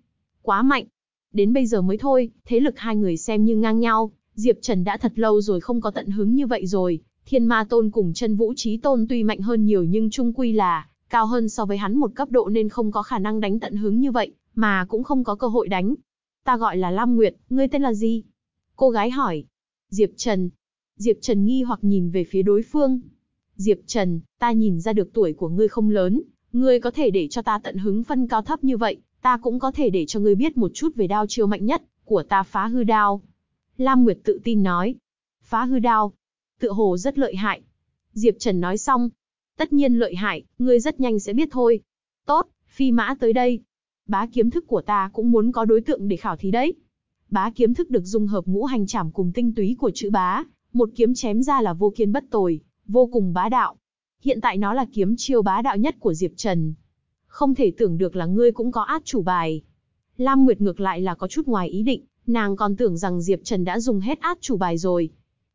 S1: Quá mạnh. Đến bây giờ mới thôi, thế lực hai người xem như ngang nhau, Diệp Trần đã thật lâu rồi không có tận hứng như vậy rồi. Thiên Ma Tôn cùng chân Vũ Trí Tôn tuy mạnh hơn nhiều nhưng chung quy là cao hơn so với hắn một cấp độ nên không có khả năng đánh tận hứng như vậy, mà cũng không có cơ hội đánh. Ta gọi là Lam Nguyệt, ngươi tên là gì? Cô gái hỏi. Diệp Trần. Diệp Trần nghi hoặc nhìn về phía đối phương. Diệp Trần, ta nhìn ra được tuổi của ngươi không lớn, ngươi có thể để cho ta tận hứng phân cao thấp như vậy, ta cũng có thể để cho ngươi biết một chút về đao chiêu mạnh nhất của ta phá hư đao. Lam Nguyệt tự tin nói. Phá hư đao tựa hồ rất lợi hại. Diệp Trần nói xong. Tất nhiên lợi hại, ngươi rất nhanh sẽ biết thôi. Tốt, phi mã tới đây. Bá kiếm thức của ta cũng muốn có đối tượng để khảo thí đấy. Bá kiếm thức được dung hợp ngũ hành trảm cùng tinh túy của chữ bá, một kiếm chém ra là vô kiên bất tồi, vô cùng bá đạo. Hiện tại nó là kiếm chiêu bá đạo nhất của Diệp Trần. Không thể tưởng được là ngươi cũng có át chủ bài. Lam Nguyệt ngược lại là có chút ngoài ý định, nàng còn tưởng rằng Diệp Trần đã dùng hết át chủ bài rồi.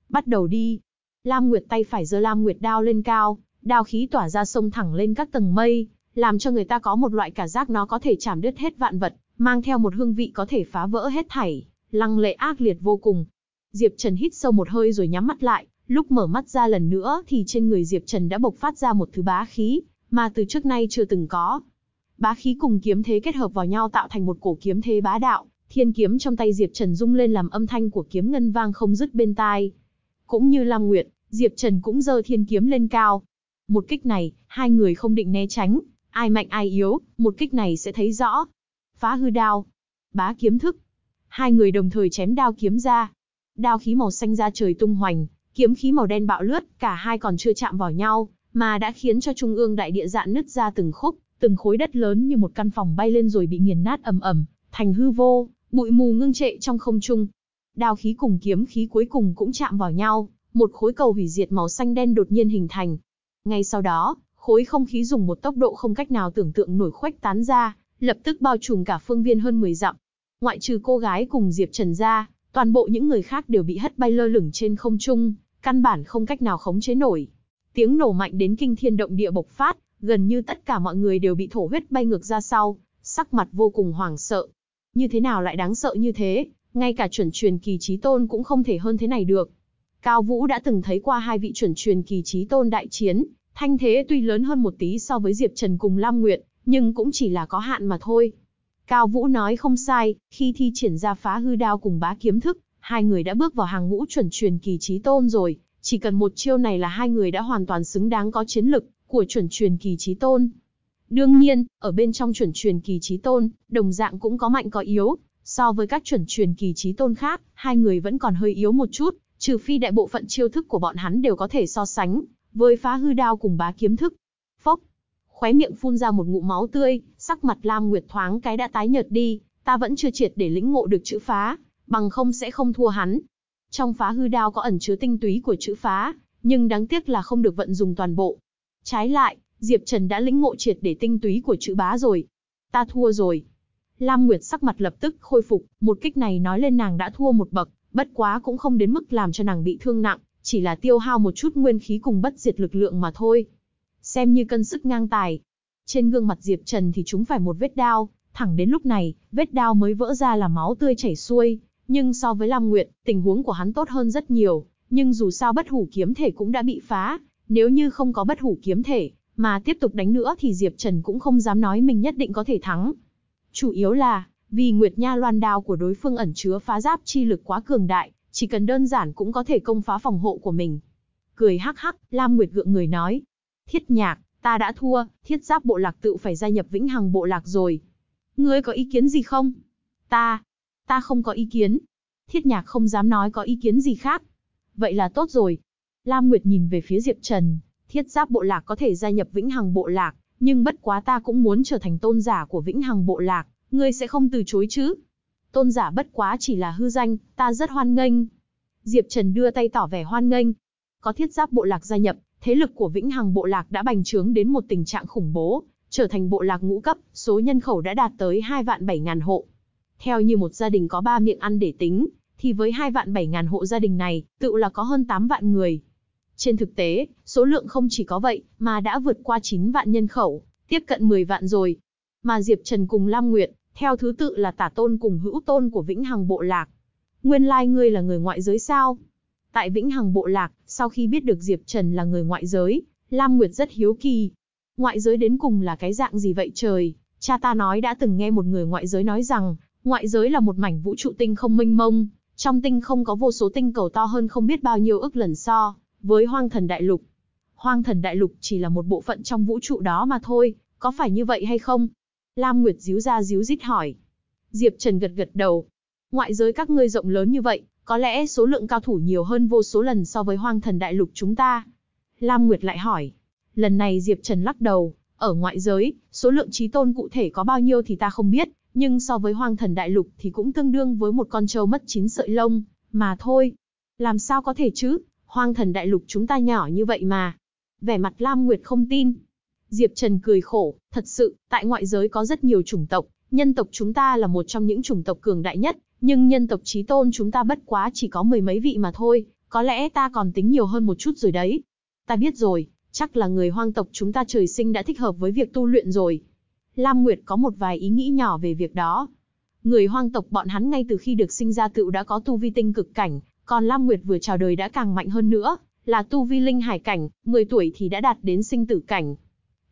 S1: Bắt đầu đi. Lam Nguyệt tay phải giơ Lam Nguyệt đao lên cao, đao khí tỏa ra sông thẳng lên các tầng mây, làm cho người ta có một loại cảm giác nó có thể chạm đứt hết vạn vật, mang theo một hương vị có thể phá vỡ hết thảy, lăng lệ ác liệt vô cùng. Diệp Trần hít sâu một hơi rồi nhắm mắt lại, lúc mở mắt ra lần nữa thì trên người Diệp Trần đã bộc phát ra một thứ bá khí, mà từ trước nay chưa từng có. Bá khí cùng kiếm thế kết hợp vào nhau tạo thành một cổ kiếm thế bá đạo, thiên kiếm trong tay Diệp Trần rung lên làm âm thanh của kiếm ngân vang không dứt bên tai. Cũng như Lam Nguyệt, Diệp Trần cũng giơ thiên kiếm lên cao. Một kích này, hai người không định né tránh, ai mạnh ai yếu, một kích này sẽ thấy rõ. Phá hư đao, bá kiếm thức. Hai người đồng thời chém đao kiếm ra. Đao khí màu xanh ra trời tung hoành, kiếm khí màu đen bạo lướt, cả hai còn chưa chạm vào nhau, mà đã khiến cho trung ương đại địa dạn nứt ra từng khúc, từng khối đất lớn như một căn phòng bay lên rồi bị nghiền nát ầm ầm, thành hư vô, bụi mù ngưng trệ trong không trung. Đao khí cùng kiếm khí cuối cùng cũng chạm vào nhau, một khối cầu hủy diệt màu xanh đen đột nhiên hình thành. Ngay sau đó, khối không khí dùng một tốc độ không cách nào tưởng tượng nổi khuếch tán ra, lập tức bao trùm cả phương viên hơn 10 dặm. Ngoại trừ cô gái cùng Diệp Trần ra, toàn bộ những người khác đều bị hất bay lơ lửng trên không trung, căn bản không cách nào khống chế nổi. Tiếng nổ mạnh đến kinh thiên động địa bộc phát, gần như tất cả mọi người đều bị thổ huyết bay ngược ra sau, sắc mặt vô cùng hoảng sợ. Như thế nào lại đáng sợ như thế, ngay cả chuẩn truyền kỳ trí tôn cũng không thể hơn thế này được. Cao Vũ đã từng thấy qua hai vị chuẩn truyền kỳ trí tôn đại chiến, thanh thế tuy lớn hơn một tí so với Diệp Trần cùng Lam Nguyệt, nhưng cũng chỉ là có hạn mà thôi. Cao Vũ nói không sai, khi thi triển ra phá hư đao cùng bá kiếm thức, hai người đã bước vào hàng ngũ chuẩn truyền kỳ trí tôn rồi, chỉ cần một chiêu này là hai người đã hoàn toàn xứng đáng có chiến lực của chuẩn truyền kỳ trí tôn. Đương nhiên, ở bên trong chuẩn truyền kỳ trí tôn, đồng dạng cũng có mạnh có yếu, so với các chuẩn truyền kỳ trí tôn khác, hai người vẫn còn hơi yếu một chút, trừ phi đại bộ phận chiêu thức của bọn hắn đều có thể so sánh với phá hư đao cùng bá kiếm thức. Phốc, khóe miệng phun ra một ngụm máu tươi, sắc mặt Lam Nguyệt thoáng cái đã tái nhợt đi, ta vẫn chưa triệt để lĩnh ngộ được chữ phá, bằng không sẽ không thua hắn. Trong phá hư đao có ẩn chứa tinh túy của chữ phá, nhưng đáng tiếc là không được vận dùng toàn bộ. Trái lại, Diệp Trần đã lĩnh ngộ triệt để tinh túy của chữ bá rồi. Ta thua rồi. Lam Nguyệt sắc mặt lập tức khôi phục, một kích này nói lên nàng đã thua một bậc, bất quá cũng không đến mức làm cho nàng bị thương nặng, chỉ là tiêu hao một chút nguyên khí cùng bất diệt lực lượng mà thôi. Xem như cân sức ngang tài. Trên gương mặt Diệp Trần thì chúng phải một vết đao, thẳng đến lúc này, vết đao mới vỡ ra là máu tươi chảy xuôi, nhưng so với Lam Nguyệt, tình huống của hắn tốt hơn rất nhiều, nhưng dù sao bất hủ kiếm thể cũng đã bị phá, nếu như không có bất hủ kiếm thể, mà tiếp tục đánh nữa thì Diệp Trần cũng không dám nói mình nhất định có thể thắng. Chủ yếu là, vì Nguyệt Nha loan đao của đối phương ẩn chứa phá giáp chi lực quá cường đại, chỉ cần đơn giản cũng có thể công phá phòng hộ của mình. Cười hắc hắc, Lam Nguyệt gượng người nói. Thiết nhạc, ta đã thua, thiết giáp bộ lạc tự phải gia nhập vĩnh hằng bộ lạc rồi. Ngươi có ý kiến gì không? Ta, ta không có ý kiến. Thiết nhạc không dám nói có ý kiến gì khác. Vậy là tốt rồi. Lam Nguyệt nhìn về phía Diệp Trần, thiết giáp bộ lạc có thể gia nhập vĩnh hằng bộ lạc, nhưng bất quá ta cũng muốn trở thành tôn giả của vĩnh hằng bộ lạc, ngươi sẽ không từ chối chứ? Tôn giả bất quá chỉ là hư danh, ta rất hoan nghênh. Diệp Trần đưa tay tỏ vẻ hoan nghênh. Có thiết giáp bộ lạc gia nhập, thế lực của vĩnh hằng bộ lạc đã bành trướng đến một tình trạng khủng bố, trở thành bộ lạc ngũ cấp, số nhân khẩu đã đạt tới 2 vạn 7 ngàn hộ. Theo như một gia đình có 3 miệng ăn để tính, thì với 2 vạn 7 ngàn hộ gia đình này, tự là có hơn 8 vạn người. Trên thực tế, số lượng không chỉ có vậy, mà đã vượt qua 9 vạn nhân khẩu, tiếp cận 10 vạn rồi. Mà Diệp Trần cùng Lam Nguyệt, theo thứ tự là tả tôn cùng hữu tôn của Vĩnh Hằng Bộ Lạc. Nguyên lai like ngươi là người ngoại giới sao? Tại Vĩnh Hằng Bộ Lạc, sau khi biết được Diệp Trần là người ngoại giới, Lam Nguyệt rất hiếu kỳ. Ngoại giới đến cùng là cái dạng gì vậy trời? Cha ta nói đã từng nghe một người ngoại giới nói rằng, ngoại giới là một mảnh vũ trụ tinh không mênh mông, trong tinh không có vô số tinh cầu to hơn không biết bao nhiêu ức lần so với hoang thần đại lục. Hoang thần đại lục chỉ là một bộ phận trong vũ trụ đó mà thôi, có phải như vậy hay không? Lam Nguyệt díu ra díu dít hỏi. Diệp Trần gật gật đầu. Ngoại giới các ngươi rộng lớn như vậy, có lẽ số lượng cao thủ nhiều hơn vô số lần so với hoang thần đại lục chúng ta. Lam Nguyệt lại hỏi. Lần này Diệp Trần lắc đầu, ở ngoại giới, số lượng trí tôn cụ thể có bao nhiêu thì ta không biết, nhưng so với hoang thần đại lục thì cũng tương đương với một con trâu mất chín sợi lông, mà thôi. Làm sao có thể chứ, hoang thần đại lục chúng ta nhỏ như vậy mà. Vẻ mặt Lam Nguyệt không tin. Diệp Trần cười khổ, thật sự, tại ngoại giới có rất nhiều chủng tộc, nhân tộc chúng ta là một trong những chủng tộc cường đại nhất, nhưng nhân tộc trí tôn chúng ta bất quá chỉ có mười mấy vị mà thôi, có lẽ ta còn tính nhiều hơn một chút rồi đấy. Ta biết rồi, chắc là người hoang tộc chúng ta trời sinh đã thích hợp với việc tu luyện rồi. Lam Nguyệt có một vài ý nghĩ nhỏ về việc đó. Người hoang tộc bọn hắn ngay từ khi được sinh ra tựu đã có tu vi tinh cực cảnh, còn Lam Nguyệt vừa chào đời đã càng mạnh hơn nữa, là tu vi linh hải cảnh, 10 tuổi thì đã đạt đến sinh tử cảnh.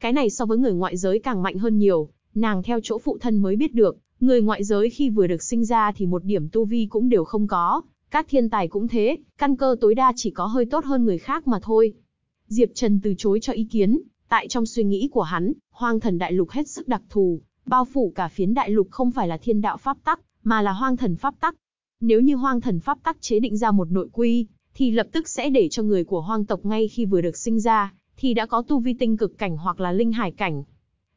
S1: Cái này so với người ngoại giới càng mạnh hơn nhiều, nàng theo chỗ phụ thân mới biết được, người ngoại giới khi vừa được sinh ra thì một điểm tu vi cũng đều không có, các thiên tài cũng thế, căn cơ tối đa chỉ có hơi tốt hơn người khác mà thôi. Diệp Trần từ chối cho ý kiến, tại trong suy nghĩ của hắn, hoang thần đại lục hết sức đặc thù, bao phủ cả phiến đại lục không phải là thiên đạo pháp tắc, mà là hoang thần pháp tắc. Nếu như hoang thần pháp tắc chế định ra một nội quy, thì lập tức sẽ để cho người của hoang tộc ngay khi vừa được sinh ra, thì đã có tu vi tinh cực cảnh hoặc là linh hải cảnh.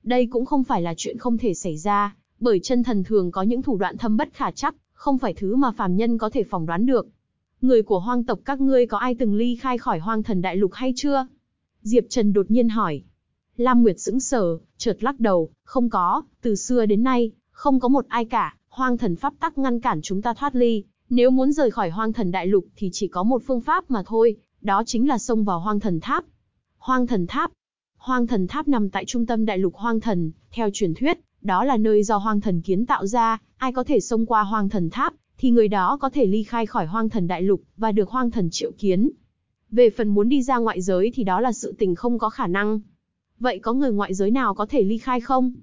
S1: Đây cũng không phải là chuyện không thể xảy ra, bởi chân thần thường có những thủ đoạn thâm bất khả chắc, không phải thứ mà phàm nhân có thể phỏng đoán được. Người của hoang tộc các ngươi có ai từng ly khai khỏi hoang thần đại lục hay chưa? Diệp Trần đột nhiên hỏi. Lam Nguyệt sững sờ, chợt lắc đầu, không có, từ xưa đến nay, không có một ai cả, hoang thần pháp tắc ngăn cản chúng ta thoát ly, nếu muốn rời khỏi hoang thần đại lục thì chỉ có một phương pháp mà thôi, đó chính là xông vào hoang thần tháp. Hoang thần tháp. Hoang thần tháp nằm tại trung tâm đại lục hoang thần, theo truyền thuyết, đó là nơi do hoang thần kiến tạo ra, ai có thể xông qua hoang thần tháp, thì người đó có thể ly khai khỏi hoang thần đại lục, và được hoang thần triệu kiến. Về phần muốn đi ra ngoại giới thì đó là sự tình không có khả năng. Vậy có người ngoại giới nào có thể ly khai không?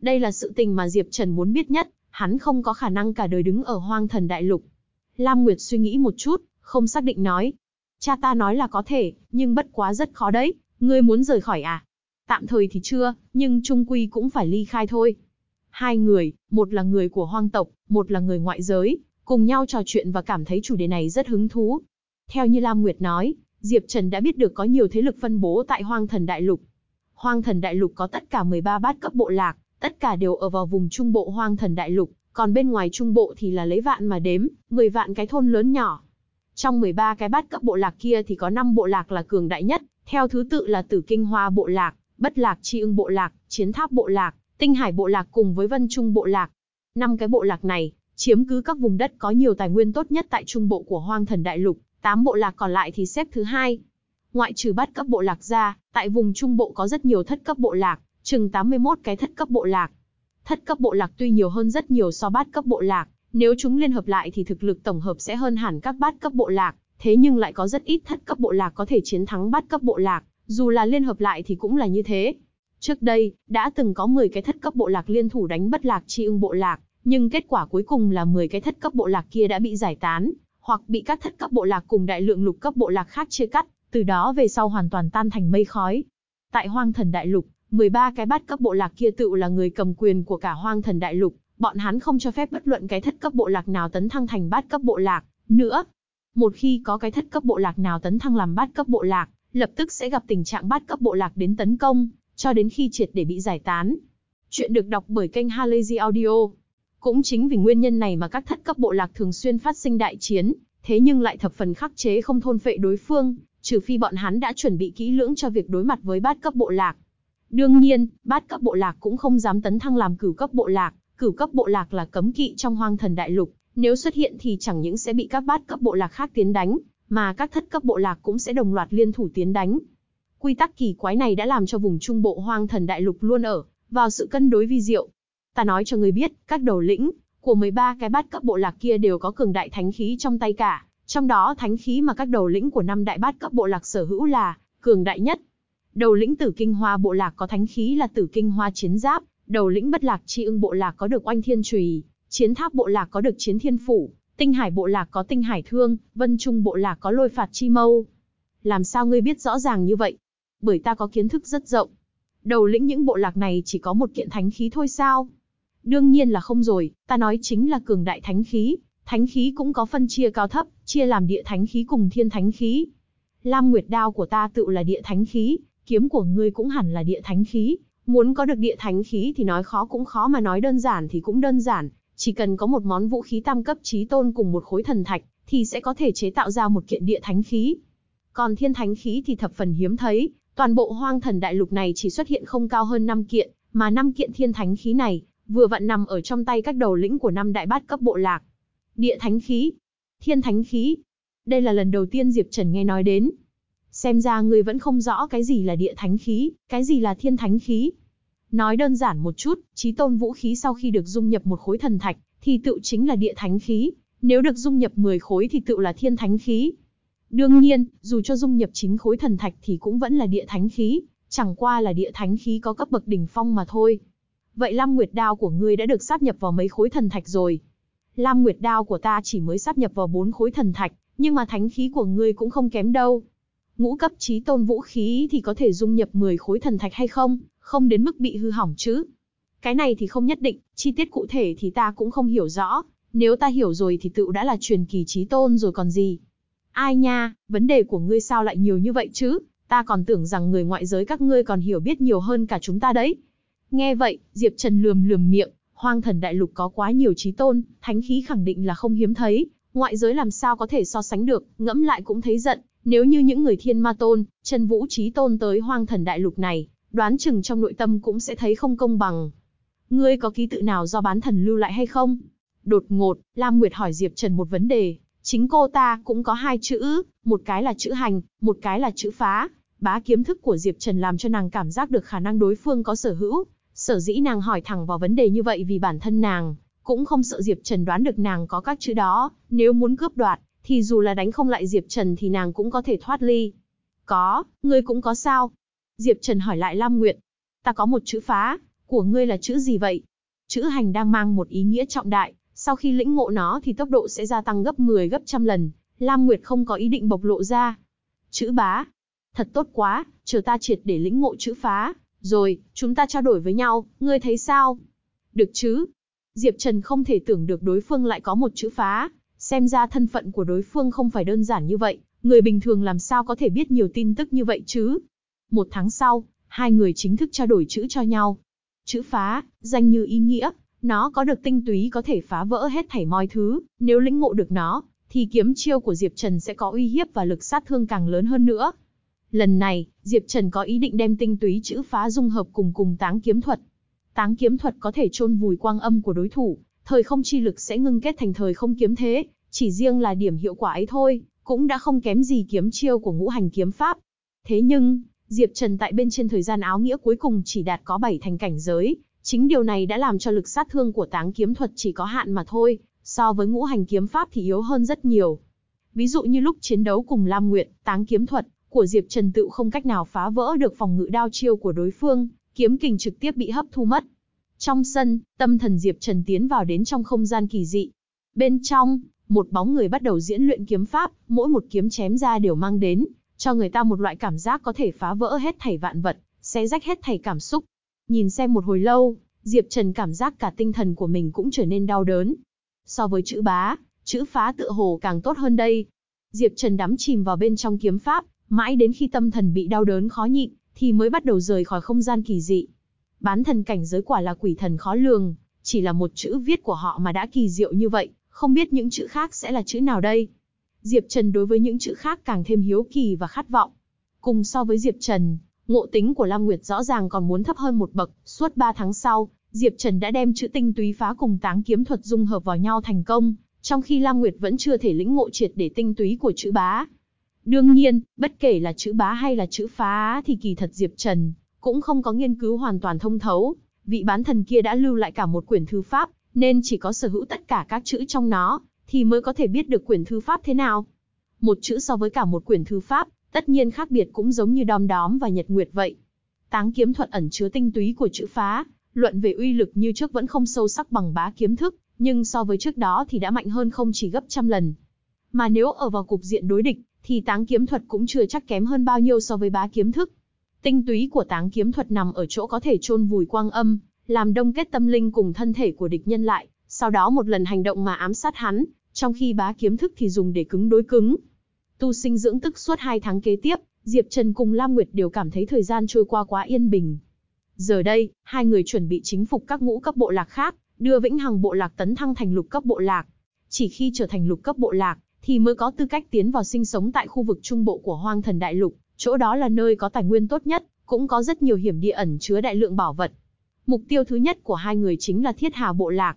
S1: Đây là sự tình mà Diệp Trần muốn biết nhất, hắn không có khả năng cả đời đứng ở hoang thần đại lục. Lam Nguyệt suy nghĩ một chút, không xác định nói. Cha ta nói là có thể, nhưng bất quá rất khó đấy, ngươi muốn rời khỏi à? Tạm thời thì chưa, nhưng trung quy cũng phải ly khai thôi. Hai người, một là người của hoang tộc, một là người ngoại giới, cùng nhau trò chuyện và cảm thấy chủ đề này rất hứng thú. Theo như Lam Nguyệt nói, Diệp Trần đã biết được có nhiều thế lực phân bố tại hoang thần đại lục. Hoang thần đại lục có tất cả 13 bát cấp bộ lạc, tất cả đều ở vào vùng trung bộ hoang thần đại lục, còn bên ngoài trung bộ thì là lấy vạn mà đếm, 10 vạn cái thôn lớn nhỏ. Trong 13 cái bát cấp bộ lạc kia thì có 5 bộ lạc là cường đại nhất, theo thứ tự là Tử Kinh Hoa bộ lạc, Bất Lạc Chi Ưng bộ lạc, Chiến Tháp bộ lạc, Tinh Hải bộ lạc cùng với Vân Trung bộ lạc. Năm cái bộ lạc này chiếm cứ các vùng đất có nhiều tài nguyên tốt nhất tại trung bộ của Hoang Thần Đại Lục, 8 bộ lạc còn lại thì xếp thứ hai. Ngoại trừ bát cấp bộ lạc ra, tại vùng Trung Bộ có rất nhiều thất cấp bộ lạc, chừng 81 cái thất cấp bộ lạc. Thất cấp bộ lạc tuy nhiều hơn rất nhiều so bát cấp bộ lạc, nếu chúng liên hợp lại thì thực lực tổng hợp sẽ hơn hẳn các bát cấp bộ lạc, thế nhưng lại có rất ít thất cấp bộ lạc có thể chiến thắng bát cấp bộ lạc, dù là liên hợp lại thì cũng là như thế. Trước đây, đã từng có 10 cái thất cấp bộ lạc liên thủ đánh bất lạc chi ưng bộ lạc, nhưng kết quả cuối cùng là 10 cái thất cấp bộ lạc kia đã bị giải tán, hoặc bị các thất cấp bộ lạc cùng đại lượng lục cấp bộ lạc khác chia cắt, từ đó về sau hoàn toàn tan thành mây khói. Tại Hoang Thần Đại Lục, 13 cái bát cấp bộ lạc kia tự là người cầm quyền của cả Hoang Thần Đại Lục, bọn hắn không cho phép bất luận cái thất cấp bộ lạc nào tấn thăng thành bát cấp bộ lạc nữa. Một khi có cái thất cấp bộ lạc nào tấn thăng làm bát cấp bộ lạc, lập tức sẽ gặp tình trạng bát cấp bộ lạc đến tấn công, cho đến khi triệt để bị giải tán. Chuyện được đọc bởi kênh Halazy Audio. Cũng chính vì nguyên nhân này mà các thất cấp bộ lạc thường xuyên phát sinh đại chiến, thế nhưng lại thập phần khắc chế không thôn phệ đối phương, trừ phi bọn hắn đã chuẩn bị kỹ lưỡng cho việc đối mặt với bát cấp bộ lạc. Đương nhiên, bát cấp bộ lạc cũng không dám tấn thăng làm cửu cấp bộ lạc, cửu cấp bộ lạc là cấm kỵ trong hoang thần đại lục, nếu xuất hiện thì chẳng những sẽ bị các bát cấp bộ lạc khác tiến đánh, mà các thất cấp bộ lạc cũng sẽ đồng loạt liên thủ tiến đánh. Quy tắc kỳ quái này đã làm cho vùng trung bộ hoang thần đại lục luôn ở vào sự cân đối vi diệu. Ta nói cho người biết, các đầu lĩnh của 13 cái bát cấp bộ lạc kia đều có cường đại thánh khí trong tay cả, trong đó thánh khí mà các đầu lĩnh của năm đại bát cấp bộ lạc sở hữu là cường đại nhất. Đầu lĩnh Tử Kinh Hoa bộ lạc có thánh khí là Tử Kinh Hoa chiến giáp, đầu lĩnh Bất Lạc Chi Ưng bộ lạc có được Oanh Thiên Chùy, Chiến Tháp bộ lạc có được Chiến Thiên Phủ, Tinh Hải bộ lạc có Tinh Hải Thương, Vân Trung bộ lạc có Lôi Phạt Chi Mâu. Làm sao ngươi biết rõ ràng như vậy? Bởi ta có kiến thức rất rộng. Đầu lĩnh những bộ lạc này chỉ có một kiện thánh khí thôi sao? Đương nhiên là không rồi, ta nói chính là cường đại thánh khí, thánh khí cũng có phân chia cao thấp, chia làm địa thánh khí cùng thiên thánh khí. Lam Nguyệt đao của ta tự là địa thánh khí, kiếm của ngươi cũng hẳn là địa thánh khí, muốn có được địa thánh khí thì nói khó cũng khó mà nói đơn giản thì cũng đơn giản, chỉ cần có một món vũ khí tam cấp trí tôn cùng một khối thần thạch, thì sẽ có thể chế tạo ra một kiện địa thánh khí. Còn thiên thánh khí thì thập phần hiếm thấy, toàn bộ hoang thần đại lục này chỉ xuất hiện không cao hơn 5 kiện, mà 5 kiện thiên thánh khí này, vừa vặn nằm ở trong tay các đầu lĩnh của năm đại bát cấp bộ lạc. Địa thánh khí, thiên thánh khí. Đây là lần đầu tiên Diệp Trần nghe nói đến. Xem ra ngươi vẫn không rõ cái gì là địa thánh khí, cái gì là thiên thánh khí. Nói đơn giản một chút, trí tôn vũ khí sau khi được dung nhập một khối thần thạch, thì tự chính là địa thánh khí. Nếu được dung nhập 10 khối thì tự là thiên thánh khí. Đương nhiên, dù cho dung nhập 9 khối thần thạch thì cũng vẫn là địa thánh khí, chẳng qua là địa thánh khí có cấp bậc đỉnh phong mà thôi. Vậy Lam Nguyệt Đao của ngươi đã được sáp nhập vào mấy khối thần thạch rồi? Lam Nguyệt Đao của ta chỉ mới sáp nhập vào 4 khối thần thạch, nhưng mà thánh khí của ngươi cũng không kém đâu. Ngũ cấp trí tôn vũ khí thì có thể dung nhập 10 khối thần thạch hay không, không đến mức bị hư hỏng chứ. Cái này thì không nhất định, chi tiết cụ thể thì ta cũng không hiểu rõ, nếu ta hiểu rồi thì tự đã là truyền kỳ trí tôn rồi còn gì. Ai nha, vấn đề của ngươi sao lại nhiều như vậy chứ, ta còn tưởng rằng người ngoại giới các ngươi còn hiểu biết nhiều hơn cả chúng ta đấy. Nghe vậy, Diệp Trần lườm lườm miệng, hoang thần đại lục có quá nhiều trí tôn, thánh khí khẳng định là không hiếm thấy, ngoại giới làm sao có thể so sánh được, ngẫm lại cũng thấy giận, nếu như những người thiên ma tôn, chân vũ trí tôn tới hoang thần đại lục này, đoán chừng trong nội tâm cũng sẽ thấy không công bằng. Ngươi có ký tự nào do bán thần lưu lại hay không? Đột ngột, Lam Nguyệt hỏi Diệp Trần một vấn đề, chính cô ta cũng có hai chữ, một cái là chữ hành, một cái là chữ phá. Bá kiếm thức của Diệp Trần làm cho nàng cảm giác được khả năng đối phương có sở hữu, sở dĩ nàng hỏi thẳng vào vấn đề như vậy vì bản thân nàng, cũng không sợ Diệp Trần đoán được nàng có các chữ đó, nếu muốn cướp đoạt, thì dù là đánh không lại Diệp Trần thì nàng cũng có thể thoát ly. Có, ngươi cũng có sao? Diệp Trần hỏi lại Lam Nguyệt. Ta có một chữ phá, của ngươi là chữ gì vậy? Chữ hành đang mang một ý nghĩa trọng đại, sau khi lĩnh ngộ nó thì tốc độ sẽ gia tăng gấp 10 gấp trăm lần. Lam Nguyệt không có ý định bộc lộ ra. Chữ bá. Thật tốt quá, chờ ta triệt để lĩnh ngộ chữ phá. Rồi, chúng ta trao đổi với nhau, ngươi thấy sao? Được chứ? Diệp Trần không thể tưởng được đối phương lại có một chữ phá, Xem ra thân phận của đối phương không phải đơn giản như vậy, người bình thường làm sao có thể biết nhiều tin tức như vậy chứ? Một tháng sau, hai người chính thức trao đổi chữ cho nhau. Chữ phá, danh như ý nghĩa, nó có được tinh túy có thể phá vỡ hết thảy mọi thứ, nếu lĩnh ngộ được nó, thì kiếm chiêu của Diệp Trần sẽ có uy hiếp và lực sát thương càng lớn hơn nữa. Lần này, Diệp Trần có ý định đem tinh túy chữ phá dung hợp cùng cùng táng kiếm thuật. Táng kiếm thuật có thể chôn vùi quang âm của đối thủ, thời không chi lực sẽ ngưng kết thành thời không kiếm thế, chỉ riêng là điểm hiệu quả ấy thôi, cũng đã không kém gì kiếm chiêu của ngũ hành kiếm pháp. Thế nhưng, Diệp Trần tại bên trên thời gian áo nghĩa cuối cùng chỉ đạt có 7 thành cảnh giới, chính điều này đã làm cho lực sát thương của táng kiếm thuật chỉ có hạn mà thôi, so với ngũ hành kiếm pháp thì yếu hơn rất nhiều. Ví dụ như lúc chiến đấu cùng Lam Nguyệt, táng kiếm thuật của Diệp Trần tự không cách nào phá vỡ được phòng ngự đao chiêu của đối phương, kiếm kình trực tiếp bị hấp thu mất. Trong sân, tâm thần Diệp Trần tiến vào đến trong không gian kỳ dị. Bên trong, một bóng người bắt đầu diễn luyện kiếm pháp, mỗi một kiếm chém ra đều mang đến, cho người ta một loại cảm giác có thể phá vỡ hết thảy vạn vật, xé rách hết thảy cảm xúc. Nhìn xem một hồi lâu, Diệp Trần cảm giác cả tinh thần của mình cũng trở nên đau đớn. So với chữ bá, chữ phá tựa hồ càng tốt hơn đây. Diệp Trần đắm chìm vào bên trong kiếm pháp, mãi đến khi tâm thần bị đau đớn khó nhịn, thì mới bắt đầu rời khỏi không gian kỳ dị. Bán thần cảnh giới quả là quỷ thần khó lường, chỉ là một chữ viết của họ mà đã kỳ diệu như vậy, không biết những chữ khác sẽ là chữ nào đây. Diệp Trần đối với những chữ khác càng thêm hiếu kỳ và khát vọng. Cùng so với Diệp Trần, ngộ tính của Lam Nguyệt rõ ràng còn muốn thấp hơn một bậc, suốt 3 tháng sau, Diệp Trần đã đem chữ tinh túy phá cùng táng kiếm thuật dung hợp vào nhau thành công, trong khi Lam Nguyệt vẫn chưa thể lĩnh ngộ triệt để tinh túy của chữ bá. Đương nhiên, bất kể là chữ bá hay là chữ phá thì kỳ thật Diệp Trần cũng không có nghiên cứu hoàn toàn thông thấu, vị bán thần kia đã lưu lại cả một quyển thư pháp, nên chỉ có sở hữu tất cả các chữ trong nó, thì mới có thể biết được quyển thư pháp thế nào. Một chữ so với cả một quyển thư pháp, tất nhiên khác biệt cũng giống như đom đóm và nhật nguyệt vậy. Táng kiếm thuật ẩn chứa tinh túy của chữ phá, luận về uy lực như trước vẫn không sâu sắc bằng bá kiếm thức, nhưng so với trước đó thì đã mạnh hơn không chỉ gấp trăm lần. Mà nếu ở vào cục diện đối địch, thì táng kiếm thuật cũng chưa chắc kém hơn bao nhiêu so với bá kiếm thức. Tinh túy của táng kiếm thuật nằm ở chỗ có thể chôn vùi quang âm, làm đông kết tâm linh cùng thân thể của địch nhân lại, sau đó một lần hành động mà ám sát hắn, trong khi bá kiếm thức thì dùng để cứng đối cứng. Tu sinh dưỡng tức suốt hai tháng kế tiếp, Diệp Trần cùng Lam Nguyệt đều cảm thấy thời gian trôi qua quá yên bình. Giờ đây, hai người chuẩn bị chính phục các ngũ cấp bộ lạc khác, đưa Vĩnh Hằng bộ lạc tấn thăng thành lục cấp bộ lạc. Chỉ khi trở thành lục cấp bộ lạc, thì mới có tư cách tiến vào sinh sống tại khu vực trung bộ của Hoang Thần Đại Lục, chỗ đó là nơi có tài nguyên tốt nhất, cũng có rất nhiều hiểm địa ẩn chứa đại lượng bảo vật. Mục tiêu thứ nhất của hai người chính là Thiết Hà bộ lạc.